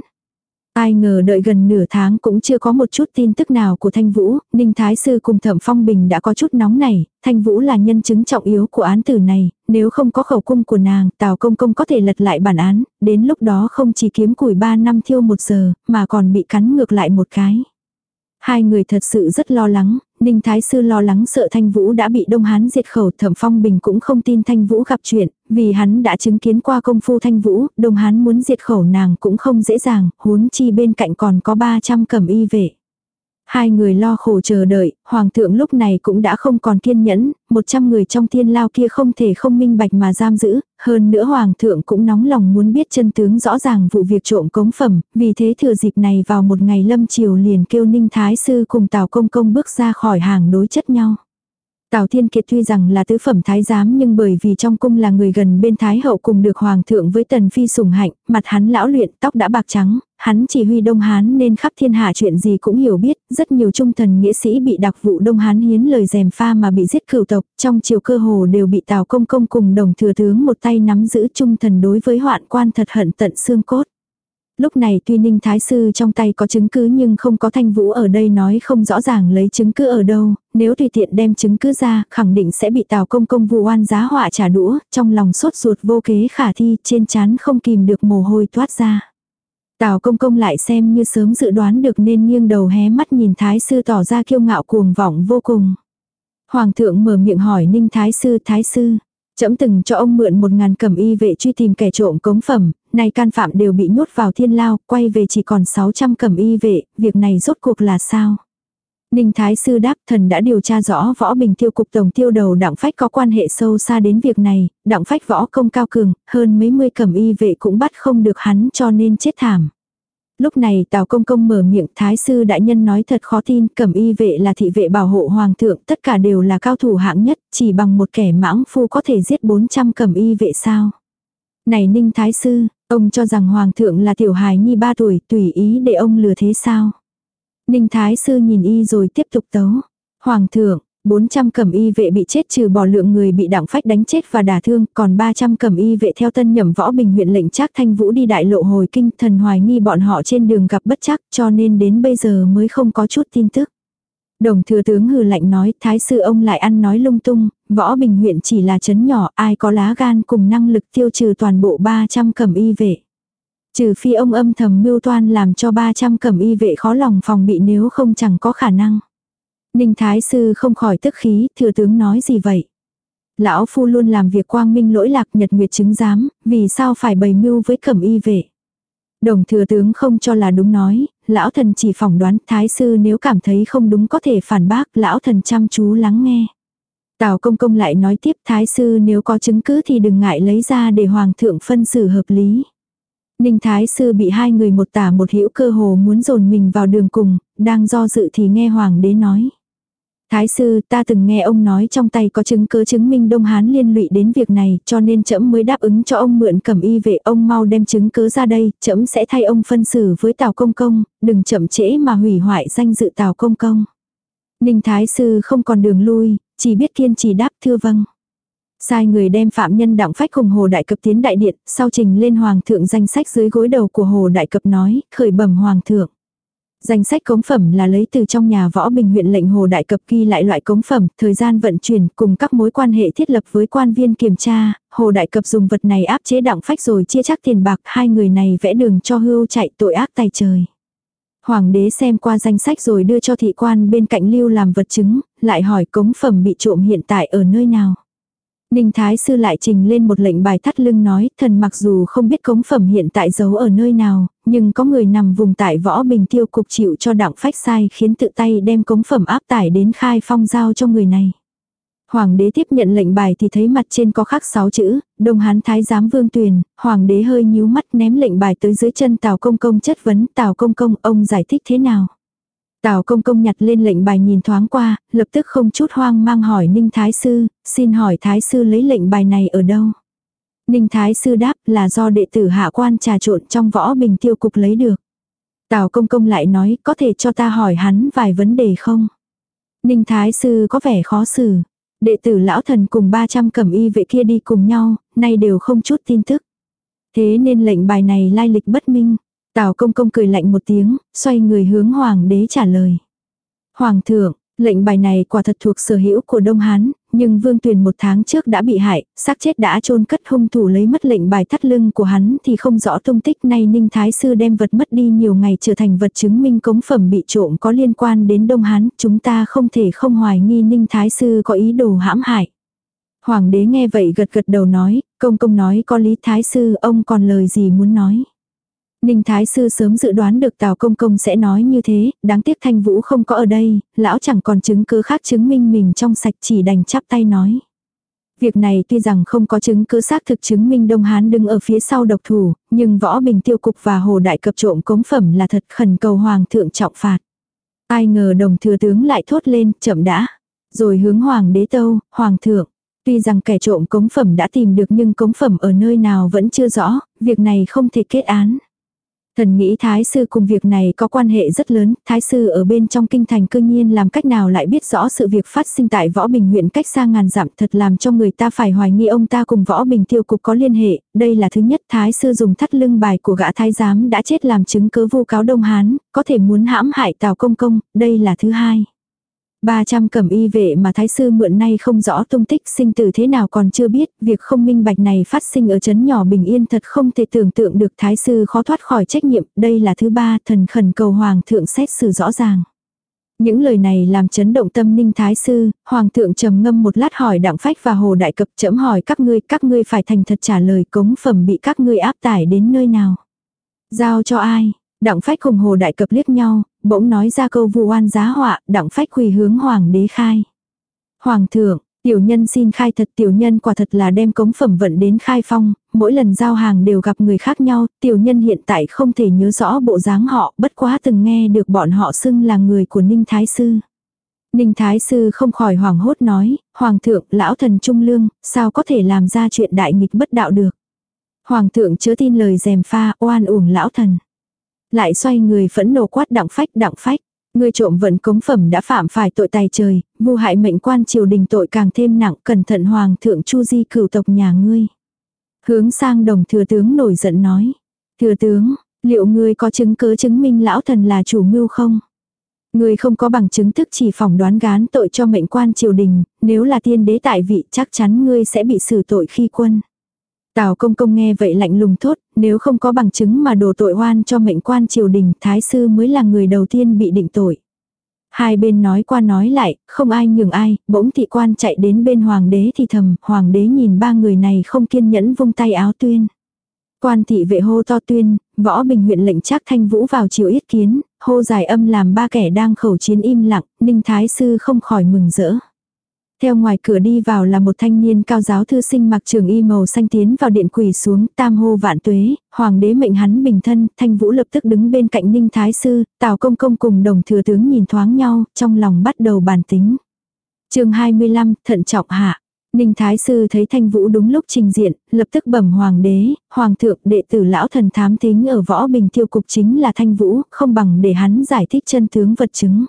Ai ngờ đợi gần nửa tháng cũng chưa có một chút tin tức nào của Thanh Vũ, Ninh Thái Sư cùng Thẩm Phong Bình đã có chút nóng này, Thanh Vũ là nhân chứng trọng yếu của án tử này, nếu không có khẩu cung của nàng, Tào Công Công có thể lật lại bản án, đến lúc đó không chỉ kiếm củi 3 năm thiêu một giờ, mà còn bị cắn ngược lại một cái. Hai người thật sự rất lo lắng, Ninh Thái Sư lo lắng sợ Thanh Vũ đã bị Đông Hán diệt khẩu thẩm phong bình cũng không tin Thanh Vũ gặp chuyện, vì hắn đã chứng kiến qua công phu Thanh Vũ, Đông Hán muốn diệt khẩu nàng cũng không dễ dàng, huống chi bên cạnh còn có 300 cẩm y vệ. Hai người lo khổ chờ đợi, hoàng thượng lúc này cũng đã không còn kiên nhẫn, 100 người trong thiên lao kia không thể không minh bạch mà giam giữ, hơn nữa hoàng thượng cũng nóng lòng muốn biết chân tướng rõ ràng vụ việc trộm cống phẩm, vì thế thừa dịp này vào một ngày lâm chiều liền kêu ninh thái sư cùng tào công công bước ra khỏi hàng đối chất nhau. Tào Thiên Kiệt tuy rằng là tứ phẩm thái giám nhưng bởi vì trong cung là người gần bên thái hậu cùng được hoàng thượng với tần phi sủng hạnh, mặt hắn lão luyện, tóc đã bạc trắng, hắn chỉ huy Đông Hán nên khắp thiên hạ chuyện gì cũng hiểu biết, rất nhiều trung thần nghĩa sĩ bị đặc vụ Đông Hán hiến lời dèm pha mà bị giết cửu tộc, trong triều cơ hồ đều bị Tào Công Công cùng đồng thừa tướng một tay nắm giữ trung thần đối với hoạn quan thật hận tận xương cốt. Lúc này tuy Ninh Thái Sư trong tay có chứng cứ nhưng không có Thanh Vũ ở đây nói không rõ ràng lấy chứng cứ ở đâu, nếu tùy tiện đem chứng cứ ra khẳng định sẽ bị Tào Công Công vụ oan giá họa trả đũa, trong lòng sốt ruột vô kế khả thi trên chán không kìm được mồ hôi toát ra. Tào công công lại xem như sớm dự đoán được nên nghiêng đầu hé mắt nhìn thái sư tỏ ra kiêu ngạo cuồng vọng vô cùng. Hoàng thượng mở miệng hỏi ninh thái sư thái sư. Chấm từng cho ông mượn một ngàn cẩm y vệ truy tìm kẻ trộm cống phẩm, nay can phạm đều bị nhốt vào thiên lao, quay về chỉ còn 600 cẩm y vệ, việc này rốt cuộc là sao? Ninh Thái Sư đáp thần đã điều tra rõ võ bình tiêu cục tổng tiêu đầu đặng phách có quan hệ sâu xa đến việc này, đặng phách võ công cao cường, hơn mấy mươi cẩm y vệ cũng bắt không được hắn cho nên chết thảm. Lúc này Tào Công Công mở miệng Thái Sư Đại Nhân nói thật khó tin, cẩm y vệ là thị vệ bảo hộ Hoàng thượng, tất cả đều là cao thủ hạng nhất, chỉ bằng một kẻ mãng phu có thể giết 400 cẩm y vệ sao. Này Ninh Thái Sư, ông cho rằng Hoàng thượng là tiểu hài nhi 3 tuổi, tùy ý để ông lừa thế sao. Ninh Thái Sư nhìn y rồi tiếp tục tấu. Hoàng thượng, 400 cẩm y vệ bị chết trừ bỏ lượng người bị đặng phách đánh chết và đả thương, còn 300 cẩm y vệ theo tân nhậm võ bình huyện lệnh trác thanh vũ đi đại lộ hồi kinh thần hoài nghi bọn họ trên đường gặp bất chắc cho nên đến bây giờ mới không có chút tin tức. Đồng thừa tướng hừ lạnh nói thái sư ông lại ăn nói lung tung, võ bình huyện chỉ là chấn nhỏ ai có lá gan cùng năng lực tiêu trừ toàn bộ 300 cẩm y vệ. Trừ phi ông âm thầm mưu toan làm cho 300 cẩm y vệ khó lòng phòng bị nếu không chẳng có khả năng. Ninh Thái Sư không khỏi tức khí, thừa tướng nói gì vậy? Lão Phu luôn làm việc quang minh lỗi lạc nhật nguyệt chứng giám, vì sao phải bày mưu với cẩm y vệ? Đồng thừa tướng không cho là đúng nói, lão thần chỉ phỏng đoán thái sư nếu cảm thấy không đúng có thể phản bác, lão thần chăm chú lắng nghe. Tào công công lại nói tiếp thái sư nếu có chứng cứ thì đừng ngại lấy ra để hoàng thượng phân xử hợp lý. Ninh Thái Sư bị hai người một tả một hữu cơ hồ muốn dồn mình vào đường cùng, đang do dự thì nghe Hoàng đế nói. Thái sư ta từng nghe ông nói trong tay có chứng cứ chứng minh Đông Hán liên lụy đến việc này cho nên trẫm mới đáp ứng cho ông mượn cẩm y vệ ông mau đem chứng cứ ra đây, trẫm sẽ thay ông phân xử với Tào Công Công, đừng chậm trễ mà hủy hoại danh dự Tào Công Công. Ninh Thái sư không còn đường lui, chỉ biết kiên trì đáp thưa vâng. Sai người đem phạm nhân đặng phách cùng Hồ Đại Cập tiến đại điện, sau trình lên Hoàng thượng danh sách dưới gối đầu của Hồ Đại Cập nói, khởi bẩm Hoàng thượng. Danh sách cống phẩm là lấy từ trong nhà võ bình huyện lệnh Hồ Đại Cập ghi lại loại cống phẩm, thời gian vận chuyển cùng các mối quan hệ thiết lập với quan viên kiểm tra, Hồ Đại Cập dùng vật này áp chế đặng phách rồi chia chắc tiền bạc, hai người này vẽ đường cho hưu chạy tội ác tay trời. Hoàng đế xem qua danh sách rồi đưa cho thị quan bên cạnh lưu làm vật chứng, lại hỏi cống phẩm bị trộm hiện tại ở nơi nào. Ninh Thái Sư lại trình lên một lệnh bài thắt lưng nói, thần mặc dù không biết cống phẩm hiện tại giấu ở nơi nào, nhưng có người nằm vùng tại võ bình tiêu cục chịu cho đặng phách sai khiến tự tay đem cống phẩm áp tải đến khai phong giao cho người này. Hoàng đế tiếp nhận lệnh bài thì thấy mặt trên có khắc sáu chữ, Đông Hán Thái giám Vương Tuyền, Hoàng đế hơi nhíu mắt ném lệnh bài tới dưới chân Tào Công Công chất vấn Tào Công Công ông giải thích thế nào. Tào công công nhặt lên lệnh bài nhìn thoáng qua, lập tức không chút hoang mang hỏi Ninh Thái Sư, xin hỏi Thái Sư lấy lệnh bài này ở đâu? Ninh Thái Sư đáp là do đệ tử hạ quan trà trộn trong võ bình tiêu cục lấy được. Tào công công lại nói có thể cho ta hỏi hắn vài vấn đề không? Ninh Thái Sư có vẻ khó xử. Đệ tử lão thần cùng 300 cẩm y vệ kia đi cùng nhau, nay đều không chút tin tức. Thế nên lệnh bài này lai lịch bất minh. Tào công công cười lạnh một tiếng, xoay người hướng hoàng đế trả lời. Hoàng thượng, Lệnh bài này quả thật thuộc sở hữu của Đông Hán, nhưng Vương Tuyền một tháng trước đã bị hại, xác chết đã chôn cất hung thủ lấy mất lệnh bài thắt lưng của hắn thì không rõ tung tích nay Ninh Thái Sư đem vật mất đi nhiều ngày trở thành vật chứng minh cống phẩm bị trộm có liên quan đến Đông Hán, chúng ta không thể không hoài nghi Ninh Thái Sư có ý đồ hãm hại. Hoàng đế nghe vậy gật gật đầu nói, công công nói có lý Thái Sư ông còn lời gì muốn nói. Ninh Thái Sư sớm dự đoán được Tào Công Công sẽ nói như thế, đáng tiếc Thanh Vũ không có ở đây, lão chẳng còn chứng cứ khác chứng minh mình trong sạch chỉ đành chắp tay nói. Việc này tuy rằng không có chứng cứ xác thực chứng minh Đông Hán đứng ở phía sau độc thủ, nhưng Võ Bình Tiêu Cục và Hồ Đại Cập trộm cống phẩm là thật khẩn cầu Hoàng thượng trọng phạt. Ai ngờ đồng thừa tướng lại thốt lên, chậm đã. Rồi hướng Hoàng đế tâu, Hoàng thượng. Tuy rằng kẻ trộm cống phẩm đã tìm được nhưng cống phẩm ở nơi nào vẫn chưa rõ, việc này không thể kết án. Thần nghĩ Thái sư cùng việc này có quan hệ rất lớn, Thái sư ở bên trong kinh thành cương nhiên làm cách nào lại biết rõ sự việc phát sinh tại Võ Bình huyện cách xa ngàn dặm thật làm cho người ta phải hoài nghi ông ta cùng Võ Bình tiêu cục có liên hệ, đây là thứ nhất Thái sư dùng thắt lưng bài của gã thái giám đã chết làm chứng cứ vu cáo Đông Hán, có thể muốn hãm hại Tào Công Công, đây là thứ hai. 300 cẩm y vệ mà thái sư mượn nay không rõ tung tích sinh tử thế nào còn chưa biết, việc không minh bạch này phát sinh ở chấn nhỏ bình yên thật không thể tưởng tượng được thái sư khó thoát khỏi trách nhiệm, đây là thứ ba thần khẩn cầu hoàng thượng xét xử rõ ràng. Những lời này làm chấn động tâm ninh thái sư, hoàng thượng trầm ngâm một lát hỏi đặng phách và hồ đại cập chấm hỏi các ngươi, các ngươi phải thành thật trả lời cống phẩm bị các ngươi áp tải đến nơi nào. Giao cho ai, Đặng phách cùng hồ đại cập liếc nhau, bỗng nói ra câu vu oan giá họa, đặng phách quỳ hướng hoàng đế khai. Hoàng thượng, tiểu nhân xin khai thật tiểu nhân quả thật là đem cống phẩm vận đến khai phong, mỗi lần giao hàng đều gặp người khác nhau, tiểu nhân hiện tại không thể nhớ rõ bộ dáng họ, bất quá từng nghe được bọn họ xưng là người của Ninh Thái Sư. Ninh Thái Sư không khỏi hoảng hốt nói, Hoàng thượng, lão thần trung lương, sao có thể làm ra chuyện đại nghịch bất đạo được. Hoàng thượng chớ tin lời dèm pha, oan uổng lão thần. Lại xoay người phẫn nộ quát đặng phách đặng phách. Người trộm vận cống phẩm đã phạm phải tội tài trời, vu hại mệnh quan triều đình tội càng thêm nặng, cẩn thận hoàng thượng chu di cửu tộc nhà ngươi. Hướng sang đồng thừa tướng nổi giận nói. Thừa tướng, liệu ngươi có chứng cứ chứng minh lão thần là chủ mưu không? Ngươi không có bằng chứng thức chỉ phỏng đoán gán tội cho mệnh quan triều đình, nếu là tiên đế tại vị chắc chắn ngươi sẽ bị xử tội khi quân. Tào công công nghe vậy lạnh lùng thốt, nếu không có bằng chứng mà đổ tội oan cho mệnh quan triều đình, thái sư mới là người đầu tiên bị định tội. Hai bên nói qua nói lại, không ai nhường ai, bỗng thị quan chạy đến bên hoàng đế thì thầm, hoàng đế nhìn ba người này không kiên nhẫn vung tay áo tuyên. Quan thị vệ hô to tuyên, võ bình huyện lệnh chắc thanh vũ vào chiều yết kiến, hô dài âm làm ba kẻ đang khẩu chiến im lặng, ninh thái sư không khỏi mừng rỡ. Theo ngoài cửa đi vào là một thanh niên cao giáo thư sinh mặc trường y màu xanh tiến vào điện quỷ xuống tam hô vạn tuế, hoàng đế mệnh hắn bình thân, thanh vũ lập tức đứng bên cạnh ninh thái sư, tào công công cùng đồng thừa tướng nhìn thoáng nhau, trong lòng bắt đầu bàn tính. chương 25, thận trọng hạ. Ninh Thái Sư thấy Thanh Vũ đúng lúc trình diện, lập tức bẩm Hoàng đế, Hoàng thượng đệ tử lão thần thám thính ở võ bình tiêu cục chính là Thanh Vũ, không bằng để hắn giải thích chân tướng vật chứng.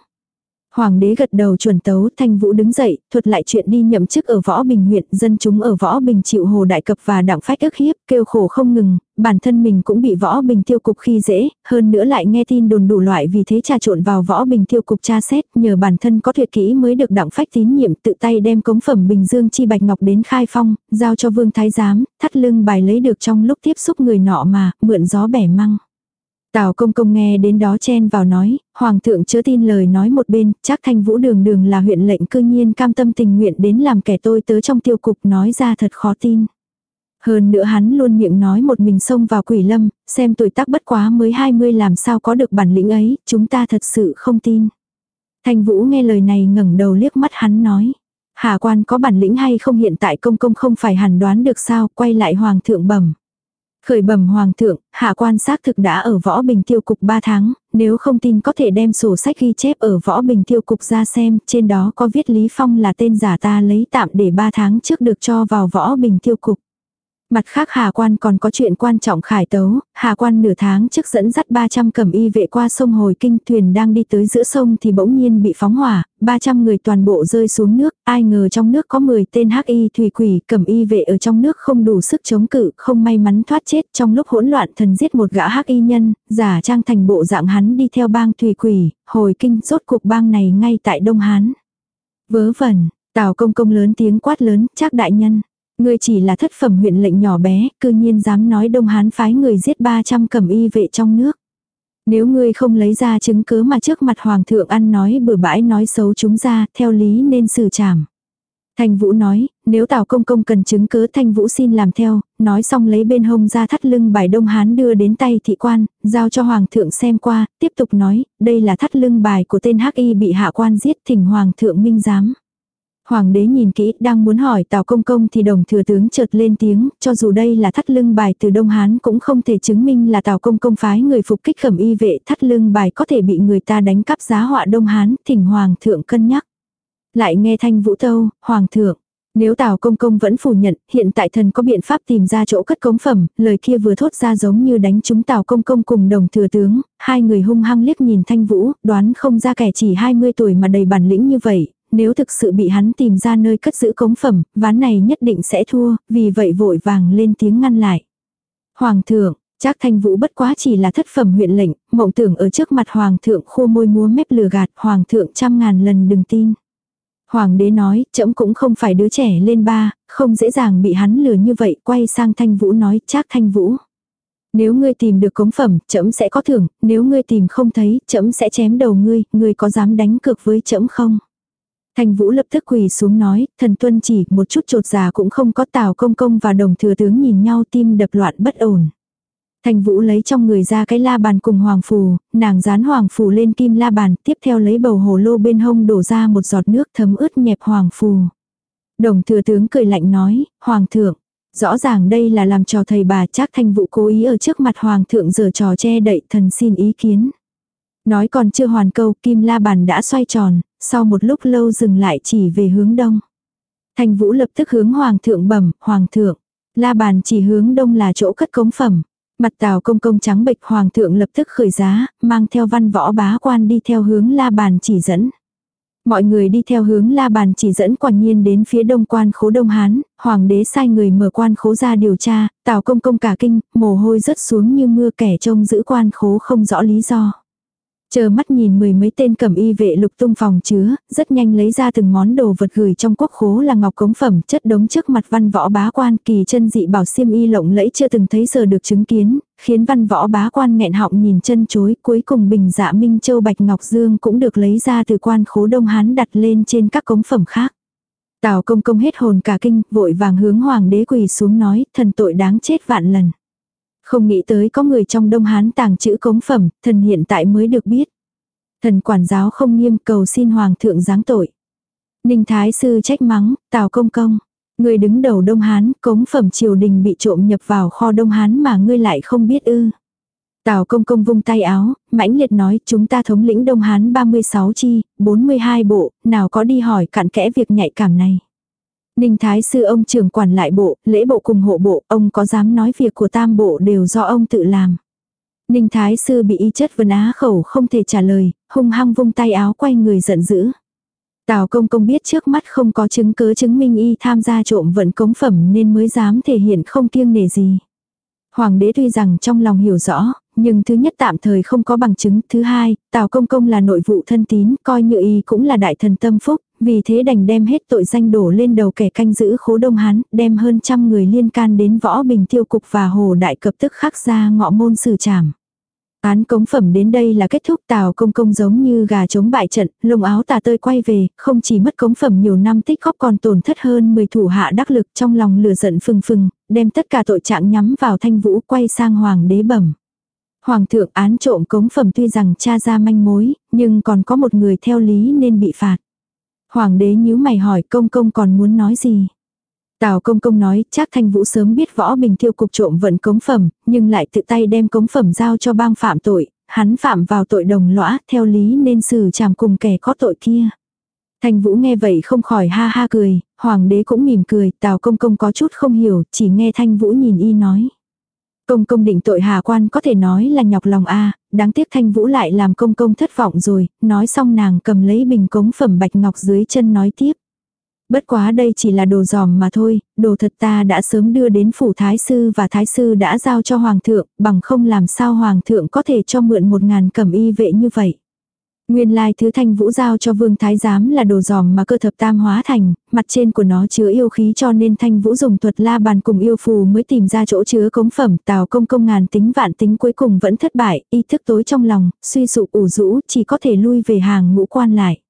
Hoàng đế gật đầu chuẩn tấu, Thanh Vũ đứng dậy, thuật lại chuyện đi nhậm chức ở Võ Bình huyện, dân chúng ở Võ Bình chịu Hồ Đại Cập và đặng phách ức hiếp, kêu khổ không ngừng, bản thân mình cũng bị Võ Bình tiêu cục khi dễ, hơn nữa lại nghe tin đồn đủ loại vì thế trà trộn vào Võ Bình tiêu cục tra xét, nhờ bản thân có tuyệt kỹ mới được đặng phách tín nhiệm tự tay đem cống phẩm Bình Dương chi bạch ngọc đến khai phong, giao cho Vương Thái Giám, thắt lưng bài lấy được trong lúc tiếp xúc người nọ mà, mượn gió bẻ măng. Tào công công nghe đến đó chen vào nói, hoàng thượng chớ tin lời nói một bên, chắc thanh vũ đường đường là huyện lệnh cư nhiên cam tâm tình nguyện đến làm kẻ tôi tớ trong tiêu cục nói ra thật khó tin. Hơn nữa hắn luôn miệng nói một mình xông vào quỷ lâm, xem tuổi tác bất quá mới 20 làm sao có được bản lĩnh ấy, chúng ta thật sự không tin. Thanh vũ nghe lời này ngẩng đầu liếc mắt hắn nói. Hà quan có bản lĩnh hay không hiện tại công công không phải hẳn đoán được sao, quay lại hoàng thượng bẩm Khởi bẩm hoàng thượng, hạ quan xác thực đã ở võ bình tiêu cục 3 tháng, nếu không tin có thể đem sổ sách ghi chép ở võ bình tiêu cục ra xem, trên đó có viết Lý Phong là tên giả ta lấy tạm để 3 tháng trước được cho vào võ bình tiêu cục. Mặt khác Hà Quan còn có chuyện quan trọng khải tấu, Hà Quan nửa tháng trước dẫn dắt 300 cẩm y vệ qua sông hồi kinh thuyền đang đi tới giữa sông thì bỗng nhiên bị phóng hỏa, 300 người toàn bộ rơi xuống nước, ai ngờ trong nước có 10 tên hắc y thủy quỷ cẩm y vệ ở trong nước không đủ sức chống cự, không may mắn thoát chết trong lúc hỗn loạn thần giết một gã hắc y nhân, giả trang thành bộ dạng hắn đi theo bang thủy quỷ, hồi kinh rốt cuộc bang này ngay tại Đông Hán. Vớ vẩn, Tào công công lớn tiếng quát lớn, chắc đại nhân. Ngươi chỉ là thất phẩm huyện lệnh nhỏ bé, cư nhiên dám nói Đông Hán phái người giết 300 cẩm y vệ trong nước. Nếu ngươi không lấy ra chứng cứ mà trước mặt hoàng thượng ăn nói bừa bãi nói xấu chúng ra, theo lý nên xử trảm. Thanh Vũ nói, nếu Tào Công Công cần chứng cứ Thanh Vũ xin làm theo, nói xong lấy bên hông ra thắt lưng bài Đông Hán đưa đến tay thị quan, giao cho Hoàng thượng xem qua, tiếp tục nói, đây là thắt lưng bài của tên Hắc Y bị hạ quan giết thỉnh Hoàng thượng minh giám. Hoàng đế nhìn kỹ, đang muốn hỏi Tào Công Công thì đồng thừa tướng chợt lên tiếng, cho dù đây là thắt lưng bài từ Đông Hán cũng không thể chứng minh là Tào Công Công phái người phục kích khẩm y vệ thắt lưng bài có thể bị người ta đánh cắp giá họa Đông Hán, thỉnh Hoàng thượng cân nhắc. Lại nghe thanh vũ tâu, Hoàng thượng. Nếu Tào Công Công vẫn phủ nhận, hiện tại thần có biện pháp tìm ra chỗ cất cống phẩm, lời kia vừa thốt ra giống như đánh chúng Tào Công Công cùng đồng thừa tướng, hai người hung hăng liếc nhìn Thanh Vũ, đoán không ra kẻ chỉ 20 tuổi mà đầy bản lĩnh như vậy, nếu thực sự bị hắn tìm ra nơi cất giữ cống phẩm, ván này nhất định sẽ thua, vì vậy vội vàng lên tiếng ngăn lại. Hoàng thượng, Trác Thanh Vũ bất quá chỉ là thất phẩm huyện lệnh, mộng tưởng ở trước mặt hoàng thượng khô môi múa mép lừa gạt, hoàng thượng trăm ngàn lần đừng tin. Hoàng đế nói, trẫm cũng không phải đứa trẻ lên ba, không dễ dàng bị hắn lừa như vậy, quay sang Thanh Vũ nói, Trác Thanh Vũ. Nếu ngươi tìm được cống phẩm, trẫm sẽ có thưởng, nếu ngươi tìm không thấy, trẫm sẽ chém đầu ngươi, ngươi có dám đánh cược với trẫm không? Thanh Vũ lập tức quỳ xuống nói, thần tuân chỉ một chút trột già cũng không có tào công công và đồng thừa tướng nhìn nhau tim đập loạn bất ổn. Thanh Vũ lấy trong người ra cái la bàn cùng hoàng phù, nàng dán hoàng phù lên kim la bàn, tiếp theo lấy bầu hồ lô bên hông đổ ra một giọt nước thấm ướt nhẹp hoàng phù. Đồng thừa tướng cười lạnh nói, hoàng thượng, rõ ràng đây là làm trò thầy bà chắc Thanh Vũ cố ý ở trước mặt hoàng thượng giở trò che đậy thần xin ý kiến. Nói còn chưa hoàn câu, kim la bàn đã xoay tròn, sau một lúc lâu dừng lại chỉ về hướng đông. thành Vũ lập tức hướng hoàng thượng bẩm, hoàng thượng, la bàn chỉ hướng đông là chỗ cất cống phẩm. Mặt tào công công trắng bệch hoàng thượng lập tức khởi giá, mang theo văn võ bá quan đi theo hướng la bàn chỉ dẫn. Mọi người đi theo hướng la bàn chỉ dẫn quả nhiên đến phía đông quan khố đông hán, hoàng đế sai người mở quan khố ra điều tra, tào công công cả kinh, mồ hôi rớt xuống như mưa kẻ trông giữ quan khố không rõ lý do. Chờ mắt nhìn mười mấy tên cầm y vệ lục tung phòng chứa, rất nhanh lấy ra từng món đồ vật gửi trong quốc khố là ngọc cống phẩm chất đống trước mặt văn võ bá quan kỳ chân dị bảo xiêm y lộng lẫy chưa từng thấy giờ được chứng kiến, khiến văn võ bá quan nghẹn họng nhìn chân chối cuối cùng bình dạ Minh Châu Bạch Ngọc Dương cũng được lấy ra từ quan khố Đông Hán đặt lên trên các cống phẩm khác. Tào công công hết hồn cả kinh, vội vàng hướng hoàng đế quỳ xuống nói, thần tội đáng chết vạn lần. Không nghĩ tới có người trong Đông Hán tàng chữ cống phẩm, thần hiện tại mới được biết. Thần quản giáo không nghiêm cầu xin hoàng thượng giáng tội. Ninh Thái Sư trách mắng, Tào Công Công. Người đứng đầu Đông Hán, cống phẩm triều đình bị trộm nhập vào kho Đông Hán mà ngươi lại không biết ư. Tào công công vung tay áo, mãnh liệt nói chúng ta thống lĩnh Đông Hán 36 chi, 42 bộ, nào có đi hỏi cặn kẽ việc nhạy cảm này. Ninh Thái Sư ông trưởng quản lại bộ, lễ bộ cùng hộ bộ, ông có dám nói việc của tam bộ đều do ông tự làm. Ninh Thái Sư bị y chất vấn á khẩu không thể trả lời, hung hăng vung tay áo quay người giận dữ. Tào công công biết trước mắt không có chứng cứ chứng minh y tham gia trộm vận cống phẩm nên mới dám thể hiện không kiêng nể gì. Hoàng đế tuy rằng trong lòng hiểu rõ, nhưng thứ nhất tạm thời không có bằng chứng, thứ hai, Tào Công Công là nội vụ thân tín, coi như y cũng là đại thần tâm phúc, vì thế đành đem hết tội danh đổ lên đầu kẻ canh giữ khố Đông Hán, đem hơn trăm người liên can đến võ bình tiêu cục và hồ đại cập tức khắc ra ngọ môn xử trảm. Án cống phẩm đến đây là kết thúc tào công công giống như gà chống bại trận, lông áo tà tơi quay về, không chỉ mất cống phẩm nhiều năm tích góp còn tổn thất hơn 10 thủ hạ đắc lực trong lòng lửa giận phừng phừng, đem tất cả tội trạng nhắm vào thanh vũ quay sang hoàng đế bẩm. Hoàng thượng án trộm cống phẩm tuy rằng cha ra manh mối, nhưng còn có một người theo lý nên bị phạt. Hoàng đế nhíu mày hỏi công công còn muốn nói gì. Tào công công nói, chắc thanh vũ sớm biết võ bình thiêu cục trộm vận cống phẩm, nhưng lại tự tay đem cống phẩm giao cho bang phạm tội, hắn phạm vào tội đồng lõa, theo lý nên xử trảm cùng kẻ có tội kia. Thanh vũ nghe vậy không khỏi ha ha cười, Hoàng đế cũng mỉm cười, Tào công công có chút không hiểu, chỉ nghe Thanh Vũ nhìn y nói. Công công định tội hà quan có thể nói là nhọc lòng a đáng tiếc Thanh Vũ lại làm công công thất vọng rồi, nói xong nàng cầm lấy bình cống phẩm bạch ngọc dưới chân nói tiếp. Bất quá đây chỉ là đồ giòm mà thôi, đồ thật ta đã sớm đưa đến phủ thái sư và thái sư đã giao cho hoàng thượng, bằng không làm sao hoàng thượng có thể cho mượn một ngàn cẩm y vệ như vậy. Nguyên lai thứ thanh vũ giao cho vương thái giám là đồ giòm mà cơ thập tam hóa thành, mặt trên của nó chứa yêu khí cho nên thanh vũ dùng thuật la bàn cùng yêu phù mới tìm ra chỗ chứa cống phẩm tào công công ngàn tính vạn tính cuối cùng vẫn thất bại, ý thức tối trong lòng, suy sụp ủ rũ chỉ có thể lui về hàng ngũ quan lại.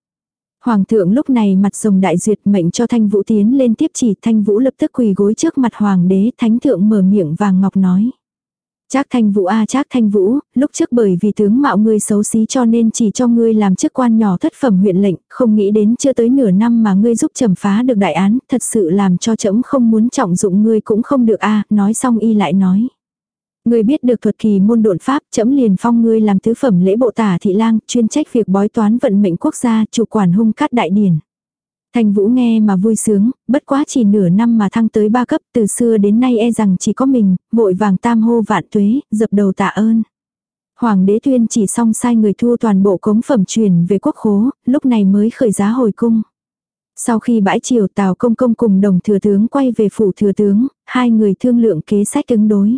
Hoàng thượng lúc này mặt rồng đại duyệt mệnh cho thanh vũ tiến lên tiếp chỉ thanh vũ lập tức quỳ gối trước mặt hoàng đế thánh thượng mở miệng vàng ngọc nói. Trác Thanh Vũ a à, Trác Thanh Vũ, lúc trước bởi vì tướng mạo ngươi xấu xí cho nên chỉ cho ngươi làm chức quan nhỏ thất phẩm huyện lệnh, không nghĩ đến chưa tới nửa năm mà ngươi giúp trầm phá được đại án, thật sự làm cho trẫm không muốn trọng dụng ngươi cũng không được a, nói xong y lại nói. Ngươi biết được thuật kỳ môn độn pháp, trẫm liền phong ngươi làm tứ phẩm lễ bộ tả thị lang, chuyên trách việc bói toán vận mệnh quốc gia, chủ quản hung cát đại điển. Thành Vũ nghe mà vui sướng, bất quá chỉ nửa năm mà thăng tới ba cấp từ xưa đến nay e rằng chỉ có mình, vội vàng tam hô vạn tuế, dập đầu tạ ơn. Hoàng đế tuyên chỉ xong sai người thu toàn bộ cống phẩm truyền về quốc khố, lúc này mới khởi giá hồi cung. Sau khi bãi triều Tào Công Công cùng đồng thừa tướng quay về phủ thừa tướng, hai người thương lượng kế sách ứng đối.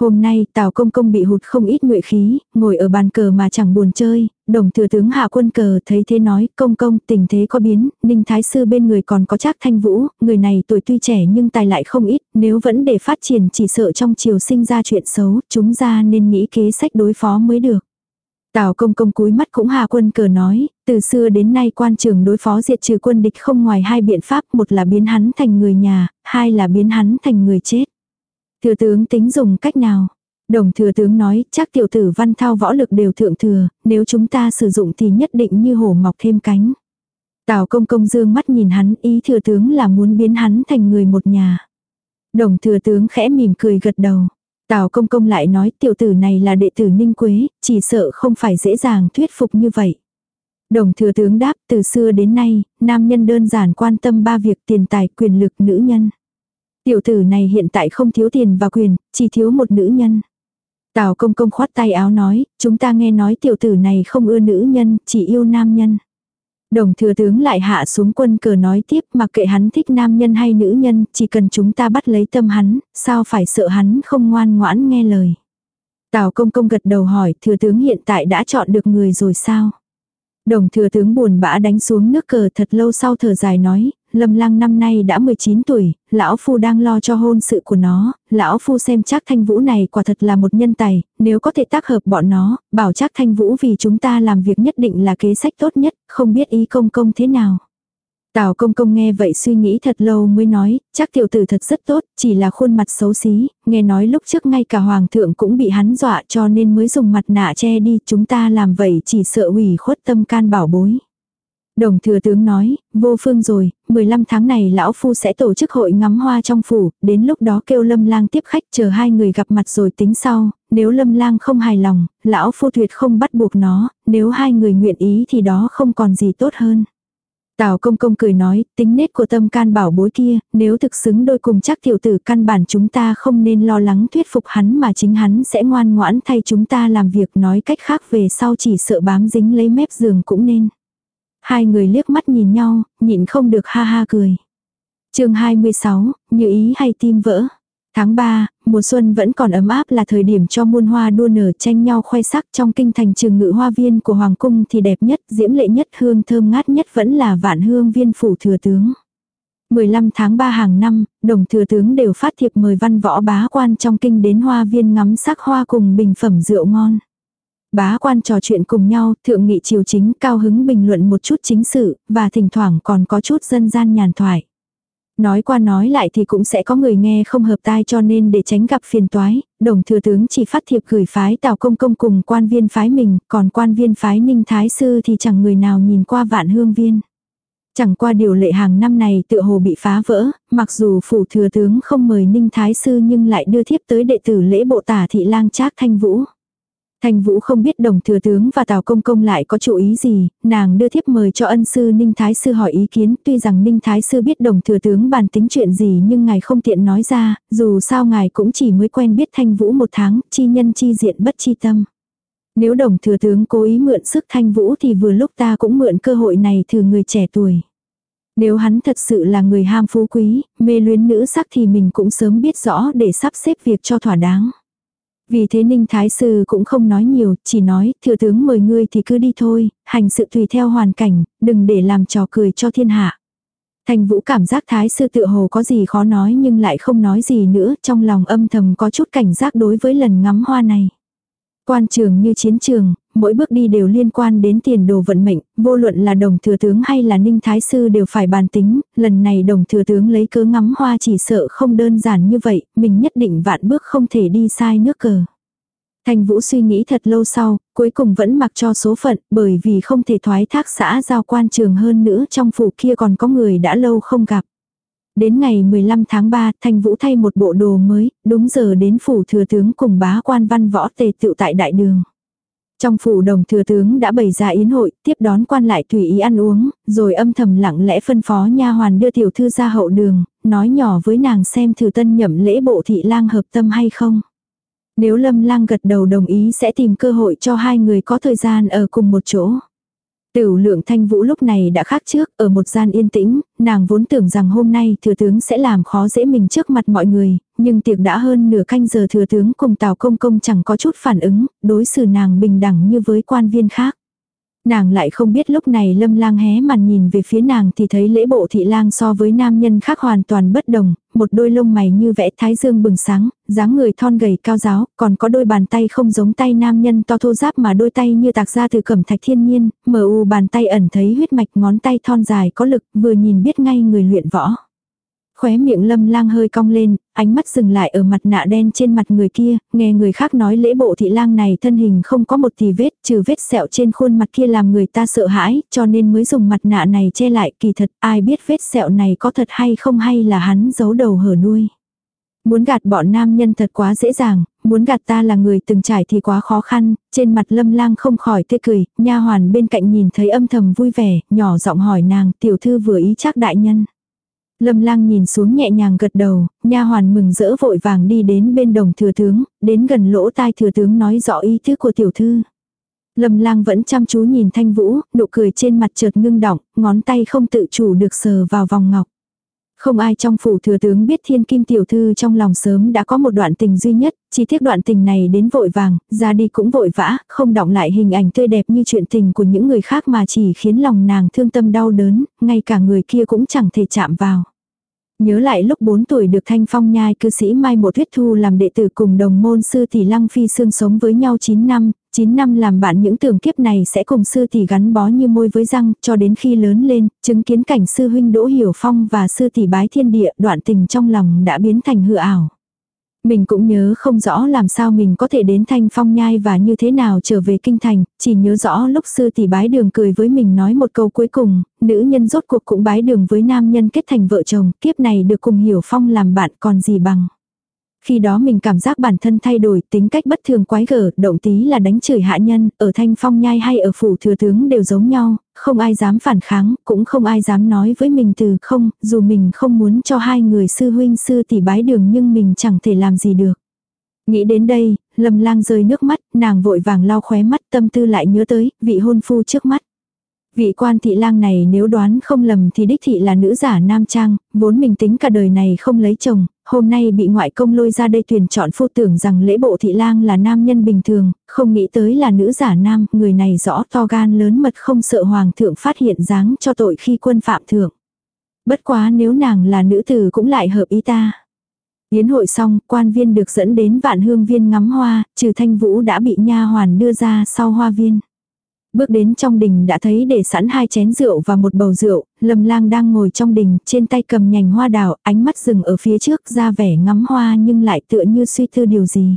Hôm nay Tào Công Công bị hụt không ít nguyện khí, ngồi ở bàn cờ mà chẳng buồn chơi, đồng thừa tướng hạ quân cờ thấy thế nói, Công Công tình thế có biến, Ninh Thái Sư bên người còn có Trác Thanh Vũ, người này tuổi tuy trẻ nhưng tài lại không ít, nếu vẫn để phát triển chỉ sợ trong chiều sinh ra chuyện xấu, chúng ra nên nghĩ kế sách đối phó mới được. Tào công công cúi mắt cũng hạ quân cờ nói, từ xưa đến nay quan trường đối phó diệt trừ quân địch không ngoài hai biện pháp, một là biến hắn thành người nhà, hai là biến hắn thành người chết. Thừa tướng tính dùng cách nào? Đồng thừa tướng nói, chắc tiểu tử văn thao võ lực đều thượng thừa, nếu chúng ta sử dụng thì nhất định như hổ mọc thêm cánh. Tào công công dương mắt nhìn hắn, ý thừa tướng là muốn biến hắn thành người một nhà. Đồng thừa tướng khẽ mỉm cười gật đầu. Tào công công lại nói tiểu tử này là đệ tử Ninh Quế, chỉ sợ không phải dễ dàng thuyết phục như vậy. Đồng thừa tướng đáp từ xưa đến nay, nam nhân đơn giản quan tâm ba việc tiền tài quyền lực nữ nhân. Tiểu tử này hiện tại không thiếu tiền và quyền, chỉ thiếu một nữ nhân. Tào công công khoát tay áo nói, chúng ta nghe nói tiểu tử này không ưa nữ nhân, chỉ yêu nam nhân. Đồng thừa tướng lại hạ xuống quân cờ nói tiếp mặc kệ hắn thích nam nhân hay nữ nhân, chỉ cần chúng ta bắt lấy tâm hắn, sao phải sợ hắn không ngoan ngoãn nghe lời. Tào công công gật đầu hỏi thừa tướng hiện tại đã chọn được người rồi sao? Đồng thừa tướng buồn bã đánh xuống nước cờ thật lâu sau thở dài nói, Lâm Lang năm nay đã 19 tuổi, lão phu đang lo cho hôn sự của nó, lão phu xem chắc Thanh Vũ này quả thật là một nhân tài, nếu có thể tác hợp bọn nó, bảo chắc Thanh Vũ vì chúng ta làm việc nhất định là kế sách tốt nhất, không biết ý công công thế nào. Tào công công nghe vậy suy nghĩ thật lâu mới nói, chắc tiểu tử thật rất tốt, chỉ là khuôn mặt xấu xí, nghe nói lúc trước ngay cả hoàng thượng cũng bị hắn dọa cho nên mới dùng mặt nạ che đi, chúng ta làm vậy chỉ sợ hủy khuất tâm can bảo bối. Đồng thừa tướng nói, vô phương rồi, 15 tháng này lão phu sẽ tổ chức hội ngắm hoa trong phủ, đến lúc đó kêu lâm lang tiếp khách chờ hai người gặp mặt rồi tính sau, nếu lâm lang không hài lòng, lão phu tuyệt không bắt buộc nó, nếu hai người nguyện ý thì đó không còn gì tốt hơn. Tào công công cười nói, tính nết của tâm can bảo bối kia, nếu thực xứng đôi cùng chắc tiểu tử căn bản chúng ta không nên lo lắng thuyết phục hắn mà chính hắn sẽ ngoan ngoãn thay chúng ta làm việc nói cách khác về sau chỉ sợ bám dính lấy mép giường cũng nên. Hai người liếc mắt nhìn nhau, nhịn không được ha ha cười. chương 26, như ý hay tim vỡ. Tháng 3, mùa xuân vẫn còn ấm áp là thời điểm cho muôn hoa đua nở tranh nhau khoe sắc trong kinh thành trường ngự hoa viên của Hoàng cung thì đẹp nhất, diễm lệ nhất, hương thơm ngát nhất vẫn là vạn hương viên phủ thừa tướng. 15 tháng 3 hàng năm, đồng thừa tướng đều phát thiệp mời văn võ bá quan trong kinh đến hoa viên ngắm sắc hoa cùng bình phẩm rượu ngon. Bá quan trò chuyện cùng nhau, thượng nghị triều chính cao hứng bình luận một chút chính sự, và thỉnh thoảng còn có chút dân gian nhàn thoại. Nói qua nói lại thì cũng sẽ có người nghe không hợp tai cho nên để tránh gặp phiền toái, đồng thừa tướng chỉ phát thiệp gửi phái tào công công cùng quan viên phái mình, còn quan viên phái ninh thái sư thì chẳng người nào nhìn qua vạn hương viên. Chẳng qua điều lệ hàng năm này tựa hồ bị phá vỡ, mặc dù phủ thừa tướng không mời ninh thái sư nhưng lại đưa thiếp tới đệ tử lễ bộ tả thị lang trác thanh vũ. Thanh Vũ không biết đồng thừa tướng và Tào Công Công lại có chủ ý gì, nàng đưa thiếp mời cho ân sư Ninh Thái Sư hỏi ý kiến, tuy rằng Ninh Thái Sư biết đồng thừa tướng bàn tính chuyện gì nhưng ngài không tiện nói ra, dù sao ngài cũng chỉ mới quen biết Thanh Vũ một tháng, chi nhân chi diện bất chi tâm. Nếu đồng thừa tướng cố ý mượn sức Thanh Vũ thì vừa lúc ta cũng mượn cơ hội này thử người trẻ tuổi. Nếu hắn thật sự là người ham phú quý, mê luyến nữ sắc thì mình cũng sớm biết rõ để sắp xếp việc cho thỏa đáng. Vì thế Ninh Thái Sư cũng không nói nhiều, chỉ nói, thừa tướng mời ngươi thì cứ đi thôi, hành sự tùy theo hoàn cảnh, đừng để làm trò cười cho thiên hạ. Thành Vũ cảm giác Thái Sư tự hồ có gì khó nói nhưng lại không nói gì nữa, trong lòng âm thầm có chút cảnh giác đối với lần ngắm hoa này. Quan trường như chiến trường, mỗi bước đi đều liên quan đến tiền đồ vận mệnh, vô luận là đồng thừa tướng hay là ninh thái sư đều phải bàn tính, lần này đồng thừa tướng lấy cớ ngắm hoa chỉ sợ không đơn giản như vậy, mình nhất định vạn bước không thể đi sai nước cờ. Thành Vũ suy nghĩ thật lâu sau, cuối cùng vẫn mặc cho số phận, bởi vì không thể thoái thác xã giao quan trường hơn nữa trong phủ kia còn có người đã lâu không gặp. Đến ngày 15 tháng 3, Thanh Vũ thay một bộ đồ mới, đúng giờ đến phủ thừa tướng cùng bá quan văn võ tề tựu tại đại đường. Trong phủ đồng thừa tướng đã bày ra yến hội, tiếp đón quan lại tùy ý ăn uống, rồi âm thầm lặng lẽ phân phó nha hoàn đưa tiểu thư ra hậu đường, nói nhỏ với nàng xem thử tân nhậm lễ bộ thị lang hợp tâm hay không. Nếu lâm lang gật đầu đồng ý sẽ tìm cơ hội cho hai người có thời gian ở cùng một chỗ. Tiểu lượng thanh vũ lúc này đã khác trước, ở một gian yên tĩnh, nàng vốn tưởng rằng hôm nay thừa tướng sẽ làm khó dễ mình trước mặt mọi người, nhưng tiệc đã hơn nửa canh giờ thừa tướng cùng tào công công chẳng có chút phản ứng, đối xử nàng bình đẳng như với quan viên khác. Nàng lại không biết lúc này lâm lang hé màn nhìn về phía nàng thì thấy lễ bộ thị lang so với nam nhân khác hoàn toàn bất đồng, một đôi lông mày như vẽ thái dương bừng sáng, dáng người thon gầy cao giáo, còn có đôi bàn tay không giống tay nam nhân to thô giáp mà đôi tay như tạc ra từ cẩm thạch thiên nhiên, mờ u bàn tay ẩn thấy huyết mạch ngón tay thon dài có lực, vừa nhìn biết ngay người luyện võ. Khóe miệng lâm lang hơi cong lên, ánh mắt dừng lại ở mặt nạ đen trên mặt người kia, nghe người khác nói lễ bộ thị lang này thân hình không có một tì vết, trừ vết sẹo trên khuôn mặt kia làm người ta sợ hãi, cho nên mới dùng mặt nạ này che lại, kỳ thật ai biết vết sẹo này có thật hay không hay là hắn giấu đầu hở nuôi. Muốn gạt bọn nam nhân thật quá dễ dàng, muốn gạt ta là người từng trải thì quá khó khăn, trên mặt lâm lang không khỏi tươi cười, nha hoàn bên cạnh nhìn thấy âm thầm vui vẻ, nhỏ giọng hỏi nàng, tiểu thư vừa ý chắc đại nhân. Lâm lang nhìn xuống nhẹ nhàng gật đầu, nha hoàn mừng rỡ vội vàng đi đến bên đồng thừa tướng, đến gần lỗ tai thừa tướng nói rõ ý thức của tiểu thư. Lâm lang vẫn chăm chú nhìn thanh vũ, nụ cười trên mặt chợt ngưng động, ngón tay không tự chủ được sờ vào vòng ngọc. Không ai trong phủ thừa tướng biết thiên kim tiểu thư trong lòng sớm đã có một đoạn tình duy nhất, chỉ tiếc đoạn tình này đến vội vàng, ra đi cũng vội vã, không động lại hình ảnh tươi đẹp như chuyện tình của những người khác mà chỉ khiến lòng nàng thương tâm đau đớn, ngay cả người kia cũng chẳng thể chạm vào. Nhớ lại lúc 4 tuổi được thanh phong nhai cư sĩ Mai Một Thuyết Thu làm đệ tử cùng đồng môn sư tỷ Lăng Phi Sương sống với nhau 9 năm, 9 năm làm bạn những tưởng kiếp này sẽ cùng sư tỷ gắn bó như môi với răng cho đến khi lớn lên, chứng kiến cảnh sư huynh Đỗ Hiểu Phong và sư tỷ bái thiên địa đoạn tình trong lòng đã biến thành hư ảo. Mình cũng nhớ không rõ làm sao mình có thể đến thanh phong nhai và như thế nào trở về kinh thành, chỉ nhớ rõ lúc sư tỷ bái đường cười với mình nói một câu cuối cùng, nữ nhân rốt cuộc cũng bái đường với nam nhân kết thành vợ chồng, kiếp này được cùng hiểu phong làm bạn còn gì bằng. Khi đó mình cảm giác bản thân thay đổi, tính cách bất thường quái gở, động tí là đánh chửi hạ nhân, ở thanh phong nhai hay ở phủ thừa tướng đều giống nhau, không ai dám phản kháng, cũng không ai dám nói với mình từ không, dù mình không muốn cho hai người sư huynh sư tỷ bái đường nhưng mình chẳng thể làm gì được. Nghĩ đến đây, lâm lang rơi nước mắt, nàng vội vàng lau khóe mắt tâm tư lại nhớ tới, vị hôn phu trước mắt. Vị quan thị lang này nếu đoán không lầm thì đích thị là nữ giả nam trang, vốn mình tính cả đời này không lấy chồng, hôm nay bị ngoại công lôi ra đây tuyển chọn phu tưởng rằng lễ bộ thị lang là nam nhân bình thường, không nghĩ tới là nữ giả nam, người này rõ to gan lớn mật không sợ hoàng thượng phát hiện dáng cho tội khi quân phạm thượng. Bất quá nếu nàng là nữ tử cũng lại hợp ý ta. Yến hội xong, quan viên được dẫn đến vạn hương viên ngắm hoa, trừ thanh vũ đã bị nha hoàn đưa ra sau hoa viên. Bước đến trong đình đã thấy để sẵn hai chén rượu và một bầu rượu, lâm lang đang ngồi trong đình, trên tay cầm nhành hoa đào, ánh mắt dừng ở phía trước ra vẻ ngắm hoa nhưng lại tựa như suy tư điều gì.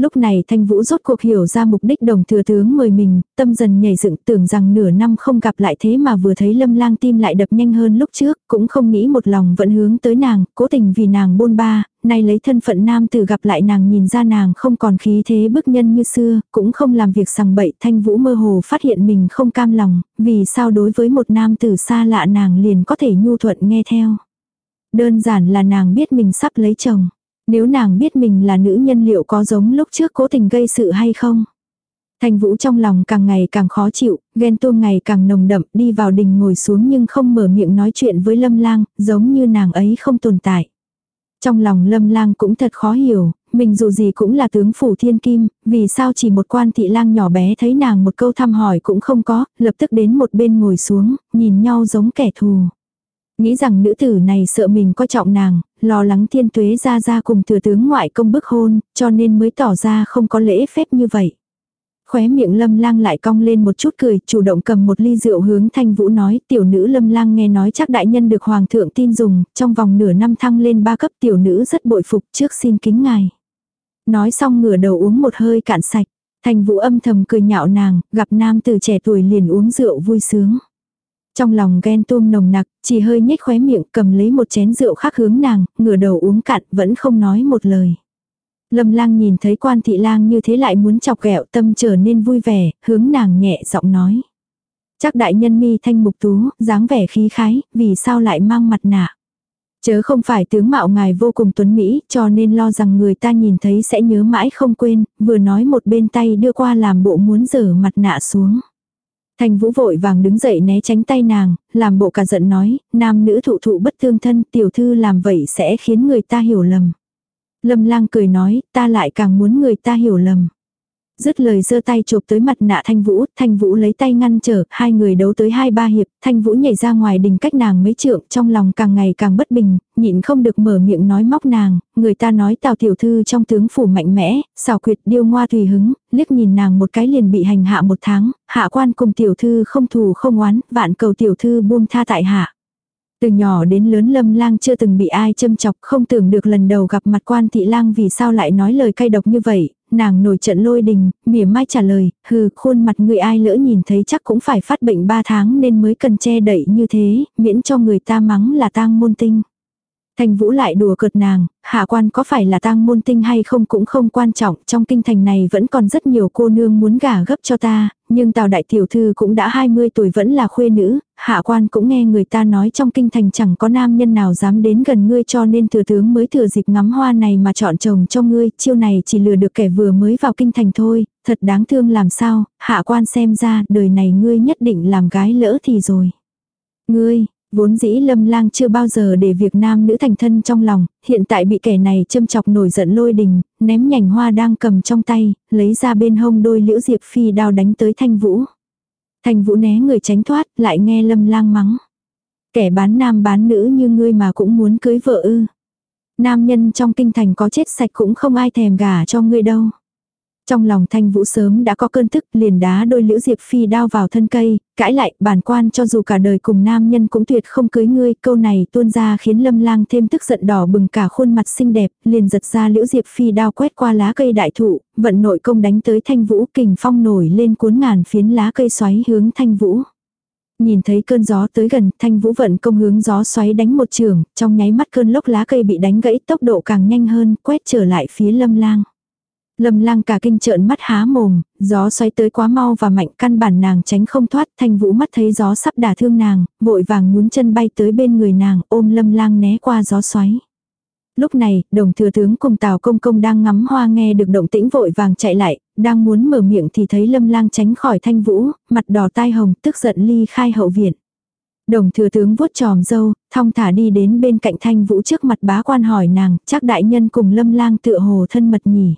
Lúc này Thanh Vũ rốt cuộc hiểu ra mục đích đồng thừa tướng mời mình, tâm dần nhảy dựng tưởng rằng nửa năm không gặp lại thế mà vừa thấy lâm lang tim lại đập nhanh hơn lúc trước, cũng không nghĩ một lòng vẫn hướng tới nàng, cố tình vì nàng bôn ba, nay lấy thân phận nam tử gặp lại nàng nhìn ra nàng không còn khí thế bức nhân như xưa, cũng không làm việc sằng bậy Thanh Vũ mơ hồ phát hiện mình không cam lòng, vì sao đối với một nam tử xa lạ nàng liền có thể nhu thuận nghe theo. Đơn giản là nàng biết mình sắp lấy chồng. Nếu nàng biết mình là nữ nhân liệu có giống lúc trước cố tình gây sự hay không? Thanh Vũ trong lòng càng ngày càng khó chịu, ghen tuông ngày càng nồng đậm, đi vào đình ngồi xuống nhưng không mở miệng nói chuyện với Lâm Lang, giống như nàng ấy không tồn tại. Trong lòng Lâm Lang cũng thật khó hiểu, mình dù gì cũng là tướng phủ thiên kim, vì sao chỉ một quan thị lang nhỏ bé thấy nàng một câu thăm hỏi cũng không có, lập tức đến một bên ngồi xuống, nhìn nhau giống kẻ thù. Nghĩ rằng nữ tử này sợ mình coi trọng nàng, lo lắng thiên tuế ra ra cùng thừa tướng ngoại công bức hôn, cho nên mới tỏ ra không có lễ phép như vậy. Khóe miệng lâm lang lại cong lên một chút cười, chủ động cầm một ly rượu hướng thanh vũ nói, tiểu nữ lâm lang nghe nói chắc đại nhân được hoàng thượng tin dùng, trong vòng nửa năm thăng lên ba cấp tiểu nữ rất bội phục trước xin kính ngài. Nói xong ngửa đầu uống một hơi cạn sạch, thanh vũ âm thầm cười nhạo nàng, gặp nam từ trẻ tuổi liền uống rượu vui sướng. Trong lòng ghen tuông nồng nặc, chỉ hơi nhếch khóe miệng cầm lấy một chén rượu khác hướng nàng, ngửa đầu uống cạn vẫn không nói một lời. Lâm lang nhìn thấy quan thị lang như thế lại muốn chọc ghẹo tâm trở nên vui vẻ, hướng nàng nhẹ giọng nói. Chắc đại nhân mi thanh mục tú, dáng vẻ khí khái, vì sao lại mang mặt nạ. Chớ không phải tướng mạo ngài vô cùng tuấn Mỹ, cho nên lo rằng người ta nhìn thấy sẽ nhớ mãi không quên, vừa nói một bên tay đưa qua làm bộ muốn dở mặt nạ xuống. Thanh Vũ vội vàng đứng dậy né tránh tay nàng, làm bộ cả giận nói, nam nữ thụ thụ bất tương thân, tiểu thư làm vậy sẽ khiến người ta hiểu lầm. Lâm lang cười nói, ta lại càng muốn người ta hiểu lầm. Dứt lời giơ tay chụp tới mặt nạ Thanh Vũ, Thanh Vũ lấy tay ngăn trở, hai người đấu tới hai ba hiệp, Thanh Vũ nhảy ra ngoài đình cách nàng mấy trượng, trong lòng càng ngày càng bất bình, nhịn không được mở miệng nói móc nàng, người ta nói Tào tiểu thư trong tướng phủ mạnh mẽ, xảo quyệt điêu ngoa tùy hứng, liếc nhìn nàng một cái liền bị hành hạ một tháng, hạ quan cùng tiểu thư không thù không oán, vạn cầu tiểu thư buông tha tại hạ. Từ nhỏ đến lớn lâm lang chưa từng bị ai châm chọc không tưởng được lần đầu gặp mặt quan thị lang vì sao lại nói lời cay độc như vậy, nàng nổi trận lôi đình, mỉa mai trả lời, hừ, khuôn mặt người ai lỡ nhìn thấy chắc cũng phải phát bệnh 3 tháng nên mới cần che đậy như thế, miễn cho người ta mắng là tang môn tinh. Thành Vũ lại đùa cợt nàng, hạ quan có phải là tang môn tinh hay không cũng không quan trọng, trong kinh thành này vẫn còn rất nhiều cô nương muốn gả gấp cho ta, nhưng Tào đại tiểu thư cũng đã 20 tuổi vẫn là khuê nữ, hạ quan cũng nghe người ta nói trong kinh thành chẳng có nam nhân nào dám đến gần ngươi cho nên thừa tướng mới thừa dịp ngắm hoa này mà chọn chồng cho ngươi, chiêu này chỉ lừa được kẻ vừa mới vào kinh thành thôi, thật đáng thương làm sao, hạ quan xem ra đời này ngươi nhất định làm gái lỡ thì rồi. Ngươi, Vốn dĩ lâm lang chưa bao giờ để việc nam nữ thành thân trong lòng, hiện tại bị kẻ này châm chọc nổi giận lôi đình, ném nhành hoa đang cầm trong tay, lấy ra bên hông đôi liễu diệp phi đao đánh tới thanh vũ. Thanh vũ né người tránh thoát, lại nghe lâm lang mắng. Kẻ bán nam bán nữ như ngươi mà cũng muốn cưới vợ ư. Nam nhân trong kinh thành có chết sạch cũng không ai thèm gả cho ngươi đâu. Trong lòng thanh vũ sớm đã có cơn tức liền đá đôi liễu diệp phi đao vào thân cây, cãi lại bản quan cho dù cả đời cùng nam nhân cũng tuyệt không cưới ngươi. Câu này tuôn ra khiến lâm lang thêm tức giận đỏ bừng cả khuôn mặt xinh đẹp, liền giật ra liễu diệp phi đao quét qua lá cây đại thụ, vận nội công đánh tới thanh vũ kình phong nổi lên cuốn ngàn phiến lá cây xoáy hướng thanh vũ. Nhìn thấy cơn gió tới gần, thanh vũ vận công hướng gió xoáy đánh một trường, trong nháy mắt cơn lốc lá cây bị đánh gãy tốc độ càng nhanh hơn, quét trở lại phía lâm lang. Lâm lang cả kinh trợn mắt há mồm, gió xoáy tới quá mau và mạnh căn bản nàng tránh không thoát, thanh vũ mắt thấy gió sắp đả thương nàng, vội vàng nhún chân bay tới bên người nàng, ôm lâm lang né qua gió xoáy. Lúc này, đồng thừa tướng cùng tào công công đang ngắm hoa nghe được động tĩnh vội vàng chạy lại, đang muốn mở miệng thì thấy lâm lang tránh khỏi thanh vũ, mặt đỏ tai hồng, tức giận ly khai hậu viện. Đồng thừa tướng vuốt tròm dâu, thong thả đi đến bên cạnh thanh vũ trước mặt bá quan hỏi nàng, chắc đại nhân cùng lâm lang tựa hồ thân mật nhỉ.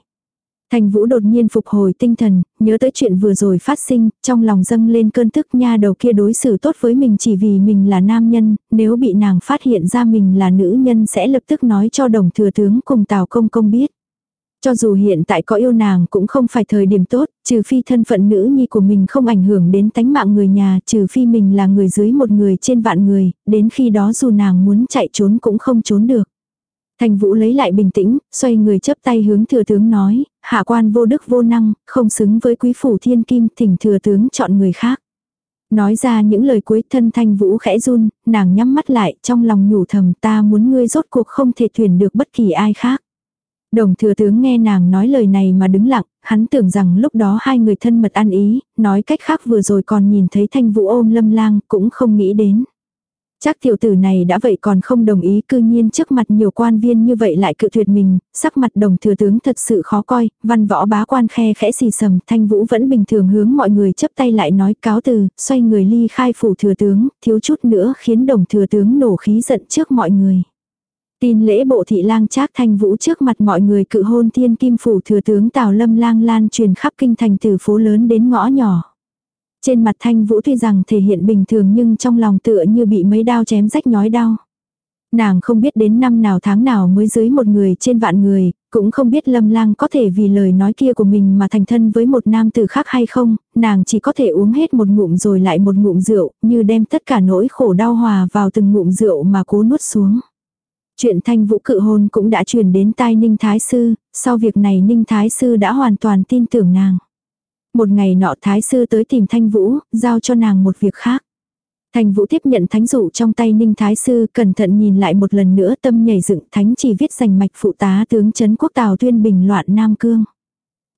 Thành Vũ đột nhiên phục hồi tinh thần, nhớ tới chuyện vừa rồi phát sinh, trong lòng dâng lên cơn tức nha đầu kia đối xử tốt với mình chỉ vì mình là nam nhân, nếu bị nàng phát hiện ra mình là nữ nhân sẽ lập tức nói cho đồng thừa tướng cùng Tào Công Công biết. Cho dù hiện tại có yêu nàng cũng không phải thời điểm tốt, trừ phi thân phận nữ nhi của mình không ảnh hưởng đến tánh mạng người nhà, trừ phi mình là người dưới một người trên vạn người, đến khi đó dù nàng muốn chạy trốn cũng không trốn được. Thành Vũ lấy lại bình tĩnh, xoay người chấp tay hướng thừa tướng nói, hạ quan vô đức vô năng, không xứng với quý phủ thiên kim, thỉnh thừa tướng chọn người khác. Nói ra những lời cuối thân Thanh Vũ khẽ run, nàng nhắm mắt lại, trong lòng nhủ thầm ta muốn ngươi rốt cuộc không thể thuyền được bất kỳ ai khác. Đồng thừa tướng nghe nàng nói lời này mà đứng lặng, hắn tưởng rằng lúc đó hai người thân mật ăn ý, nói cách khác vừa rồi còn nhìn thấy thanh vũ ôm lâm lang, cũng không nghĩ đến. Chắc tiểu tử này đã vậy còn không đồng ý cư nhiên trước mặt nhiều quan viên như vậy lại cự tuyệt mình, sắc mặt đồng thừa tướng thật sự khó coi, văn võ bá quan khe khẽ xì sầm, thanh vũ vẫn bình thường hướng mọi người chấp tay lại nói cáo từ, xoay người ly khai phủ thừa tướng, thiếu chút nữa khiến đồng thừa tướng nổ khí giận trước mọi người. Tin lễ bộ thị lang trác thanh vũ trước mặt mọi người cự hôn thiên kim phủ thừa tướng Tào Lâm lang lan truyền khắp kinh thành từ phố lớn đến ngõ nhỏ. Trên mặt thanh vũ tuy rằng thể hiện bình thường nhưng trong lòng tựa như bị mấy đao chém rách nhói đau. Nàng không biết đến năm nào tháng nào mới dưới một người trên vạn người, cũng không biết lâm lang có thể vì lời nói kia của mình mà thành thân với một nam tử khác hay không, nàng chỉ có thể uống hết một ngụm rồi lại một ngụm rượu, như đem tất cả nỗi khổ đau hòa vào từng ngụm rượu mà cố nuốt xuống. Chuyện thanh vũ cự hôn cũng đã truyền đến tai Ninh Thái Sư, sau việc này Ninh Thái Sư đã hoàn toàn tin tưởng nàng. Một ngày nọ Thái Sư tới tìm Thanh Vũ, giao cho nàng một việc khác. Thanh Vũ tiếp nhận thánh dụ trong tay Ninh Thái Sư, cẩn thận nhìn lại một lần nữa tâm nhảy dựng thánh chỉ viết dành mạch phụ tá tướng chấn quốc Tào Tuyên bình loạn Nam Cương.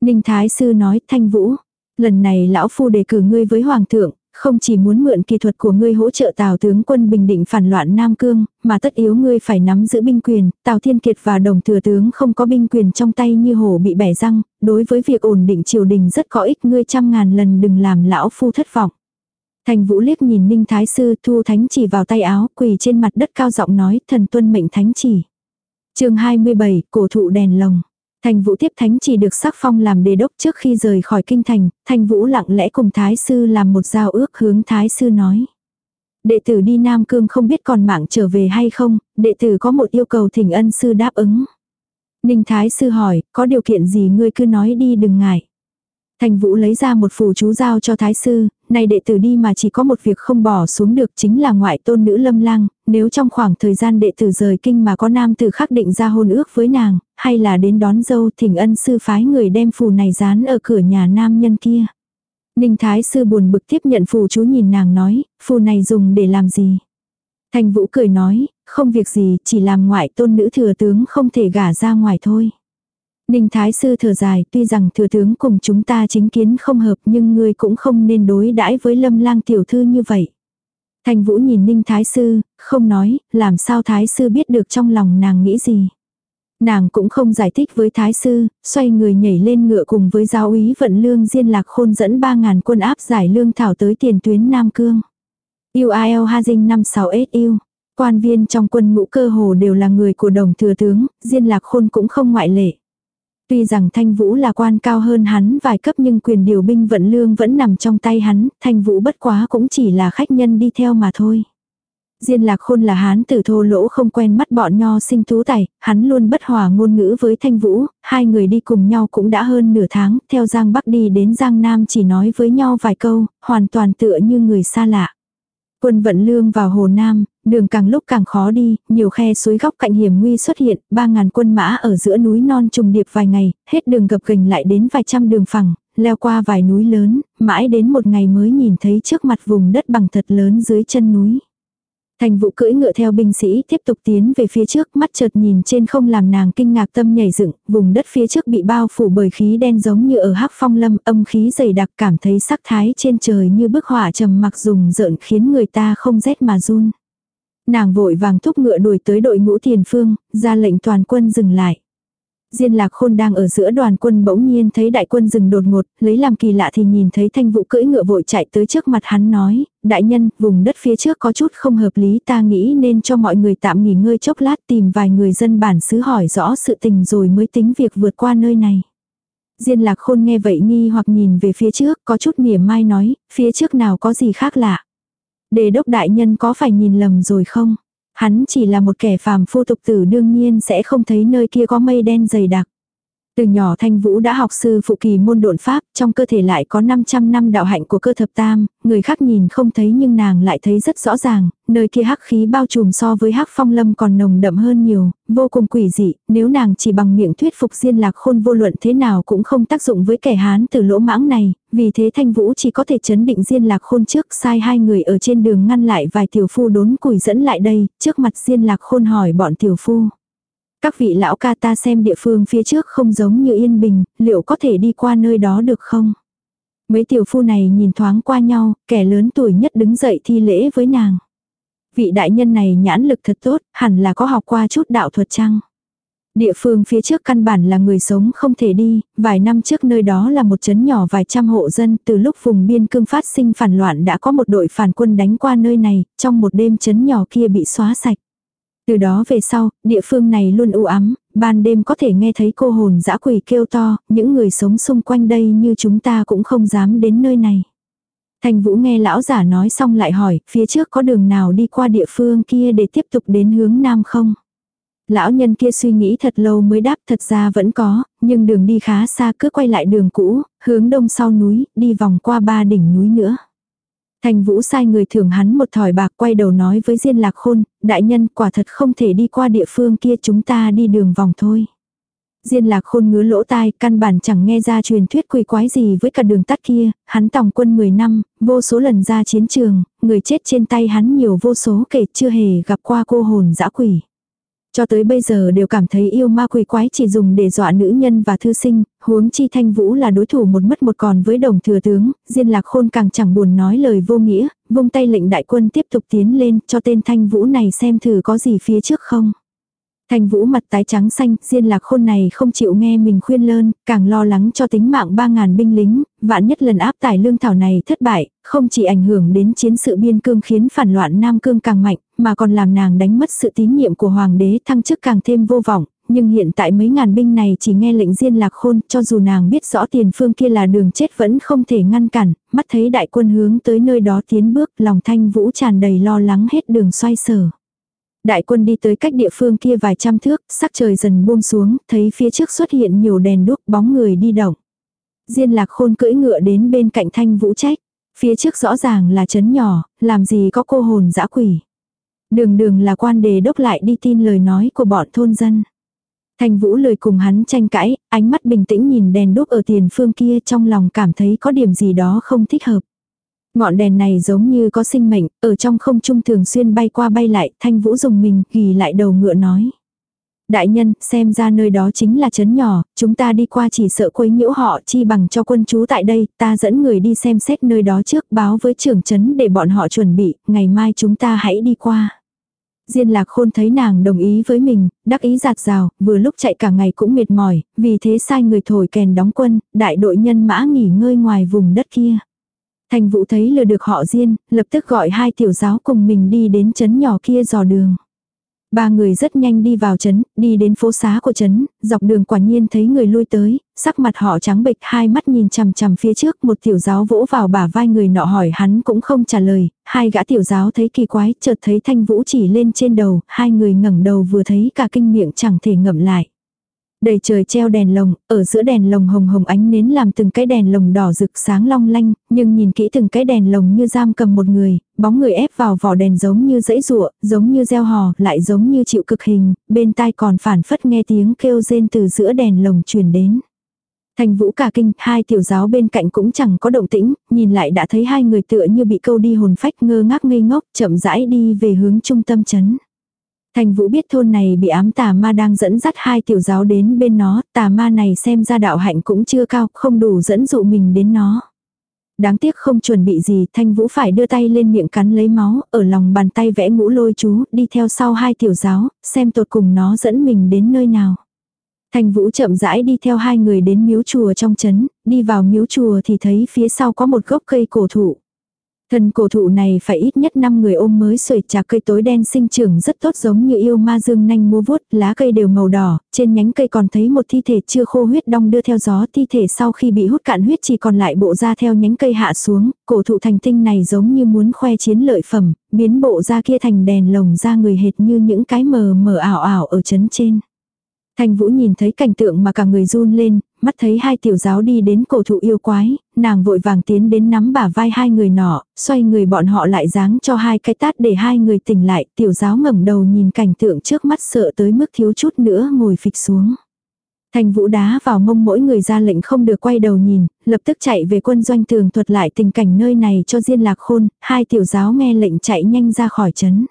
Ninh Thái Sư nói Thanh Vũ, lần này lão phu đề cử ngươi với Hoàng thượng, không chỉ muốn mượn kỹ thuật của ngươi hỗ trợ Tào tướng quân bình định phản loạn Nam Cương, mà tất yếu ngươi phải nắm giữ binh quyền, Tào Thiên Kiệt và đồng thừa tướng không có binh quyền trong tay như hổ bị bẻ răng, đối với việc ổn định triều đình rất có ích ngươi trăm ngàn lần đừng làm lão phu thất vọng. Thành Vũ liếc nhìn Ninh Thái Sư thu thánh chỉ vào tay áo quỳ trên mặt đất cao giọng nói thần tuân mệnh thánh chỉ. chương 27, cổ thụ đèn lồng. Thành Vũ tiếp thánh chỉ được sắc phong làm đề đốc trước khi rời khỏi kinh thành, Thành Vũ lặng lẽ cùng Thái Sư làm một giao ước hướng Thái Sư nói. Đệ tử đi Nam Cương không biết còn mạng trở về hay không, đệ tử có một yêu cầu thỉnh ân sư đáp ứng. Ninh Thái Sư hỏi, có điều kiện gì ngươi cứ nói đi đừng ngại. Thành Vũ lấy ra một phù chú giao cho Thái Sư, này đệ tử đi mà chỉ có một việc không bỏ xuống được chính là ngoại tôn nữ lâm lang, nếu trong khoảng thời gian đệ tử rời kinh mà có nam tử khắc định ra hôn ước với nàng, hay là đến đón dâu thỉnh ân sư phái người đem phù này dán ở cửa nhà nam nhân kia. Ninh Thái Sư buồn bực tiếp nhận phù chú nhìn nàng nói, phù này dùng để làm gì? Thành Vũ cười nói, không việc gì, chỉ làm ngoại tôn nữ thừa tướng không thể gả ra ngoài thôi. Ninh Thái Sư thở dài, tuy rằng thừa tướng cùng chúng ta chính kiến không hợp nhưng ngươi cũng không nên đối đãi với lâm lang tiểu thư như vậy. Thành Vũ nhìn Ninh Thái Sư, không nói, làm sao Thái Sư biết được trong lòng nàng nghĩ gì. Nàng cũng không giải thích với Thái Sư, xoay người nhảy lên ngựa cùng với giáo úy vận lương diên lạc khôn dẫn 3.000 quân áp giải lương thảo tới tiền tuyến Nam Cương. Yêu IL Ha Dinh 56 S yêu. Quan viên trong quân ngũ cơ hồ đều là người của đồng thừa tướng, diên lạc khôn cũng không ngoại lệ. Tuy rằng Thanh Vũ là quan cao hơn hắn vài cấp nhưng quyền điều binh vận lương vẫn nằm trong tay hắn, Thanh Vũ bất quá cũng chỉ là khách nhân đi theo mà thôi. Diên lạc khôn là hán tử thô lỗ không quen mắt bọn nho sinh tú tài, hắn luôn bất hòa ngôn ngữ với thanh vũ, hai người đi cùng nhau cũng đã hơn nửa tháng, theo Giang Bắc đi đến Giang Nam chỉ nói với nhau vài câu, hoàn toàn tựa như người xa lạ. Quân vận lương vào Hồ Nam, đường càng lúc càng khó đi, nhiều khe suối góc cạnh hiểm nguy xuất hiện, ba ngàn quân mã ở giữa núi non trùng điệp vài ngày, hết đường gập gành lại đến vài trăm đường phẳng, leo qua vài núi lớn, mãi đến một ngày mới nhìn thấy trước mặt vùng đất bằng thật lớn dưới chân núi. Thành vụ cưỡi ngựa theo binh sĩ tiếp tục tiến về phía trước, mắt chợt nhìn trên không làm nàng kinh ngạc tâm nhảy dựng, vùng đất phía trước bị bao phủ bởi khí đen giống như ở hắc phong lâm, âm khí dày đặc cảm thấy sắc thái trên trời như bức hỏa trầm mặc dùng rợn khiến người ta không rét mà run. Nàng vội vàng thúc ngựa đuổi tới đội ngũ tiền phương, ra lệnh toàn quân dừng lại. Diên lạc khôn đang ở giữa đoàn quân bỗng nhiên thấy đại quân dừng đột ngột, lấy làm kỳ lạ thì nhìn thấy thanh vụ cưỡi ngựa vội chạy tới trước mặt hắn nói, đại nhân, vùng đất phía trước có chút không hợp lý ta nghĩ nên cho mọi người tạm nghỉ ngơi chốc lát tìm vài người dân bản xứ hỏi rõ sự tình rồi mới tính việc vượt qua nơi này. Diên lạc khôn nghe vậy nghi hoặc nhìn về phía trước có chút mỉa mai nói, phía trước nào có gì khác lạ. Đề đốc đại nhân có phải nhìn lầm rồi không? Hắn chỉ là một kẻ phàm phu tục tử đương nhiên sẽ không thấy nơi kia có mây đen dày đặc. Từ nhỏ Thanh Vũ đã học sư phụ kỳ môn độn pháp, trong cơ thể lại có 500 năm đạo hạnh của cơ thập tam, người khác nhìn không thấy nhưng nàng lại thấy rất rõ ràng, nơi kia hắc khí bao trùm so với hắc phong lâm còn nồng đậm hơn nhiều, vô cùng quỷ dị, nếu nàng chỉ bằng miệng thuyết phục diên lạc khôn vô luận thế nào cũng không tác dụng với kẻ hán từ lỗ mãng này, vì thế Thanh Vũ chỉ có thể chấn định diên lạc khôn trước sai hai người ở trên đường ngăn lại vài tiểu phu đốn củi dẫn lại đây, trước mặt diên lạc khôn hỏi bọn tiểu phu. Các vị lão ca ta xem địa phương phía trước không giống như yên bình, liệu có thể đi qua nơi đó được không? Mấy tiểu phu này nhìn thoáng qua nhau, kẻ lớn tuổi nhất đứng dậy thi lễ với nàng. Vị đại nhân này nhãn lực thật tốt, hẳn là có học qua chút đạo thuật chăng? Địa phương phía trước căn bản là người sống không thể đi, vài năm trước nơi đó là một chấn nhỏ vài trăm hộ dân, từ lúc vùng biên cương phát sinh phản loạn đã có một đội phản quân đánh qua nơi này, trong một đêm chấn nhỏ kia bị xóa sạch. Từ đó về sau, địa phương này luôn u ám, ban đêm có thể nghe thấy cô hồn dã quỷ kêu to, những người sống xung quanh đây như chúng ta cũng không dám đến nơi này. Thành Vũ nghe lão giả nói xong lại hỏi, phía trước có đường nào đi qua địa phương kia để tiếp tục đến hướng nam không? Lão nhân kia suy nghĩ thật lâu mới đáp thật ra vẫn có, nhưng đường đi khá xa cứ quay lại đường cũ, hướng đông sau núi, đi vòng qua ba đỉnh núi nữa. Thành Vũ sai người thưởng hắn một thỏi bạc quay đầu nói với Diên Lạc Khôn, đại nhân quả thật không thể đi qua địa phương kia chúng ta đi đường vòng thôi. Diên Lạc Khôn ngứa lỗ tai, căn bản chẳng nghe ra truyền thuyết quỷ quái gì với cả đường tắt kia, hắn tòng quân 10 năm, vô số lần ra chiến trường, người chết trên tay hắn nhiều vô số kể chưa hề gặp qua cô hồn dã quỷ. Cho tới bây giờ đều cảm thấy yêu ma quỷ quái chỉ dùng để dọa nữ nhân và thư sinh, huống chi thanh vũ là đối thủ một mất một còn với đồng thừa tướng, diên lạc khôn càng chẳng buồn nói lời vô nghĩa, vung tay lệnh đại quân tiếp tục tiến lên cho tên thanh vũ này xem thử có gì phía trước không. Thanh Vũ mặt tái trắng xanh, Diên Lạc Khôn này không chịu nghe mình khuyên lơn, càng lo lắng cho tính mạng 3.000 binh lính, vạn nhất lần áp tải lương thảo này thất bại, không chỉ ảnh hưởng đến chiến sự biên cương khiến phản loạn Nam Cương càng mạnh, mà còn làm nàng đánh mất sự tín nhiệm của Hoàng đế thăng chức càng thêm vô vọng. Nhưng hiện tại mấy ngàn binh này chỉ nghe lệnh Diên Lạc Khôn, cho dù nàng biết rõ tiền phương kia là đường chết vẫn không thể ngăn cản, mắt thấy đại quân hướng tới nơi đó tiến bước, lòng Thanh Vũ tràn đầy lo lắng hết đường xoay sở. Đại quân đi tới cách địa phương kia vài trăm thước, sắc trời dần buông xuống, thấy phía trước xuất hiện nhiều đèn đuốc bóng người đi động. Diên lạc khôn cưỡi ngựa đến bên cạnh thanh vũ trách. Phía trước rõ ràng là trấn nhỏ, làm gì có cô hồn dã quỷ. Đường đường là quan đề đốc lại đi tin lời nói của bọn thôn dân. Thanh vũ lời cùng hắn tranh cãi, ánh mắt bình tĩnh nhìn đèn đuốc ở tiền phương kia trong lòng cảm thấy có điểm gì đó không thích hợp. Ngọn đèn này giống như có sinh mệnh, ở trong không trung thường xuyên bay qua bay lại, thanh vũ dùng mình, ghi lại đầu ngựa nói. Đại nhân, xem ra nơi đó chính là trấn nhỏ, chúng ta đi qua chỉ sợ quấy nhiễu họ chi bằng cho quân chú tại đây, ta dẫn người đi xem xét nơi đó trước báo với trưởng trấn để bọn họ chuẩn bị, ngày mai chúng ta hãy đi qua. Diên lạc khôn thấy nàng đồng ý với mình, đắc ý giạt rào, vừa lúc chạy cả ngày cũng mệt mỏi, vì thế sai người thổi kèn đóng quân, đại đội nhân mã nghỉ ngơi ngoài vùng đất kia. Thành vũ thấy lừa được họ Diên, lập tức gọi hai tiểu giáo cùng mình đi đến trấn nhỏ kia dò đường. Ba người rất nhanh đi vào trấn, đi đến phố xá của trấn, dọc đường quả nhiên thấy người lui tới, sắc mặt họ trắng bệch hai mắt nhìn chằm chằm phía trước, một tiểu giáo vỗ vào bả vai người nọ hỏi hắn cũng không trả lời, hai gã tiểu giáo thấy kỳ quái, chợt thấy thanh vũ chỉ lên trên đầu, hai người ngẩng đầu vừa thấy cả kinh miệng chẳng thể ngậm lại. Đầy trời treo đèn lồng, ở giữa đèn lồng hồng hồng ánh nến làm từng cái đèn lồng đỏ rực sáng long lanh, nhưng nhìn kỹ từng cái đèn lồng như giam cầm một người, bóng người ép vào vỏ đèn giống như dãy rụa, giống như gieo hò, lại giống như chịu cực hình, bên tai còn phản phất nghe tiếng kêu rên từ giữa đèn lồng truyền đến. Thành vũ cả kinh, hai tiểu giáo bên cạnh cũng chẳng có động tĩnh, nhìn lại đã thấy hai người tựa như bị câu đi hồn phách ngơ ngác ngây ngốc, chậm rãi đi về hướng trung tâm chấn. Thành Vũ biết thôn này bị ám tà ma đang dẫn dắt hai tiểu giáo đến bên nó, tà ma này xem ra đạo hạnh cũng chưa cao, không đủ dẫn dụ mình đến nó. Đáng tiếc không chuẩn bị gì, Thanh Vũ phải đưa tay lên miệng cắn lấy máu, ở lòng bàn tay vẽ ngũ lôi chú, đi theo sau hai tiểu giáo, xem tột cùng nó dẫn mình đến nơi nào. Thanh Vũ chậm rãi đi theo hai người đến miếu chùa trong trấn, đi vào miếu chùa thì thấy phía sau có một gốc cây cổ thụ. Thân cổ thụ này phải ít nhất 5 người ôm mới sưởi trà cây tối đen sinh trưởng rất tốt giống như yêu ma dương nanh mua vuốt, lá cây đều màu đỏ, trên nhánh cây còn thấy một thi thể chưa khô huyết đong đưa theo gió, thi thể sau khi bị hút cạn huyết chỉ còn lại bộ da theo nhánh cây hạ xuống, cổ thụ thành tinh này giống như muốn khoe chiến lợi phẩm, biến bộ da kia thành đèn lồng da người hệt như những cái mờ mờ ảo ảo ở chấn trên. thành Vũ nhìn thấy cảnh tượng mà cả người run lên, mắt thấy hai tiểu giáo đi đến cổ thụ yêu quái, nàng vội vàng tiến đến nắm bả vai hai người nọ, xoay người bọn họ lại giáng cho hai cái tát để hai người tỉnh lại, tiểu giáo ngẩng đầu nhìn cảnh tượng trước mắt sợ tới mức thiếu chút nữa ngồi phịch xuống. Thành vũ đá vào mông mỗi người ra lệnh không được quay đầu nhìn, lập tức chạy về quân doanh tường thuật lại tình cảnh nơi này cho Diên Lạc Khôn, hai tiểu giáo nghe lệnh chạy nhanh ra khỏi trấn.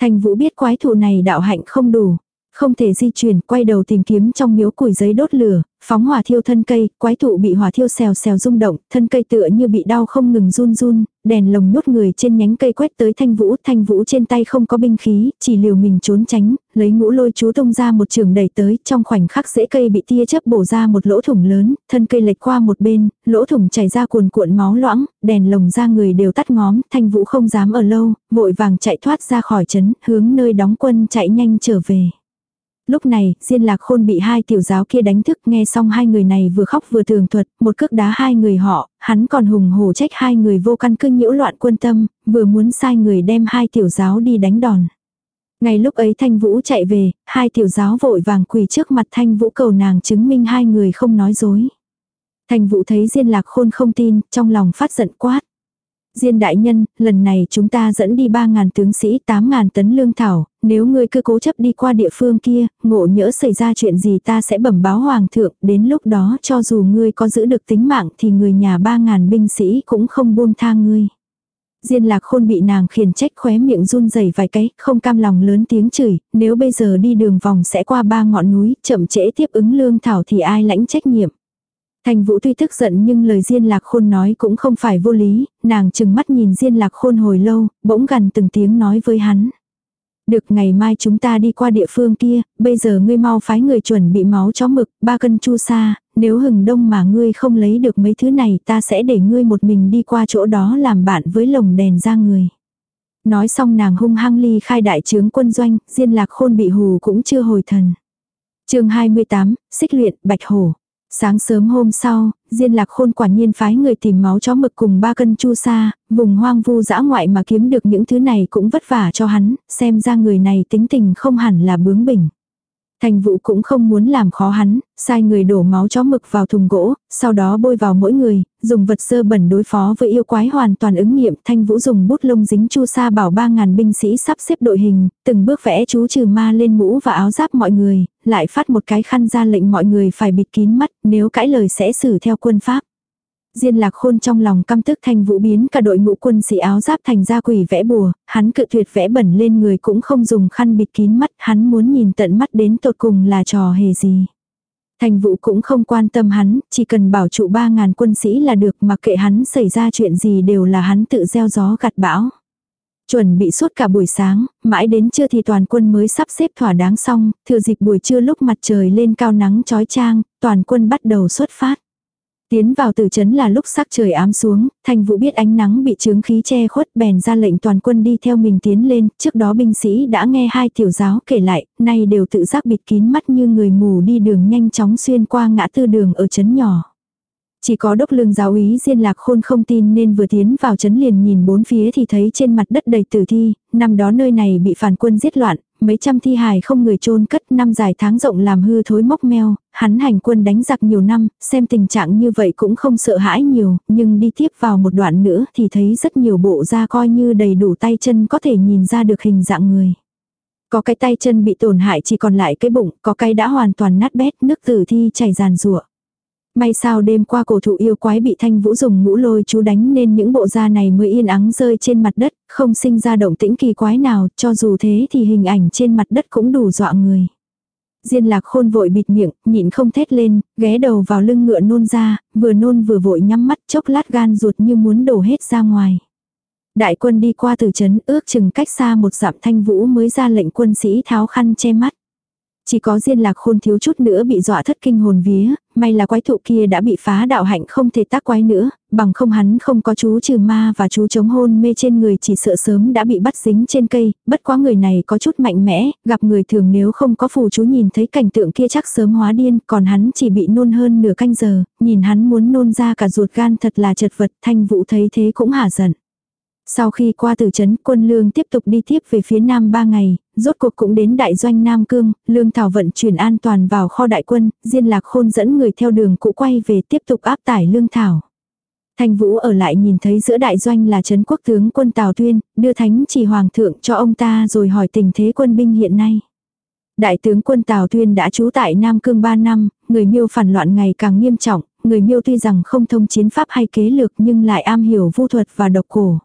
Thành vũ biết quái thụ này đạo hạnh không đủ, không thể di chuyển, quay đầu tìm kiếm trong miếu củi giấy đốt lửa, phóng hỏa thiêu thân cây, quái thụ bị hỏa thiêu xèo xèo rung động, thân cây tựa như bị đau không ngừng run run, đèn lồng nhốt người trên nhánh cây quét tới thanh vũ, thanh vũ trên tay không có binh khí, chỉ liều mình trốn tránh, lấy ngũ lôi chú tông ra một trường đẩy tới, trong khoảnh khắc rễ cây bị tia chớp bổ ra một lỗ thủng lớn, thân cây lệch qua một bên, lỗ thủng chảy ra cuồn cuộn máu loãng, đèn lồng ra người đều tắt ngóm, thanh vũ không dám ở lâu, vội vàng chạy thoát ra khỏi trấn, hướng nơi đóng quân chạy nhanh trở về. Lúc này, Diên Lạc Khôn bị hai tiểu giáo kia đánh thức nghe xong hai người này vừa khóc vừa tường thuật, một cước đá hai người họ, hắn còn hùng hổ trách hai người vô căn cứ nhiễu loạn quân tâm, vừa muốn sai người đem hai tiểu giáo đi đánh đòn. Ngay lúc ấy Thanh Vũ chạy về, hai tiểu giáo vội vàng quỳ trước mặt Thanh Vũ cầu nàng chứng minh hai người không nói dối. Thanh Vũ thấy Diên Lạc Khôn không tin, trong lòng phát giận quát. Diên đại nhân, lần này chúng ta dẫn đi 3.000 tướng sĩ 8.000 tấn lương thảo, nếu ngươi cứ cố chấp đi qua địa phương kia, ngộ nhỡ xảy ra chuyện gì ta sẽ bẩm báo hoàng thượng, đến lúc đó cho dù ngươi có giữ được tính mạng thì người nhà ba ngàn binh sĩ cũng không buông tha ngươi. Diên lạc khôn bị nàng khiển trách khóe miệng run rẩy vài cái, không cam lòng lớn tiếng chửi, nếu bây giờ đi đường vòng sẽ qua ba ngọn núi, chậm trễ tiếp ứng lương thảo thì ai lãnh trách nhiệm. Thành Vũ tuy tức giận nhưng lời Diên Lạc Khôn nói cũng không phải vô lý, nàng chừng mắt nhìn Diên Lạc Khôn hồi lâu, bỗng gần từng tiếng nói với hắn. Được ngày mai chúng ta đi qua địa phương kia, bây giờ ngươi mau phái người chuẩn bị máu chó mực, ba cân chu sa, nếu hừng đông mà ngươi không lấy được mấy thứ này ta sẽ để ngươi một mình đi qua chỗ đó làm bạn với lồng đèn ra người. Nói xong nàng hung hăng ly khai đại trướng quân doanh, Diên Lạc Khôn bị hù cũng chưa hồi thần. chương 28, xích luyện, bạch hổ. Sáng sớm hôm sau, Diên Lạc Khôn quả nhiên phái người tìm máu chó mực cùng ba cân chu sa, vùng hoang vu dã ngoại mà kiếm được những thứ này cũng vất vả cho hắn, xem ra người này tính tình không hẳn là bướng bỉnh. Thành vụ cũng không muốn làm khó hắn, sai người đổ máu chó mực vào thùng gỗ, sau đó bôi vào mỗi người, dùng vật sơ bẩn đối phó với yêu quái hoàn toàn ứng nghiệm. Thanh vũ dùng bút lông dính chu sa bảo 3.000 binh sĩ sắp xếp đội hình, từng bước vẽ chú trừ ma lên mũ và áo giáp mọi người, lại phát một cái khăn ra lệnh mọi người phải bịt kín mắt, nếu cãi lời sẽ xử theo quân pháp. Diên lạc khôn trong lòng căm tức thanh vũ biến cả đội ngũ quân sĩ áo giáp thành ra quỷ vẽ bùa, hắn cự tuyệt vẽ bẩn lên người cũng không dùng khăn bịt kín mắt, hắn muốn nhìn tận mắt đến tột cùng là trò hề gì. Thành vũ cũng không quan tâm hắn, chỉ cần bảo trụ ba ngàn quân sĩ là được mà kệ hắn xảy ra chuyện gì đều là hắn tự gieo gió gặt bão. Chuẩn bị suốt cả buổi sáng, mãi đến trưa thì toàn quân mới sắp xếp thỏa đáng xong, thừa dịp buổi trưa lúc mặt trời lên cao nắng chói chang, toàn quân bắt đầu xuất phát. Tiến vào tử trấn là lúc sắc trời ám xuống, thành vũ biết ánh nắng bị trướng khí che khuất bèn ra lệnh toàn quân đi theo mình tiến lên, trước đó binh sĩ đã nghe hai tiểu giáo kể lại, nay đều tự giác bịt kín mắt như người mù đi đường nhanh chóng xuyên qua ngã tư đường ở trấn nhỏ. Chỉ có đốc lương giáo úy Diên Lạc Khôn không tin nên vừa tiến vào chấn liền nhìn bốn phía thì thấy trên mặt đất đầy tử thi, năm đó nơi này bị phản quân giết loạn, mấy trăm thi hài không người chôn cất năm dài tháng rộng làm hư thối mốc meo, hắn hành quân đánh giặc nhiều năm, xem tình trạng như vậy cũng không sợ hãi nhiều, nhưng đi tiếp vào một đoạn nữa thì thấy rất nhiều bộ da coi như đầy đủ tay chân có thể nhìn ra được hình dạng người. Có cái tay chân bị tổn hại chỉ còn lại cái bụng, có cái đã hoàn toàn nát bét, nước tử thi chảy ràn rụa. May sao đêm qua cổ thụ yêu quái bị thanh vũ dùng ngũ lôi chú đánh nên những bộ da này mới yên ắng rơi trên mặt đất, không sinh ra động tĩnh kỳ quái nào, cho dù thế thì hình ảnh trên mặt đất cũng đủ dọa người. Diên lạc khôn vội bịt miệng, nhịn không thét lên, ghé đầu vào lưng ngựa nôn ra, vừa nôn vừa vội nhắm mắt chốc lát gan ruột như muốn đổ hết ra ngoài. Đại quân đi qua từ trấn ước chừng cách xa một dặm thanh vũ mới ra lệnh quân sĩ tháo khăn che mắt. Chỉ có diên lạc khôn thiếu chút nữa bị dọa thất kinh hồn vía, may là quái thụ kia đã bị phá đạo hạnh không thể tác quái nữa, bằng không hắn không có chú trừ ma và chú chống hôn mê trên người chỉ sợ sớm đã bị bắt dính trên cây, bất quá người này có chút mạnh mẽ, gặp người thường nếu không có phù chú nhìn thấy cảnh tượng kia chắc sớm hóa điên, còn hắn chỉ bị nôn hơn nửa canh giờ, nhìn hắn muốn nôn ra cả ruột gan thật là chật vật, thanh vũ thấy thế cũng hả giận. Sau khi qua từ trấn, quân lương tiếp tục đi tiếp về phía nam 3 ngày, rốt cuộc cũng đến đại doanh Nam Cương, lương thảo vận chuyển an toàn vào kho đại quân, Diên Lạc Khôn dẫn người theo đường cũ quay về tiếp tục áp tải lương thảo. Thanh Vũ ở lại nhìn thấy giữa đại doanh là trấn quốc tướng quân Tào Tuyên, đưa thánh chỉ hoàng thượng cho ông ta rồi hỏi tình thế quân binh hiện nay. Đại tướng quân Tào Tuyên đã trú tại Nam Cương 3 năm, người miêu phản loạn ngày càng nghiêm trọng, người miêu tuy rằng không thông chiến pháp hay kế lược nhưng lại am hiểu vu thuật và độc cổ.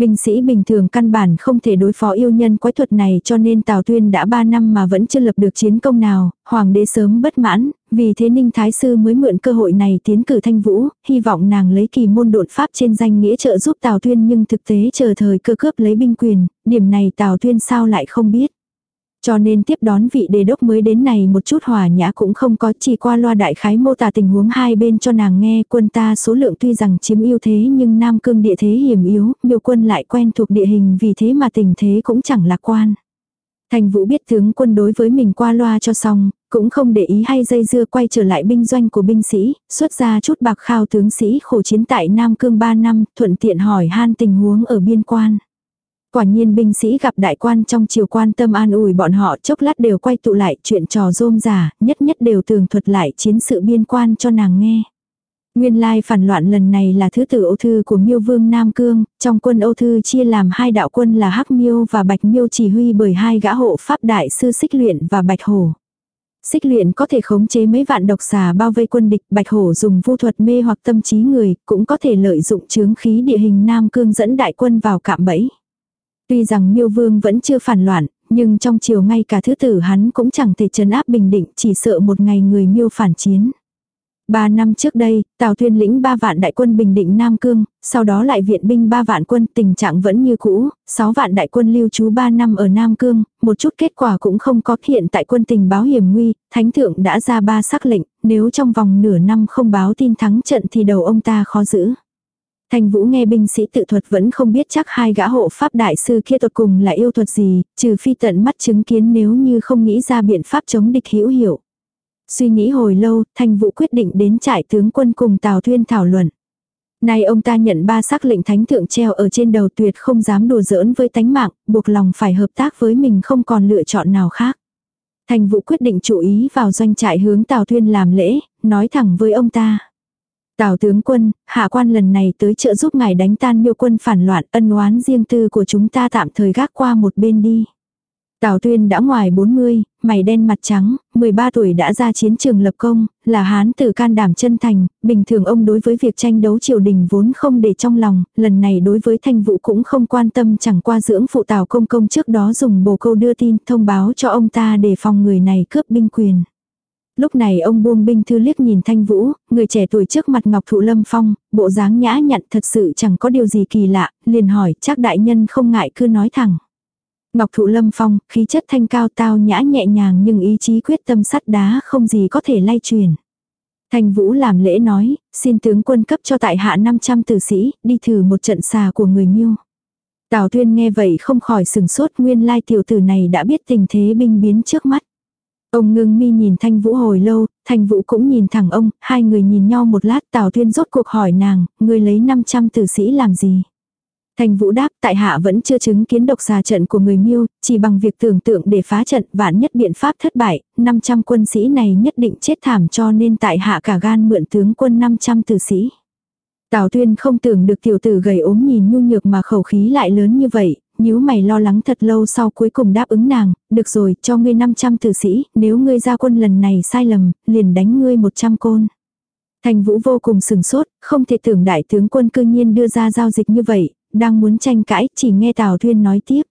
Binh sĩ bình thường căn bản không thể đối phó yêu nhân quái thuật này cho nên Tào Tuyên đã 3 năm mà vẫn chưa lập được chiến công nào, hoàng đế sớm bất mãn, vì thế Ninh Thái Sư mới mượn cơ hội này tiến cử Thanh Vũ, hy vọng nàng lấy kỳ môn đột pháp trên danh nghĩa trợ giúp Tào Tuyên nhưng thực tế chờ thời cơ cướp lấy binh quyền, điểm này Tào Tuyên sao lại không biết. Cho nên tiếp đón vị đề đốc mới đến này một chút hòa nhã cũng không có chỉ qua loa đại khái mô tả tình huống hai bên cho nàng nghe quân ta số lượng tuy rằng chiếm ưu thế nhưng Nam Cương địa thế hiểm yếu, miêu quân lại quen thuộc địa hình vì thế mà tình thế cũng chẳng lạc quan. Thành vũ biết tướng quân đối với mình qua loa cho xong, cũng không để ý hay dây dưa quay trở lại binh doanh của binh sĩ, xuất ra chút bạc khao tướng sĩ khổ chiến tại Nam Cương 3 năm, thuận tiện hỏi han tình huống ở biên quan. Quả nhiên binh sĩ gặp đại quan trong chiều quan tâm an ủi bọn họ chốc lát đều quay tụ lại chuyện trò rôm giả, nhất nhất đều tường thuật lại chiến sự biên quan cho nàng nghe. Nguyên lai phản loạn lần này là thứ tử Âu Thư của Miêu Vương Nam Cương, trong quân Âu Thư chia làm hai đạo quân là Hắc Miêu và Bạch Miêu chỉ huy bởi hai gã hộ pháp đại sư Xích Luyện và Bạch Hổ. Xích luyện có thể khống chế mấy vạn độc xà bao vây quân địch, bạch hổ dùng vu thuật mê hoặc tâm trí người, cũng có thể lợi dụng chướng khí địa hình Nam Cương dẫn đại quân vào cạm bẫy. Tuy rằng miêu vương vẫn chưa phản loạn, nhưng trong chiều ngay cả thứ tử hắn cũng chẳng thể trấn áp bình định, chỉ sợ một ngày người miêu phản chiến. Ba năm trước đây, Tào Thuyên lĩnh ba vạn đại quân bình định Nam Cương, sau đó lại viện binh ba vạn quân, tình trạng vẫn như cũ, sáu vạn đại quân lưu trú ba năm ở Nam Cương, một chút kết quả cũng không có hiện tại quân tình báo hiểm nguy, Thánh Thượng đã ra ba sắc lệnh, nếu trong vòng nửa năm không báo tin thắng trận thì đầu ông ta khó giữ. Thanh Vũ nghe binh sĩ tự thuật vẫn không biết chắc hai gã hộ pháp đại sư kia tột cùng là yêu thuật gì, trừ phi tận mắt chứng kiến nếu như không nghĩ ra biện pháp chống địch hữu hiệu. Suy nghĩ hồi lâu, Thanh Vũ quyết định đến trại tướng quân cùng Tào Thuyên thảo luận. Nay ông ta nhận ba sắc lệnh thánh thượng treo ở trên đầu tuyệt không dám đùa giỡn với tánh mạng, buộc lòng phải hợp tác với mình không còn lựa chọn nào khác. Thành Vũ quyết định chú ý vào doanh trại hướng Tào Thuyên làm lễ, nói thẳng với ông ta. Tào tướng quân, hạ quan lần này tới trợ giúp ngài đánh tan miêu quân phản loạn ân oán riêng tư của chúng ta tạm thời gác qua một bên đi. Tào Tuyên đã ngoài 40, mày đen mặt trắng, 13 tuổi đã ra chiến trường lập công, là hán tử can đảm chân thành, bình thường ông đối với việc tranh đấu triều đình vốn không để trong lòng, lần này đối với thanh vụ cũng không quan tâm chẳng qua dưỡng phụ Tào công công trước đó dùng bồ câu đưa tin thông báo cho ông ta để phòng người này cướp binh quyền. Lúc này ông buông binh thư liếc nhìn Thanh Vũ, người trẻ tuổi trước mặt Ngọc Thụ Lâm Phong, bộ dáng nhã nhặn thật sự chẳng có điều gì kỳ lạ, liền hỏi chắc đại nhân không ngại cứ nói thẳng. Ngọc Thụ Lâm Phong, khí chất thanh cao tao nhã nhẹ nhàng nhưng ý chí quyết tâm sắt đá không gì có thể lay truyền. Thanh Vũ làm lễ nói, xin tướng quân cấp cho tại hạ 500 tử sĩ, đi thử một trận xà của người miêu. Tào Tuyên nghe vậy không khỏi sừng sốt nguyên lai tiểu tử này đã biết tình thế binh biến trước mắt. Ông ngưng mi nhìn Thanh Vũ hồi lâu, Thanh Vũ cũng nhìn thẳng ông, hai người nhìn nhau một lát Tào Tuyên rốt cuộc hỏi nàng, người lấy 500 tử sĩ làm gì? Thanh Vũ đáp tại hạ vẫn chưa chứng kiến độc xà trận của người miêu, chỉ bằng việc tưởng tượng để phá trận vạn nhất biện pháp thất bại, 500 quân sĩ này nhất định chết thảm cho nên tại hạ cả gan mượn tướng quân 500 tử sĩ. Tào Tuyên không tưởng được tiểu tử gầy ốm nhìn nhu nhược mà khẩu khí lại lớn như vậy, nhíu mày lo lắng thật lâu sau cuối cùng đáp ứng nàng, được rồi, cho ngươi 500 tử sĩ, nếu ngươi ra quân lần này sai lầm, liền đánh ngươi 100 côn. Thành vũ vô cùng sừng sốt, không thể tưởng đại tướng quân cư nhiên đưa ra giao dịch như vậy, đang muốn tranh cãi, chỉ nghe Tào Thuyên nói tiếp.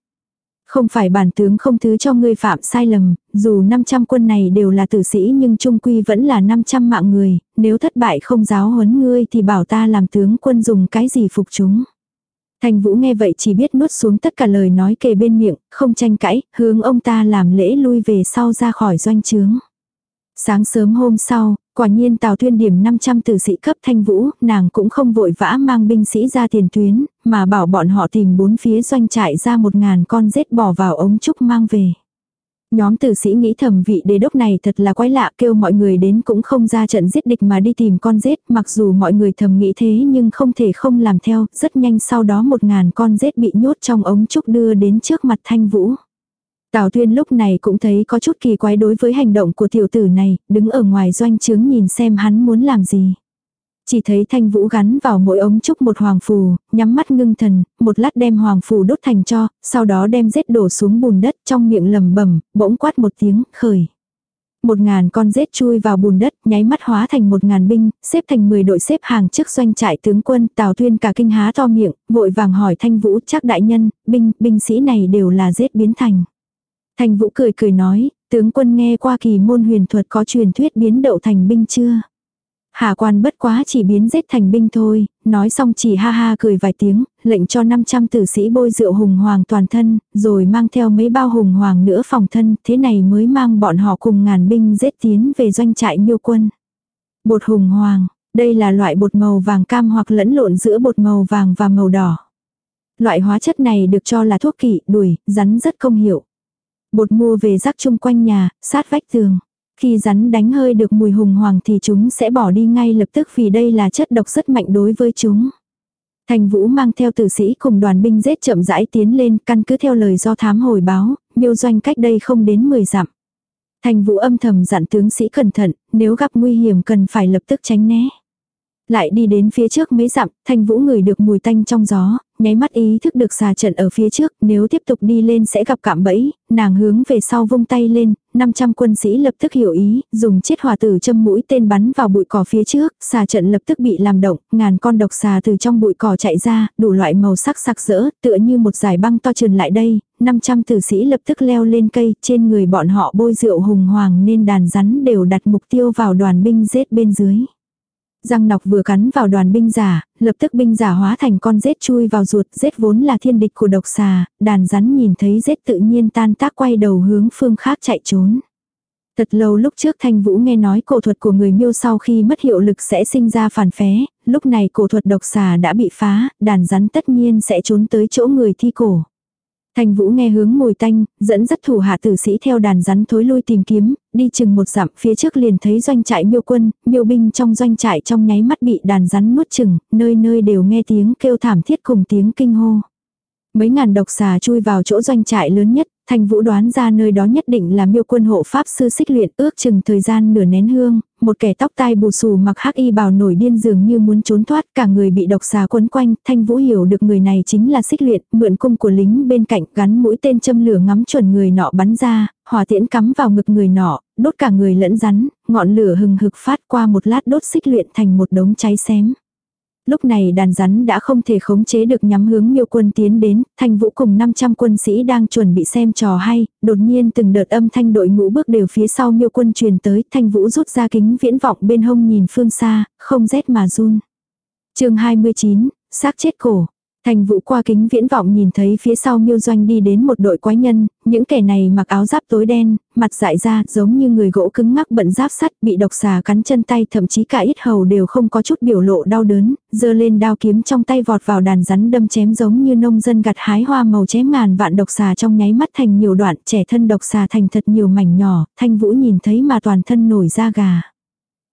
Không phải bản tướng không thứ cho ngươi phạm sai lầm, dù 500 quân này đều là tử sĩ nhưng trung quy vẫn là 500 mạng người, nếu thất bại không giáo huấn ngươi thì bảo ta làm tướng quân dùng cái gì phục chúng. Thành Vũ nghe vậy chỉ biết nuốt xuống tất cả lời nói kề bên miệng, không tranh cãi, hướng ông ta làm lễ lui về sau ra khỏi doanh trướng. Sáng sớm hôm sau, quả nhiên Tào Thuyên điểm 500 tử sĩ cấp Thanh Vũ, nàng cũng không vội vã mang binh sĩ ra tiền tuyến, mà bảo bọn họ tìm bốn phía doanh trại ra một ngàn con rết bỏ vào ống trúc mang về. Nhóm tử sĩ nghĩ thầm vị đế đốc này thật là quái lạ kêu mọi người đến cũng không ra trận giết địch mà đi tìm con rết mặc dù mọi người thầm nghĩ thế nhưng không thể không làm theo rất nhanh sau đó một ngàn con rết bị nhốt trong ống trúc đưa đến trước mặt thanh vũ. Tào Tuyên lúc này cũng thấy có chút kỳ quái đối với hành động của tiểu tử này, đứng ở ngoài doanh trướng nhìn xem hắn muốn làm gì. Chỉ thấy thanh vũ gắn vào mỗi ống trúc một hoàng phù, nhắm mắt ngưng thần, một lát đem hoàng phù đốt thành cho, sau đó đem rết đổ xuống bùn đất trong miệng lầm bẩm bỗng quát một tiếng, khởi. Một ngàn con rết chui vào bùn đất, nháy mắt hóa thành một ngàn binh, xếp thành 10 đội xếp hàng trước doanh trại tướng quân, Tào Tuyên cả kinh há to miệng, vội vàng hỏi Thanh Vũ chắc đại nhân, binh, binh sĩ này đều là rết biến thành. Thanh Vũ cười cười nói, tướng quân nghe qua kỳ môn huyền thuật có truyền thuyết biến đậu thành binh chưa? Hà quan bất quá chỉ biến giết thành binh thôi, nói xong chỉ ha ha cười vài tiếng, lệnh cho 500 tử sĩ bôi rượu hùng hoàng toàn thân, rồi mang theo mấy bao hùng hoàng nữa phòng thân, thế này mới mang bọn họ cùng ngàn binh giết tiến về doanh trại miêu quân. Bột hùng hoàng, đây là loại bột màu vàng cam hoặc lẫn lộn giữa bột màu vàng và màu đỏ. Loại hóa chất này được cho là thuốc kỵ, đuổi, rắn rất công hiệu. Bột mua về rắc chung quanh nhà, sát vách tường. Khi rắn đánh hơi được mùi hùng hoàng thì chúng sẽ bỏ đi ngay lập tức vì đây là chất độc rất mạnh đối với chúng. Thành Vũ mang theo tử sĩ cùng đoàn binh giết chậm rãi tiến lên căn cứ theo lời do thám hồi báo, miêu doanh cách đây không đến 10 dặm. Thành Vũ âm thầm dặn tướng sĩ cẩn thận, nếu gặp nguy hiểm cần phải lập tức tránh né. Lại đi đến phía trước mấy dặm, Thanh Vũ ngửi được mùi tanh trong gió, nháy mắt ý thức được xà trận ở phía trước, nếu tiếp tục đi lên sẽ gặp cạm bẫy, nàng hướng về sau vung tay lên, 500 quân sĩ lập tức hiểu ý, dùng chiếc hỏa tử châm mũi tên bắn vào bụi cỏ phía trước, xà trận lập tức bị làm động, ngàn con độc xà từ trong bụi cỏ chạy ra, đủ loại màu sắc sặc sỡ, tựa như một dải băng to trườn lại đây, 500 tử sĩ lập tức leo lên cây, trên người bọn họ bôi rượu hùng hoàng nên đàn rắn đều đặt mục tiêu vào đoàn binh giết bên dưới. Răng nọc vừa cắn vào đoàn binh giả, lập tức binh giả hóa thành con rết chui vào ruột, rết vốn là thiên địch của độc xà, đàn rắn nhìn thấy rết tự nhiên tan tác quay đầu hướng phương khác chạy trốn. Thật lâu lúc trước Thanh Vũ nghe nói cổ thuật của người miêu sau khi mất hiệu lực sẽ sinh ra phản phé, lúc này cổ thuật độc xà đã bị phá, đàn rắn tất nhiên sẽ trốn tới chỗ người thi cổ. Thanh Vũ nghe hướng mùi tanh, dẫn dắt thủ hạ tử sĩ theo đàn rắn thối lui tìm kiếm, đi chừng một dặm phía trước liền thấy doanh trại miêu quân, miêu binh trong doanh trại trong nháy mắt bị đàn rắn nuốt chừng, nơi nơi đều nghe tiếng kêu thảm thiết cùng tiếng kinh hô. Mấy ngàn độc xà chui vào chỗ doanh trại lớn nhất, Thanh Vũ đoán ra nơi đó nhất định là miêu quân hộ pháp sư xích luyện ước chừng thời gian nửa nén hương, một kẻ tóc tai bù xù mặc hắc y bào nổi điên dường như muốn trốn thoát cả người bị độc xà quấn quanh, Thanh Vũ hiểu được người này chính là xích luyện, mượn cung của lính bên cạnh gắn mũi tên châm lửa ngắm chuẩn người nọ bắn ra, hỏa tiễn cắm vào ngực người nọ, đốt cả người lẫn rắn, ngọn lửa hừng hực phát qua một lát đốt xích luyện thành một đống cháy xém. Lúc này đàn rắn đã không thể khống chế được nhắm hướng miêu quân tiến đến, thanh vũ cùng 500 quân sĩ đang chuẩn bị xem trò hay, đột nhiên từng đợt âm thanh đội ngũ bước đều phía sau miêu quân truyền tới, thanh vũ rút ra kính viễn vọng bên hông nhìn phương xa, không rét mà run. chương 29, xác chết cổ, Thành vũ qua kính viễn vọng nhìn thấy phía sau miêu doanh đi đến một đội quái nhân, những kẻ này mặc áo giáp tối đen, mặt dại ra giống như người gỗ cứng ngắc bận giáp sắt bị độc xà cắn chân tay thậm chí cả ít hầu đều không có chút biểu lộ đau đớn, giơ lên đao kiếm trong tay vọt vào đàn rắn đâm chém giống như nông dân gặt hái hoa màu chém ngàn vạn độc xà trong nháy mắt thành nhiều đoạn trẻ thân độc xà thành thật nhiều mảnh nhỏ, thanh vũ nhìn thấy mà toàn thân nổi da gà.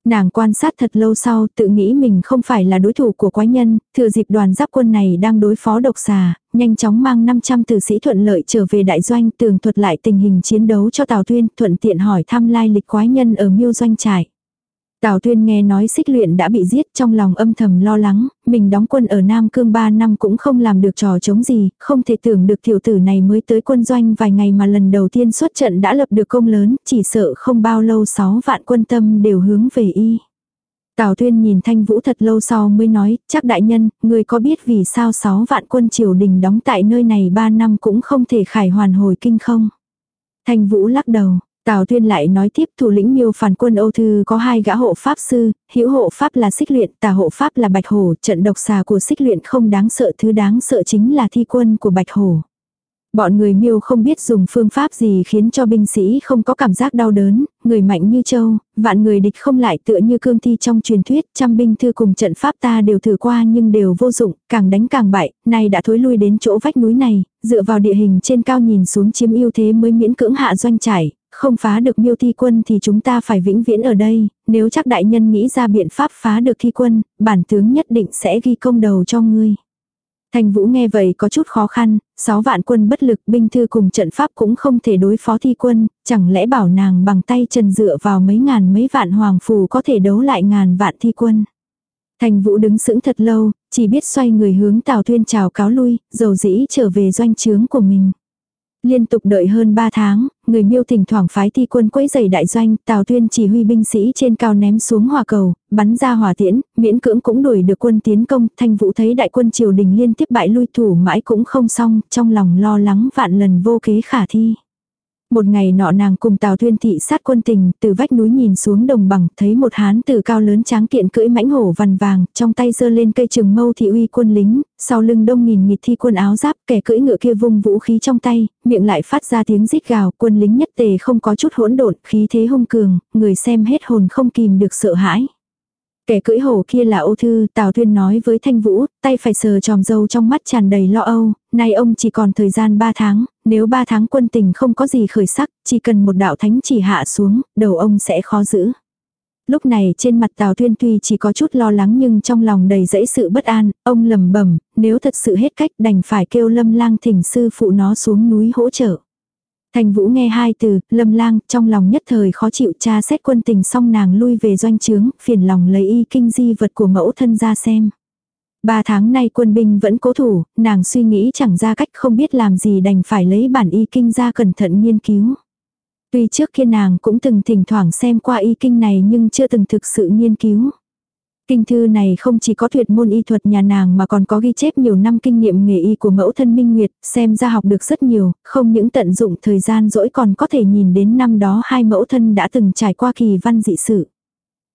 Nàng quan sát thật lâu sau tự nghĩ mình không phải là đối thủ của quái nhân, thừa dịp đoàn giáp quân này đang đối phó độc xà, nhanh chóng mang 500 tử sĩ thuận lợi trở về đại doanh tường thuật lại tình hình chiến đấu cho Tào Tuyên thuận tiện hỏi thăm lai lịch quái nhân ở miêu doanh trại. Tào Tuyên nghe nói xích luyện đã bị giết trong lòng âm thầm lo lắng, mình đóng quân ở Nam Cương 3 năm cũng không làm được trò chống gì, không thể tưởng được tiểu tử này mới tới quân doanh vài ngày mà lần đầu tiên xuất trận đã lập được công lớn, chỉ sợ không bao lâu 6 vạn quân tâm đều hướng về y. Tào Tuyên nhìn Thanh Vũ thật lâu sau mới nói, chắc đại nhân, người có biết vì sao 6 vạn quân triều đình đóng tại nơi này 3 năm cũng không thể khải hoàn hồi kinh không? Thanh Vũ lắc đầu, Tào Tuyên lại nói tiếp thủ lĩnh miêu phản quân Âu Thư có hai gã hộ pháp sư, hữu hộ pháp là xích luyện, tà hộ pháp là bạch hổ, trận độc xà của xích luyện không đáng sợ thứ đáng sợ chính là thi quân của bạch hổ. Bọn người miêu không biết dùng phương pháp gì khiến cho binh sĩ không có cảm giác đau đớn, người mạnh như châu, vạn người địch không lại tựa như cương thi trong truyền thuyết, trăm binh thư cùng trận pháp ta đều thử qua nhưng đều vô dụng, càng đánh càng bại, nay đã thối lui đến chỗ vách núi này, dựa vào địa hình trên cao nhìn xuống chiếm ưu thế mới miễn cưỡng hạ doanh trải, không phá được miêu thi quân thì chúng ta phải vĩnh viễn ở đây, nếu chắc đại nhân nghĩ ra biện pháp phá được thi quân, bản tướng nhất định sẽ ghi công đầu cho ngươi. thành Vũ nghe vậy có chút khó khăn, sáu vạn quân bất lực binh thư cùng trận pháp cũng không thể đối phó thi quân, chẳng lẽ bảo nàng bằng tay trần dựa vào mấy ngàn mấy vạn hoàng phù có thể đấu lại ngàn vạn thi quân. Thành Vũ đứng sững thật lâu, chỉ biết xoay người hướng Tào Thuyên chào cáo lui, dầu dĩ trở về doanh trướng của mình. Liên tục đợi hơn 3 tháng, người miêu thỉnh thoảng phái thi quân quấy giày đại doanh, Tào Tuyên chỉ huy binh sĩ trên cao ném xuống hỏa cầu, bắn ra hỏa tiễn, miễn cưỡng cũng đuổi được quân tiến công, thanh vũ thấy đại quân triều đình liên tiếp bại lui thủ mãi cũng không xong, trong lòng lo lắng vạn lần vô kế khả thi. Một ngày nọ nàng cùng Tào Thuyên thị sát quân tình, từ vách núi nhìn xuống đồng bằng, thấy một hán từ cao lớn tráng kiện cưỡi mãnh hổ vằn vàng, trong tay giơ lên cây trường mâu thị uy quân lính, sau lưng đông nghìn nghịt thi quân áo giáp, kẻ cưỡi ngựa kia vung vũ khí trong tay, miệng lại phát ra tiếng rít gào, quân lính nhất tề không có chút hỗn độn, khí thế hung cường, người xem hết hồn không kìm được sợ hãi. Kẻ cưỡi hổ kia là ô thư, Tào Thuyên nói với Thanh Vũ, tay phải sờ tròm dâu trong mắt tràn đầy lo âu, nay ông chỉ còn thời gian 3 tháng, nếu 3 tháng quân tình không có gì khởi sắc, chỉ cần một đạo thánh chỉ hạ xuống, đầu ông sẽ khó giữ. Lúc này trên mặt Tào Thuyên tuy chỉ có chút lo lắng nhưng trong lòng đầy dẫy sự bất an, ông lầm bẩm nếu thật sự hết cách đành phải kêu lâm lang thỉnh sư phụ nó xuống núi hỗ trợ. Thành Vũ nghe hai từ, lâm lang, trong lòng nhất thời khó chịu cha xét quân tình xong nàng lui về doanh trướng, phiền lòng lấy y kinh di vật của mẫu thân ra xem. Ba tháng nay quân binh vẫn cố thủ, nàng suy nghĩ chẳng ra cách không biết làm gì đành phải lấy bản y kinh ra cẩn thận nghiên cứu. Tuy trước kia nàng cũng từng thỉnh thoảng xem qua y kinh này nhưng chưa từng thực sự nghiên cứu. Kinh thư này không chỉ có tuyệt môn y thuật nhà nàng mà còn có ghi chép nhiều năm kinh nghiệm nghề y của mẫu thân Minh Nguyệt, xem ra học được rất nhiều, không những tận dụng thời gian dỗi còn có thể nhìn đến năm đó hai mẫu thân đã từng trải qua kỳ văn dị sự.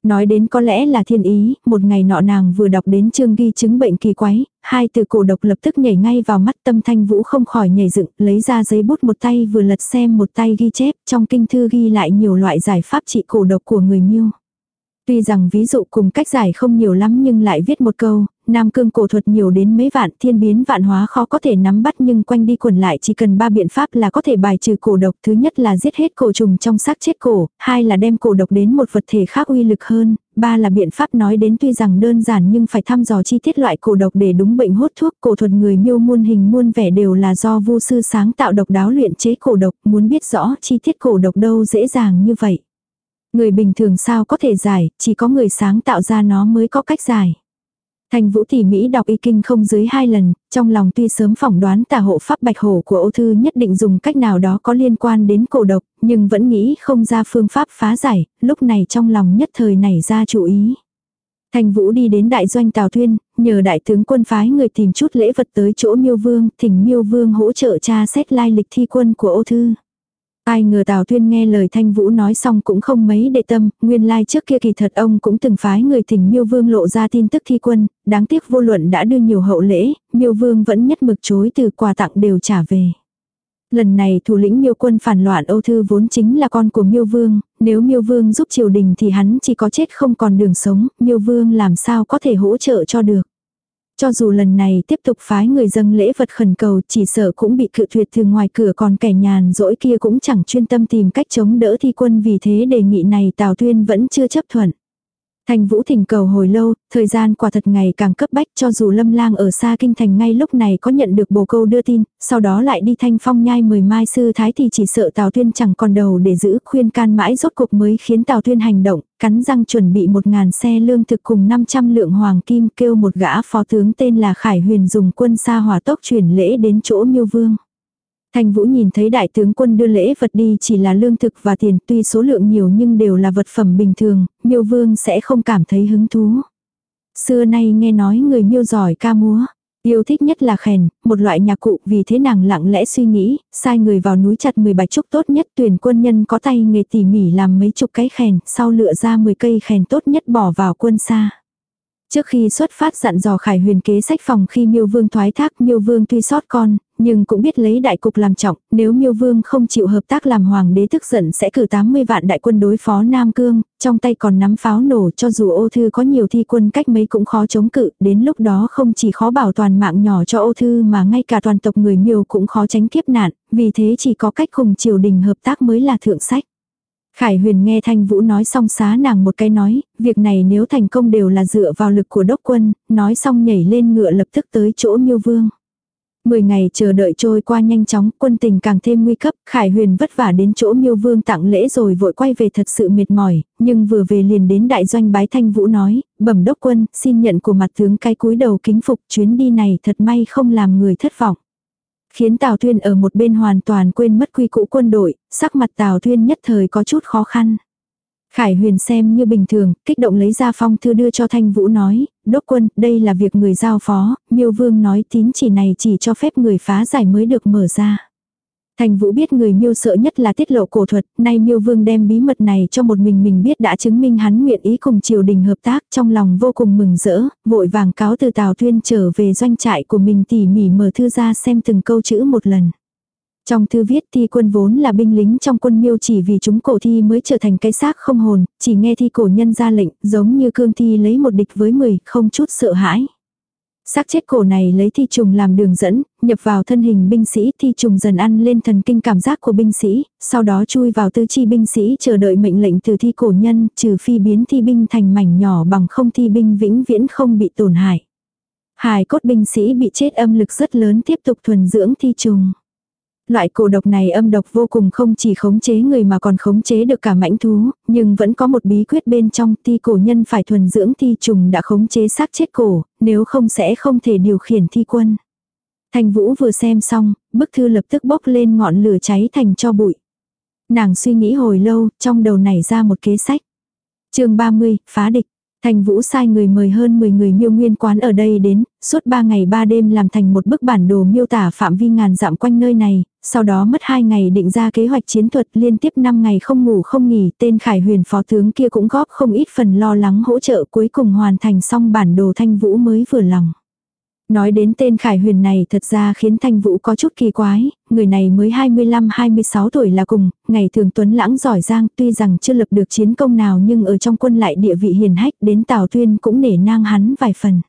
Nói đến có lẽ là thiên ý, một ngày nọ nàng vừa đọc đến chương ghi chứng bệnh kỳ quái, hai từ cổ độc lập tức nhảy ngay vào mắt tâm thanh vũ không khỏi nhảy dựng, lấy ra giấy bút một tay vừa lật xem một tay ghi chép, trong kinh thư ghi lại nhiều loại giải pháp trị cổ độc của người miêu. Tuy rằng ví dụ cùng cách giải không nhiều lắm nhưng lại viết một câu, Nam cương cổ thuật nhiều đến mấy vạn thiên biến vạn hóa khó có thể nắm bắt nhưng quanh đi quẩn lại chỉ cần ba biện pháp là có thể bài trừ cổ độc. Thứ nhất là giết hết cổ trùng trong xác chết cổ, hai là đem cổ độc đến một vật thể khác uy lực hơn, ba là biện pháp nói đến tuy rằng đơn giản nhưng phải thăm dò chi tiết loại cổ độc để đúng bệnh hốt thuốc. Cổ thuật người miêu muôn hình muôn vẻ đều là do vu sư sáng tạo độc đáo luyện chế cổ độc, muốn biết rõ chi tiết cổ độc đâu dễ dàng như vậy. Người bình thường sao có thể giải, chỉ có người sáng tạo ra nó mới có cách giải. Thành vũ tỉ Mỹ đọc y kinh không dưới hai lần, trong lòng tuy sớm phỏng đoán tà hộ pháp bạch hổ của ô thư nhất định dùng cách nào đó có liên quan đến cổ độc, nhưng vẫn nghĩ không ra phương pháp phá giải, lúc này trong lòng nhất thời nảy ra chủ ý. Thành vũ đi đến đại doanh Tào Thuyên, nhờ đại tướng quân phái người tìm chút lễ vật tới chỗ miêu vương, thỉnh miêu vương hỗ trợ tra xét lai lịch thi quân của ô thư. Ai ngờ Tào Tuyên nghe lời Thanh Vũ nói xong cũng không mấy để tâm, nguyên lai like trước kia kỳ thật ông cũng từng phái người thỉnh Miêu Vương lộ ra tin tức thi quân, đáng tiếc vô luận đã đưa nhiều hậu lễ, Miêu Vương vẫn nhất mực chối từ quà tặng đều trả về. Lần này thủ lĩnh Miêu quân phản loạn Âu Thư vốn chính là con của Miêu Vương, nếu Miêu Vương giúp triều đình thì hắn chỉ có chết không còn đường sống, Miêu Vương làm sao có thể hỗ trợ cho được. Cho dù lần này tiếp tục phái người dâng lễ vật khẩn cầu, chỉ sợ cũng bị cự tuyệt từ ngoài cửa, còn kẻ nhàn dỗi kia cũng chẳng chuyên tâm tìm cách chống đỡ thi quân, vì thế đề nghị này Tào Tuyên vẫn chưa chấp thuận. Thành Vũ thỉnh cầu hồi lâu, thời gian quả thật ngày càng cấp bách cho dù Lâm Lang ở xa kinh thành ngay lúc này có nhận được bồ câu đưa tin, sau đó lại đi thanh phong nhai mời mai sư thái thì chỉ sợ Tào Tuyên chẳng còn đầu để giữ khuyên can mãi rốt cuộc mới khiến Tào Tuyên hành động, cắn răng chuẩn bị một ngàn xe lương thực cùng 500 lượng hoàng kim kêu một gã phó tướng tên là Khải Huyền dùng quân xa hỏa tốc chuyển lễ đến chỗ miêu vương. Thành Vũ nhìn thấy đại tướng quân đưa lễ vật đi chỉ là lương thực và tiền tuy số lượng nhiều nhưng đều là vật phẩm bình thường, miêu vương sẽ không cảm thấy hứng thú. Xưa nay nghe nói người miêu giỏi ca múa, yêu thích nhất là khèn, một loại nhạc cụ vì thế nàng lặng lẽ suy nghĩ, sai người vào núi chặt 10 bạch trúc tốt nhất tuyển quân nhân có tay nghề tỉ mỉ làm mấy chục cái khèn, sau lựa ra 10 cây khèn tốt nhất bỏ vào quân xa. Trước khi xuất phát dặn dò Khải Huyền kế sách phòng khi Miêu Vương thoái thác, Miêu Vương tuy sót con, nhưng cũng biết lấy đại cục làm trọng, nếu Miêu Vương không chịu hợp tác làm hoàng đế tức giận sẽ cử 80 vạn đại quân đối phó Nam Cương, trong tay còn nắm pháo nổ cho dù ô thư có nhiều thi quân cách mấy cũng khó chống cự, đến lúc đó không chỉ khó bảo toàn mạng nhỏ cho ô thư mà ngay cả toàn tộc người Miêu cũng khó tránh kiếp nạn, vì thế chỉ có cách cùng triều đình hợp tác mới là thượng sách. Khải huyền nghe Thanh Vũ nói xong xá nàng một cái nói, việc này nếu thành công đều là dựa vào lực của đốc quân, nói xong nhảy lên ngựa lập tức tới chỗ miêu vương. Mười ngày chờ đợi trôi qua nhanh chóng, quân tình càng thêm nguy cấp, Khải Huyền vất vả đến chỗ miêu vương tặng lễ rồi vội quay về thật sự mệt mỏi, nhưng vừa về liền đến đại doanh bái thanh vũ nói, bẩm đốc quân, xin nhận của mặt tướng cái cúi đầu kính phục chuyến đi này thật may không làm người thất vọng. Khiến Tào Thuyên ở một bên hoàn toàn quên mất quy cũ quân đội, sắc mặt Tào Thuyên nhất thời có chút khó khăn. Khải huyền xem như bình thường, kích động lấy ra phong thư đưa cho Thanh Vũ nói, đốc quân, đây là việc người giao phó, miêu vương nói tín chỉ này chỉ cho phép người phá giải mới được mở ra. Thành Vũ biết người miêu sợ nhất là tiết lộ cổ thuật, nay miêu vương đem bí mật này cho một mình mình biết đã chứng minh hắn nguyện ý cùng triều đình hợp tác trong lòng vô cùng mừng rỡ, vội vàng cáo từ Tào Tuyên trở về doanh trại của mình tỉ mỉ mở thư ra xem từng câu chữ một lần. Trong thư viết thi quân vốn là binh lính trong quân miêu chỉ vì chúng cổ thi mới trở thành cái xác không hồn, chỉ nghe thi cổ nhân ra lệnh, giống như cương thi lấy một địch với mười, không chút sợ hãi. Xác chết cổ này lấy thi trùng làm đường dẫn, nhập vào thân hình binh sĩ, thi trùng dần ăn lên thần kinh cảm giác của binh sĩ, sau đó chui vào tư chi binh sĩ chờ đợi mệnh lệnh từ thi cổ nhân, trừ phi biến thi binh thành mảnh nhỏ bằng không thi binh vĩnh viễn không bị tổn hại. Hài cốt binh sĩ bị chết âm lực rất lớn tiếp tục thuần dưỡng thi trùng. Loại cổ độc này âm độc vô cùng không chỉ khống chế người mà còn khống chế được cả mãnh thú, nhưng vẫn có một bí quyết bên trong thi cổ nhân phải thuần dưỡng thi trùng đã khống chế xác chết cổ, nếu không sẽ không thể điều khiển thi quân. Thành Vũ vừa xem xong, bức thư lập tức bốc lên ngọn lửa cháy thành cho bụi. Nàng suy nghĩ hồi lâu, trong đầu nảy ra một kế sách. chương 30, phá địch. Thành Vũ sai người mời hơn 10 người miêu nguyên quán ở đây đến, suốt 3 ngày 3 đêm làm thành một bức bản đồ miêu tả phạm vi ngàn dặm quanh nơi này, sau đó mất 2 ngày định ra kế hoạch chiến thuật liên tiếp 5 ngày không ngủ không nghỉ, tên Khải Huyền phó tướng kia cũng góp không ít phần lo lắng hỗ trợ cuối cùng hoàn thành xong bản đồ Thanh Vũ mới vừa lòng. Nói đến tên Khải Huyền này thật ra khiến Thanh Vũ có chút kỳ quái, người này mới 25-26 tuổi là cùng, ngày thường tuấn lãng giỏi giang tuy rằng chưa lập được chiến công nào nhưng ở trong quân lại địa vị hiền hách đến Tào Tuyên cũng nể nang hắn vài phần.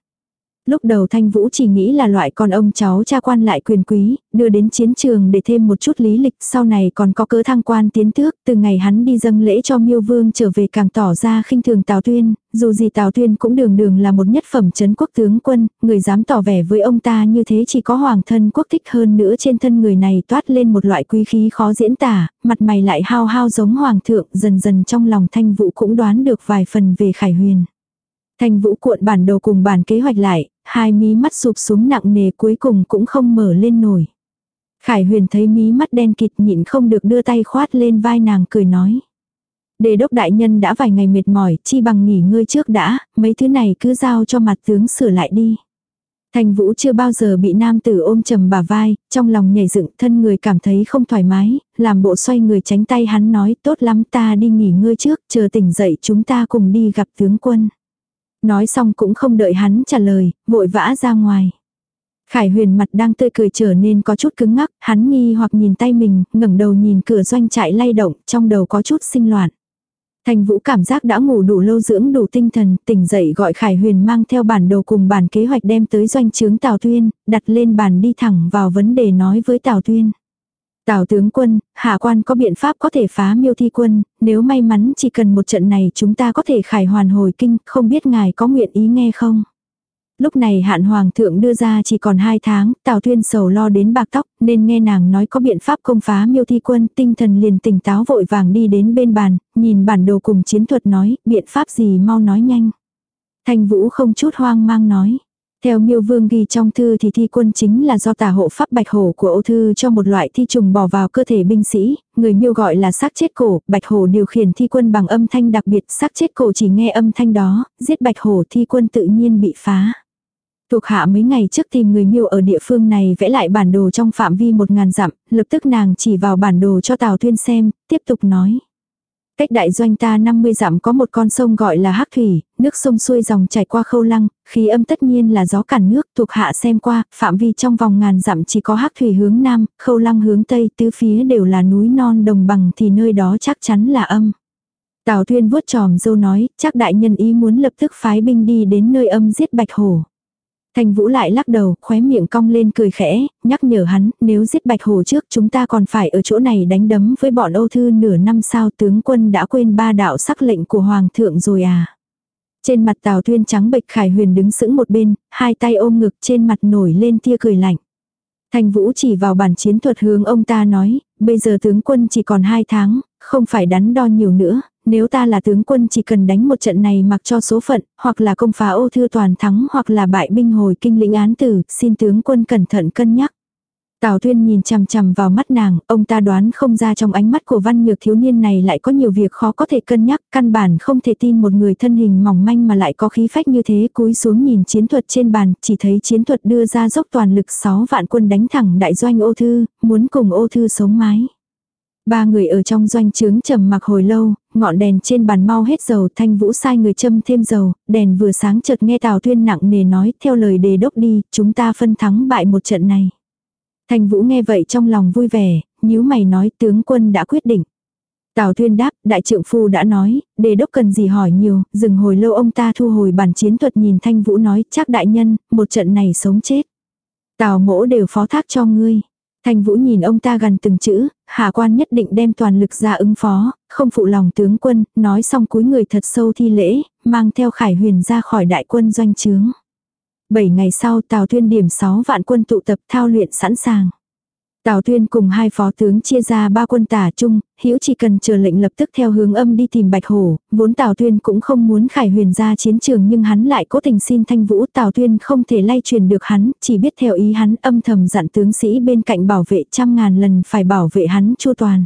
Lúc đầu Thanh Vũ chỉ nghĩ là loại con ông cháu cha quan lại quyền quý, đưa đến chiến trường để thêm một chút lý lịch, sau này còn có cớ thăng quan tiến tước, từ ngày hắn đi dâng lễ cho Miêu Vương trở về càng tỏ ra khinh thường Tào Tuyên, dù gì Tào Tuyên cũng đường đường là một nhất phẩm chấn quốc tướng quân, người dám tỏ vẻ với ông ta như thế chỉ có hoàng thân quốc thích hơn nữa trên thân người này toát lên một loại quý khí khó diễn tả, mặt mày lại hao hao giống hoàng thượng, dần dần trong lòng Thanh Vũ cũng đoán được vài phần về Khải Huyền. Thanh Vũ cuộn bản đồ cùng bản kế hoạch lại, hai mí mắt sụp xuống nặng nề cuối cùng cũng không mở lên nổi. Khải huyền thấy mí mắt đen kịt nhịn không được đưa tay khoát lên vai nàng cười nói. Đề đốc đại nhân đã vài ngày mệt mỏi, chi bằng nghỉ ngơi trước đã, mấy thứ này cứ giao cho mặt tướng sửa lại đi. Thành vũ chưa bao giờ bị nam tử ôm trầm bà vai, trong lòng nhảy dựng thân người cảm thấy không thoải mái, làm bộ xoay người tránh tay hắn nói tốt lắm ta đi nghỉ ngơi trước, chờ tỉnh dậy chúng ta cùng đi gặp tướng quân. Nói xong cũng không đợi hắn trả lời, vội vã ra ngoài. Khải huyền mặt đang tươi cười trở nên có chút cứng ngắc, hắn nghi hoặc nhìn tay mình, ngẩng đầu nhìn cửa doanh trại lay động, trong đầu có chút sinh loạn. Thành vũ cảm giác đã ngủ đủ lâu dưỡng đủ tinh thần, tỉnh dậy gọi Khải huyền mang theo bản đồ cùng bản kế hoạch đem tới doanh trướng Tào Tuyên, đặt lên bàn đi thẳng vào vấn đề nói với Tào Tuyên. Tào tướng quân, hạ quan có biện pháp có thể phá miêu thi quân, nếu may mắn chỉ cần một trận này chúng ta có thể khải hoàn hồi kinh, không biết ngài có nguyện ý nghe không? Lúc này hạn hoàng thượng đưa ra chỉ còn hai tháng, Tào Tuyên sầu lo đến bạc tóc, nên nghe nàng nói có biện pháp công phá miêu thi quân, tinh thần liền tỉnh táo vội vàng đi đến bên bàn, nhìn bản đồ cùng chiến thuật nói, biện pháp gì mau nói nhanh. Thanh Vũ không chút hoang mang nói, theo miêu vương ghi trong thư thì thi quân chính là do tà hộ pháp bạch hổ của ô thư cho một loại thi trùng bỏ vào cơ thể binh sĩ, người miêu gọi là xác chết cổ, bạch hổ điều khiển thi quân bằng âm thanh đặc biệt, xác chết cổ chỉ nghe âm thanh đó, giết bạch hổ thi quân tự nhiên bị phá. Thuộc hạ mấy ngày trước tìm người miêu ở địa phương này vẽ lại bản đồ trong phạm vi một ngàn dặm, lập tức nàng chỉ vào bản đồ cho Tào Thuyên xem, tiếp tục nói. Cách đại doanh ta 50 dặm có một con sông gọi là Hắc Thủy, nước sông xuôi dòng chảy qua khâu lăng, khí âm tất nhiên là gió cản nước, thuộc hạ xem qua, phạm vi trong vòng ngàn dặm chỉ có Hắc Thủy hướng nam, khâu lăng hướng tây, tứ phía đều là núi non đồng bằng thì nơi đó chắc chắn là âm. Tào Thuyên vuốt tròm dâu nói, chắc đại nhân ý muốn lập tức phái binh đi đến nơi âm giết bạch hổ. Thành Vũ lại lắc đầu, khóe miệng cong lên cười khẽ, nhắc nhở hắn, nếu giết Bạch hồ trước chúng ta còn phải ở chỗ này đánh đấm với bọn Âu Thư nửa năm sau tướng quân đã quên ba đạo sắc lệnh của Hoàng thượng rồi à. Trên mặt Tào Thuyên trắng bệch Khải Huyền đứng sững một bên, hai tay ôm ngực trên mặt nổi lên tia cười lạnh. Thành Vũ chỉ vào bản chiến thuật hướng ông ta nói, bây giờ tướng quân chỉ còn hai tháng, không phải đắn đo nhiều nữa, nếu ta là tướng quân chỉ cần đánh một trận này mặc cho số phận, hoặc là công phá ô thư toàn thắng hoặc là bại binh hồi kinh lĩnh án tử, xin tướng quân cẩn thận cân nhắc. Tào Thuyên nhìn chằm chằm vào mắt nàng, ông ta đoán không ra trong ánh mắt của văn nhược thiếu niên này lại có nhiều việc khó có thể cân nhắc, căn bản không thể tin một người thân hình mỏng manh mà lại có khí phách như thế, cúi xuống nhìn chiến thuật trên bàn, chỉ thấy chiến thuật đưa ra dốc toàn lực 6 vạn quân đánh thẳng đại doanh ô thư, muốn cùng ô thư sống mái. Ba người ở trong doanh trướng trầm mặc hồi lâu, ngọn đèn trên bàn mau hết dầu, thanh vũ sai người châm thêm dầu, đèn vừa sáng chợt nghe Tào Tuyên nặng nề nói, theo lời đề đốc đi, chúng ta phân thắng bại một trận này. Thanh vũ nghe vậy trong lòng vui vẻ, nhíu mày nói tướng quân đã quyết định. Tào Tuyên đáp, đại trượng phu đã nói, đề đốc cần gì hỏi nhiều, dừng hồi lâu ông ta thu hồi bản chiến thuật nhìn Thanh Vũ nói, chắc đại nhân, một trận này sống chết. Tào mỗ đều phó thác cho ngươi. Thanh Vũ nhìn ông ta gần từng chữ, hạ quan nhất định đem toàn lực ra ứng phó, không phụ lòng tướng quân, nói xong cúi người thật sâu thi lễ, mang theo khải huyền ra khỏi đại quân doanh trướng. Bảy ngày sau Tào Thuyên điểm 6 vạn quân tụ tập thao luyện sẵn sàng. Tào Tuyên cùng hai phó tướng chia ra ba quân tả chung, Hữu chỉ cần chờ lệnh lập tức theo hướng âm đi tìm Bạch Hổ, vốn Tào Tuyên cũng không muốn Khải Huyền ra chiến trường nhưng hắn lại cố tình xin Thanh Vũ, Tào Tuyên không thể lay truyền được hắn, chỉ biết theo ý hắn âm thầm dặn tướng sĩ bên cạnh bảo vệ trăm ngàn lần phải bảo vệ hắn chu toàn.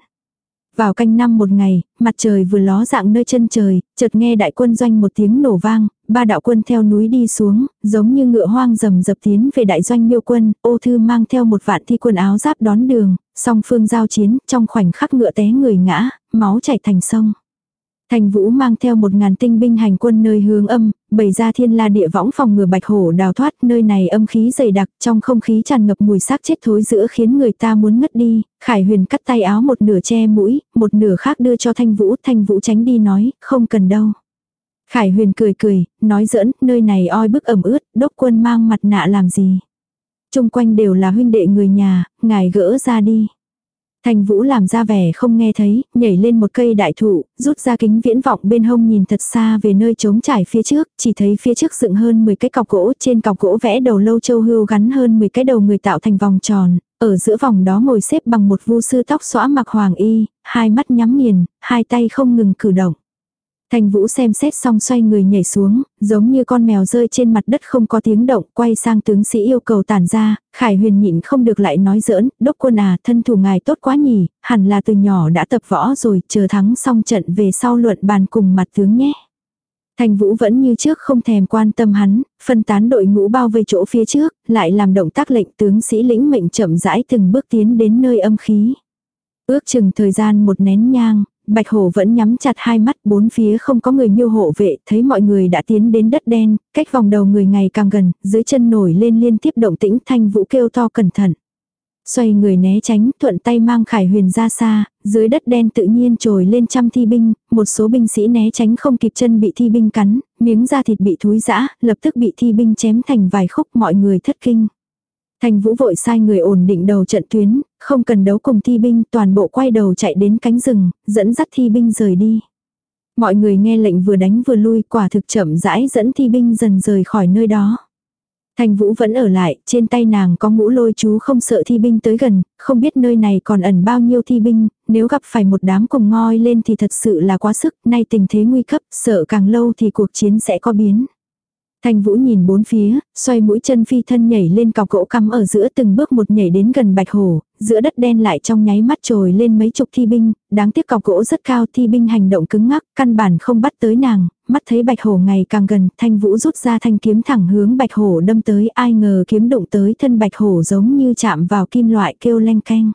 Vào canh năm một ngày, mặt trời vừa ló dạng nơi chân trời, chợt nghe đại quân doanh một tiếng nổ vang, ba đạo quân theo núi đi xuống, giống như ngựa hoang rầm dập tiến về đại doanh miêu quân, ô thư mang theo một vạn thi quân áo giáp đón đường, song phương giao chiến, trong khoảnh khắc ngựa té người ngã, máu chảy thành sông. Thành Vũ mang theo một ngàn tinh binh hành quân nơi hướng âm, bày ra thiên la địa võng phòng ngừa bạch hổ đào thoát, nơi này âm khí dày đặc, trong không khí tràn ngập mùi xác chết thối giữa khiến người ta muốn ngất đi, Khải Huyền cắt tay áo một nửa che mũi, một nửa khác đưa cho Thanh Vũ, Thanh Vũ tránh đi nói, không cần đâu. Khải Huyền cười cười, nói giỡn, nơi này oi bức ẩm ướt, đốc quân mang mặt nạ làm gì. Trung quanh đều là huynh đệ người nhà, ngài gỡ ra đi. Thành Vũ làm ra vẻ không nghe thấy, nhảy lên một cây đại thụ, rút ra kính viễn vọng bên hông nhìn thật xa về nơi trống trải phía trước, chỉ thấy phía trước dựng hơn 10 cái cọc gỗ, trên cọc gỗ vẽ đầu lâu châu hưu gắn hơn 10 cái đầu người tạo thành vòng tròn, ở giữa vòng đó ngồi xếp bằng một vu sư tóc xõa mặc hoàng y, hai mắt nhắm nghiền, hai tay không ngừng cử động. Thành Vũ xem xét xong xoay người nhảy xuống, giống như con mèo rơi trên mặt đất không có tiếng động, quay sang tướng sĩ yêu cầu tản ra, Khải Huyền nhịn không được lại nói giỡn, đốc quân à, thân thủ ngài tốt quá nhỉ, hẳn là từ nhỏ đã tập võ rồi, chờ thắng xong trận về sau luận bàn cùng mặt tướng nhé. Thành Vũ vẫn như trước không thèm quan tâm hắn, phân tán đội ngũ bao vây chỗ phía trước, lại làm động tác lệnh tướng sĩ lĩnh mệnh chậm rãi từng bước tiến đến nơi âm khí. Ước chừng thời gian một nén nhang, Bạch hổ vẫn nhắm chặt hai mắt bốn phía không có người miêu hộ vệ, thấy mọi người đã tiến đến đất đen, cách vòng đầu người ngày càng gần, dưới chân nổi lên liên tiếp động tĩnh thanh vũ kêu to cẩn thận. Xoay người né tránh, thuận tay mang khải huyền ra xa, dưới đất đen tự nhiên trồi lên trăm thi binh, một số binh sĩ né tránh không kịp chân bị thi binh cắn, miếng da thịt bị thúi dã lập tức bị thi binh chém thành vài khúc mọi người thất kinh. Thành Vũ vội sai người ổn định đầu trận tuyến, không cần đấu cùng thi binh, toàn bộ quay đầu chạy đến cánh rừng, dẫn dắt thi binh rời đi. Mọi người nghe lệnh vừa đánh vừa lui, quả thực chậm rãi dẫn thi binh dần rời khỏi nơi đó. Thành Vũ vẫn ở lại, trên tay nàng có ngũ lôi chú không sợ thi binh tới gần, không biết nơi này còn ẩn bao nhiêu thi binh, nếu gặp phải một đám cùng ngoi lên thì thật sự là quá sức, nay tình thế nguy cấp, sợ càng lâu thì cuộc chiến sẽ có biến. Thanh Vũ nhìn bốn phía, xoay mũi chân phi thân nhảy lên cọc gỗ cắm ở giữa từng bước một nhảy đến gần bạch hổ, giữa đất đen lại trong nháy mắt trồi lên mấy chục thi binh, đáng tiếc cọc gỗ rất cao thi binh hành động cứng ngắc, căn bản không bắt tới nàng, mắt thấy bạch hổ ngày càng gần, thanh vũ rút ra thanh kiếm thẳng hướng bạch hổ đâm tới ai ngờ kiếm đụng tới thân bạch hổ giống như chạm vào kim loại kêu leng keng.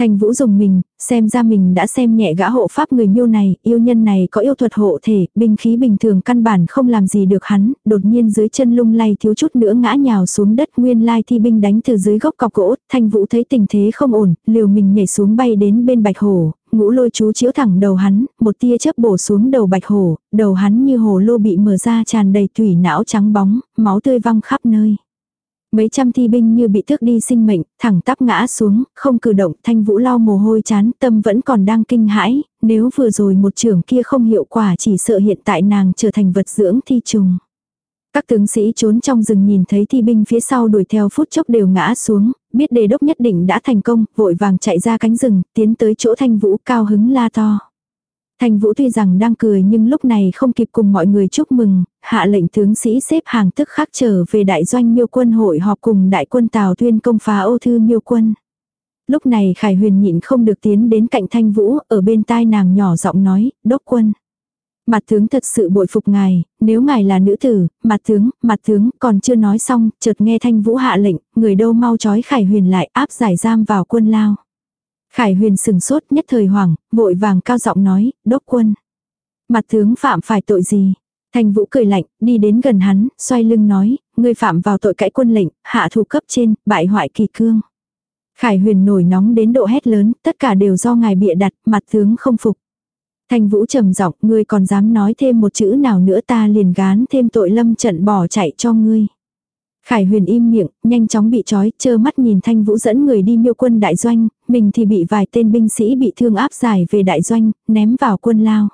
Thanh Vũ dùng mình, xem ra mình đã xem nhẹ gã hộ pháp người miêu này, yêu nhân này có yêu thuật hộ thể, binh khí bình thường căn bản không làm gì được hắn, đột nhiên dưới chân lung lay thiếu chút nữa ngã nhào xuống đất nguyên lai thi binh đánh từ dưới gốc cọc gỗ, Thanh Vũ thấy tình thế không ổn, liều mình nhảy xuống bay đến bên bạch hổ, ngũ lôi chú chiếu thẳng đầu hắn, một tia chớp bổ xuống đầu bạch hổ, đầu hắn như hồ lô bị mở ra tràn đầy thủy não trắng bóng, máu tươi văng khắp nơi. Mấy trăm thi binh như bị thước đi sinh mệnh, thẳng tắp ngã xuống, không cử động, thanh vũ lau mồ hôi chán, tâm vẫn còn đang kinh hãi, nếu vừa rồi một trưởng kia không hiệu quả chỉ sợ hiện tại nàng trở thành vật dưỡng thi trùng. Các tướng sĩ trốn trong rừng nhìn thấy thi binh phía sau đuổi theo phút chốc đều ngã xuống, biết đề đốc nhất định đã thành công, vội vàng chạy ra cánh rừng, tiến tới chỗ thanh vũ cao hứng la to. Thanh Vũ tuy rằng đang cười nhưng lúc này không kịp cùng mọi người chúc mừng, hạ lệnh tướng sĩ xếp hàng tức khắc trở về đại doanh miêu quân hội họp cùng đại quân Tào Tuyên công phá ô thư miêu quân. Lúc này Khải Huyền nhịn không được tiến đến cạnh Thanh Vũ, ở bên tai nàng nhỏ giọng nói, đốc quân. Mặt tướng thật sự bội phục ngài, nếu ngài là nữ tử, mặt tướng, mặt tướng, còn chưa nói xong, chợt nghe Thanh Vũ hạ lệnh, người đâu mau trói Khải Huyền lại áp giải giam vào quân lao. Khải huyền sừng sốt nhất thời hoảng, vội vàng cao giọng nói, đốc quân. Mặt tướng phạm phải tội gì? Thanh vũ cười lạnh, đi đến gần hắn, xoay lưng nói, ngươi phạm vào tội cãi quân lệnh, hạ thủ cấp trên, bại hoại kỳ cương. Khải huyền nổi nóng đến độ hét lớn, tất cả đều do ngài bịa đặt, mặt tướng không phục. Thanh vũ trầm giọng, ngươi còn dám nói thêm một chữ nào nữa ta liền gán thêm tội lâm trận bỏ chạy cho ngươi. Khải huyền im miệng, nhanh chóng bị trói, chơ mắt nhìn thanh vũ dẫn người đi miêu quân đại doanh, mình thì bị vài tên binh sĩ bị thương áp giải về đại doanh, ném vào quân lao.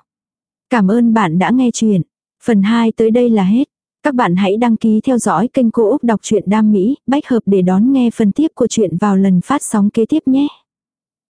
Cảm ơn bạn đã nghe chuyện. Phần 2 tới đây là hết. Các bạn hãy đăng ký theo dõi kênh Cô Úc Đọc truyện Đam Mỹ, bách hợp để đón nghe phần tiếp của chuyện vào lần phát sóng kế tiếp nhé.